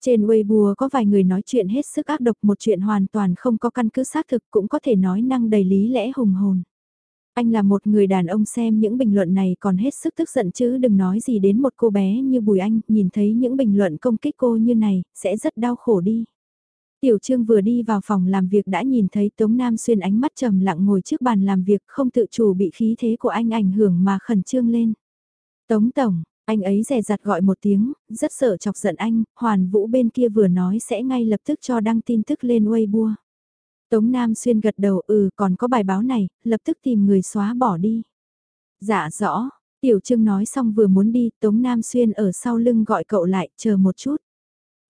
Trên Weibo có vài người nói chuyện hết sức ác độc một chuyện hoàn toàn không có căn cứ xác thực cũng có thể nói năng đầy lý lẽ hùng hồn. Anh là một người đàn ông xem những bình luận này còn hết sức tức giận chứ đừng nói gì đến một cô bé như Bùi Anh, nhìn thấy những bình luận công kích cô như này, sẽ rất đau khổ đi. Tiểu Trương vừa đi vào phòng làm việc đã nhìn thấy Tống Nam Xuyên ánh mắt trầm lặng ngồi trước bàn làm việc không tự chủ bị khí thế của anh ảnh hưởng mà khẩn trương lên. Tống Tổng, anh ấy rè rặt gọi một tiếng, rất sợ chọc giận anh, Hoàn Vũ bên kia vừa nói sẽ ngay lập tức cho đăng tin tức lên Weibo. Tống Nam Xuyên gật đầu ừ còn có bài báo này, lập tức tìm người xóa bỏ đi. Dạ rõ, Tiểu Trương nói xong vừa muốn đi, Tống Nam Xuyên ở sau lưng gọi cậu lại, chờ một chút.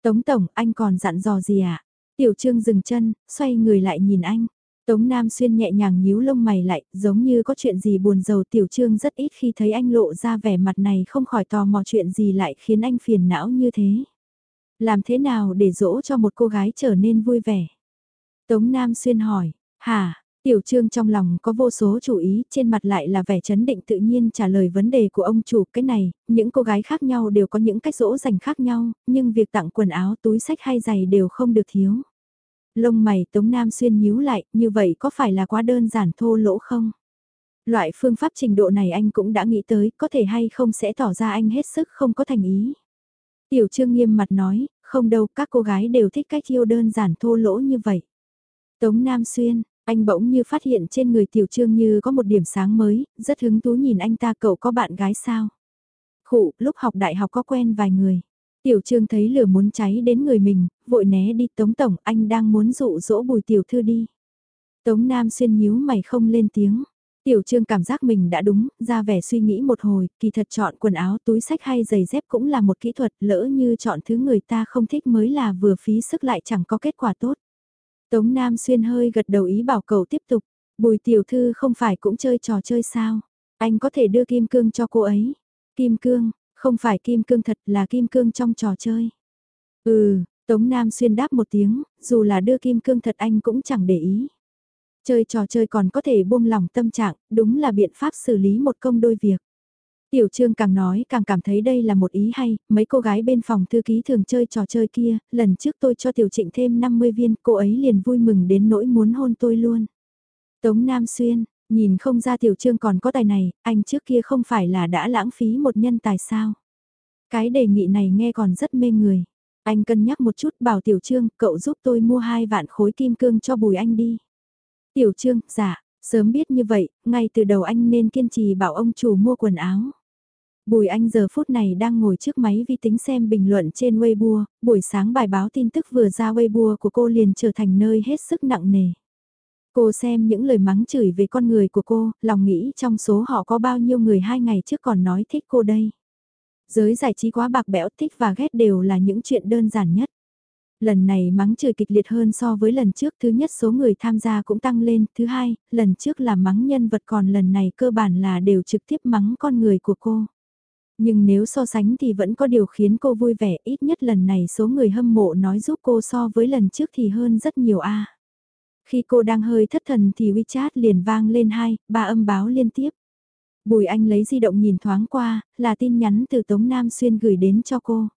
Tống Tổng, anh còn dặn dò gì? À? Tiểu Trương dừng chân, xoay người lại nhìn anh. Tống Nam Xuyên nhẹ nhàng nhíu lông mày lại, giống như có chuyện gì buồn rầu Tiểu Trương rất ít khi thấy anh lộ ra vẻ mặt này không khỏi tò mò chuyện gì lại khiến anh phiền não như thế. Làm thế nào để dỗ cho một cô gái trở nên vui vẻ? Tống Nam Xuyên hỏi, hả, Tiểu Trương trong lòng có vô số chủ ý, trên mặt lại là vẻ chấn định tự nhiên trả lời vấn đề của ông chủ. Cái này, những cô gái khác nhau đều có những cách dỗ dành khác nhau, nhưng việc tặng quần áo, túi sách hay giày đều không được thiếu. Lông mày Tống Nam Xuyên nhíu lại, như vậy có phải là quá đơn giản thô lỗ không? Loại phương pháp trình độ này anh cũng đã nghĩ tới, có thể hay không sẽ tỏ ra anh hết sức không có thành ý. Tiểu Trương nghiêm mặt nói, không đâu, các cô gái đều thích cách yêu đơn giản thô lỗ như vậy. Tống Nam Xuyên, anh bỗng như phát hiện trên người Tiểu Trương như có một điểm sáng mới, rất hứng thú nhìn anh ta cậu có bạn gái sao? Khụ, lúc học đại học có quen vài người. Tiểu Trương thấy lửa muốn cháy đến người mình, vội né đi Tống Tổng, anh đang muốn dụ dỗ bùi tiểu thư đi. Tống Nam xuyên nhíu mày không lên tiếng. Tiểu Trương cảm giác mình đã đúng, ra vẻ suy nghĩ một hồi, kỳ thật chọn quần áo, túi sách hay giày dép cũng là một kỹ thuật, lỡ như chọn thứ người ta không thích mới là vừa phí sức lại chẳng có kết quả tốt. Tống Nam Xuyên hơi gật đầu ý bảo cậu tiếp tục, bùi tiểu thư không phải cũng chơi trò chơi sao, anh có thể đưa kim cương cho cô ấy. Kim cương, không phải kim cương thật là kim cương trong trò chơi. Ừ, Tống Nam Xuyên đáp một tiếng, dù là đưa kim cương thật anh cũng chẳng để ý. Chơi trò chơi còn có thể buông lỏng tâm trạng, đúng là biện pháp xử lý một công đôi việc. Tiểu Trương càng nói càng cảm thấy đây là một ý hay, mấy cô gái bên phòng thư ký thường chơi trò chơi kia, lần trước tôi cho Tiểu Trịnh thêm 50 viên, cô ấy liền vui mừng đến nỗi muốn hôn tôi luôn. Tống Nam Xuyên, nhìn không ra Tiểu Trương còn có tài này, anh trước kia không phải là đã lãng phí một nhân tài sao. Cái đề nghị này nghe còn rất mê người. Anh cân nhắc một chút bảo Tiểu Trương, cậu giúp tôi mua hai vạn khối kim cương cho Bùi Anh đi. Tiểu Trương, dạ, sớm biết như vậy, ngay từ đầu anh nên kiên trì bảo ông chủ mua quần áo. Bùi Anh giờ phút này đang ngồi trước máy vi tính xem bình luận trên Weibo, buổi sáng bài báo tin tức vừa ra Weibo của cô liền trở thành nơi hết sức nặng nề. Cô xem những lời mắng chửi về con người của cô, lòng nghĩ trong số họ có bao nhiêu người hai ngày trước còn nói thích cô đây. Giới giải trí quá bạc bẽo thích và ghét đều là những chuyện đơn giản nhất. Lần này mắng chửi kịch liệt hơn so với lần trước thứ nhất số người tham gia cũng tăng lên, thứ hai, lần trước là mắng nhân vật còn lần này cơ bản là đều trực tiếp mắng con người của cô. Nhưng nếu so sánh thì vẫn có điều khiến cô vui vẻ, ít nhất lần này số người hâm mộ nói giúp cô so với lần trước thì hơn rất nhiều a. Khi cô đang hơi thất thần thì WeChat liền vang lên hai, ba âm báo liên tiếp. Bùi Anh lấy di động nhìn thoáng qua, là tin nhắn từ Tống Nam Xuyên gửi đến cho cô.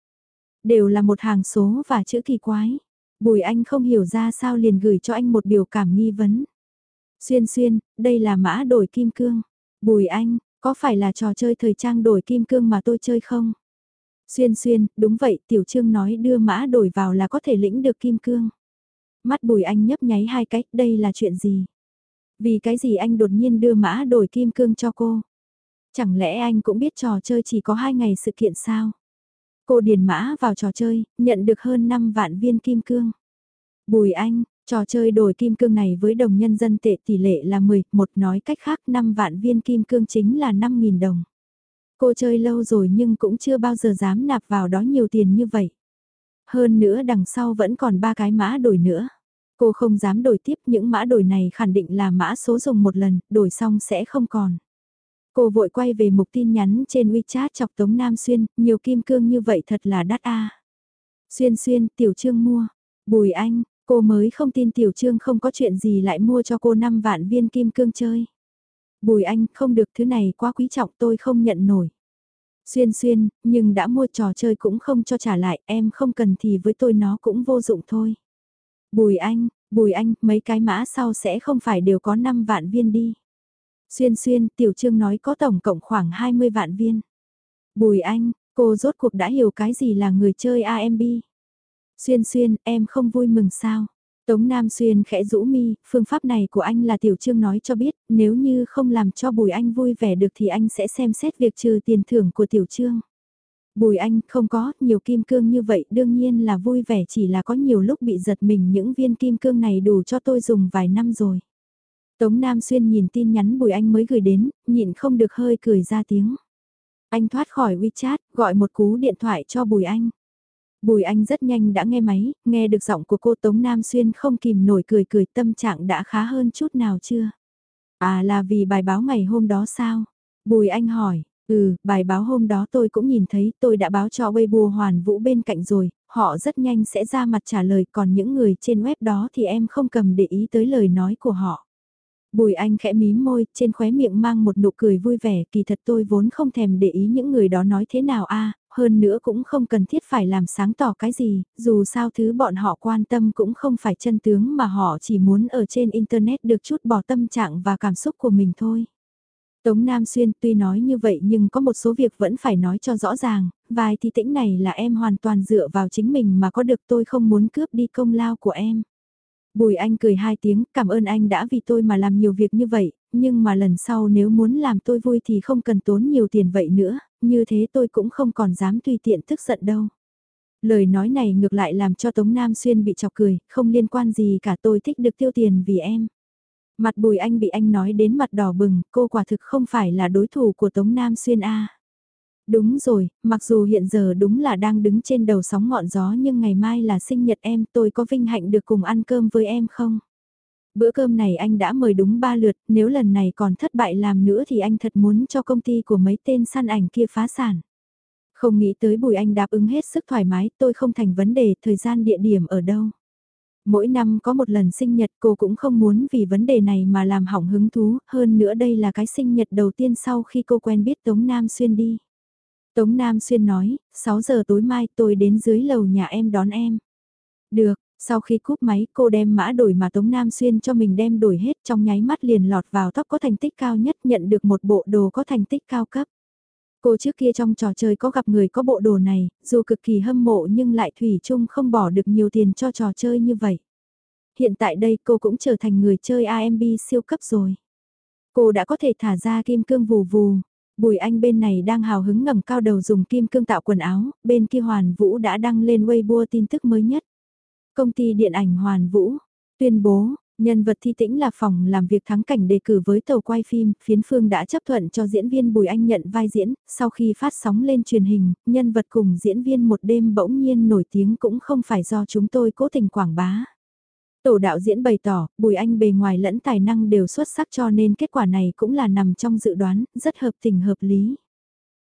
Đều là một hàng số và chữ kỳ quái. Bùi Anh không hiểu ra sao liền gửi cho anh một biểu cảm nghi vấn. Xuyên xuyên, đây là mã đổi kim cương. Bùi Anh, có phải là trò chơi thời trang đổi kim cương mà tôi chơi không? Xuyên xuyên, đúng vậy, Tiểu Trương nói đưa mã đổi vào là có thể lĩnh được kim cương. Mắt Bùi Anh nhấp nháy hai cách, đây là chuyện gì? Vì cái gì anh đột nhiên đưa mã đổi kim cương cho cô? Chẳng lẽ anh cũng biết trò chơi chỉ có hai ngày sự kiện sao? Cô điền mã vào trò chơi, nhận được hơn 5 vạn viên kim cương. Bùi Anh, trò chơi đổi kim cương này với đồng nhân dân tệ tỷ lệ là 10, một nói cách khác 5 vạn viên kim cương chính là 5.000 đồng. Cô chơi lâu rồi nhưng cũng chưa bao giờ dám nạp vào đó nhiều tiền như vậy. Hơn nữa đằng sau vẫn còn ba cái mã đổi nữa. Cô không dám đổi tiếp những mã đổi này khẳng định là mã số dùng một lần, đổi xong sẽ không còn. Cô vội quay về mục tin nhắn trên WeChat chọc Tống Nam Xuyên, nhiều kim cương như vậy thật là đắt a. Xuyên xuyên, Tiểu Trương mua. Bùi Anh, cô mới không tin Tiểu Trương không có chuyện gì lại mua cho cô 5 vạn viên kim cương chơi. Bùi Anh, không được thứ này quá quý trọng tôi không nhận nổi. Xuyên xuyên, nhưng đã mua trò chơi cũng không cho trả lại, em không cần thì với tôi nó cũng vô dụng thôi. Bùi Anh, Bùi Anh, mấy cái mã sau sẽ không phải đều có 5 vạn viên đi. Xuyên xuyên, Tiểu Trương nói có tổng cộng khoảng 20 vạn viên. Bùi Anh, cô rốt cuộc đã hiểu cái gì là người chơi AMB. Xuyên xuyên, em không vui mừng sao? Tống Nam Xuyên khẽ rũ mi, phương pháp này của anh là Tiểu Trương nói cho biết, nếu như không làm cho Bùi Anh vui vẻ được thì anh sẽ xem xét việc trừ tiền thưởng của Tiểu Trương. Bùi Anh không có, nhiều kim cương như vậy đương nhiên là vui vẻ chỉ là có nhiều lúc bị giật mình những viên kim cương này đủ cho tôi dùng vài năm rồi. Tống Nam Xuyên nhìn tin nhắn Bùi Anh mới gửi đến, nhịn không được hơi cười ra tiếng. Anh thoát khỏi WeChat, gọi một cú điện thoại cho Bùi Anh. Bùi Anh rất nhanh đã nghe máy, nghe được giọng của cô Tống Nam Xuyên không kìm nổi cười cười tâm trạng đã khá hơn chút nào chưa? À là vì bài báo ngày hôm đó sao? Bùi Anh hỏi, ừ, bài báo hôm đó tôi cũng nhìn thấy tôi đã báo cho Weibo Hoàn Vũ bên cạnh rồi, họ rất nhanh sẽ ra mặt trả lời còn những người trên web đó thì em không cầm để ý tới lời nói của họ. Bùi Anh khẽ mím môi, trên khóe miệng mang một nụ cười vui vẻ, kỳ thật tôi vốn không thèm để ý những người đó nói thế nào a, hơn nữa cũng không cần thiết phải làm sáng tỏ cái gì, dù sao thứ bọn họ quan tâm cũng không phải chân tướng mà họ chỉ muốn ở trên Internet được chút bỏ tâm trạng và cảm xúc của mình thôi. Tống Nam Xuyên tuy nói như vậy nhưng có một số việc vẫn phải nói cho rõ ràng, vài thì tĩnh này là em hoàn toàn dựa vào chính mình mà có được tôi không muốn cướp đi công lao của em. Bùi Anh cười hai tiếng, cảm ơn anh đã vì tôi mà làm nhiều việc như vậy, nhưng mà lần sau nếu muốn làm tôi vui thì không cần tốn nhiều tiền vậy nữa, như thế tôi cũng không còn dám tùy tiện tức giận đâu. Lời nói này ngược lại làm cho Tống Nam Xuyên bị chọc cười, không liên quan gì cả tôi thích được tiêu tiền vì em. Mặt bùi anh bị anh nói đến mặt đỏ bừng, cô quả thực không phải là đối thủ của Tống Nam Xuyên A. Đúng rồi, mặc dù hiện giờ đúng là đang đứng trên đầu sóng ngọn gió nhưng ngày mai là sinh nhật em tôi có vinh hạnh được cùng ăn cơm với em không? Bữa cơm này anh đã mời đúng ba lượt, nếu lần này còn thất bại làm nữa thì anh thật muốn cho công ty của mấy tên săn ảnh kia phá sản. Không nghĩ tới Bùi Anh đáp ứng hết sức thoải mái, tôi không thành vấn đề, thời gian địa điểm ở đâu. Mỗi năm có một lần sinh nhật cô cũng không muốn vì vấn đề này mà làm hỏng hứng thú, hơn nữa đây là cái sinh nhật đầu tiên sau khi cô quen biết Tống Nam Xuyên đi. Tống Nam Xuyên nói, 6 giờ tối mai tôi đến dưới lầu nhà em đón em. Được, sau khi cúp máy cô đem mã đổi mà Tống Nam Xuyên cho mình đem đổi hết trong nháy mắt liền lọt vào top có thành tích cao nhất nhận được một bộ đồ có thành tích cao cấp. Cô trước kia trong trò chơi có gặp người có bộ đồ này, dù cực kỳ hâm mộ nhưng lại thủy chung không bỏ được nhiều tiền cho trò chơi như vậy. Hiện tại đây cô cũng trở thành người chơi AMB siêu cấp rồi. Cô đã có thể thả ra kim cương vù vù. Bùi Anh bên này đang hào hứng ngẩng cao đầu dùng kim cương tạo quần áo, bên kia Hoàn Vũ đã đăng lên Weibo tin tức mới nhất. Công ty điện ảnh Hoàn Vũ tuyên bố, nhân vật thi tĩnh là phòng làm việc thắng cảnh đề cử với tàu quay phim, phiến phương đã chấp thuận cho diễn viên Bùi Anh nhận vai diễn, sau khi phát sóng lên truyền hình, nhân vật cùng diễn viên một đêm bỗng nhiên nổi tiếng cũng không phải do chúng tôi cố tình quảng bá. Tổ đạo diễn bày tỏ, Bùi Anh bề ngoài lẫn tài năng đều xuất sắc cho nên kết quả này cũng là nằm trong dự đoán, rất hợp tình hợp lý.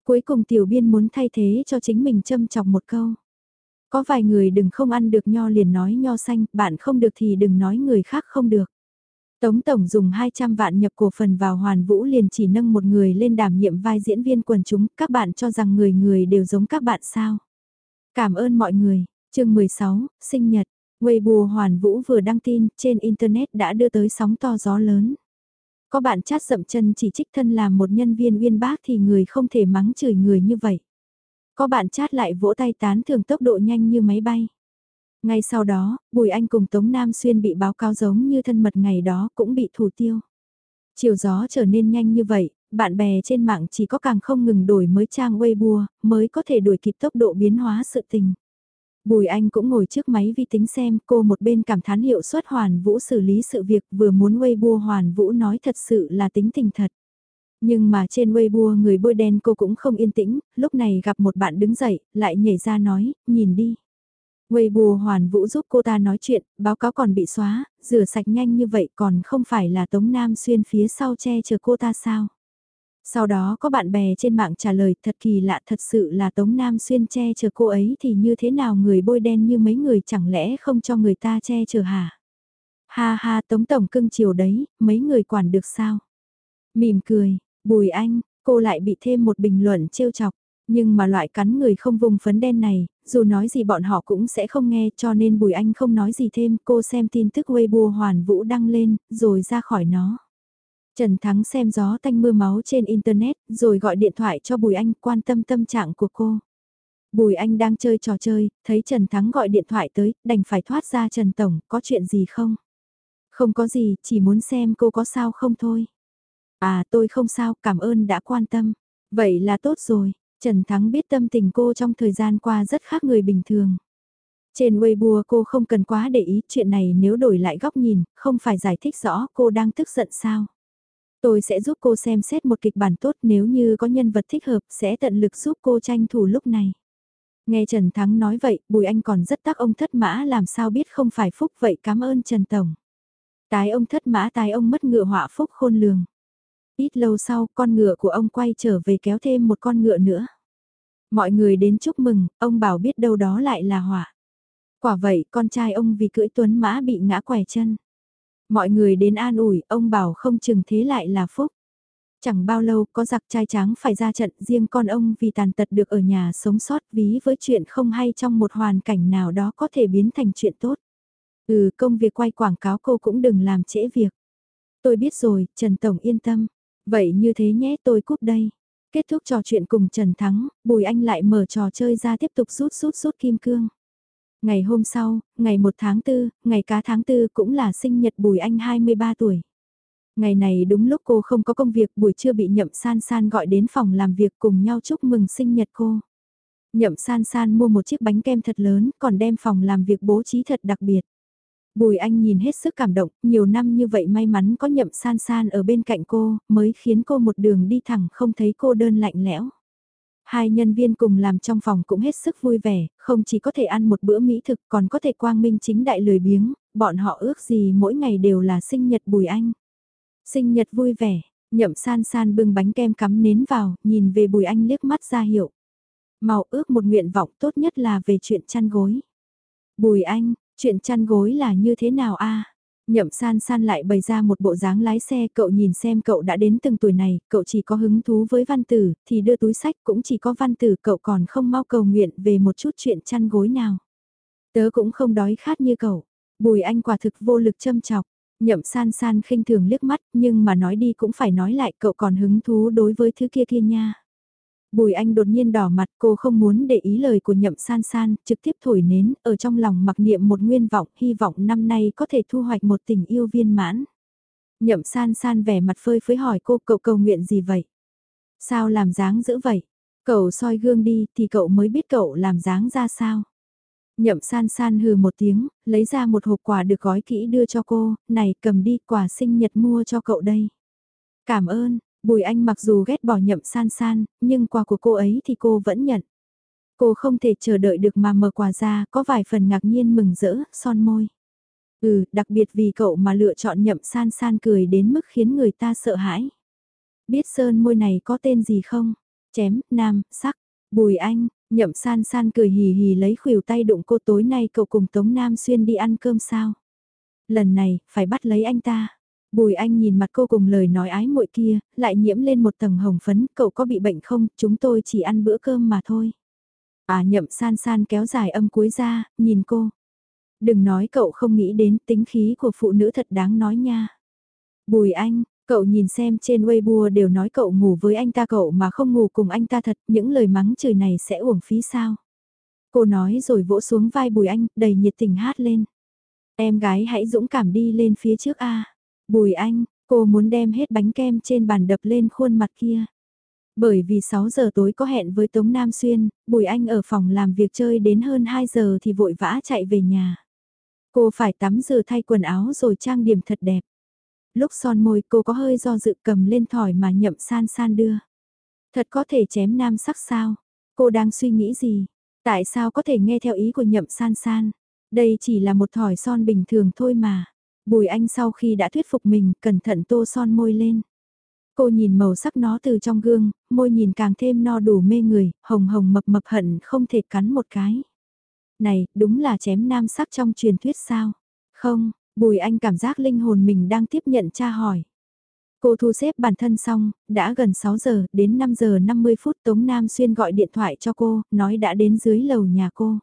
Cuối cùng tiểu biên muốn thay thế cho chính mình châm chọc một câu. Có vài người đừng không ăn được nho liền nói nho xanh, bạn không được thì đừng nói người khác không được. Tống Tổng dùng 200 vạn nhập cổ phần vào Hoàn Vũ liền chỉ nâng một người lên đảm nhiệm vai diễn viên quần chúng, các bạn cho rằng người người đều giống các bạn sao. Cảm ơn mọi người, chương 16, sinh nhật, Weibo Hoàn Vũ vừa đăng tin, trên Internet đã đưa tới sóng to gió lớn. Có bạn chat dậm chân chỉ trích thân làm một nhân viên uyên bác thì người không thể mắng chửi người như vậy. Có bạn chat lại vỗ tay tán thường tốc độ nhanh như máy bay. Ngay sau đó, Bùi Anh cùng Tống Nam Xuyên bị báo cáo giống như thân mật ngày đó cũng bị thủ tiêu. Chiều gió trở nên nhanh như vậy, bạn bè trên mạng chỉ có càng không ngừng đổi mới trang Weibo, mới có thể đuổi kịp tốc độ biến hóa sự tình. Bùi Anh cũng ngồi trước máy vi tính xem cô một bên cảm thán hiệu suất Hoàn Vũ xử lý sự việc vừa muốn Weibo Hoàn Vũ nói thật sự là tính tình thật. Nhưng mà trên Weibo người bôi đen cô cũng không yên tĩnh, lúc này gặp một bạn đứng dậy, lại nhảy ra nói, nhìn đi. Weibo Hoàn Vũ giúp cô ta nói chuyện, báo cáo còn bị xóa, rửa sạch nhanh như vậy còn không phải là Tống Nam Xuyên phía sau che chở cô ta sao? Sau đó có bạn bè trên mạng trả lời thật kỳ lạ thật sự là Tống Nam Xuyên che chở cô ấy thì như thế nào người bôi đen như mấy người chẳng lẽ không cho người ta che chở hả? Ha ha Tống Tổng cưng chiều đấy, mấy người quản được sao? Mỉm cười, Bùi Anh, cô lại bị thêm một bình luận trêu chọc. Nhưng mà loại cắn người không vùng phấn đen này, dù nói gì bọn họ cũng sẽ không nghe cho nên Bùi Anh không nói gì thêm. Cô xem tin tức Weibo Hoàn Vũ đăng lên, rồi ra khỏi nó. Trần Thắng xem gió tanh mưa máu trên Internet, rồi gọi điện thoại cho Bùi Anh quan tâm tâm trạng của cô. Bùi Anh đang chơi trò chơi, thấy Trần Thắng gọi điện thoại tới, đành phải thoát ra Trần Tổng, có chuyện gì không? Không có gì, chỉ muốn xem cô có sao không thôi. À tôi không sao, cảm ơn đã quan tâm. Vậy là tốt rồi, Trần Thắng biết tâm tình cô trong thời gian qua rất khác người bình thường. Trên Weibo cô không cần quá để ý chuyện này nếu đổi lại góc nhìn, không phải giải thích rõ cô đang tức giận sao. Tôi sẽ giúp cô xem xét một kịch bản tốt nếu như có nhân vật thích hợp sẽ tận lực giúp cô tranh thủ lúc này. Nghe Trần Thắng nói vậy, Bùi Anh còn rất tác ông thất mã làm sao biết không phải phúc vậy cảm ơn Trần Tổng. Tái ông thất mã tái ông mất ngựa họa phúc khôn lường. Ít lâu sau, con ngựa của ông quay trở về kéo thêm một con ngựa nữa. Mọi người đến chúc mừng, ông bảo biết đâu đó lại là họa. Quả vậy, con trai ông vì cưỡi tuấn mã bị ngã quẻ chân. Mọi người đến an ủi, ông bảo không chừng thế lại là phúc. Chẳng bao lâu có giặc trai tráng phải ra trận riêng con ông vì tàn tật được ở nhà sống sót ví với chuyện không hay trong một hoàn cảnh nào đó có thể biến thành chuyện tốt. Ừ công việc quay quảng cáo cô cũng đừng làm trễ việc. Tôi biết rồi, Trần Tổng yên tâm. Vậy như thế nhé tôi cúp đây. Kết thúc trò chuyện cùng Trần Thắng, Bùi Anh lại mở trò chơi ra tiếp tục rút rút rút kim cương. Ngày hôm sau, ngày 1 tháng 4, ngày cá tháng 4 cũng là sinh nhật Bùi Anh 23 tuổi. Ngày này đúng lúc cô không có công việc buổi trưa bị nhậm san san gọi đến phòng làm việc cùng nhau chúc mừng sinh nhật cô. Nhậm san san mua một chiếc bánh kem thật lớn còn đem phòng làm việc bố trí thật đặc biệt. Bùi anh nhìn hết sức cảm động, nhiều năm như vậy may mắn có nhậm san san ở bên cạnh cô, mới khiến cô một đường đi thẳng không thấy cô đơn lạnh lẽo. Hai nhân viên cùng làm trong phòng cũng hết sức vui vẻ, không chỉ có thể ăn một bữa mỹ thực còn có thể quang minh chính đại lười biếng, bọn họ ước gì mỗi ngày đều là sinh nhật Bùi Anh. Sinh nhật vui vẻ, nhậm san san bưng bánh kem cắm nến vào, nhìn về Bùi Anh liếc mắt ra hiệu. Màu ước một nguyện vọng tốt nhất là về chuyện chăn gối. Bùi Anh, chuyện chăn gối là như thế nào a? Nhậm san san lại bày ra một bộ dáng lái xe cậu nhìn xem cậu đã đến từng tuổi này, cậu chỉ có hứng thú với văn tử, thì đưa túi sách cũng chỉ có văn tử cậu còn không mau cầu nguyện về một chút chuyện chăn gối nào. Tớ cũng không đói khát như cậu, bùi anh quả thực vô lực châm chọc, nhậm san san khinh thường liếc mắt nhưng mà nói đi cũng phải nói lại cậu còn hứng thú đối với thứ kia kia nha. Bùi Anh đột nhiên đỏ mặt cô không muốn để ý lời của nhậm san san, trực tiếp thổi nến, ở trong lòng mặc niệm một nguyên vọng, hy vọng năm nay có thể thu hoạch một tình yêu viên mãn. Nhậm san san vẻ mặt phơi phới hỏi cô cậu cầu nguyện gì vậy? Sao làm dáng dữ vậy? Cậu soi gương đi thì cậu mới biết cậu làm dáng ra sao? Nhậm san san hừ một tiếng, lấy ra một hộp quà được gói kỹ đưa cho cô, này cầm đi quà sinh nhật mua cho cậu đây. Cảm ơn, Bùi Anh mặc dù ghét bỏ nhậm san san, nhưng quà của cô ấy thì cô vẫn nhận. Cô không thể chờ đợi được mà mở quà ra, có vài phần ngạc nhiên mừng rỡ, son môi. Ừ, đặc biệt vì cậu mà lựa chọn nhậm san san cười đến mức khiến người ta sợ hãi. Biết sơn môi này có tên gì không? Chém, nam, sắc, bùi anh, nhậm san san cười hì hì lấy khuỷu tay đụng cô tối nay cậu cùng Tống Nam Xuyên đi ăn cơm sao? Lần này, phải bắt lấy anh ta. Bùi anh nhìn mặt cô cùng lời nói ái muội kia, lại nhiễm lên một tầng hồng phấn, cậu có bị bệnh không, chúng tôi chỉ ăn bữa cơm mà thôi. À nhậm san san kéo dài âm cuối ra, nhìn cô. Đừng nói cậu không nghĩ đến tính khí của phụ nữ thật đáng nói nha. Bùi anh, cậu nhìn xem trên Weibo đều nói cậu ngủ với anh ta cậu mà không ngủ cùng anh ta thật, những lời mắng chửi này sẽ uổng phí sao. Cô nói rồi vỗ xuống vai bùi anh, đầy nhiệt tình hát lên. Em gái hãy dũng cảm đi lên phía trước A. Bùi anh, cô muốn đem hết bánh kem trên bàn đập lên khuôn mặt kia. Bởi vì 6 giờ tối có hẹn với Tống Nam Xuyên, Bùi Anh ở phòng làm việc chơi đến hơn 2 giờ thì vội vã chạy về nhà. Cô phải tắm rửa thay quần áo rồi trang điểm thật đẹp. Lúc son môi cô có hơi do dự cầm lên thỏi mà nhậm san san đưa. Thật có thể chém nam sắc sao? Cô đang suy nghĩ gì? Tại sao có thể nghe theo ý của nhậm san san? Đây chỉ là một thỏi son bình thường thôi mà. Bùi anh sau khi đã thuyết phục mình, cẩn thận tô son môi lên. Cô nhìn màu sắc nó từ trong gương, môi nhìn càng thêm no đủ mê người, hồng hồng mập mập hận không thể cắn một cái. Này, đúng là chém nam sắc trong truyền thuyết sao? Không, bùi anh cảm giác linh hồn mình đang tiếp nhận tra hỏi. Cô thu xếp bản thân xong, đã gần 6 giờ, đến 5 giờ 50 phút Tống Nam Xuyên gọi điện thoại cho cô, nói đã đến dưới lầu nhà cô.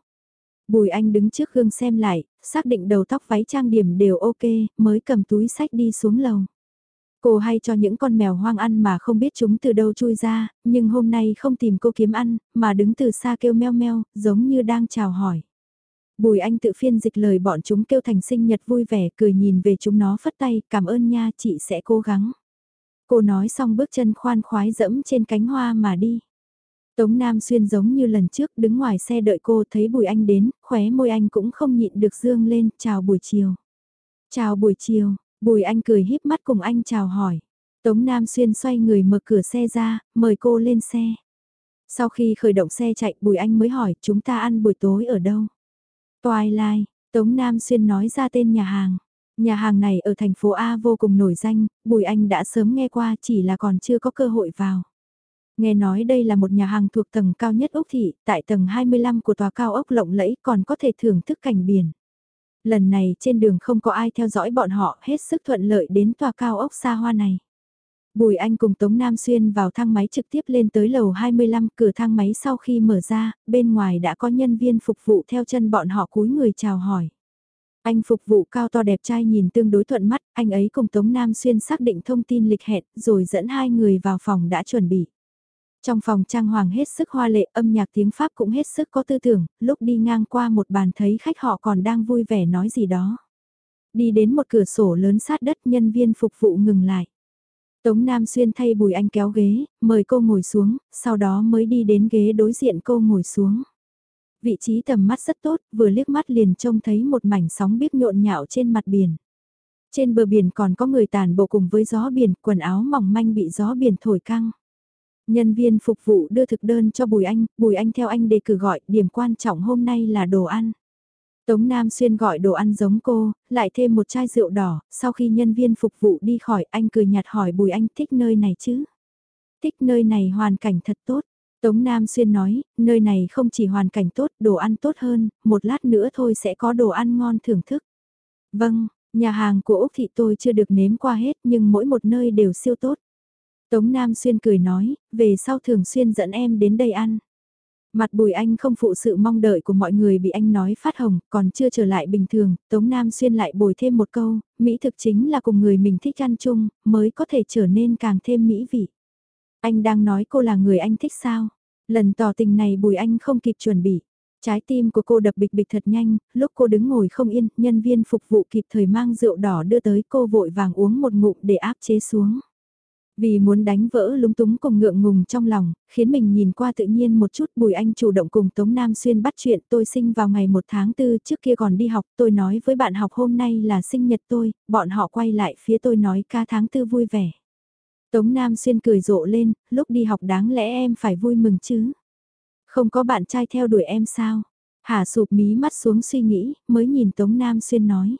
Bùi Anh đứng trước gương xem lại, xác định đầu tóc váy trang điểm đều ok, mới cầm túi sách đi xuống lầu. Cô hay cho những con mèo hoang ăn mà không biết chúng từ đâu chui ra, nhưng hôm nay không tìm cô kiếm ăn, mà đứng từ xa kêu meo meo, giống như đang chào hỏi. Bùi Anh tự phiên dịch lời bọn chúng kêu thành sinh nhật vui vẻ, cười nhìn về chúng nó phất tay, cảm ơn nha, chị sẽ cố gắng. Cô nói xong bước chân khoan khoái dẫm trên cánh hoa mà đi. Tống Nam Xuyên giống như lần trước đứng ngoài xe đợi cô thấy Bùi Anh đến, khóe môi anh cũng không nhịn được dương lên, chào buổi chiều. Chào buổi chiều, Bùi Anh cười híp mắt cùng anh chào hỏi. Tống Nam Xuyên xoay người mở cửa xe ra, mời cô lên xe. Sau khi khởi động xe chạy Bùi Anh mới hỏi chúng ta ăn buổi tối ở đâu. Twilight, Tống Nam Xuyên nói ra tên nhà hàng. Nhà hàng này ở thành phố A vô cùng nổi danh, Bùi Anh đã sớm nghe qua chỉ là còn chưa có cơ hội vào. Nghe nói đây là một nhà hàng thuộc tầng cao nhất Úc Thị, tại tầng 25 của tòa cao ốc lộng lẫy còn có thể thưởng thức cảnh biển. Lần này trên đường không có ai theo dõi bọn họ hết sức thuận lợi đến tòa cao ốc xa hoa này. Bùi Anh cùng Tống Nam Xuyên vào thang máy trực tiếp lên tới lầu 25, cửa thang máy sau khi mở ra, bên ngoài đã có nhân viên phục vụ theo chân bọn họ cúi người chào hỏi. Anh phục vụ cao to đẹp trai nhìn tương đối thuận mắt, anh ấy cùng Tống Nam Xuyên xác định thông tin lịch hẹn, rồi dẫn hai người vào phòng đã chuẩn bị. Trong phòng trang hoàng hết sức hoa lệ, âm nhạc tiếng Pháp cũng hết sức có tư tưởng, lúc đi ngang qua một bàn thấy khách họ còn đang vui vẻ nói gì đó. Đi đến một cửa sổ lớn sát đất nhân viên phục vụ ngừng lại. Tống Nam Xuyên thay Bùi Anh kéo ghế, mời cô ngồi xuống, sau đó mới đi đến ghế đối diện cô ngồi xuống. Vị trí tầm mắt rất tốt, vừa liếc mắt liền trông thấy một mảnh sóng biếc nhộn nhạo trên mặt biển. Trên bờ biển còn có người tàn bộ cùng với gió biển, quần áo mỏng manh bị gió biển thổi căng. Nhân viên phục vụ đưa thực đơn cho Bùi Anh, Bùi Anh theo anh đề cử gọi, điểm quan trọng hôm nay là đồ ăn. Tống Nam Xuyên gọi đồ ăn giống cô, lại thêm một chai rượu đỏ, sau khi nhân viên phục vụ đi khỏi anh cười nhạt hỏi Bùi Anh thích nơi này chứ? Thích nơi này hoàn cảnh thật tốt. Tống Nam Xuyên nói, nơi này không chỉ hoàn cảnh tốt, đồ ăn tốt hơn, một lát nữa thôi sẽ có đồ ăn ngon thưởng thức. Vâng, nhà hàng của Úc Thị tôi chưa được nếm qua hết nhưng mỗi một nơi đều siêu tốt. Tống Nam Xuyên cười nói, về sau thường xuyên dẫn em đến đây ăn. Mặt bùi anh không phụ sự mong đợi của mọi người bị anh nói phát hồng, còn chưa trở lại bình thường, Tống Nam Xuyên lại bồi thêm một câu, Mỹ thực chính là cùng người mình thích ăn chung, mới có thể trở nên càng thêm mỹ vị. Anh đang nói cô là người anh thích sao? Lần tỏ tình này bùi anh không kịp chuẩn bị. Trái tim của cô đập bịch bịch thật nhanh, lúc cô đứng ngồi không yên, nhân viên phục vụ kịp thời mang rượu đỏ đưa tới cô vội vàng uống một ngụm để áp chế xuống. Vì muốn đánh vỡ lúng túng cùng ngượng ngùng trong lòng, khiến mình nhìn qua tự nhiên một chút Bùi Anh chủ động cùng Tống Nam Xuyên bắt chuyện tôi sinh vào ngày 1 tháng 4 trước kia còn đi học tôi nói với bạn học hôm nay là sinh nhật tôi, bọn họ quay lại phía tôi nói ca tháng 4 vui vẻ. Tống Nam Xuyên cười rộ lên, lúc đi học đáng lẽ em phải vui mừng chứ. Không có bạn trai theo đuổi em sao? Hà sụp mí mắt xuống suy nghĩ, mới nhìn Tống Nam Xuyên nói.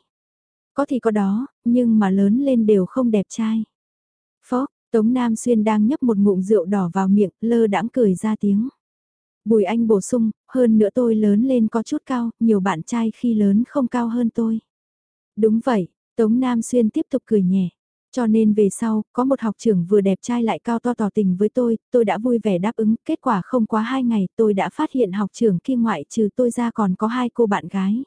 Có thì có đó, nhưng mà lớn lên đều không đẹp trai. Phó, Tống Nam Xuyên đang nhấp một ngụm rượu đỏ vào miệng, lơ đãng cười ra tiếng. Bùi Anh bổ sung, hơn nữa tôi lớn lên có chút cao, nhiều bạn trai khi lớn không cao hơn tôi. Đúng vậy, Tống Nam Xuyên tiếp tục cười nhẹ. Cho nên về sau, có một học trưởng vừa đẹp trai lại cao to tỏ tình với tôi, tôi đã vui vẻ đáp ứng, kết quả không quá hai ngày tôi đã phát hiện học trưởng kia ngoại trừ tôi ra còn có hai cô bạn gái.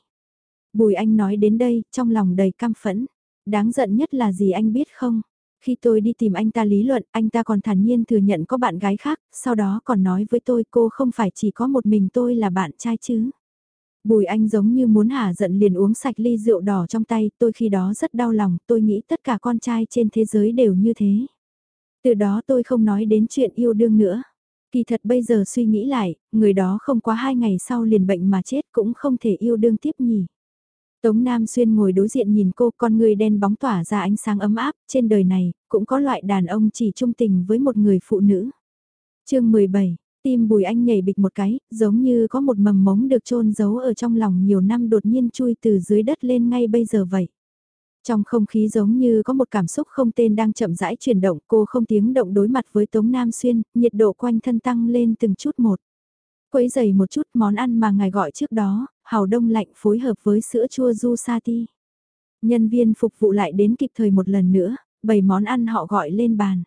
Bùi Anh nói đến đây, trong lòng đầy căm phẫn. Đáng giận nhất là gì anh biết không? Khi tôi đi tìm anh ta lý luận, anh ta còn thản nhiên thừa nhận có bạn gái khác, sau đó còn nói với tôi cô không phải chỉ có một mình tôi là bạn trai chứ. Bùi anh giống như muốn hả giận liền uống sạch ly rượu đỏ trong tay, tôi khi đó rất đau lòng, tôi nghĩ tất cả con trai trên thế giới đều như thế. Từ đó tôi không nói đến chuyện yêu đương nữa. Kỳ thật bây giờ suy nghĩ lại, người đó không quá hai ngày sau liền bệnh mà chết cũng không thể yêu đương tiếp nhỉ. Tống Nam Xuyên ngồi đối diện nhìn cô con người đen bóng tỏa ra ánh sáng ấm áp, trên đời này, cũng có loại đàn ông chỉ trung tình với một người phụ nữ. chương 17, tim bùi anh nhảy bịch một cái, giống như có một mầm mống được trôn giấu ở trong lòng nhiều năm đột nhiên chui từ dưới đất lên ngay bây giờ vậy. Trong không khí giống như có một cảm xúc không tên đang chậm rãi chuyển động, cô không tiếng động đối mặt với Tống Nam Xuyên, nhiệt độ quanh thân tăng lên từng chút một. Quấy dày một chút món ăn mà ngài gọi trước đó, hào đông lạnh phối hợp với sữa chua Jusati. Nhân viên phục vụ lại đến kịp thời một lần nữa, bày món ăn họ gọi lên bàn.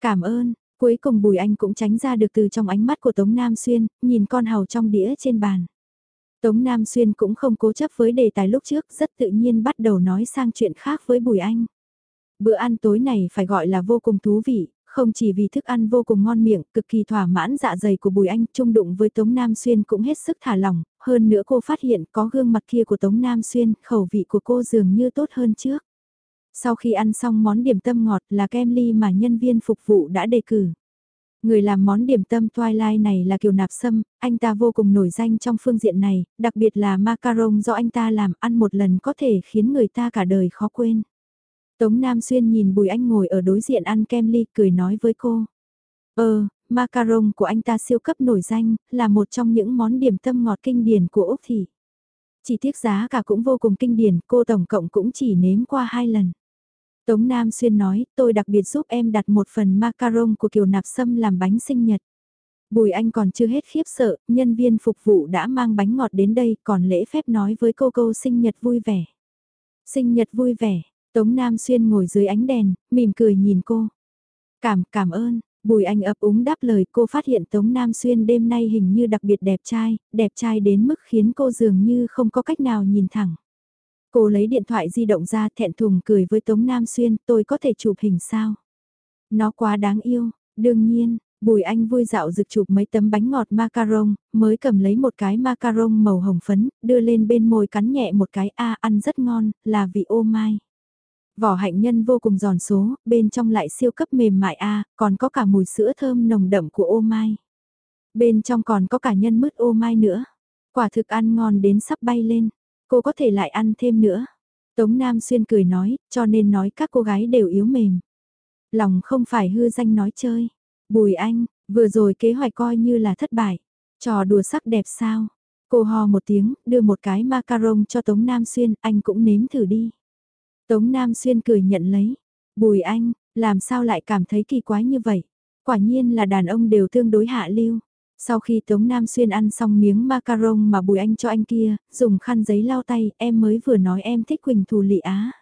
Cảm ơn, cuối cùng Bùi Anh cũng tránh ra được từ trong ánh mắt của Tống Nam Xuyên, nhìn con hào trong đĩa trên bàn. Tống Nam Xuyên cũng không cố chấp với đề tài lúc trước, rất tự nhiên bắt đầu nói sang chuyện khác với Bùi Anh. Bữa ăn tối này phải gọi là vô cùng thú vị, không chỉ vì thức ăn vô cùng ngon miệng, cực kỳ thỏa mãn dạ dày của Bùi Anh, Trung đụng với Tống Nam Xuyên cũng hết sức thả lỏng, hơn nữa cô phát hiện có gương mặt kia của Tống Nam Xuyên, khẩu vị của cô dường như tốt hơn trước. Sau khi ăn xong món điểm tâm ngọt là kem ly mà nhân viên phục vụ đã đề cử. Người làm món điểm tâm Twilight này là Kiều Nạp Sâm, anh ta vô cùng nổi danh trong phương diện này, đặc biệt là macaron do anh ta làm ăn một lần có thể khiến người ta cả đời khó quên. Tống Nam Xuyên nhìn Bùi Anh ngồi ở đối diện ăn kem ly cười nói với cô. Ờ, macaron của anh ta siêu cấp nổi danh, là một trong những món điểm tâm ngọt kinh điển của Úc Thị. Chỉ tiếc giá cả cũng vô cùng kinh điển, cô tổng cộng cũng chỉ nếm qua hai lần. Tống Nam Xuyên nói, tôi đặc biệt giúp em đặt một phần macaron của Kiều Nạp Sâm làm bánh sinh nhật. Bùi Anh còn chưa hết khiếp sợ, nhân viên phục vụ đã mang bánh ngọt đến đây còn lễ phép nói với cô câu sinh nhật vui vẻ. Sinh nhật vui vẻ, Tống Nam Xuyên ngồi dưới ánh đèn, mỉm cười nhìn cô. Cảm, cảm ơn. Bùi Anh ấp úng đáp lời cô phát hiện Tống Nam Xuyên đêm nay hình như đặc biệt đẹp trai, đẹp trai đến mức khiến cô dường như không có cách nào nhìn thẳng. Cô lấy điện thoại di động ra thẹn thùng cười với Tống Nam Xuyên tôi có thể chụp hình sao? Nó quá đáng yêu, đương nhiên, Bùi Anh vui dạo rực chụp mấy tấm bánh ngọt macaron, mới cầm lấy một cái macaron màu hồng phấn, đưa lên bên môi cắn nhẹ một cái a ăn rất ngon, là vị ô mai. Vỏ hạnh nhân vô cùng giòn số, bên trong lại siêu cấp mềm mại a, còn có cả mùi sữa thơm nồng đậm của ô mai. Bên trong còn có cả nhân mứt ô mai nữa. Quả thực ăn ngon đến sắp bay lên. Cô có thể lại ăn thêm nữa. Tống Nam Xuyên cười nói, cho nên nói các cô gái đều yếu mềm. Lòng không phải hư danh nói chơi. Bùi anh, vừa rồi kế hoạch coi như là thất bại. Trò đùa sắc đẹp sao? Cô hò một tiếng, đưa một cái macaron cho Tống Nam Xuyên, anh cũng nếm thử đi. Tống Nam Xuyên cười nhận lấy. Bùi anh, làm sao lại cảm thấy kỳ quái như vậy? Quả nhiên là đàn ông đều tương đối hạ lưu. Sau khi Tống Nam Xuyên ăn xong miếng macaron mà Bùi Anh cho anh kia, dùng khăn giấy lau tay, em mới vừa nói em thích Quỳnh Thù Lị Á.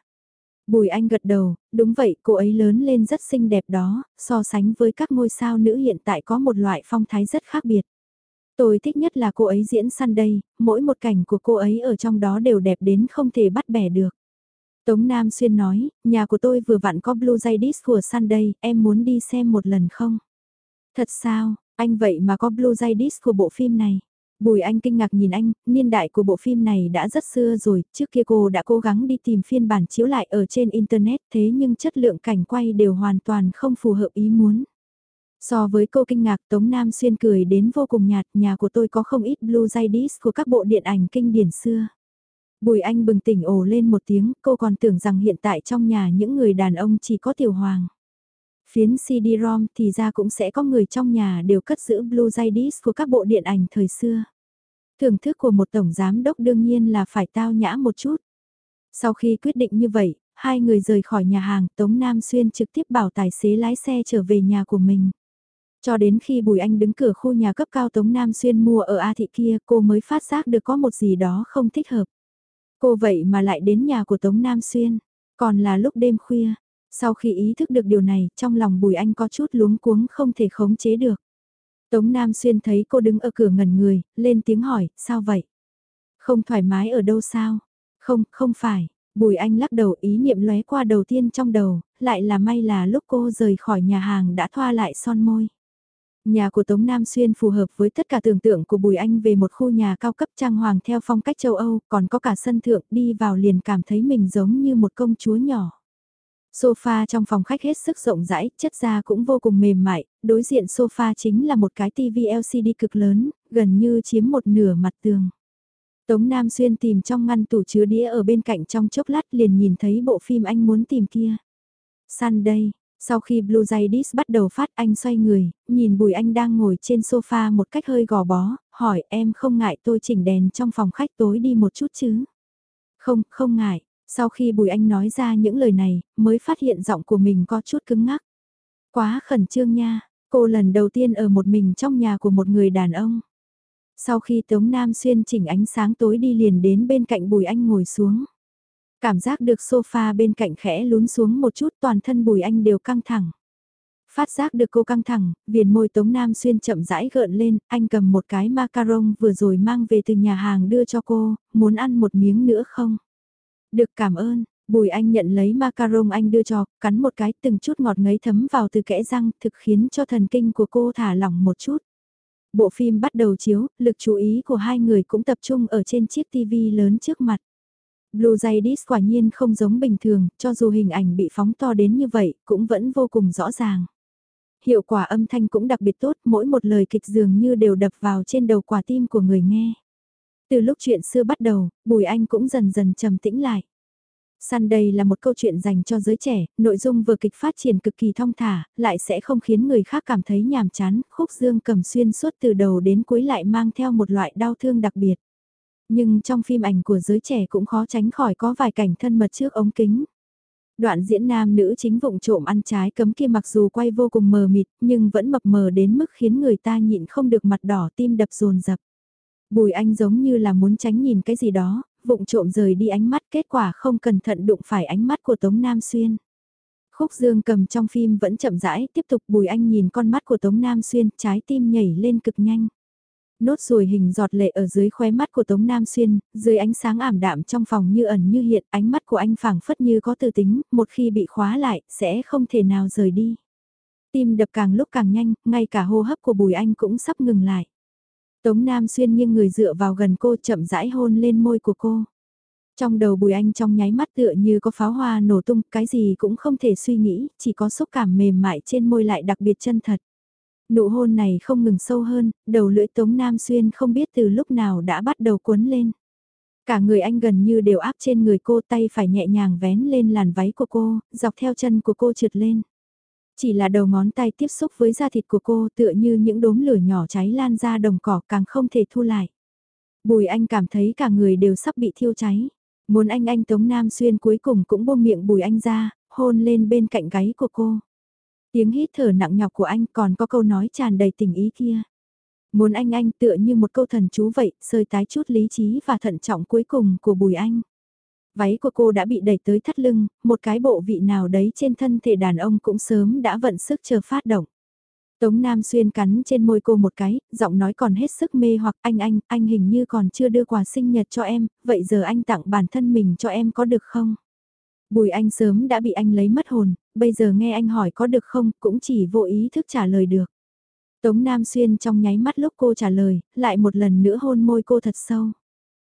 Bùi Anh gật đầu, đúng vậy, cô ấy lớn lên rất xinh đẹp đó, so sánh với các ngôi sao nữ hiện tại có một loại phong thái rất khác biệt. Tôi thích nhất là cô ấy diễn Sunday, mỗi một cảnh của cô ấy ở trong đó đều đẹp đến không thể bắt bẻ được. Tống Nam Xuyên nói, nhà của tôi vừa vặn có Blue Jay Disc của Sunday, em muốn đi xem một lần không? Thật sao, anh vậy mà có Blue Jay Disc của bộ phim này? Bùi Anh kinh ngạc nhìn anh, niên đại của bộ phim này đã rất xưa rồi, trước kia cô đã cố gắng đi tìm phiên bản chiếu lại ở trên Internet thế nhưng chất lượng cảnh quay đều hoàn toàn không phù hợp ý muốn. So với cô kinh ngạc Tống Nam Xuyên cười đến vô cùng nhạt, nhà của tôi có không ít Blue Jay Disc của các bộ điện ảnh kinh điển xưa. Bùi Anh bừng tỉnh ồ lên một tiếng, cô còn tưởng rằng hiện tại trong nhà những người đàn ông chỉ có tiểu hoàng. Phiến CD-ROM thì ra cũng sẽ có người trong nhà đều cất giữ Blu-ray Disc của các bộ điện ảnh thời xưa. Thưởng thức của một tổng giám đốc đương nhiên là phải tao nhã một chút. Sau khi quyết định như vậy, hai người rời khỏi nhà hàng, Tống Nam Xuyên trực tiếp bảo tài xế lái xe trở về nhà của mình. Cho đến khi Bùi Anh đứng cửa khu nhà cấp cao Tống Nam Xuyên mua ở A Thị kia cô mới phát giác được có một gì đó không thích hợp. Cô vậy mà lại đến nhà của Tống Nam Xuyên, còn là lúc đêm khuya. Sau khi ý thức được điều này, trong lòng Bùi Anh có chút luống cuống không thể khống chế được. Tống Nam Xuyên thấy cô đứng ở cửa ngẩn người, lên tiếng hỏi, sao vậy? Không thoải mái ở đâu sao? Không, không phải. Bùi Anh lắc đầu ý niệm lóe qua đầu tiên trong đầu, lại là may là lúc cô rời khỏi nhà hàng đã thoa lại son môi. Nhà của Tống Nam Xuyên phù hợp với tất cả tưởng tượng của Bùi Anh về một khu nhà cao cấp trang hoàng theo phong cách châu Âu, còn có cả sân thượng đi vào liền cảm thấy mình giống như một công chúa nhỏ. Sofa trong phòng khách hết sức rộng rãi, chất da cũng vô cùng mềm mại, đối diện sofa chính là một cái TV LCD cực lớn, gần như chiếm một nửa mặt tường. Tống Nam Xuyên tìm trong ngăn tủ chứa đĩa ở bên cạnh trong chốc lát liền nhìn thấy bộ phim anh muốn tìm kia. Sunday, sau khi Blue Jay bắt đầu phát anh xoay người, nhìn Bùi Anh đang ngồi trên sofa một cách hơi gò bó, hỏi em không ngại tôi chỉnh đèn trong phòng khách tối đi một chút chứ? Không, không ngại. Sau khi Bùi Anh nói ra những lời này, mới phát hiện giọng của mình có chút cứng ngắc. Quá khẩn trương nha, cô lần đầu tiên ở một mình trong nhà của một người đàn ông. Sau khi Tống Nam Xuyên chỉnh ánh sáng tối đi liền đến bên cạnh Bùi Anh ngồi xuống. Cảm giác được sofa bên cạnh khẽ lún xuống một chút toàn thân Bùi Anh đều căng thẳng. Phát giác được cô căng thẳng, viền môi Tống Nam Xuyên chậm rãi gợn lên, anh cầm một cái macaron vừa rồi mang về từ nhà hàng đưa cho cô, muốn ăn một miếng nữa không? Được cảm ơn, Bùi Anh nhận lấy macaron anh đưa cho, cắn một cái từng chút ngọt ngấy thấm vào từ kẽ răng thực khiến cho thần kinh của cô thả lỏng một chút. Bộ phim bắt đầu chiếu, lực chú ý của hai người cũng tập trung ở trên chiếc TV lớn trước mặt. Blue Jay Disc quả nhiên không giống bình thường, cho dù hình ảnh bị phóng to đến như vậy, cũng vẫn vô cùng rõ ràng. Hiệu quả âm thanh cũng đặc biệt tốt, mỗi một lời kịch dường như đều đập vào trên đầu quả tim của người nghe. Từ lúc chuyện xưa bắt đầu, Bùi Anh cũng dần dần trầm tĩnh lại. Sunday là một câu chuyện dành cho giới trẻ, nội dung vừa kịch phát triển cực kỳ thong thả, lại sẽ không khiến người khác cảm thấy nhàm chán, khúc dương cầm xuyên suốt từ đầu đến cuối lại mang theo một loại đau thương đặc biệt. Nhưng trong phim ảnh của giới trẻ cũng khó tránh khỏi có vài cảnh thân mật trước ống kính. Đoạn diễn nam nữ chính vụng trộm ăn trái cấm kia mặc dù quay vô cùng mờ mịt nhưng vẫn mập mờ đến mức khiến người ta nhịn không được mặt đỏ tim đập rồn rập. Bùi anh giống như là muốn tránh nhìn cái gì đó, vụng trộm rời đi ánh mắt kết quả không cẩn thận đụng phải ánh mắt của Tống Nam Xuyên. Khúc dương cầm trong phim vẫn chậm rãi, tiếp tục bùi anh nhìn con mắt của Tống Nam Xuyên, trái tim nhảy lên cực nhanh. Nốt ruồi hình giọt lệ ở dưới khóe mắt của Tống Nam Xuyên, dưới ánh sáng ảm đạm trong phòng như ẩn như hiện, ánh mắt của anh phảng phất như có tư tính, một khi bị khóa lại, sẽ không thể nào rời đi. Tim đập càng lúc càng nhanh, ngay cả hô hấp của Bùi Anh cũng sắp ngừng lại. Tống Nam Xuyên nghiêng người dựa vào gần cô chậm rãi hôn lên môi của cô. Trong đầu Bùi Anh trong nháy mắt tựa như có pháo hoa nổ tung, cái gì cũng không thể suy nghĩ, chỉ có xúc cảm mềm mại trên môi lại đặc biệt chân thật. Nụ hôn này không ngừng sâu hơn, đầu lưỡi Tống Nam Xuyên không biết từ lúc nào đã bắt đầu cuốn lên. Cả người anh gần như đều áp trên người cô tay phải nhẹ nhàng vén lên làn váy của cô, dọc theo chân của cô trượt lên. Chỉ là đầu ngón tay tiếp xúc với da thịt của cô tựa như những đốm lửa nhỏ cháy lan ra đồng cỏ càng không thể thu lại. Bùi anh cảm thấy cả người đều sắp bị thiêu cháy. Muốn anh anh Tống Nam Xuyên cuối cùng cũng buông miệng bùi anh ra, hôn lên bên cạnh gáy của cô. Tiếng hít thở nặng nhọc của anh còn có câu nói tràn đầy tình ý kia. Muốn anh anh tựa như một câu thần chú vậy, sơi tái chút lý trí và thận trọng cuối cùng của bùi anh. Váy của cô đã bị đẩy tới thắt lưng, một cái bộ vị nào đấy trên thân thể đàn ông cũng sớm đã vận sức chờ phát động. Tống Nam Xuyên cắn trên môi cô một cái, giọng nói còn hết sức mê hoặc anh anh, anh hình như còn chưa đưa quà sinh nhật cho em, vậy giờ anh tặng bản thân mình cho em có được không? Bùi anh sớm đã bị anh lấy mất hồn, bây giờ nghe anh hỏi có được không, cũng chỉ vô ý thức trả lời được. Tống Nam Xuyên trong nháy mắt lúc cô trả lời, lại một lần nữa hôn môi cô thật sâu.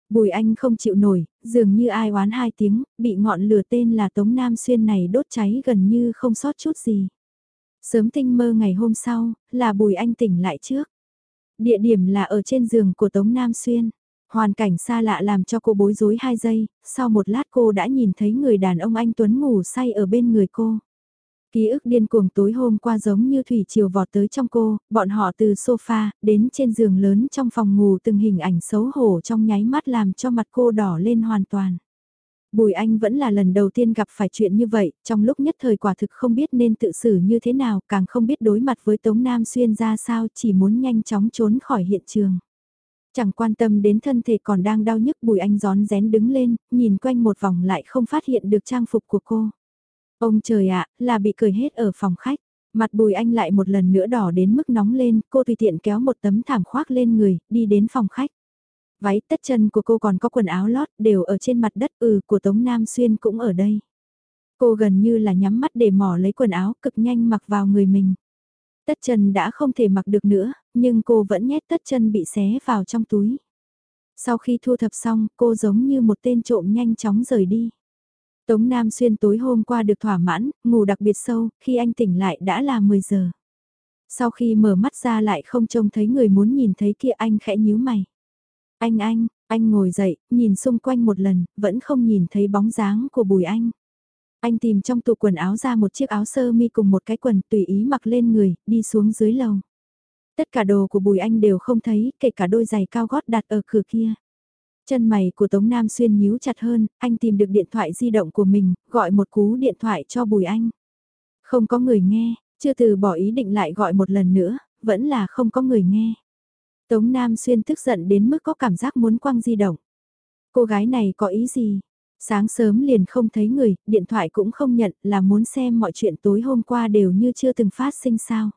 Bùi anh không chịu nổi, dường như ai oán hai tiếng, bị ngọn lửa tên là Tống Nam Xuyên này đốt cháy gần như không sót chút gì. Sớm tinh mơ ngày hôm sau, là Bùi anh tỉnh lại trước. Địa điểm là ở trên giường của Tống Nam Xuyên. Hoàn cảnh xa lạ làm cho cô bối rối 2 giây, sau một lát cô đã nhìn thấy người đàn ông anh Tuấn ngủ say ở bên người cô. Ký ức điên cuồng tối hôm qua giống như thủy chiều vọt tới trong cô, bọn họ từ sofa, đến trên giường lớn trong phòng ngủ từng hình ảnh xấu hổ trong nháy mắt làm cho mặt cô đỏ lên hoàn toàn. Bùi Anh vẫn là lần đầu tiên gặp phải chuyện như vậy, trong lúc nhất thời quả thực không biết nên tự xử như thế nào, càng không biết đối mặt với Tống Nam Xuyên ra sao, chỉ muốn nhanh chóng trốn khỏi hiện trường. Chẳng quan tâm đến thân thể còn đang đau nhức Bùi Anh gión rén đứng lên, nhìn quanh một vòng lại không phát hiện được trang phục của cô. Ông trời ạ, là bị cười hết ở phòng khách. Mặt bùi anh lại một lần nữa đỏ đến mức nóng lên, cô tùy tiện kéo một tấm thảm khoác lên người, đi đến phòng khách. Váy tất chân của cô còn có quần áo lót đều ở trên mặt đất ừ của Tống Nam Xuyên cũng ở đây. Cô gần như là nhắm mắt để mò lấy quần áo cực nhanh mặc vào người mình. Tất chân đã không thể mặc được nữa, nhưng cô vẫn nhét tất chân bị xé vào trong túi. Sau khi thu thập xong, cô giống như một tên trộm nhanh chóng rời đi. Tống Nam Xuyên tối hôm qua được thỏa mãn, ngủ đặc biệt sâu, khi anh tỉnh lại đã là 10 giờ. Sau khi mở mắt ra lại không trông thấy người muốn nhìn thấy kia anh khẽ nhíu mày. Anh anh, anh ngồi dậy, nhìn xung quanh một lần, vẫn không nhìn thấy bóng dáng của Bùi Anh. Anh tìm trong tủ quần áo ra một chiếc áo sơ mi cùng một cái quần tùy ý mặc lên người, đi xuống dưới lầu. Tất cả đồ của Bùi Anh đều không thấy, kể cả đôi giày cao gót đặt ở cửa kia. Chân mày của Tống Nam Xuyên nhíu chặt hơn, anh tìm được điện thoại di động của mình, gọi một cú điện thoại cho Bùi Anh. Không có người nghe, chưa từ bỏ ý định lại gọi một lần nữa, vẫn là không có người nghe. Tống Nam Xuyên tức giận đến mức có cảm giác muốn quăng di động. Cô gái này có ý gì? Sáng sớm liền không thấy người, điện thoại cũng không nhận là muốn xem mọi chuyện tối hôm qua đều như chưa từng phát sinh sao.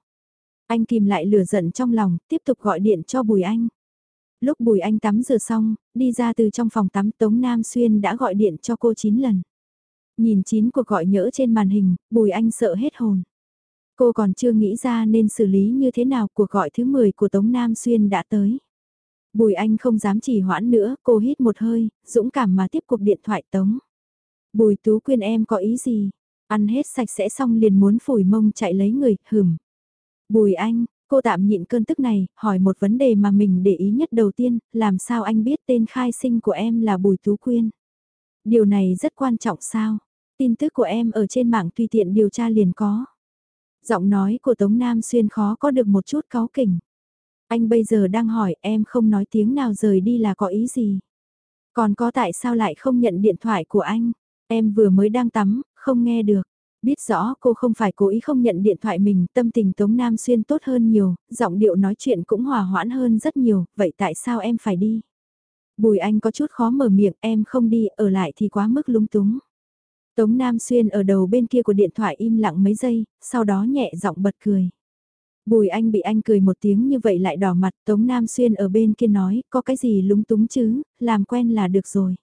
Anh kìm lại lửa giận trong lòng, tiếp tục gọi điện cho Bùi Anh. Lúc Bùi Anh tắm rửa xong, đi ra từ trong phòng tắm Tống Nam Xuyên đã gọi điện cho cô 9 lần. Nhìn chín cuộc gọi nhỡ trên màn hình, Bùi Anh sợ hết hồn. Cô còn chưa nghĩ ra nên xử lý như thế nào cuộc gọi thứ 10 của Tống Nam Xuyên đã tới. Bùi Anh không dám chỉ hoãn nữa, cô hít một hơi, dũng cảm mà tiếp cuộc điện thoại Tống. Bùi Tú Quyên em có ý gì? Ăn hết sạch sẽ xong liền muốn phủi mông chạy lấy người, hửm. Bùi Anh, Cô tạm nhịn cơn tức này, hỏi một vấn đề mà mình để ý nhất đầu tiên, làm sao anh biết tên khai sinh của em là Bùi Tú Quyên? Điều này rất quan trọng sao? Tin tức của em ở trên mạng tùy tiện điều tra liền có. Giọng nói của Tống Nam Xuyên khó có được một chút cáu kỉnh. Anh bây giờ đang hỏi em không nói tiếng nào rời đi là có ý gì? Còn có tại sao lại không nhận điện thoại của anh? Em vừa mới đang tắm, không nghe được. Biết rõ cô không phải cố ý không nhận điện thoại mình, tâm tình Tống Nam Xuyên tốt hơn nhiều, giọng điệu nói chuyện cũng hòa hoãn hơn rất nhiều, vậy tại sao em phải đi? Bùi Anh có chút khó mở miệng, em không đi, ở lại thì quá mức lung túng. Tống Nam Xuyên ở đầu bên kia của điện thoại im lặng mấy giây, sau đó nhẹ giọng bật cười. Bùi anh bị anh cười một tiếng như vậy lại đỏ mặt, Tống Nam Xuyên ở bên kia nói, có cái gì lúng túng chứ, làm quen là được rồi.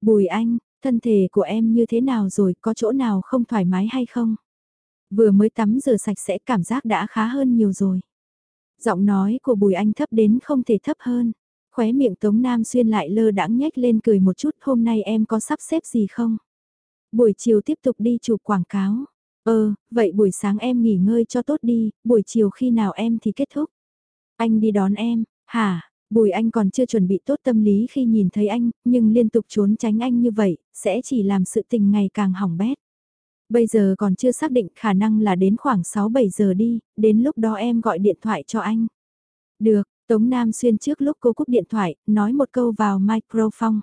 Bùi anh, thân thể của em như thế nào rồi, có chỗ nào không thoải mái hay không? Vừa mới tắm rửa sạch sẽ cảm giác đã khá hơn nhiều rồi. Giọng nói của Bùi Anh thấp đến không thể thấp hơn. Khóe miệng Tống Nam Xuyên lại lơ đãng nhếch lên cười một chút hôm nay em có sắp xếp gì không? Buổi chiều tiếp tục đi chụp quảng cáo. Ờ, vậy buổi sáng em nghỉ ngơi cho tốt đi, buổi chiều khi nào em thì kết thúc. Anh đi đón em, hả? Bùi anh còn chưa chuẩn bị tốt tâm lý khi nhìn thấy anh, nhưng liên tục trốn tránh anh như vậy, sẽ chỉ làm sự tình ngày càng hỏng bét. Bây giờ còn chưa xác định khả năng là đến khoảng 6-7 giờ đi, đến lúc đó em gọi điện thoại cho anh. Được, Tống Nam Xuyên trước lúc cô cúp điện thoại, nói một câu vào microphone.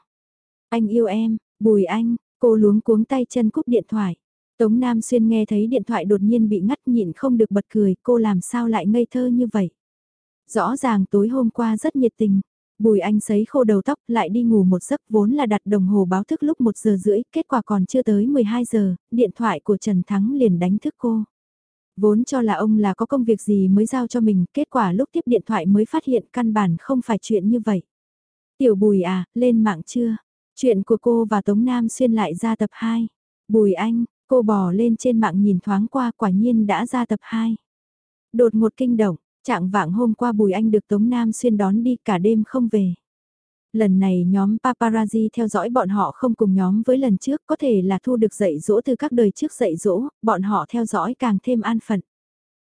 Anh yêu em, bùi anh, cô luống cuống tay chân cúp điện thoại. Tống Nam Xuyên nghe thấy điện thoại đột nhiên bị ngắt nhịn không được bật cười, cô làm sao lại ngây thơ như vậy. Rõ ràng tối hôm qua rất nhiệt tình, Bùi anh sấy khô đầu tóc lại đi ngủ một giấc vốn là đặt đồng hồ báo thức lúc 1 giờ rưỡi, kết quả còn chưa tới 12 giờ, điện thoại của Trần Thắng liền đánh thức cô. Vốn cho là ông là có công việc gì mới giao cho mình, kết quả lúc tiếp điện thoại mới phát hiện căn bản không phải chuyện như vậy. Tiểu Bùi à, lên mạng chưa? Chuyện của cô và Tống Nam xuyên lại ra tập 2. Bùi anh, cô bò lên trên mạng nhìn thoáng qua quả nhiên đã ra tập 2. Đột một kinh động, Trạng vạng hôm qua Bùi Anh được Tống Nam xuyên đón đi cả đêm không về. Lần này nhóm paparazzi theo dõi bọn họ không cùng nhóm với lần trước có thể là thu được dạy dỗ từ các đời trước dạy dỗ, bọn họ theo dõi càng thêm an phận.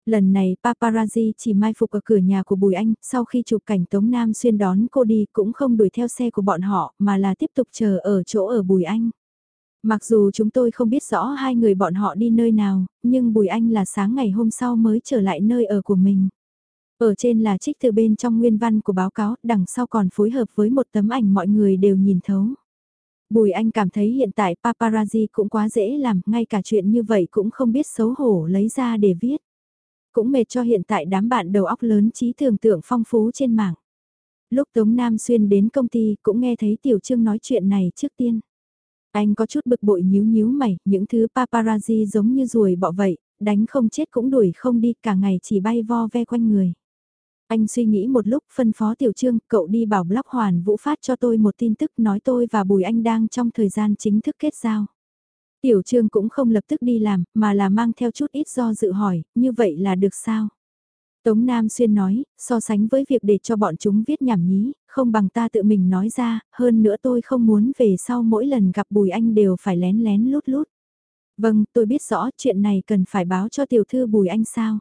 Lần này paparazzi chỉ mai phục ở cửa nhà của Bùi Anh, sau khi chụp cảnh Tống Nam xuyên đón cô đi cũng không đuổi theo xe của bọn họ mà là tiếp tục chờ ở chỗ ở Bùi Anh. Mặc dù chúng tôi không biết rõ hai người bọn họ đi nơi nào, nhưng Bùi Anh là sáng ngày hôm sau mới trở lại nơi ở của mình. Ở trên là trích từ bên trong nguyên văn của báo cáo, đằng sau còn phối hợp với một tấm ảnh mọi người đều nhìn thấu. Bùi Anh cảm thấy hiện tại paparazzi cũng quá dễ làm, ngay cả chuyện như vậy cũng không biết xấu hổ lấy ra để viết. Cũng mệt cho hiện tại đám bạn đầu óc lớn trí tưởng tượng phong phú trên mạng. Lúc Tống Nam Xuyên đến công ty cũng nghe thấy Tiểu Trương nói chuyện này trước tiên. Anh có chút bực bội nhíu nhíu mày, những thứ paparazzi giống như ruồi bọ vậy, đánh không chết cũng đuổi không đi cả ngày chỉ bay vo ve quanh người. Anh suy nghĩ một lúc phân phó Tiểu Trương, cậu đi bảo blog Hoàn Vũ phát cho tôi một tin tức nói tôi và Bùi Anh đang trong thời gian chính thức kết giao. Tiểu Trương cũng không lập tức đi làm, mà là mang theo chút ít do dự hỏi, như vậy là được sao? Tống Nam Xuyên nói, so sánh với việc để cho bọn chúng viết nhảm nhí, không bằng ta tự mình nói ra, hơn nữa tôi không muốn về sau mỗi lần gặp Bùi Anh đều phải lén lén lút lút. Vâng, tôi biết rõ chuyện này cần phải báo cho tiểu thư Bùi Anh sao?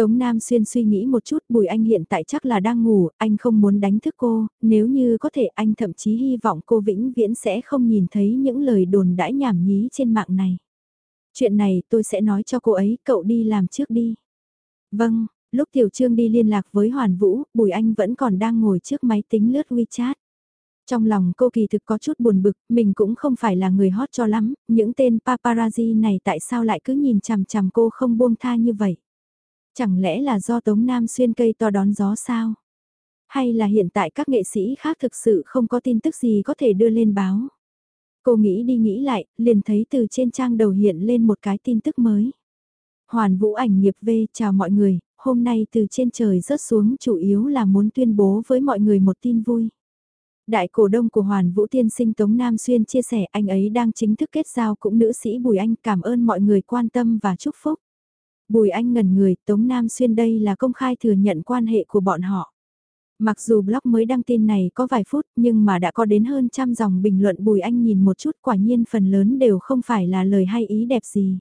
Tống Nam Xuyên suy nghĩ một chút Bùi Anh hiện tại chắc là đang ngủ, anh không muốn đánh thức cô, nếu như có thể anh thậm chí hy vọng cô vĩnh viễn sẽ không nhìn thấy những lời đồn đãi nhảm nhí trên mạng này. Chuyện này tôi sẽ nói cho cô ấy, cậu đi làm trước đi. Vâng, lúc Tiểu Trương đi liên lạc với Hoàn Vũ, Bùi Anh vẫn còn đang ngồi trước máy tính lướt WeChat. Trong lòng cô kỳ thực có chút buồn bực, mình cũng không phải là người hot cho lắm, những tên paparazzi này tại sao lại cứ nhìn chằm chằm cô không buông tha như vậy. Chẳng lẽ là do Tống Nam xuyên cây to đón gió sao? Hay là hiện tại các nghệ sĩ khác thực sự không có tin tức gì có thể đưa lên báo? Cô nghĩ đi nghĩ lại, liền thấy từ trên trang đầu hiện lên một cái tin tức mới. Hoàn Vũ ảnh nghiệp V chào mọi người, hôm nay từ trên trời rớt xuống chủ yếu là muốn tuyên bố với mọi người một tin vui. Đại cổ đông của Hoàn Vũ Tiên sinh Tống Nam Xuyên chia sẻ anh ấy đang chính thức kết giao cũng nữ sĩ Bùi Anh cảm ơn mọi người quan tâm và chúc phúc. Bùi Anh ngẩn người, Tống Nam Xuyên đây là công khai thừa nhận quan hệ của bọn họ. Mặc dù blog mới đăng tin này có vài phút nhưng mà đã có đến hơn trăm dòng bình luận Bùi Anh nhìn một chút quả nhiên phần lớn đều không phải là lời hay ý đẹp gì.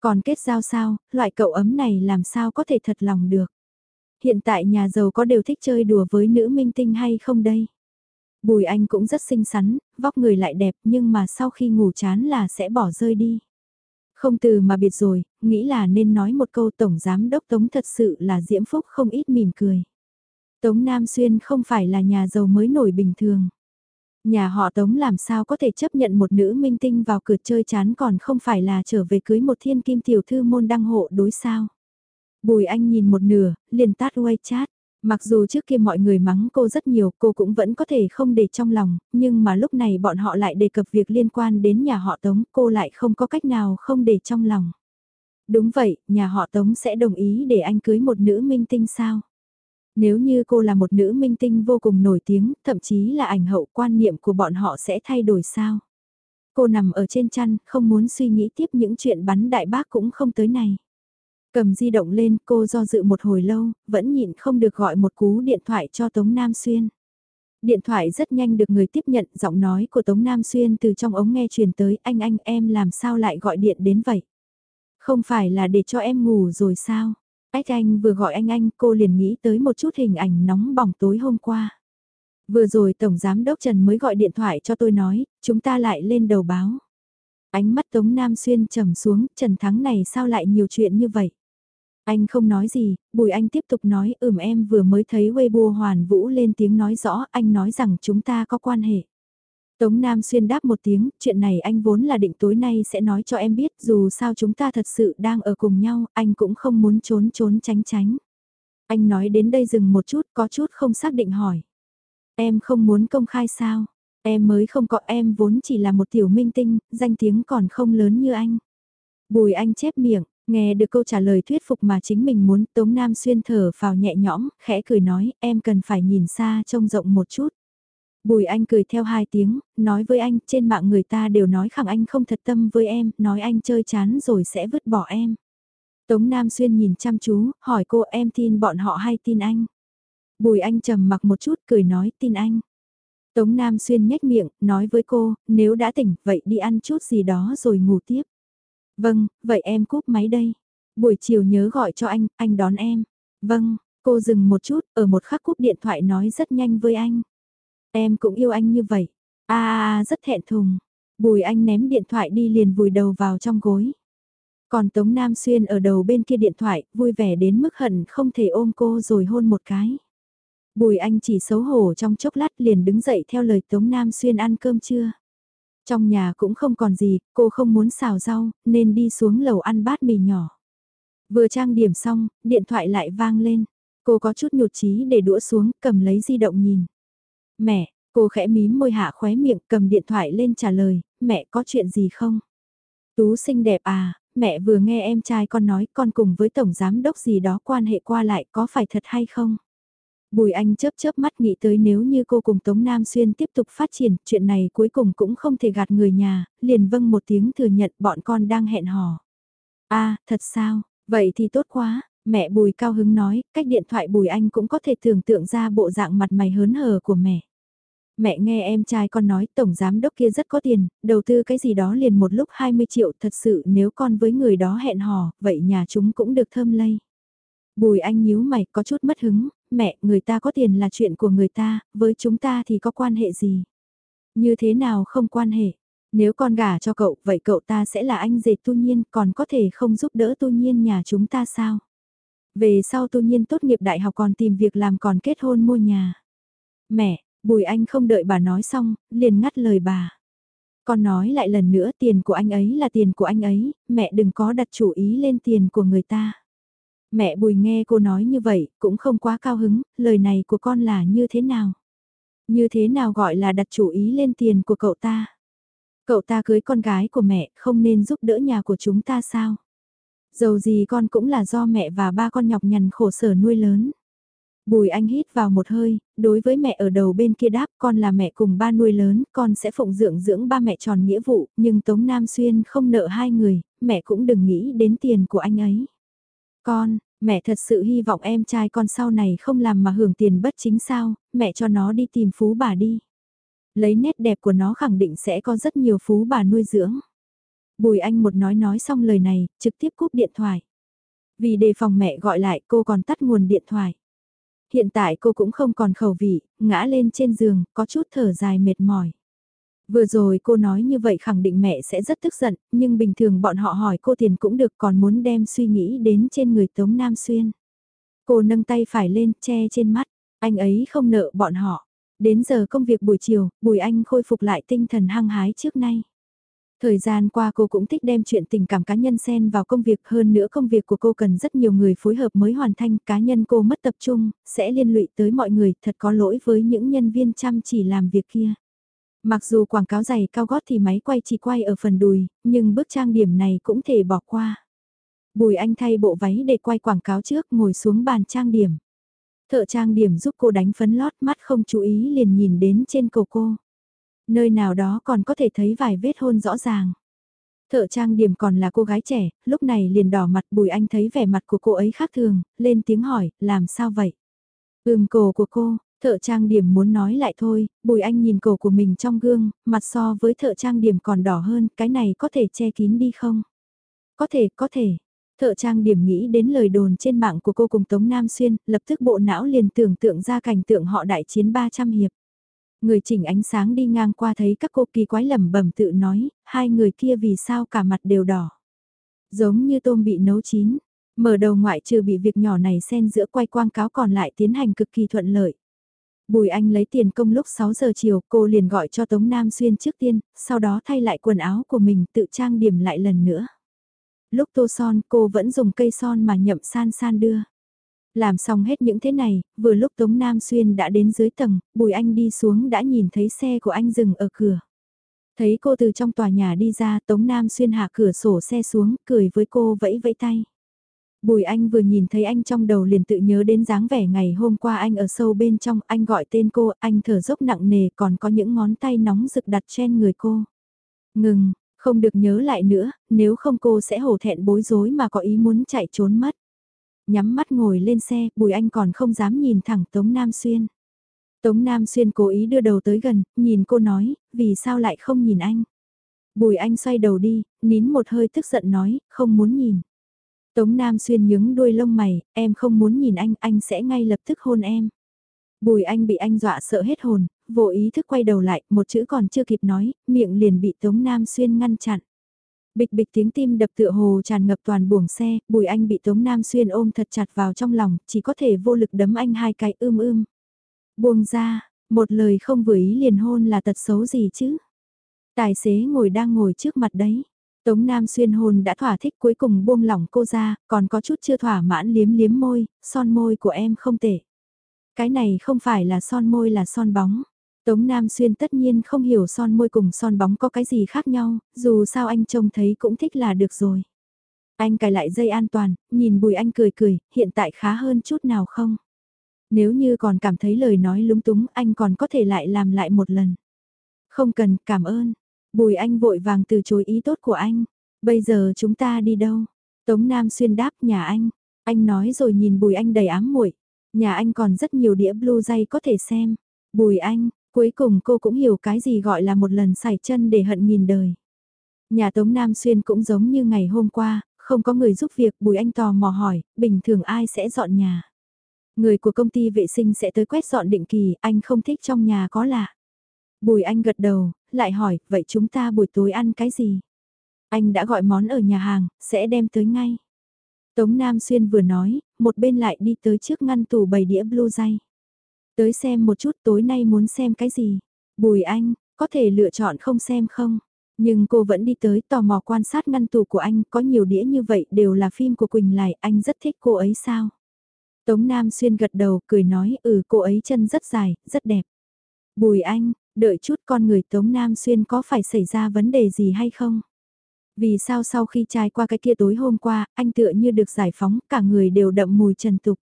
Còn kết giao sao, loại cậu ấm này làm sao có thể thật lòng được. Hiện tại nhà giàu có đều thích chơi đùa với nữ minh tinh hay không đây? Bùi Anh cũng rất xinh xắn, vóc người lại đẹp nhưng mà sau khi ngủ chán là sẽ bỏ rơi đi. Không từ mà biệt rồi, nghĩ là nên nói một câu Tổng Giám Đốc Tống thật sự là diễm phúc không ít mỉm cười. Tống Nam Xuyên không phải là nhà giàu mới nổi bình thường. Nhà họ Tống làm sao có thể chấp nhận một nữ minh tinh vào cửa chơi chán còn không phải là trở về cưới một thiên kim tiểu thư môn đăng hộ đối sao. Bùi Anh nhìn một nửa, liền tát quay chat. Mặc dù trước kia mọi người mắng cô rất nhiều, cô cũng vẫn có thể không để trong lòng, nhưng mà lúc này bọn họ lại đề cập việc liên quan đến nhà họ Tống, cô lại không có cách nào không để trong lòng. Đúng vậy, nhà họ Tống sẽ đồng ý để anh cưới một nữ minh tinh sao? Nếu như cô là một nữ minh tinh vô cùng nổi tiếng, thậm chí là ảnh hậu quan niệm của bọn họ sẽ thay đổi sao? Cô nằm ở trên chăn, không muốn suy nghĩ tiếp những chuyện bắn đại bác cũng không tới này. Cầm di động lên cô do dự một hồi lâu, vẫn nhịn không được gọi một cú điện thoại cho Tống Nam Xuyên. Điện thoại rất nhanh được người tiếp nhận, giọng nói của Tống Nam Xuyên từ trong ống nghe truyền tới anh anh em làm sao lại gọi điện đến vậy. Không phải là để cho em ngủ rồi sao? Ách anh vừa gọi anh anh cô liền nghĩ tới một chút hình ảnh nóng bỏng tối hôm qua. Vừa rồi Tổng Giám Đốc Trần mới gọi điện thoại cho tôi nói, chúng ta lại lên đầu báo. Ánh mắt Tống Nam Xuyên trầm xuống, Trần Thắng này sao lại nhiều chuyện như vậy? Anh không nói gì, Bùi Anh tiếp tục nói ừm em vừa mới thấy Weibo Hoàn Vũ lên tiếng nói rõ, anh nói rằng chúng ta có quan hệ. Tống Nam Xuyên đáp một tiếng, chuyện này anh vốn là định tối nay sẽ nói cho em biết dù sao chúng ta thật sự đang ở cùng nhau, anh cũng không muốn trốn trốn tránh tránh. Anh nói đến đây dừng một chút, có chút không xác định hỏi. Em không muốn công khai sao? Em mới không có em vốn chỉ là một tiểu minh tinh, danh tiếng còn không lớn như anh. Bùi anh chép miệng, nghe được câu trả lời thuyết phục mà chính mình muốn Tống Nam Xuyên thở vào nhẹ nhõm, khẽ cười nói em cần phải nhìn xa trông rộng một chút. Bùi anh cười theo hai tiếng, nói với anh trên mạng người ta đều nói khẳng anh không thật tâm với em, nói anh chơi chán rồi sẽ vứt bỏ em. Tống Nam Xuyên nhìn chăm chú, hỏi cô em tin bọn họ hay tin anh. Bùi anh trầm mặc một chút cười nói tin anh. Tống Nam Xuyên nhếch miệng, nói với cô, nếu đã tỉnh, vậy đi ăn chút gì đó rồi ngủ tiếp. Vâng, vậy em cúp máy đây. Buổi chiều nhớ gọi cho anh, anh đón em. Vâng, cô dừng một chút, ở một khắc cúp điện thoại nói rất nhanh với anh. Em cũng yêu anh như vậy. À, à, à, rất thẹn thùng. Bùi anh ném điện thoại đi liền vùi đầu vào trong gối. Còn Tống Nam Xuyên ở đầu bên kia điện thoại, vui vẻ đến mức hận không thể ôm cô rồi hôn một cái. Bùi anh chỉ xấu hổ trong chốc lát liền đứng dậy theo lời Tống Nam Xuyên ăn cơm trưa. Trong nhà cũng không còn gì, cô không muốn xào rau, nên đi xuống lầu ăn bát mì nhỏ. Vừa trang điểm xong, điện thoại lại vang lên. Cô có chút nhụt chí để đũa xuống, cầm lấy di động nhìn. Mẹ, cô khẽ mím môi hạ khóe miệng cầm điện thoại lên trả lời, mẹ có chuyện gì không? Tú xinh đẹp à, mẹ vừa nghe em trai con nói con cùng với tổng giám đốc gì đó quan hệ qua lại có phải thật hay không? Bùi Anh chớp chớp mắt nghĩ tới nếu như cô cùng Tống Nam Xuyên tiếp tục phát triển, chuyện này cuối cùng cũng không thể gạt người nhà, liền vâng một tiếng thừa nhận bọn con đang hẹn hò. a à, thật sao, vậy thì tốt quá, mẹ Bùi cao hứng nói, cách điện thoại Bùi Anh cũng có thể tưởng tượng ra bộ dạng mặt mày hớn hở của mẹ. Mẹ nghe em trai con nói tổng giám đốc kia rất có tiền, đầu tư cái gì đó liền một lúc 20 triệu thật sự nếu con với người đó hẹn hò, vậy nhà chúng cũng được thơm lây. Bùi anh nhíu mày có chút mất hứng, mẹ, người ta có tiền là chuyện của người ta, với chúng ta thì có quan hệ gì? Như thế nào không quan hệ? Nếu con gả cho cậu, vậy cậu ta sẽ là anh dệt tu nhiên, còn có thể không giúp đỡ tu nhiên nhà chúng ta sao? Về sau tu nhiên tốt nghiệp đại học còn tìm việc làm còn kết hôn mua nhà. Mẹ, Bùi Anh không đợi bà nói xong, liền ngắt lời bà. Con nói lại lần nữa tiền của anh ấy là tiền của anh ấy, mẹ đừng có đặt chủ ý lên tiền của người ta. Mẹ Bùi nghe cô nói như vậy, cũng không quá cao hứng, lời này của con là như thế nào? Như thế nào gọi là đặt chủ ý lên tiền của cậu ta? Cậu ta cưới con gái của mẹ, không nên giúp đỡ nhà của chúng ta sao? Dầu gì con cũng là do mẹ và ba con nhọc nhằn khổ sở nuôi lớn. Bùi anh hít vào một hơi, đối với mẹ ở đầu bên kia đáp con là mẹ cùng ba nuôi lớn, con sẽ phụng dưỡng dưỡng ba mẹ tròn nghĩa vụ, nhưng Tống Nam Xuyên không nợ hai người, mẹ cũng đừng nghĩ đến tiền của anh ấy. Con, mẹ thật sự hy vọng em trai con sau này không làm mà hưởng tiền bất chính sao, mẹ cho nó đi tìm phú bà đi. Lấy nét đẹp của nó khẳng định sẽ có rất nhiều phú bà nuôi dưỡng. Bùi anh một nói nói xong lời này, trực tiếp cúp điện thoại. Vì đề phòng mẹ gọi lại cô còn tắt nguồn điện thoại. Hiện tại cô cũng không còn khẩu vị, ngã lên trên giường, có chút thở dài mệt mỏi. Vừa rồi cô nói như vậy khẳng định mẹ sẽ rất tức giận, nhưng bình thường bọn họ hỏi cô tiền cũng được còn muốn đem suy nghĩ đến trên người Tống Nam Xuyên. Cô nâng tay phải lên, che trên mắt, anh ấy không nợ bọn họ. Đến giờ công việc buổi chiều, Bùi Anh khôi phục lại tinh thần hăng hái trước nay. Thời gian qua cô cũng thích đem chuyện tình cảm cá nhân xen vào công việc hơn nữa công việc của cô cần rất nhiều người phối hợp mới hoàn thành cá nhân cô mất tập trung, sẽ liên lụy tới mọi người thật có lỗi với những nhân viên chăm chỉ làm việc kia. Mặc dù quảng cáo giày cao gót thì máy quay chỉ quay ở phần đùi, nhưng bước trang điểm này cũng thể bỏ qua. Bùi anh thay bộ váy để quay quảng cáo trước ngồi xuống bàn trang điểm. Thợ trang điểm giúp cô đánh phấn lót mắt không chú ý liền nhìn đến trên cổ cô. Nơi nào đó còn có thể thấy vài vết hôn rõ ràng. Thợ trang điểm còn là cô gái trẻ, lúc này liền đỏ mặt bùi anh thấy vẻ mặt của cô ấy khác thường, lên tiếng hỏi, làm sao vậy? Ừm cổ của cô, thợ trang điểm muốn nói lại thôi, bùi anh nhìn cổ của mình trong gương, mặt so với thợ trang điểm còn đỏ hơn, cái này có thể che kín đi không? Có thể, có thể. Thợ trang điểm nghĩ đến lời đồn trên mạng của cô cùng Tống Nam Xuyên, lập tức bộ não liền tưởng tượng ra cảnh tượng họ đại chiến 300 hiệp. Người chỉnh ánh sáng đi ngang qua thấy các cô kỳ quái lẩm bẩm tự nói, hai người kia vì sao cả mặt đều đỏ. Giống như tôm bị nấu chín, mở đầu ngoại trừ bị việc nhỏ này xen giữa quay quang cáo còn lại tiến hành cực kỳ thuận lợi. Bùi Anh lấy tiền công lúc 6 giờ chiều cô liền gọi cho Tống Nam Xuyên trước tiên, sau đó thay lại quần áo của mình tự trang điểm lại lần nữa. Lúc tô son cô vẫn dùng cây son mà nhậm san san đưa. Làm xong hết những thế này, vừa lúc Tống Nam Xuyên đã đến dưới tầng, Bùi Anh đi xuống đã nhìn thấy xe của anh dừng ở cửa. Thấy cô từ trong tòa nhà đi ra, Tống Nam Xuyên hạ cửa sổ xe xuống, cười với cô vẫy vẫy tay. Bùi Anh vừa nhìn thấy anh trong đầu liền tự nhớ đến dáng vẻ ngày hôm qua anh ở sâu bên trong, anh gọi tên cô, anh thở dốc nặng nề còn có những ngón tay nóng rực đặt trên người cô. Ngừng, không được nhớ lại nữa, nếu không cô sẽ hổ thẹn bối rối mà có ý muốn chạy trốn mất nhắm mắt ngồi lên xe, Bùi Anh còn không dám nhìn thẳng Tống Nam Xuyên. Tống Nam Xuyên cố ý đưa đầu tới gần, nhìn cô nói, vì sao lại không nhìn anh. Bùi Anh xoay đầu đi, nín một hơi tức giận nói, không muốn nhìn. Tống Nam Xuyên nhướng đuôi lông mày, em không muốn nhìn anh, anh sẽ ngay lập tức hôn em. Bùi Anh bị anh dọa sợ hết hồn, vô ý thức quay đầu lại, một chữ còn chưa kịp nói, miệng liền bị Tống Nam Xuyên ngăn chặn. Bịch bịch tiếng tim đập tựa hồ tràn ngập toàn buồng xe, Bùi Anh bị Tống Nam Xuyên ôm thật chặt vào trong lòng, chỉ có thể vô lực đấm anh hai cái ưm ưm. Buông ra, một lời không vừa ý liền hôn là tật xấu gì chứ? Tài xế ngồi đang ngồi trước mặt đấy. Tống Nam Xuyên hôn đã thỏa thích cuối cùng buông lỏng cô ra, còn có chút chưa thỏa mãn liếm liếm môi, son môi của em không tệ. Cái này không phải là son môi là son bóng. Tống Nam Xuyên tất nhiên không hiểu son môi cùng son bóng có cái gì khác nhau, dù sao anh trông thấy cũng thích là được rồi. Anh cài lại dây an toàn, nhìn Bùi Anh cười cười, hiện tại khá hơn chút nào không? Nếu như còn cảm thấy lời nói lúng túng anh còn có thể lại làm lại một lần. Không cần, cảm ơn. Bùi Anh vội vàng từ chối ý tốt của anh. Bây giờ chúng ta đi đâu? Tống Nam Xuyên đáp nhà anh. Anh nói rồi nhìn Bùi Anh đầy ám muội. Nhà anh còn rất nhiều đĩa blue dây có thể xem. Bùi Anh, Cuối cùng cô cũng hiểu cái gì gọi là một lần sải chân để hận nghìn đời. Nhà Tống Nam Xuyên cũng giống như ngày hôm qua, không có người giúp việc Bùi Anh tò mò hỏi, bình thường ai sẽ dọn nhà. Người của công ty vệ sinh sẽ tới quét dọn định kỳ, anh không thích trong nhà có lạ. Bùi Anh gật đầu, lại hỏi, vậy chúng ta buổi tối ăn cái gì? Anh đã gọi món ở nhà hàng, sẽ đem tới ngay. Tống Nam Xuyên vừa nói, một bên lại đi tới trước ngăn tủ bày đĩa blue dây. Tới xem một chút tối nay muốn xem cái gì. Bùi anh, có thể lựa chọn không xem không? Nhưng cô vẫn đi tới tò mò quan sát ngăn tủ của anh, có nhiều đĩa như vậy đều là phim của Quỳnh Lại, anh rất thích cô ấy sao? Tống Nam Xuyên gật đầu, cười nói, ừ cô ấy chân rất dài, rất đẹp. Bùi anh, đợi chút con người Tống Nam Xuyên có phải xảy ra vấn đề gì hay không? Vì sao sau khi trai qua cái kia tối hôm qua, anh tựa như được giải phóng, cả người đều đậm mùi trần tục.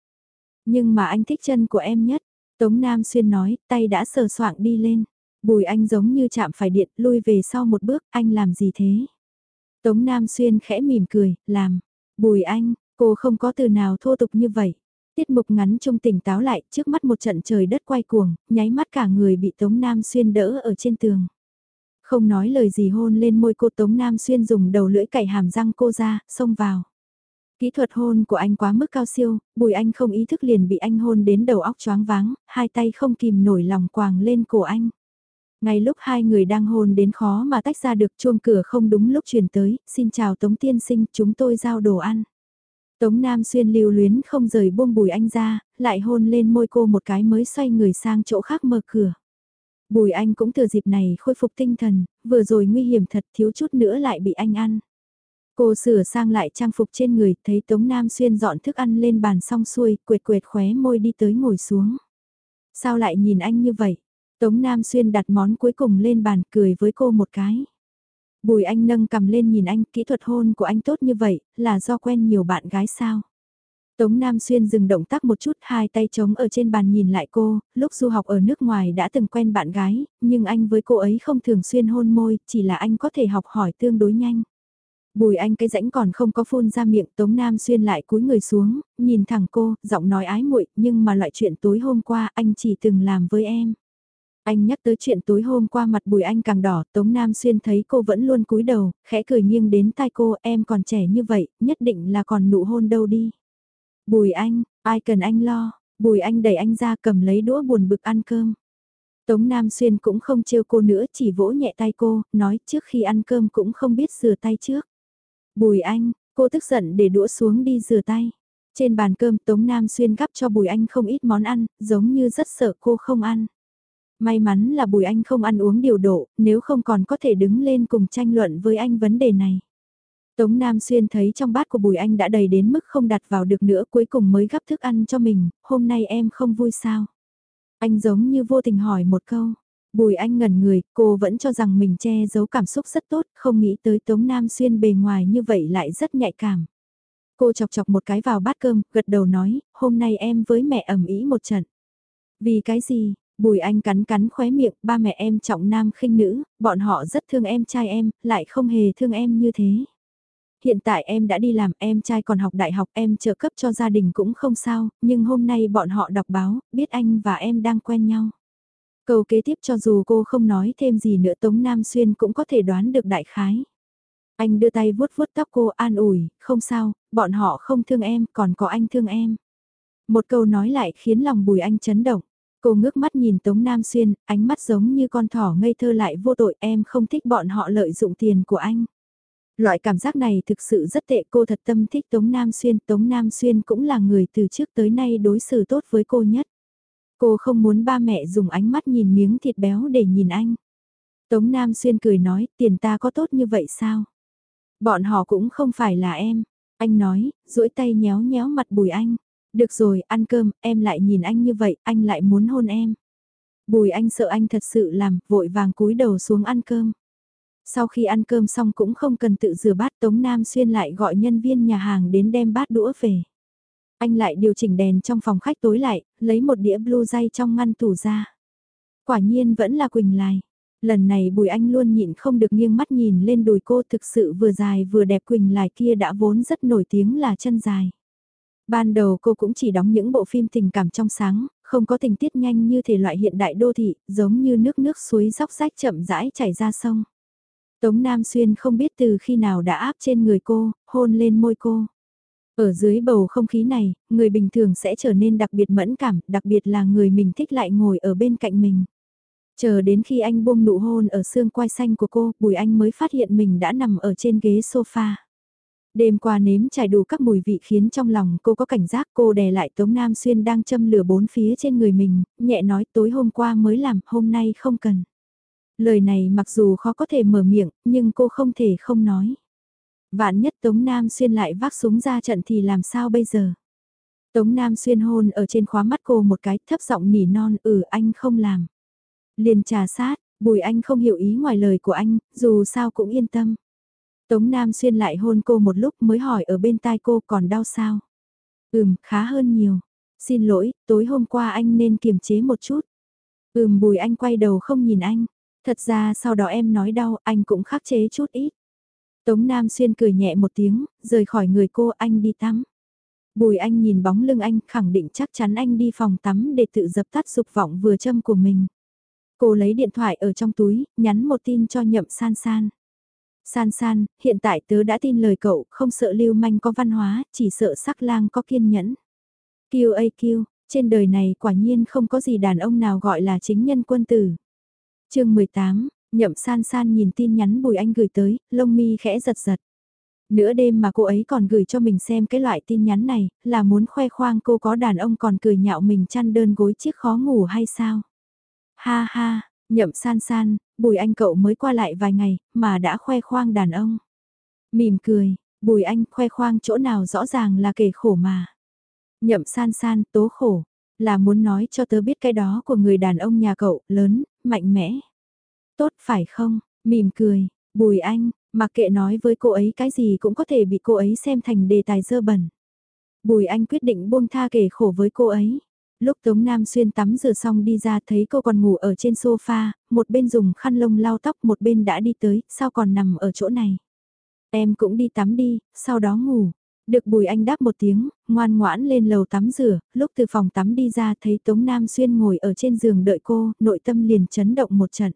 Nhưng mà anh thích chân của em nhất. Tống Nam Xuyên nói, tay đã sờ soạng đi lên. Bùi anh giống như chạm phải điện, lui về sau một bước, anh làm gì thế? Tống Nam Xuyên khẽ mỉm cười, làm. Bùi anh, cô không có từ nào thô tục như vậy. Tiết mục ngắn trung tỉnh táo lại, trước mắt một trận trời đất quay cuồng, nháy mắt cả người bị Tống Nam Xuyên đỡ ở trên tường. Không nói lời gì hôn lên môi cô Tống Nam Xuyên dùng đầu lưỡi cạy hàm răng cô ra, xông vào. Kỹ thuật hôn của anh quá mức cao siêu, bùi anh không ý thức liền bị anh hôn đến đầu óc choáng váng, hai tay không kìm nổi lòng quàng lên cổ anh. Ngay lúc hai người đang hôn đến khó mà tách ra được chuông cửa không đúng lúc truyền tới, xin chào Tống Tiên Sinh, chúng tôi giao đồ ăn. Tống Nam Xuyên lưu luyến không rời buông bùi anh ra, lại hôn lên môi cô một cái mới xoay người sang chỗ khác mở cửa. Bùi anh cũng thừa dịp này khôi phục tinh thần, vừa rồi nguy hiểm thật thiếu chút nữa lại bị anh ăn. Cô sửa sang lại trang phục trên người, thấy Tống Nam Xuyên dọn thức ăn lên bàn xong xuôi, quệt quệt khóe môi đi tới ngồi xuống. Sao lại nhìn anh như vậy? Tống Nam Xuyên đặt món cuối cùng lên bàn cười với cô một cái. Bùi anh nâng cầm lên nhìn anh, kỹ thuật hôn của anh tốt như vậy, là do quen nhiều bạn gái sao? Tống Nam Xuyên dừng động tác một chút hai tay trống ở trên bàn nhìn lại cô, lúc du học ở nước ngoài đã từng quen bạn gái, nhưng anh với cô ấy không thường xuyên hôn môi, chỉ là anh có thể học hỏi tương đối nhanh. Bùi anh cái rãnh còn không có phun ra miệng Tống Nam Xuyên lại cúi người xuống, nhìn thẳng cô, giọng nói ái muội nhưng mà loại chuyện tối hôm qua anh chỉ từng làm với em. Anh nhắc tới chuyện tối hôm qua mặt bùi anh càng đỏ, Tống Nam Xuyên thấy cô vẫn luôn cúi đầu, khẽ cười nghiêng đến tai cô, em còn trẻ như vậy, nhất định là còn nụ hôn đâu đi. Bùi anh, ai cần anh lo, bùi anh đẩy anh ra cầm lấy đũa buồn bực ăn cơm. Tống Nam Xuyên cũng không trêu cô nữa, chỉ vỗ nhẹ tay cô, nói trước khi ăn cơm cũng không biết rửa tay trước. Bùi anh, cô tức giận để đũa xuống đi rửa tay. Trên bàn cơm Tống Nam Xuyên gắp cho Bùi Anh không ít món ăn, giống như rất sợ cô không ăn. May mắn là Bùi Anh không ăn uống điều độ, nếu không còn có thể đứng lên cùng tranh luận với anh vấn đề này. Tống Nam Xuyên thấy trong bát của Bùi Anh đã đầy đến mức không đặt vào được nữa cuối cùng mới gắp thức ăn cho mình, hôm nay em không vui sao? Anh giống như vô tình hỏi một câu. Bùi Anh ngẩn người, cô vẫn cho rằng mình che giấu cảm xúc rất tốt, không nghĩ tới Tống Nam Xuyên bề ngoài như vậy lại rất nhạy cảm. Cô chọc chọc một cái vào bát cơm, gật đầu nói, hôm nay em với mẹ ẩm ý một trận. Vì cái gì, Bùi Anh cắn cắn khóe miệng, ba mẹ em trọng nam khinh nữ, bọn họ rất thương em trai em, lại không hề thương em như thế. Hiện tại em đã đi làm, em trai còn học đại học, em trợ cấp cho gia đình cũng không sao, nhưng hôm nay bọn họ đọc báo, biết anh và em đang quen nhau. Câu kế tiếp cho dù cô không nói thêm gì nữa Tống Nam Xuyên cũng có thể đoán được đại khái. Anh đưa tay vuốt vuốt tóc cô an ủi, không sao, bọn họ không thương em, còn có anh thương em. Một câu nói lại khiến lòng bùi anh chấn động. Cô ngước mắt nhìn Tống Nam Xuyên, ánh mắt giống như con thỏ ngây thơ lại vô tội em không thích bọn họ lợi dụng tiền của anh. Loại cảm giác này thực sự rất tệ cô thật tâm thích Tống Nam Xuyên. Tống Nam Xuyên cũng là người từ trước tới nay đối xử tốt với cô nhất. Cô không muốn ba mẹ dùng ánh mắt nhìn miếng thịt béo để nhìn anh. Tống Nam Xuyên cười nói tiền ta có tốt như vậy sao? Bọn họ cũng không phải là em. Anh nói, duỗi tay nhéo nhéo mặt bùi anh. Được rồi, ăn cơm, em lại nhìn anh như vậy, anh lại muốn hôn em. Bùi anh sợ anh thật sự làm, vội vàng cúi đầu xuống ăn cơm. Sau khi ăn cơm xong cũng không cần tự rửa bát Tống Nam Xuyên lại gọi nhân viên nhà hàng đến đem bát đũa về. Anh lại điều chỉnh đèn trong phòng khách tối lại, lấy một đĩa blue dây trong ngăn tủ ra. Quả nhiên vẫn là Quỳnh Lai. Lần này Bùi Anh luôn nhịn không được nghiêng mắt nhìn lên đùi cô thực sự vừa dài vừa đẹp Quỳnh Lai kia đã vốn rất nổi tiếng là chân dài. Ban đầu cô cũng chỉ đóng những bộ phim tình cảm trong sáng, không có tình tiết nhanh như thể loại hiện đại đô thị, giống như nước nước suối dốc rách chậm rãi chảy ra sông. Tống Nam Xuyên không biết từ khi nào đã áp trên người cô, hôn lên môi cô. Ở dưới bầu không khí này, người bình thường sẽ trở nên đặc biệt mẫn cảm, đặc biệt là người mình thích lại ngồi ở bên cạnh mình. Chờ đến khi anh buông nụ hôn ở xương quai xanh của cô, Bùi Anh mới phát hiện mình đã nằm ở trên ghế sofa. Đêm qua nếm trải đủ các mùi vị khiến trong lòng cô có cảnh giác cô đè lại Tống Nam Xuyên đang châm lửa bốn phía trên người mình, nhẹ nói tối hôm qua mới làm, hôm nay không cần. Lời này mặc dù khó có thể mở miệng, nhưng cô không thể không nói. Vạn nhất Tống Nam Xuyên lại vác súng ra trận thì làm sao bây giờ? Tống Nam Xuyên hôn ở trên khóa mắt cô một cái thấp giọng nỉ non ừ anh không làm. Liền trà sát, bùi anh không hiểu ý ngoài lời của anh, dù sao cũng yên tâm. Tống Nam Xuyên lại hôn cô một lúc mới hỏi ở bên tai cô còn đau sao? Ừm, khá hơn nhiều. Xin lỗi, tối hôm qua anh nên kiềm chế một chút. Ừm bùi anh quay đầu không nhìn anh. Thật ra sau đó em nói đau, anh cũng khắc chế chút ít. Tống Nam Xuyên cười nhẹ một tiếng, rời khỏi người cô anh đi tắm. Bùi anh nhìn bóng lưng anh khẳng định chắc chắn anh đi phòng tắm để tự dập tắt dục vọng vừa châm của mình. Cô lấy điện thoại ở trong túi, nhắn một tin cho nhậm san san. San san, hiện tại tớ đã tin lời cậu, không sợ lưu manh có văn hóa, chỉ sợ sắc lang có kiên nhẫn. QAQ, trên đời này quả nhiên không có gì đàn ông nào gọi là chính nhân quân tử. chương 18, nhậm san san nhìn tin nhắn Bùi Anh gửi tới, lông mi khẽ giật giật. Nửa đêm mà cô ấy còn gửi cho mình xem cái loại tin nhắn này, là muốn khoe khoang cô có đàn ông còn cười nhạo mình chăn đơn gối chiếc khó ngủ hay sao? Ha ha, Nhậm san san, bùi anh cậu mới qua lại vài ngày, mà đã khoe khoang đàn ông. Mỉm cười, bùi anh khoe khoang chỗ nào rõ ràng là kể khổ mà. Nhậm san san, tố khổ, là muốn nói cho tớ biết cái đó của người đàn ông nhà cậu, lớn, mạnh mẽ. Tốt phải không, mỉm cười, bùi anh, mặc kệ nói với cô ấy cái gì cũng có thể bị cô ấy xem thành đề tài dơ bẩn. Bùi anh quyết định buông tha kể khổ với cô ấy. Lúc Tống Nam Xuyên tắm rửa xong đi ra thấy cô còn ngủ ở trên sofa, một bên dùng khăn lông lau tóc một bên đã đi tới, sao còn nằm ở chỗ này. Em cũng đi tắm đi, sau đó ngủ. Được Bùi Anh đáp một tiếng, ngoan ngoãn lên lầu tắm rửa, lúc từ phòng tắm đi ra thấy Tống Nam Xuyên ngồi ở trên giường đợi cô, nội tâm liền chấn động một trận.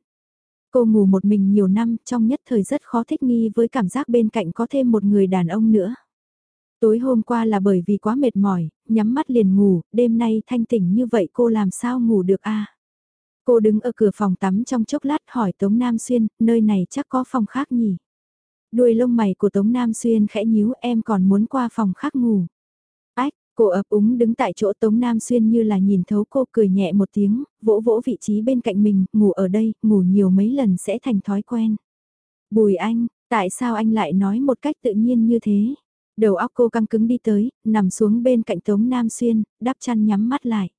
Cô ngủ một mình nhiều năm, trong nhất thời rất khó thích nghi với cảm giác bên cạnh có thêm một người đàn ông nữa. Tối hôm qua là bởi vì quá mệt mỏi, nhắm mắt liền ngủ, đêm nay thanh tỉnh như vậy cô làm sao ngủ được a? Cô đứng ở cửa phòng tắm trong chốc lát hỏi Tống Nam Xuyên, nơi này chắc có phòng khác nhỉ? Đuôi lông mày của Tống Nam Xuyên khẽ nhíu em còn muốn qua phòng khác ngủ. Ách, cô ấp úng đứng tại chỗ Tống Nam Xuyên như là nhìn thấu cô cười nhẹ một tiếng, vỗ vỗ vị trí bên cạnh mình, ngủ ở đây, ngủ nhiều mấy lần sẽ thành thói quen. Bùi anh, tại sao anh lại nói một cách tự nhiên như thế? Đầu óc cô căng cứng đi tới, nằm xuống bên cạnh Tống Nam Xuyên, đắp chăn nhắm mắt lại.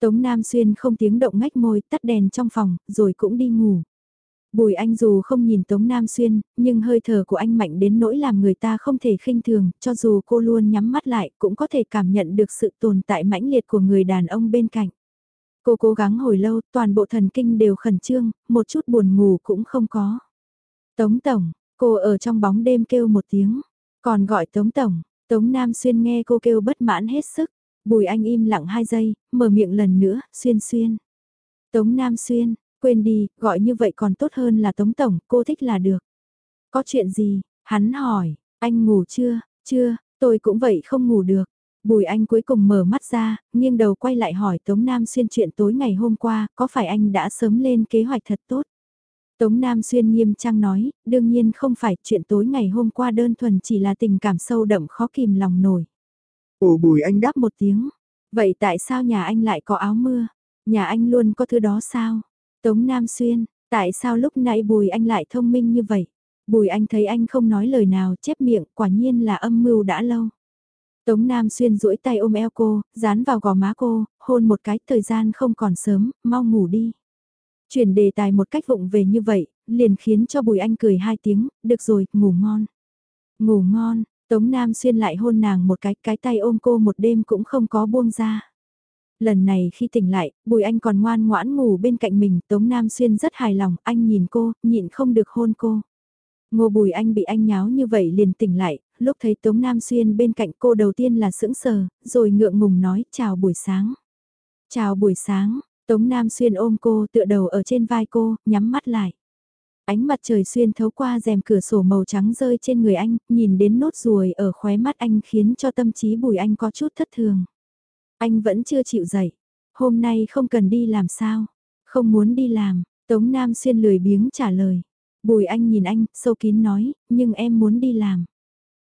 Tống Nam Xuyên không tiếng động ngách môi, tắt đèn trong phòng, rồi cũng đi ngủ. Bùi anh dù không nhìn Tống Nam Xuyên, nhưng hơi thở của anh mạnh đến nỗi làm người ta không thể khinh thường, cho dù cô luôn nhắm mắt lại cũng có thể cảm nhận được sự tồn tại mãnh liệt của người đàn ông bên cạnh. Cô cố gắng hồi lâu, toàn bộ thần kinh đều khẩn trương, một chút buồn ngủ cũng không có. Tống Tổng, cô ở trong bóng đêm kêu một tiếng, còn gọi Tống Tổng, Tống Nam Xuyên nghe cô kêu bất mãn hết sức, Bùi Anh im lặng hai giây, mở miệng lần nữa, Xuyên Xuyên. Tống Nam Xuyên, quên đi, gọi như vậy còn tốt hơn là Tống Tổng, cô thích là được. Có chuyện gì? Hắn hỏi, anh ngủ chưa? Chưa, tôi cũng vậy không ngủ được. Bùi Anh cuối cùng mở mắt ra, nghiêng đầu quay lại hỏi Tống Nam Xuyên chuyện tối ngày hôm qua, có phải anh đã sớm lên kế hoạch thật tốt? Tống Nam Xuyên nghiêm trang nói, đương nhiên không phải chuyện tối ngày hôm qua đơn thuần chỉ là tình cảm sâu đậm khó kìm lòng nổi. Ồ bùi anh đáp một tiếng, vậy tại sao nhà anh lại có áo mưa? Nhà anh luôn có thứ đó sao? Tống Nam Xuyên, tại sao lúc nãy bùi anh lại thông minh như vậy? Bùi anh thấy anh không nói lời nào chép miệng quả nhiên là âm mưu đã lâu. Tống Nam Xuyên duỗi tay ôm eo cô, dán vào gò má cô, hôn một cái thời gian không còn sớm, mau ngủ đi. Chuyển đề tài một cách vụng về như vậy, liền khiến cho Bùi Anh cười hai tiếng, được rồi, ngủ ngon. Ngủ ngon, Tống Nam Xuyên lại hôn nàng một cái, cái tay ôm cô một đêm cũng không có buông ra. Lần này khi tỉnh lại, Bùi Anh còn ngoan ngoãn ngủ bên cạnh mình, Tống Nam Xuyên rất hài lòng, anh nhìn cô, nhịn không được hôn cô. Ngô Bùi Anh bị anh nháo như vậy liền tỉnh lại, lúc thấy Tống Nam Xuyên bên cạnh cô đầu tiên là sững sờ, rồi ngượng ngùng nói chào buổi sáng. Chào buổi sáng, Tống Nam Xuyên ôm cô tựa đầu ở trên vai cô, nhắm mắt lại. Ánh mặt trời xuyên thấu qua rèm cửa sổ màu trắng rơi trên người anh, nhìn đến nốt ruồi ở khóe mắt anh khiến cho tâm trí bùi anh có chút thất thường. Anh vẫn chưa chịu dậy. Hôm nay không cần đi làm sao? Không muốn đi làm, Tống Nam Xuyên lười biếng trả lời. Bùi anh nhìn anh, sâu kín nói, nhưng em muốn đi làm.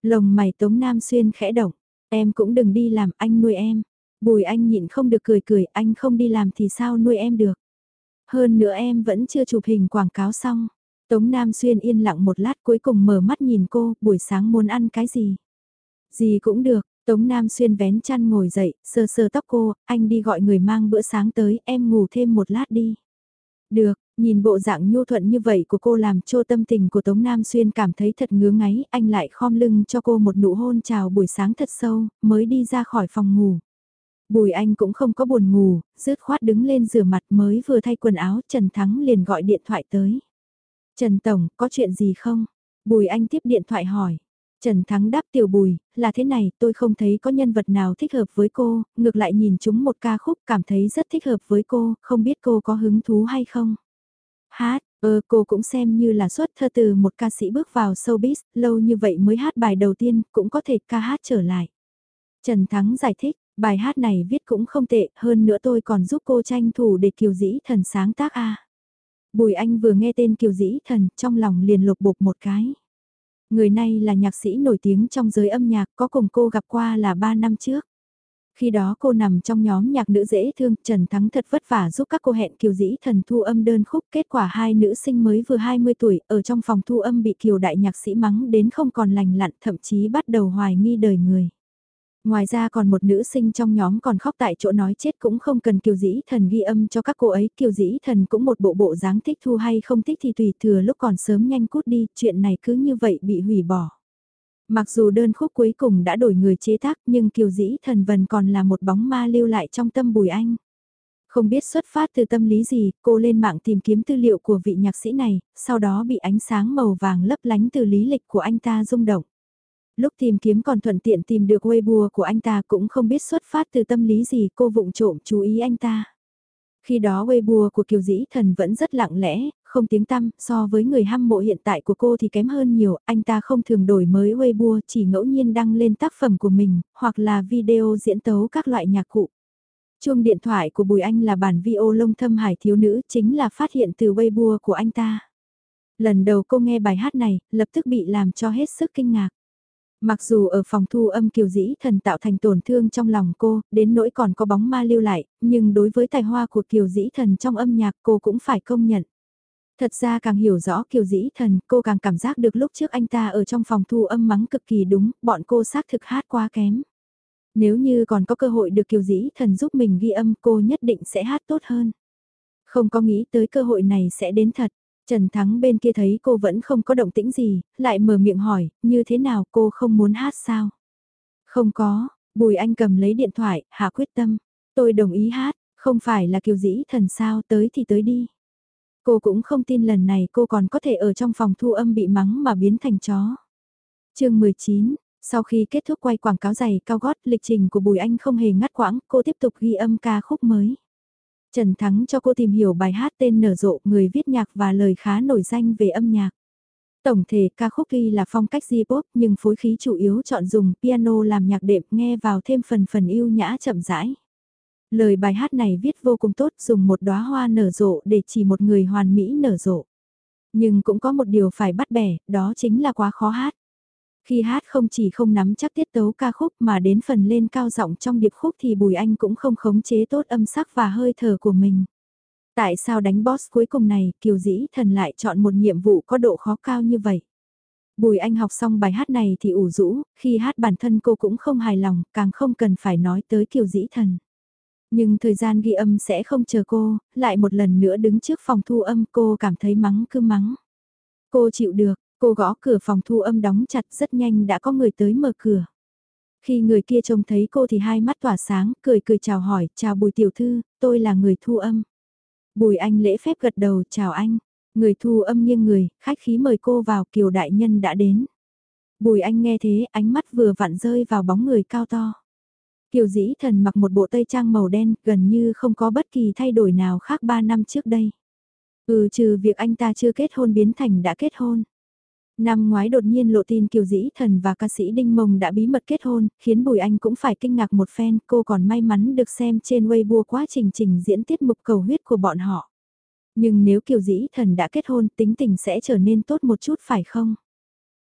Lồng mày Tống Nam Xuyên khẽ động, em cũng đừng đi làm, anh nuôi em. Bùi anh nhịn không được cười cười, anh không đi làm thì sao nuôi em được. Hơn nữa em vẫn chưa chụp hình quảng cáo xong. Tống Nam Xuyên yên lặng một lát cuối cùng mở mắt nhìn cô, buổi sáng muốn ăn cái gì? Gì cũng được, Tống Nam Xuyên vén chăn ngồi dậy, sơ sơ tóc cô, anh đi gọi người mang bữa sáng tới, em ngủ thêm một lát đi. Được, nhìn bộ dạng nhu thuận như vậy của cô làm cho tâm tình của Tống Nam Xuyên cảm thấy thật ngứa ngáy, anh lại khom lưng cho cô một nụ hôn chào buổi sáng thật sâu, mới đi ra khỏi phòng ngủ. Bùi Anh cũng không có buồn ngủ, rứt khoát đứng lên rửa mặt mới vừa thay quần áo, Trần Thắng liền gọi điện thoại tới. Trần Tổng, có chuyện gì không? Bùi Anh tiếp điện thoại hỏi. Trần Thắng đáp tiểu bùi, là thế này, tôi không thấy có nhân vật nào thích hợp với cô, ngược lại nhìn chúng một ca khúc cảm thấy rất thích hợp với cô, không biết cô có hứng thú hay không? Hát, ờ cô cũng xem như là xuất thơ từ một ca sĩ bước vào showbiz, lâu như vậy mới hát bài đầu tiên, cũng có thể ca hát trở lại. Trần Thắng giải thích, Bài hát này viết cũng không tệ, hơn nữa tôi còn giúp cô tranh thủ để Kiều Dĩ Thần sáng tác a. Bùi Anh vừa nghe tên Kiều Dĩ Thần, trong lòng liền lục bục một cái. Người này là nhạc sĩ nổi tiếng trong giới âm nhạc, có cùng cô gặp qua là 3 năm trước. Khi đó cô nằm trong nhóm nhạc nữ dễ thương, Trần Thắng thật vất vả giúp các cô hẹn Kiều Dĩ Thần thu âm đơn khúc, kết quả hai nữ sinh mới vừa 20 tuổi, ở trong phòng thu âm bị Kiều đại nhạc sĩ mắng đến không còn lành lặn, thậm chí bắt đầu hoài nghi đời người. Ngoài ra còn một nữ sinh trong nhóm còn khóc tại chỗ nói chết cũng không cần Kiều Dĩ Thần ghi âm cho các cô ấy, Kiều Dĩ Thần cũng một bộ bộ dáng thích thu hay không thích thì tùy thừa lúc còn sớm nhanh cút đi, chuyện này cứ như vậy bị hủy bỏ. Mặc dù đơn khúc cuối cùng đã đổi người chế tác nhưng Kiều Dĩ Thần vần còn là một bóng ma lưu lại trong tâm Bùi Anh. Không biết xuất phát từ tâm lý gì, cô lên mạng tìm kiếm tư liệu của vị nhạc sĩ này, sau đó bị ánh sáng màu vàng lấp lánh từ lý lịch của anh ta rung động. Lúc tìm kiếm còn thuận tiện tìm được Weibo của anh ta cũng không biết xuất phát từ tâm lý gì cô vụng trộm chú ý anh ta. Khi đó Weibo của Kiều Dĩ Thần vẫn rất lặng lẽ, không tiếng tăm, so với người hâm mộ hiện tại của cô thì kém hơn nhiều, anh ta không thường đổi mới Weibo, chỉ ngẫu nhiên đăng lên tác phẩm của mình, hoặc là video diễn tấu các loại nhạc cụ. Chuông điện thoại của Bùi Anh là bản video lông thâm hải thiếu nữ, chính là phát hiện từ Weibo của anh ta. Lần đầu cô nghe bài hát này, lập tức bị làm cho hết sức kinh ngạc. Mặc dù ở phòng thu âm kiều dĩ thần tạo thành tổn thương trong lòng cô, đến nỗi còn có bóng ma lưu lại, nhưng đối với tài hoa của kiều dĩ thần trong âm nhạc cô cũng phải công nhận. Thật ra càng hiểu rõ kiều dĩ thần, cô càng cảm giác được lúc trước anh ta ở trong phòng thu âm mắng cực kỳ đúng, bọn cô xác thực hát quá kém. Nếu như còn có cơ hội được kiều dĩ thần giúp mình ghi âm cô nhất định sẽ hát tốt hơn. Không có nghĩ tới cơ hội này sẽ đến thật. Trần Thắng bên kia thấy cô vẫn không có động tĩnh gì, lại mở miệng hỏi, như thế nào cô không muốn hát sao? Không có, Bùi Anh cầm lấy điện thoại, hạ quyết tâm. Tôi đồng ý hát, không phải là kiều dĩ thần sao tới thì tới đi. Cô cũng không tin lần này cô còn có thể ở trong phòng thu âm bị mắng mà biến thành chó. chương 19, sau khi kết thúc quay quảng cáo giày cao gót lịch trình của Bùi Anh không hề ngắt quãng, cô tiếp tục ghi âm ca khúc mới. Trần Thắng cho cô tìm hiểu bài hát tên nở rộ, người viết nhạc và lời khá nổi danh về âm nhạc. Tổng thể ca khúc ghi là phong cách J-pop nhưng phối khí chủ yếu chọn dùng piano làm nhạc đệm nghe vào thêm phần phần yêu nhã chậm rãi. Lời bài hát này viết vô cùng tốt dùng một đóa hoa nở rộ để chỉ một người hoàn mỹ nở rộ. Nhưng cũng có một điều phải bắt bẻ, đó chính là quá khó hát. Khi hát không chỉ không nắm chắc tiết tấu ca khúc mà đến phần lên cao giọng trong điệp khúc thì Bùi Anh cũng không khống chế tốt âm sắc và hơi thở của mình. Tại sao đánh boss cuối cùng này Kiều Dĩ Thần lại chọn một nhiệm vụ có độ khó cao như vậy? Bùi Anh học xong bài hát này thì ủ rũ, khi hát bản thân cô cũng không hài lòng, càng không cần phải nói tới Kiều Dĩ Thần. Nhưng thời gian ghi âm sẽ không chờ cô, lại một lần nữa đứng trước phòng thu âm cô cảm thấy mắng cứ mắng. Cô chịu được, Cô gõ cửa phòng thu âm đóng chặt rất nhanh đã có người tới mở cửa. Khi người kia trông thấy cô thì hai mắt tỏa sáng, cười cười chào hỏi, chào bùi tiểu thư, tôi là người thu âm. Bùi anh lễ phép gật đầu, chào anh. Người thu âm nghiêng người, khách khí mời cô vào, kiều đại nhân đã đến. Bùi anh nghe thế, ánh mắt vừa vặn rơi vào bóng người cao to. Kiều dĩ thần mặc một bộ tây trang màu đen, gần như không có bất kỳ thay đổi nào khác ba năm trước đây. Ừ trừ việc anh ta chưa kết hôn biến thành đã kết hôn. Năm ngoái đột nhiên lộ tin Kiều Dĩ Thần và ca sĩ Đinh Mông đã bí mật kết hôn, khiến Bùi Anh cũng phải kinh ngạc một phen, cô còn may mắn được xem trên Weibo quá trình trình diễn tiết mục cầu huyết của bọn họ. Nhưng nếu Kiều Dĩ Thần đã kết hôn tính tình sẽ trở nên tốt một chút phải không?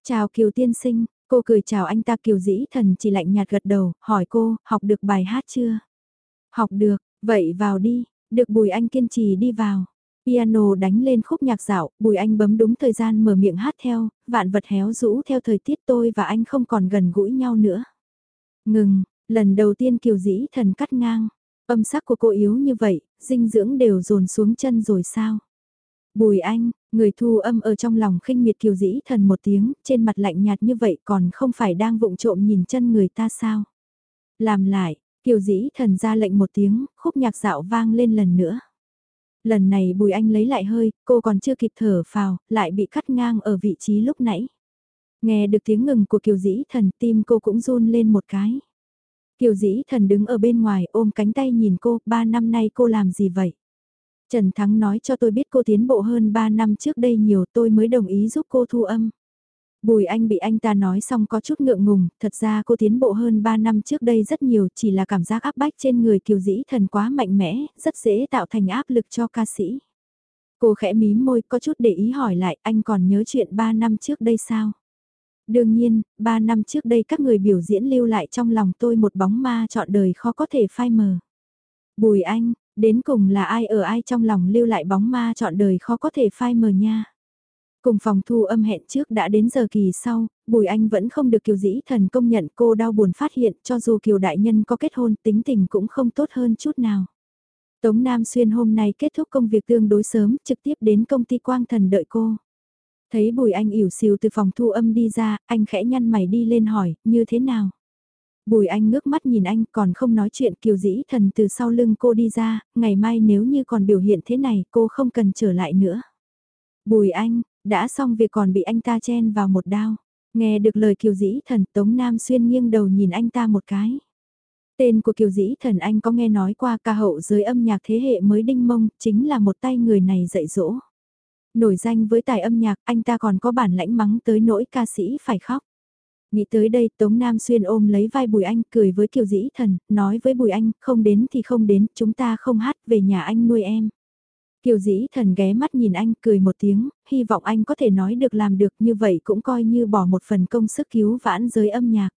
Chào Kiều Tiên Sinh, cô cười chào anh ta Kiều Dĩ Thần chỉ lạnh nhạt gật đầu, hỏi cô, học được bài hát chưa? Học được, vậy vào đi, được Bùi Anh kiên trì đi vào. Piano đánh lên khúc nhạc dạo, Bùi Anh bấm đúng thời gian mở miệng hát theo, vạn vật héo rũ theo thời tiết tôi và anh không còn gần gũi nhau nữa. Ngừng, lần đầu tiên kiều dĩ thần cắt ngang, âm sắc của cô yếu như vậy, dinh dưỡng đều dồn xuống chân rồi sao? Bùi Anh, người thu âm ở trong lòng khinh miệt kiều dĩ thần một tiếng, trên mặt lạnh nhạt như vậy còn không phải đang vụng trộm nhìn chân người ta sao? Làm lại, kiều dĩ thần ra lệnh một tiếng, khúc nhạc dạo vang lên lần nữa. Lần này Bùi Anh lấy lại hơi, cô còn chưa kịp thở phào, lại bị cắt ngang ở vị trí lúc nãy. Nghe được tiếng ngừng của Kiều Dĩ Thần tim cô cũng run lên một cái. Kiều Dĩ Thần đứng ở bên ngoài ôm cánh tay nhìn cô, ba năm nay cô làm gì vậy? Trần Thắng nói cho tôi biết cô tiến bộ hơn ba năm trước đây nhiều tôi mới đồng ý giúp cô thu âm. Bùi Anh bị anh ta nói xong có chút ngượng ngùng, thật ra cô tiến bộ hơn 3 năm trước đây rất nhiều, chỉ là cảm giác áp bách trên người kiều dĩ thần quá mạnh mẽ, rất dễ tạo thành áp lực cho ca sĩ. Cô khẽ mím môi có chút để ý hỏi lại, anh còn nhớ chuyện 3 năm trước đây sao? Đương nhiên, ba năm trước đây các người biểu diễn lưu lại trong lòng tôi một bóng ma trọn đời khó có thể phai mờ. Bùi anh, đến cùng là ai ở ai trong lòng lưu lại bóng ma trọn đời khó có thể phai mờ nha. Cùng phòng thu âm hẹn trước đã đến giờ kỳ sau, Bùi Anh vẫn không được Kiều Dĩ Thần công nhận cô đau buồn phát hiện cho dù Kiều Đại Nhân có kết hôn tính tình cũng không tốt hơn chút nào. Tống Nam Xuyên hôm nay kết thúc công việc tương đối sớm, trực tiếp đến công ty Quang Thần đợi cô. Thấy Bùi Anh ỉu xìu từ phòng thu âm đi ra, anh khẽ nhăn mày đi lên hỏi, như thế nào? Bùi Anh ngước mắt nhìn anh còn không nói chuyện kiều dĩ thần từ sau lưng cô đi ra, ngày mai nếu như còn biểu hiện thế này cô không cần trở lại nữa. Bùi Anh, đã xong việc còn bị anh ta chen vào một đao. Nghe được lời kiều dĩ thần Tống Nam Xuyên nghiêng đầu nhìn anh ta một cái. Tên của kiều dĩ thần anh có nghe nói qua ca hậu giới âm nhạc thế hệ mới đinh mông, chính là một tay người này dạy dỗ. Nổi danh với tài âm nhạc, anh ta còn có bản lãnh mắng tới nỗi ca sĩ phải khóc. Nghĩ tới đây Tống Nam Xuyên ôm lấy vai Bùi Anh cười với Kiều Dĩ Thần, nói với Bùi Anh, không đến thì không đến, chúng ta không hát về nhà anh nuôi em. Kiều Dĩ Thần ghé mắt nhìn anh cười một tiếng, hy vọng anh có thể nói được làm được như vậy cũng coi như bỏ một phần công sức cứu vãn giới âm nhạc.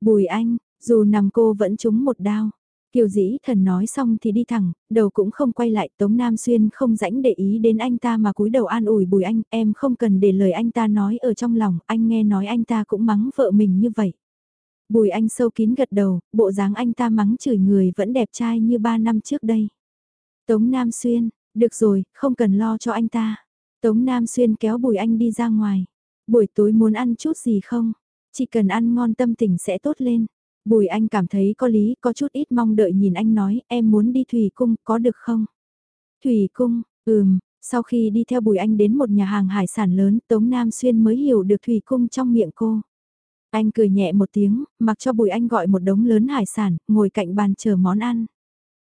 Bùi Anh, dù nằm cô vẫn trúng một đao. Kiều dĩ thần nói xong thì đi thẳng, đầu cũng không quay lại Tống Nam Xuyên không rãnh để ý đến anh ta mà cúi đầu an ủi bùi anh, em không cần để lời anh ta nói ở trong lòng, anh nghe nói anh ta cũng mắng vợ mình như vậy. Bùi anh sâu kín gật đầu, bộ dáng anh ta mắng chửi người vẫn đẹp trai như ba năm trước đây. Tống Nam Xuyên, được rồi, không cần lo cho anh ta. Tống Nam Xuyên kéo bùi anh đi ra ngoài. Buổi tối muốn ăn chút gì không? Chỉ cần ăn ngon tâm tình sẽ tốt lên. Bùi anh cảm thấy có lý, có chút ít mong đợi nhìn anh nói, em muốn đi Thủy Cung, có được không? Thủy Cung, ừm, sau khi đi theo Bùi anh đến một nhà hàng hải sản lớn, Tống Nam Xuyên mới hiểu được Thủy Cung trong miệng cô. Anh cười nhẹ một tiếng, mặc cho Bùi anh gọi một đống lớn hải sản, ngồi cạnh bàn chờ món ăn.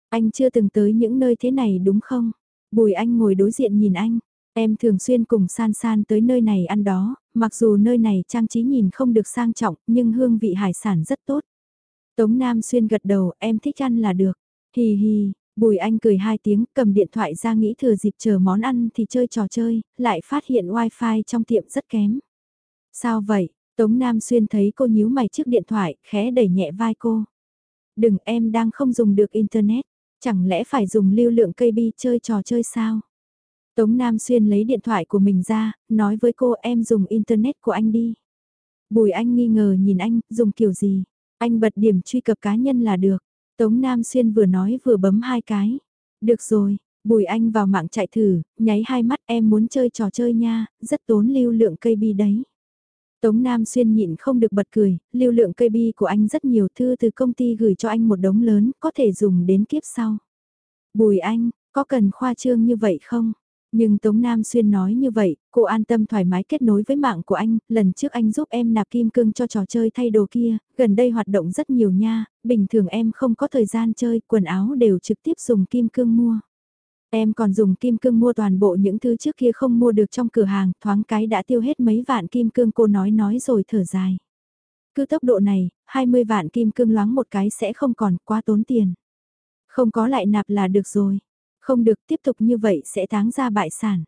Anh chưa từng tới những nơi thế này đúng không? Bùi anh ngồi đối diện nhìn anh, Em thường xuyên cùng san san tới nơi này ăn đó, mặc dù nơi này trang trí nhìn không được sang trọng nhưng hương vị hải sản rất tốt. Tống Nam Xuyên gật đầu, em thích ăn là được. Hì hì, Bùi Anh cười hai tiếng, cầm điện thoại ra nghĩ thừa dịp chờ món ăn thì chơi trò chơi, lại phát hiện wifi trong tiệm rất kém. Sao vậy? Tống Nam Xuyên thấy cô nhíu mày trước điện thoại, khẽ đẩy nhẹ vai cô. Đừng em đang không dùng được Internet, chẳng lẽ phải dùng lưu lượng cây bi chơi trò chơi sao? Tống Nam Xuyên lấy điện thoại của mình ra, nói với cô em dùng Internet của anh đi. Bùi Anh nghi ngờ nhìn anh, dùng kiểu gì? Anh bật điểm truy cập cá nhân là được. Tống Nam Xuyên vừa nói vừa bấm hai cái. Được rồi, Bùi Anh vào mạng chạy thử, nháy hai mắt em muốn chơi trò chơi nha, rất tốn lưu lượng cây bi đấy. Tống Nam Xuyên nhịn không được bật cười, lưu lượng cây bi của anh rất nhiều thư từ công ty gửi cho anh một đống lớn, có thể dùng đến kiếp sau. Bùi Anh, có cần khoa trương như vậy không? Nhưng Tống Nam Xuyên nói như vậy, cô an tâm thoải mái kết nối với mạng của anh, lần trước anh giúp em nạp kim cương cho trò chơi thay đồ kia, gần đây hoạt động rất nhiều nha, bình thường em không có thời gian chơi, quần áo đều trực tiếp dùng kim cương mua. Em còn dùng kim cương mua toàn bộ những thứ trước kia không mua được trong cửa hàng, thoáng cái đã tiêu hết mấy vạn kim cương cô nói nói rồi thở dài. Cứ tốc độ này, 20 vạn kim cương loáng một cái sẽ không còn quá tốn tiền. Không có lại nạp là được rồi. Không được tiếp tục như vậy sẽ táng ra bại sản.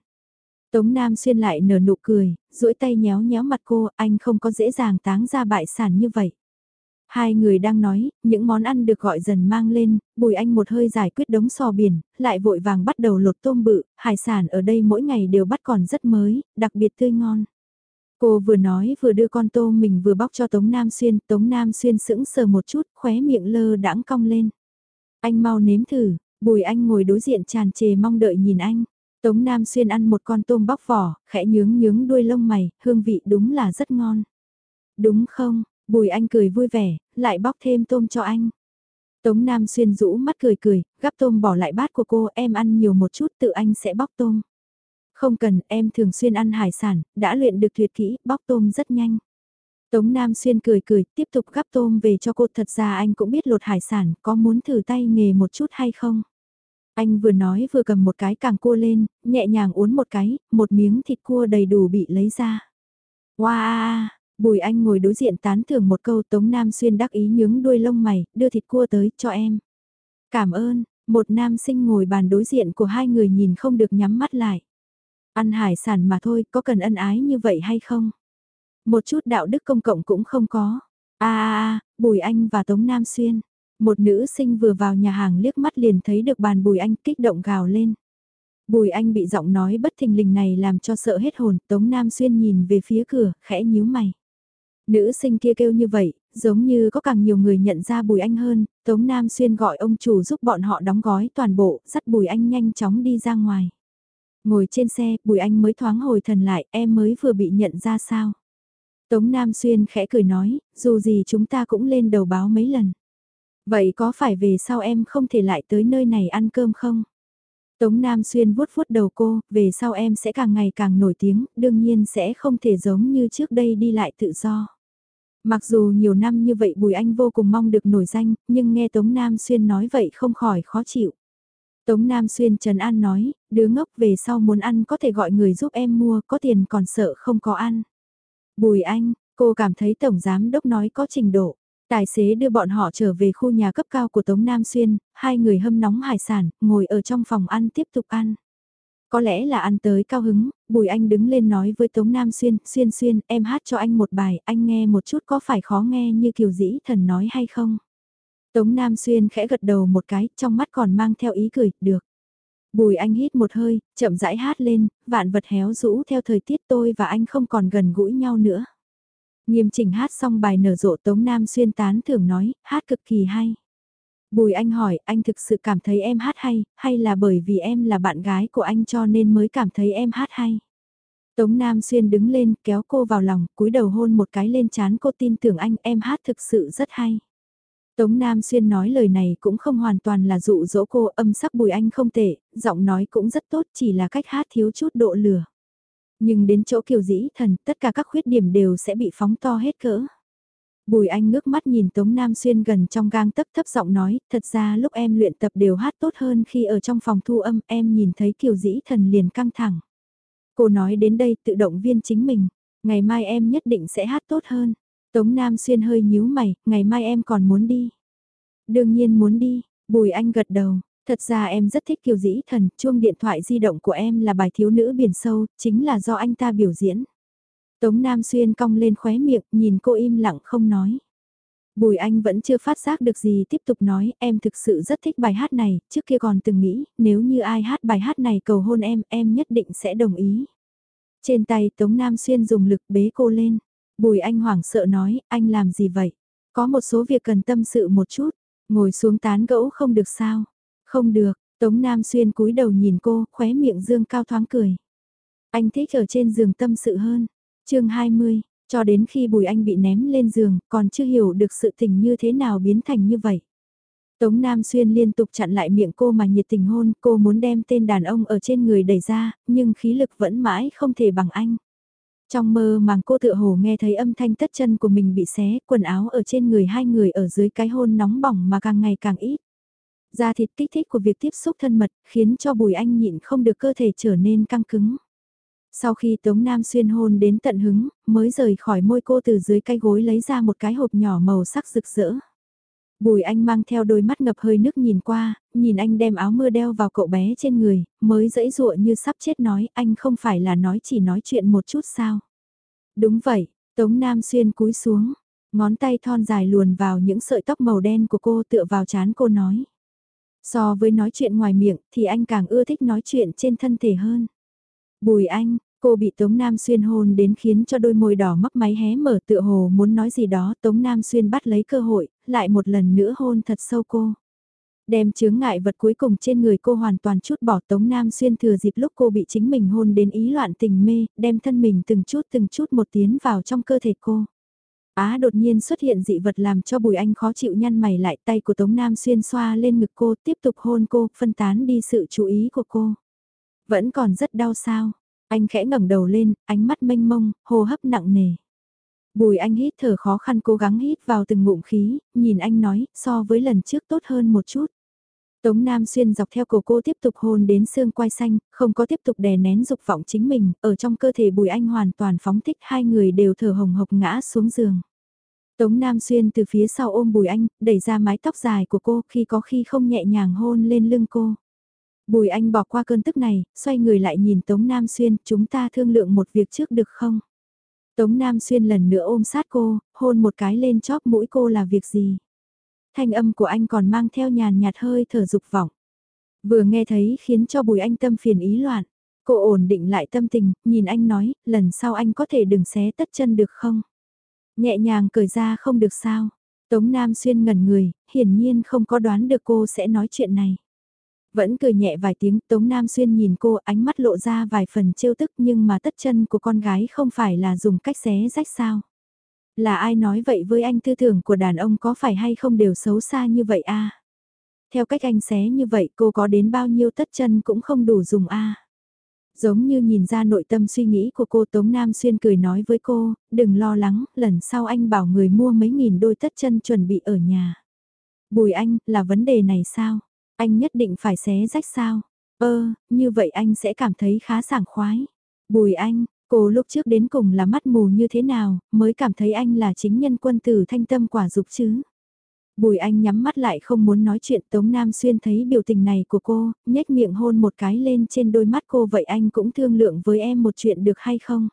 Tống Nam Xuyên lại nở nụ cười, duỗi tay nhéo nhéo mặt cô, anh không có dễ dàng táng ra bại sản như vậy. Hai người đang nói, những món ăn được gọi dần mang lên, bùi anh một hơi giải quyết đống sò biển, lại vội vàng bắt đầu lột tôm bự, hải sản ở đây mỗi ngày đều bắt còn rất mới, đặc biệt tươi ngon. Cô vừa nói vừa đưa con tôm mình vừa bóc cho Tống Nam Xuyên, Tống Nam Xuyên sững sờ một chút, khóe miệng lơ đãng cong lên. Anh mau nếm thử, Bùi anh ngồi đối diện tràn trề mong đợi nhìn anh. Tống Nam Xuyên ăn một con tôm bóc vỏ, khẽ nhướng nhướng đuôi lông mày, hương vị đúng là rất ngon. Đúng không, Bùi anh cười vui vẻ, lại bóc thêm tôm cho anh. Tống Nam Xuyên rũ mắt cười cười, gắp tôm bỏ lại bát của cô, em ăn nhiều một chút tự anh sẽ bóc tôm. Không cần, em thường xuyên ăn hải sản, đã luyện được tuyệt kỹ, bóc tôm rất nhanh. Tống Nam Xuyên cười cười, tiếp tục gắp tôm về cho cô. Thật ra anh cũng biết lột hải sản, có muốn thử tay nghề một chút hay không? Anh vừa nói vừa cầm một cái càng cua lên, nhẹ nhàng uốn một cái, một miếng thịt cua đầy đủ bị lấy ra. Wow! Bùi anh ngồi đối diện tán thưởng một câu Tống Nam Xuyên đắc ý nhướng đuôi lông mày, đưa thịt cua tới cho em. Cảm ơn, một nam sinh ngồi bàn đối diện của hai người nhìn không được nhắm mắt lại. Ăn hải sản mà thôi, có cần ân ái như vậy hay không? Một chút đạo đức công cộng cũng không có. a a a Bùi Anh và Tống Nam Xuyên. Một nữ sinh vừa vào nhà hàng liếc mắt liền thấy được bàn Bùi Anh kích động gào lên. Bùi Anh bị giọng nói bất thình lình này làm cho sợ hết hồn, Tống Nam Xuyên nhìn về phía cửa, khẽ nhíu mày. Nữ sinh kia kêu như vậy, giống như có càng nhiều người nhận ra Bùi Anh hơn, Tống Nam Xuyên gọi ông chủ giúp bọn họ đóng gói toàn bộ, dắt Bùi Anh nhanh chóng đi ra ngoài. Ngồi trên xe, Bùi Anh mới thoáng hồi thần lại, em mới vừa bị nhận ra sao. Tống Nam Xuyên khẽ cười nói, dù gì chúng ta cũng lên đầu báo mấy lần. Vậy có phải về sau em không thể lại tới nơi này ăn cơm không? Tống Nam Xuyên vuốt vuốt đầu cô, về sau em sẽ càng ngày càng nổi tiếng, đương nhiên sẽ không thể giống như trước đây đi lại tự do. Mặc dù nhiều năm như vậy Bùi Anh vô cùng mong được nổi danh, nhưng nghe Tống Nam Xuyên nói vậy không khỏi khó chịu. Tống Nam Xuyên Trần An nói, đứa ngốc về sau muốn ăn có thể gọi người giúp em mua, có tiền còn sợ không có ăn. Bùi Anh, cô cảm thấy Tổng Giám Đốc nói có trình độ. Tài xế đưa bọn họ trở về khu nhà cấp cao của Tống Nam Xuyên, hai người hâm nóng hải sản, ngồi ở trong phòng ăn tiếp tục ăn. Có lẽ là ăn tới cao hứng, Bùi Anh đứng lên nói với Tống Nam Xuyên, Xuyên Xuyên, em hát cho anh một bài, anh nghe một chút có phải khó nghe như Kiều Dĩ Thần nói hay không? Tống Nam Xuyên khẽ gật đầu một cái, trong mắt còn mang theo ý cười, được. Bùi Anh hít một hơi, chậm rãi hát lên, vạn vật héo rũ theo thời tiết tôi và anh không còn gần gũi nhau nữa. Nghiêm chỉnh hát xong bài nở rộ Tống Nam Xuyên tán thưởng nói, hát cực kỳ hay. Bùi Anh hỏi, anh thực sự cảm thấy em hát hay, hay là bởi vì em là bạn gái của anh cho nên mới cảm thấy em hát hay? Tống Nam Xuyên đứng lên, kéo cô vào lòng, cúi đầu hôn một cái lên chán cô tin tưởng anh, em hát thực sự rất hay. Tống Nam Xuyên nói lời này cũng không hoàn toàn là dụ dỗ cô, âm sắc Bùi Anh không tệ, giọng nói cũng rất tốt chỉ là cách hát thiếu chút độ lửa. Nhưng đến chỗ kiều dĩ thần, tất cả các khuyết điểm đều sẽ bị phóng to hết cỡ. Bùi Anh ngước mắt nhìn Tống Nam Xuyên gần trong gang tấp thấp giọng nói, thật ra lúc em luyện tập đều hát tốt hơn khi ở trong phòng thu âm em nhìn thấy kiều dĩ thần liền căng thẳng. Cô nói đến đây tự động viên chính mình, ngày mai em nhất định sẽ hát tốt hơn. Tống Nam Xuyên hơi nhíu mày, ngày mai em còn muốn đi. Đương nhiên muốn đi, Bùi Anh gật đầu, thật ra em rất thích kiều dĩ thần, chuông điện thoại di động của em là bài thiếu nữ biển sâu, chính là do anh ta biểu diễn. Tống Nam Xuyên cong lên khóe miệng, nhìn cô im lặng không nói. Bùi Anh vẫn chưa phát giác được gì tiếp tục nói, em thực sự rất thích bài hát này, trước kia còn từng nghĩ, nếu như ai hát bài hát này cầu hôn em, em nhất định sẽ đồng ý. Trên tay Tống Nam Xuyên dùng lực bế cô lên. Bùi Anh hoảng sợ nói, anh làm gì vậy? Có một số việc cần tâm sự một chút, ngồi xuống tán gẫu không được sao? Không được, Tống Nam Xuyên cúi đầu nhìn cô, khóe miệng dương cao thoáng cười. Anh thích ở trên giường tâm sự hơn chương 20, cho đến khi Bùi Anh bị ném lên giường, còn chưa hiểu được sự tình như thế nào biến thành như vậy. Tống Nam Xuyên liên tục chặn lại miệng cô mà nhiệt tình hôn, cô muốn đem tên đàn ông ở trên người đẩy ra, nhưng khí lực vẫn mãi không thể bằng anh. Trong mơ màng cô tựa hồ nghe thấy âm thanh tất chân của mình bị xé, quần áo ở trên người hai người ở dưới cái hôn nóng bỏng mà càng ngày càng ít. Da thịt kích thích của việc tiếp xúc thân mật khiến cho Bùi Anh nhịn không được cơ thể trở nên căng cứng. Sau khi Tống Nam xuyên hôn đến tận hứng, mới rời khỏi môi cô từ dưới cái gối lấy ra một cái hộp nhỏ màu sắc rực rỡ. Bùi anh mang theo đôi mắt ngập hơi nước nhìn qua, nhìn anh đem áo mưa đeo vào cậu bé trên người, mới dẫy dụa như sắp chết nói anh không phải là nói chỉ nói chuyện một chút sao. Đúng vậy, Tống Nam xuyên cúi xuống, ngón tay thon dài luồn vào những sợi tóc màu đen của cô tựa vào chán cô nói. So với nói chuyện ngoài miệng thì anh càng ưa thích nói chuyện trên thân thể hơn. Bùi anh, Cô bị Tống Nam Xuyên hôn đến khiến cho đôi môi đỏ mấp máy hé mở tựa hồ muốn nói gì đó Tống Nam Xuyên bắt lấy cơ hội, lại một lần nữa hôn thật sâu cô. Đem chướng ngại vật cuối cùng trên người cô hoàn toàn chút bỏ Tống Nam Xuyên thừa dịp lúc cô bị chính mình hôn đến ý loạn tình mê, đem thân mình từng chút từng chút một tiến vào trong cơ thể cô. Á đột nhiên xuất hiện dị vật làm cho Bùi Anh khó chịu nhăn mày lại tay của Tống Nam Xuyên xoa lên ngực cô tiếp tục hôn cô, phân tán đi sự chú ý của cô. Vẫn còn rất đau sao, anh khẽ ngẩng đầu lên, ánh mắt mênh mông, hô hấp nặng nề. Bùi anh hít thở khó khăn cố gắng hít vào từng ngụm khí, nhìn anh nói, so với lần trước tốt hơn một chút. Tống Nam Xuyên dọc theo cổ cô tiếp tục hôn đến xương quai xanh, không có tiếp tục đè nén dục vọng chính mình, ở trong cơ thể Bùi Anh hoàn toàn phóng thích hai người đều thở hồng hộc ngã xuống giường. Tống Nam Xuyên từ phía sau ôm Bùi Anh, đẩy ra mái tóc dài của cô khi có khi không nhẹ nhàng hôn lên lưng cô. Bùi Anh bỏ qua cơn tức này, xoay người lại nhìn Tống Nam Xuyên, chúng ta thương lượng một việc trước được không? Tống Nam Xuyên lần nữa ôm sát cô, hôn một cái lên chóp mũi cô là việc gì? Thanh âm của anh còn mang theo nhàn nhạt hơi thở dục vọng. Vừa nghe thấy khiến cho Bùi Anh tâm phiền ý loạn. Cô ổn định lại tâm tình, nhìn anh nói, lần sau anh có thể đừng xé tất chân được không? Nhẹ nhàng cởi ra không được sao? Tống Nam Xuyên ngẩn người, hiển nhiên không có đoán được cô sẽ nói chuyện này. Vẫn cười nhẹ vài tiếng, Tống Nam Xuyên nhìn cô ánh mắt lộ ra vài phần trêu tức nhưng mà tất chân của con gái không phải là dùng cách xé rách sao. Là ai nói vậy với anh tư tưởng của đàn ông có phải hay không đều xấu xa như vậy a Theo cách anh xé như vậy cô có đến bao nhiêu tất chân cũng không đủ dùng a Giống như nhìn ra nội tâm suy nghĩ của cô Tống Nam Xuyên cười nói với cô, đừng lo lắng, lần sau anh bảo người mua mấy nghìn đôi tất chân chuẩn bị ở nhà. Bùi anh, là vấn đề này sao? Anh nhất định phải xé rách sao? Ơ, như vậy anh sẽ cảm thấy khá sảng khoái. Bùi anh, cô lúc trước đến cùng là mắt mù như thế nào, mới cảm thấy anh là chính nhân quân tử thanh tâm quả dục chứ? Bùi anh nhắm mắt lại không muốn nói chuyện Tống Nam Xuyên thấy biểu tình này của cô, nhếch miệng hôn một cái lên trên đôi mắt cô vậy anh cũng thương lượng với em một chuyện được hay không?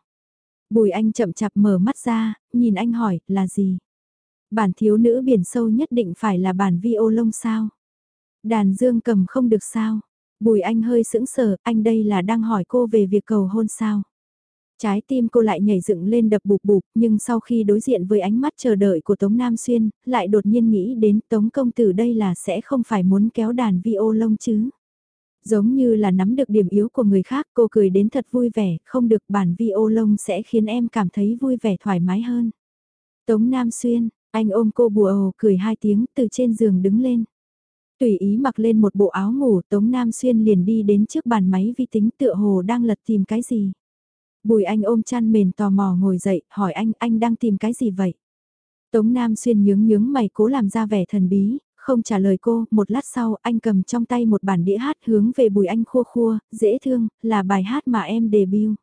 Bùi anh chậm chạp mở mắt ra, nhìn anh hỏi, là gì? Bản thiếu nữ biển sâu nhất định phải là bản vi ô lông sao? Đàn dương cầm không được sao? Bùi anh hơi sững sờ, anh đây là đang hỏi cô về việc cầu hôn sao? Trái tim cô lại nhảy dựng lên đập bụp bụp, nhưng sau khi đối diện với ánh mắt chờ đợi của Tống Nam Xuyên, lại đột nhiên nghĩ đến Tống Công Tử đây là sẽ không phải muốn kéo đàn vi ô lông chứ. Giống như là nắm được điểm yếu của người khác, cô cười đến thật vui vẻ, không được bản vi ô lông sẽ khiến em cảm thấy vui vẻ thoải mái hơn. Tống Nam Xuyên, anh ôm cô bùa ồ cười hai tiếng từ trên giường đứng lên. Tùy ý mặc lên một bộ áo ngủ Tống Nam Xuyên liền đi đến trước bàn máy vi tính tựa hồ đang lật tìm cái gì. Bùi anh ôm chăn mền tò mò ngồi dậy, hỏi anh, anh đang tìm cái gì vậy? Tống Nam Xuyên nhướng nhướng mày cố làm ra vẻ thần bí, không trả lời cô, một lát sau anh cầm trong tay một bản đĩa hát hướng về bùi anh khua khua, dễ thương, là bài hát mà em debut.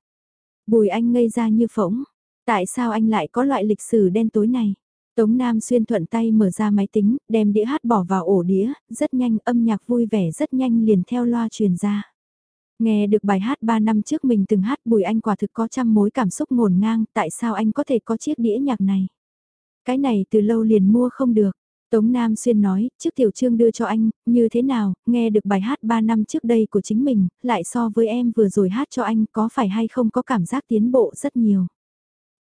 Bùi anh ngây ra như phỗng, tại sao anh lại có loại lịch sử đen tối này? Tống Nam Xuyên thuận tay mở ra máy tính, đem đĩa hát bỏ vào ổ đĩa, rất nhanh âm nhạc vui vẻ rất nhanh liền theo loa truyền ra. Nghe được bài hát 3 năm trước mình từng hát Bùi Anh quả thực có trăm mối cảm xúc ngổn ngang, tại sao anh có thể có chiếc đĩa nhạc này? Cái này từ lâu liền mua không được. Tống Nam Xuyên nói, trước tiểu trương đưa cho anh, như thế nào, nghe được bài hát 3 năm trước đây của chính mình, lại so với em vừa rồi hát cho anh có phải hay không có cảm giác tiến bộ rất nhiều.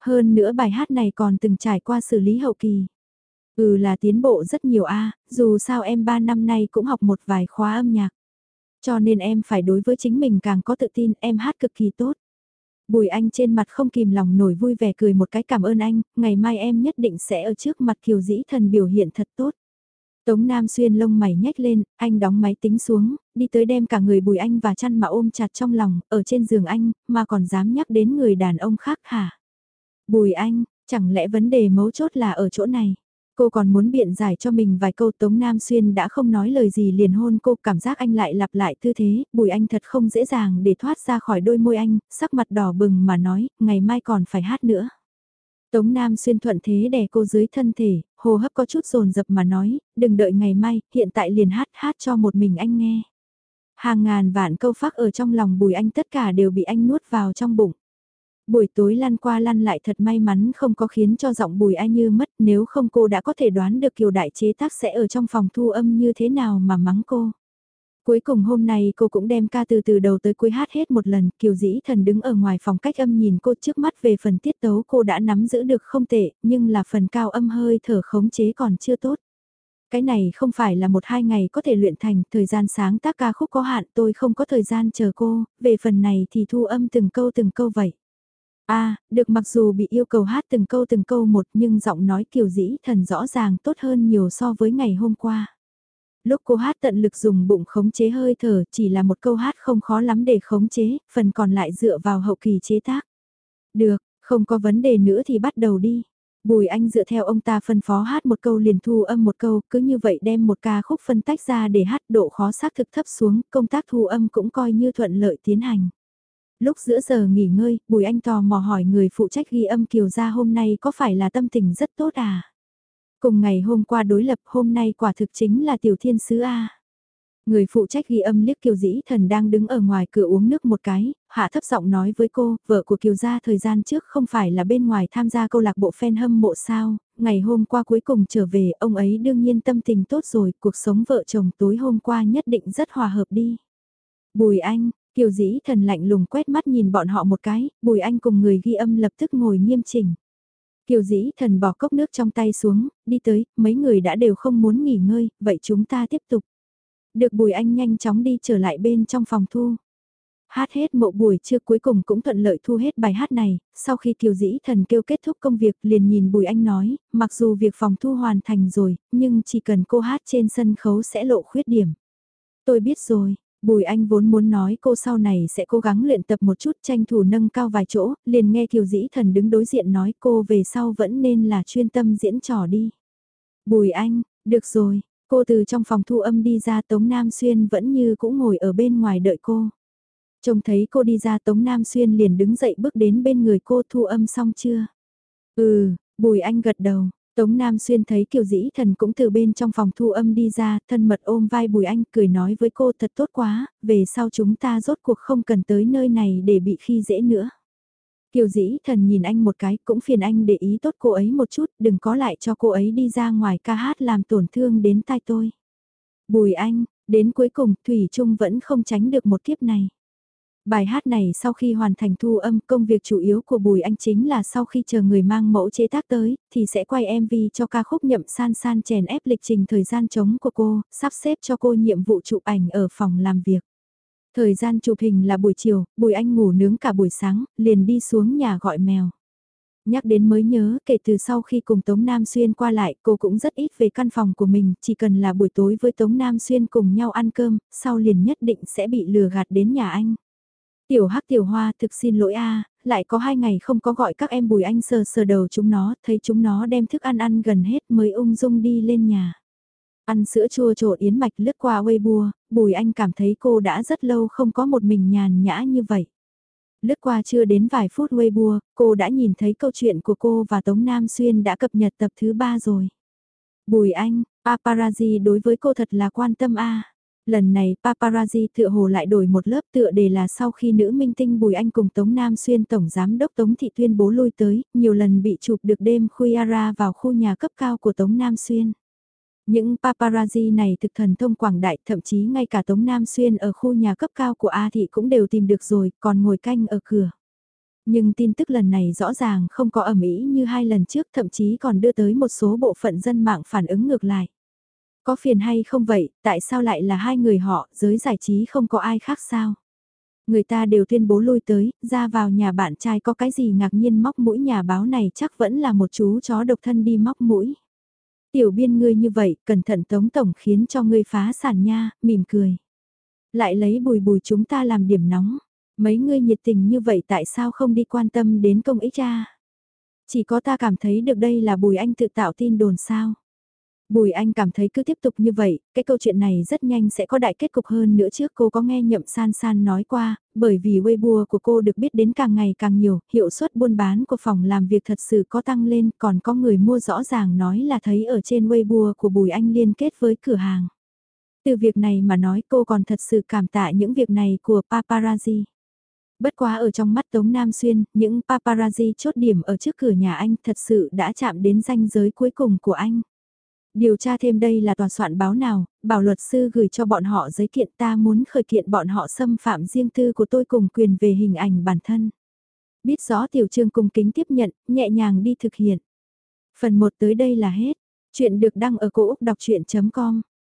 Hơn nữa bài hát này còn từng trải qua xử lý hậu kỳ. Ừ là tiến bộ rất nhiều a dù sao em 3 năm nay cũng học một vài khóa âm nhạc. Cho nên em phải đối với chính mình càng có tự tin, em hát cực kỳ tốt. Bùi anh trên mặt không kìm lòng nổi vui vẻ cười một cái cảm ơn anh, ngày mai em nhất định sẽ ở trước mặt kiều dĩ thần biểu hiện thật tốt. Tống Nam xuyên lông mày nhếch lên, anh đóng máy tính xuống, đi tới đem cả người bùi anh và chăn mà ôm chặt trong lòng, ở trên giường anh, mà còn dám nhắc đến người đàn ông khác hả? Bùi anh, chẳng lẽ vấn đề mấu chốt là ở chỗ này? Cô còn muốn biện giải cho mình vài câu Tống Nam Xuyên đã không nói lời gì liền hôn cô cảm giác anh lại lặp lại tư thế, bùi anh thật không dễ dàng để thoát ra khỏi đôi môi anh, sắc mặt đỏ bừng mà nói, ngày mai còn phải hát nữa. Tống Nam Xuyên thuận thế đè cô dưới thân thể, hô hấp có chút rồn rập mà nói, đừng đợi ngày mai, hiện tại liền hát hát cho một mình anh nghe. Hàng ngàn vạn câu phác ở trong lòng bùi anh tất cả đều bị anh nuốt vào trong bụng. Buổi tối lăn qua lăn lại thật may mắn không có khiến cho giọng bùi ai như mất nếu không cô đã có thể đoán được kiều đại chế tác sẽ ở trong phòng thu âm như thế nào mà mắng cô. Cuối cùng hôm nay cô cũng đem ca từ từ đầu tới cuối hát hết một lần, kiều dĩ thần đứng ở ngoài phòng cách âm nhìn cô trước mắt về phần tiết tấu cô đã nắm giữ được không tệ, nhưng là phần cao âm hơi thở khống chế còn chưa tốt. Cái này không phải là một hai ngày có thể luyện thành, thời gian sáng tác ca khúc có hạn tôi không có thời gian chờ cô, về phần này thì thu âm từng câu từng câu vậy a à, được mặc dù bị yêu cầu hát từng câu từng câu một nhưng giọng nói kiều dĩ thần rõ ràng tốt hơn nhiều so với ngày hôm qua. Lúc cô hát tận lực dùng bụng khống chế hơi thở chỉ là một câu hát không khó lắm để khống chế, phần còn lại dựa vào hậu kỳ chế tác. Được, không có vấn đề nữa thì bắt đầu đi. Bùi Anh dựa theo ông ta phân phó hát một câu liền thu âm một câu, cứ như vậy đem một ca khúc phân tách ra để hát độ khó xác thực thấp xuống, công tác thu âm cũng coi như thuận lợi tiến hành. Lúc giữa giờ nghỉ ngơi, Bùi Anh tò mò hỏi người phụ trách ghi âm Kiều Gia hôm nay có phải là tâm tình rất tốt à? Cùng ngày hôm qua đối lập hôm nay quả thực chính là tiểu thiên sứ A. Người phụ trách ghi âm liếc Kiều Dĩ Thần đang đứng ở ngoài cửa uống nước một cái, hạ thấp giọng nói với cô, vợ của Kiều gia thời gian trước không phải là bên ngoài tham gia câu lạc bộ fan hâm mộ sao, ngày hôm qua cuối cùng trở về, ông ấy đương nhiên tâm tình tốt rồi, cuộc sống vợ chồng tối hôm qua nhất định rất hòa hợp đi. Bùi Anh, Kiều Dĩ Thần lạnh lùng quét mắt nhìn bọn họ một cái, Bùi Anh cùng người ghi âm lập tức ngồi nghiêm chỉnh. Kiều Dĩ Thần bỏ cốc nước trong tay xuống, đi tới, mấy người đã đều không muốn nghỉ ngơi, vậy chúng ta tiếp tục. Được Bùi Anh nhanh chóng đi trở lại bên trong phòng thu. Hát hết mộ buổi trưa cuối cùng cũng thuận lợi thu hết bài hát này, sau khi Kiều Dĩ Thần kêu kết thúc công việc liền nhìn Bùi Anh nói, mặc dù việc phòng thu hoàn thành rồi, nhưng chỉ cần cô hát trên sân khấu sẽ lộ khuyết điểm. Tôi biết rồi, Bùi Anh vốn muốn nói cô sau này sẽ cố gắng luyện tập một chút tranh thủ nâng cao vài chỗ, liền nghe Kiều Dĩ Thần đứng đối diện nói cô về sau vẫn nên là chuyên tâm diễn trò đi. Bùi Anh, được rồi, Cô từ trong phòng thu âm đi ra Tống Nam Xuyên vẫn như cũng ngồi ở bên ngoài đợi cô. Trông thấy cô đi ra Tống Nam Xuyên liền đứng dậy bước đến bên người cô thu âm xong chưa? Ừ, Bùi Anh gật đầu. Tống Nam Xuyên thấy Kiều Dĩ Thần cũng từ bên trong phòng thu âm đi ra, thân mật ôm vai Bùi Anh cười nói với cô thật tốt quá, về sau chúng ta rốt cuộc không cần tới nơi này để bị khi dễ nữa. Kiều dĩ thần nhìn anh một cái cũng phiền anh để ý tốt cô ấy một chút, đừng có lại cho cô ấy đi ra ngoài ca hát làm tổn thương đến tai tôi. Bùi anh, đến cuối cùng Thủy Trung vẫn không tránh được một kiếp này. Bài hát này sau khi hoàn thành thu âm công việc chủ yếu của Bùi Anh chính là sau khi chờ người mang mẫu chế tác tới, thì sẽ quay MV cho ca khúc nhậm san san chèn ép lịch trình thời gian trống của cô, sắp xếp cho cô nhiệm vụ chụp ảnh ở phòng làm việc. Thời gian chụp hình là buổi chiều, Bùi Anh ngủ nướng cả buổi sáng, liền đi xuống nhà gọi mèo. Nhắc đến mới nhớ, kể từ sau khi cùng Tống Nam Xuyên qua lại, cô cũng rất ít về căn phòng của mình, chỉ cần là buổi tối với Tống Nam Xuyên cùng nhau ăn cơm, sau liền nhất định sẽ bị lừa gạt đến nhà anh. Tiểu Hắc Tiểu Hoa thực xin lỗi a, lại có hai ngày không có gọi các em Bùi Anh sờ sờ đầu chúng nó, thấy chúng nó đem thức ăn ăn gần hết mới ung dung đi lên nhà. Ăn sữa chua trộn yến mạch lướt qua Weibo, Bùi Anh cảm thấy cô đã rất lâu không có một mình nhàn nhã như vậy. Lướt qua chưa đến vài phút Weibo, cô đã nhìn thấy câu chuyện của cô và Tống Nam Xuyên đã cập nhật tập thứ ba rồi. Bùi Anh, paparazzi đối với cô thật là quan tâm a. Lần này paparazzi tựa hồ lại đổi một lớp tựa đề là sau khi nữ minh tinh Bùi Anh cùng Tống Nam Xuyên Tổng Giám đốc Tống Thị tuyên bố lui tới, nhiều lần bị chụp được đêm khuya ra vào khu nhà cấp cao của Tống Nam Xuyên. Những paparazzi này thực thần thông quảng đại, thậm chí ngay cả Tống Nam Xuyên ở khu nhà cấp cao của A Thị cũng đều tìm được rồi, còn ngồi canh ở cửa. Nhưng tin tức lần này rõ ràng không có ẩm ý như hai lần trước, thậm chí còn đưa tới một số bộ phận dân mạng phản ứng ngược lại. Có phiền hay không vậy, tại sao lại là hai người họ, giới giải trí không có ai khác sao? Người ta đều tuyên bố lui tới, ra vào nhà bạn trai có cái gì ngạc nhiên móc mũi nhà báo này chắc vẫn là một chú chó độc thân đi móc mũi. Tiểu biên ngươi như vậy, cẩn thận tống tổng khiến cho ngươi phá sản nha, mỉm cười. Lại lấy bùi bùi chúng ta làm điểm nóng. Mấy ngươi nhiệt tình như vậy tại sao không đi quan tâm đến công ích cha? Chỉ có ta cảm thấy được đây là bùi anh tự tạo tin đồn sao. Bùi Anh cảm thấy cứ tiếp tục như vậy, cái câu chuyện này rất nhanh sẽ có đại kết cục hơn nữa trước cô có nghe nhậm san san nói qua, bởi vì Weibo của cô được biết đến càng ngày càng nhiều, hiệu suất buôn bán của phòng làm việc thật sự có tăng lên, còn có người mua rõ ràng nói là thấy ở trên Weibo của Bùi Anh liên kết với cửa hàng. Từ việc này mà nói cô còn thật sự cảm tạ những việc này của paparazzi. Bất quá ở trong mắt Tống Nam Xuyên, những paparazzi chốt điểm ở trước cửa nhà anh thật sự đã chạm đến ranh giới cuối cùng của anh. Điều tra thêm đây là tòa soạn báo nào, bảo luật sư gửi cho bọn họ giấy kiện ta muốn khởi kiện bọn họ xâm phạm riêng tư của tôi cùng quyền về hình ảnh bản thân. Biết rõ tiểu trương cung kính tiếp nhận, nhẹ nhàng đi thực hiện. Phần 1 tới đây là hết. Chuyện được đăng ở cổ Úc đọc chuyện.com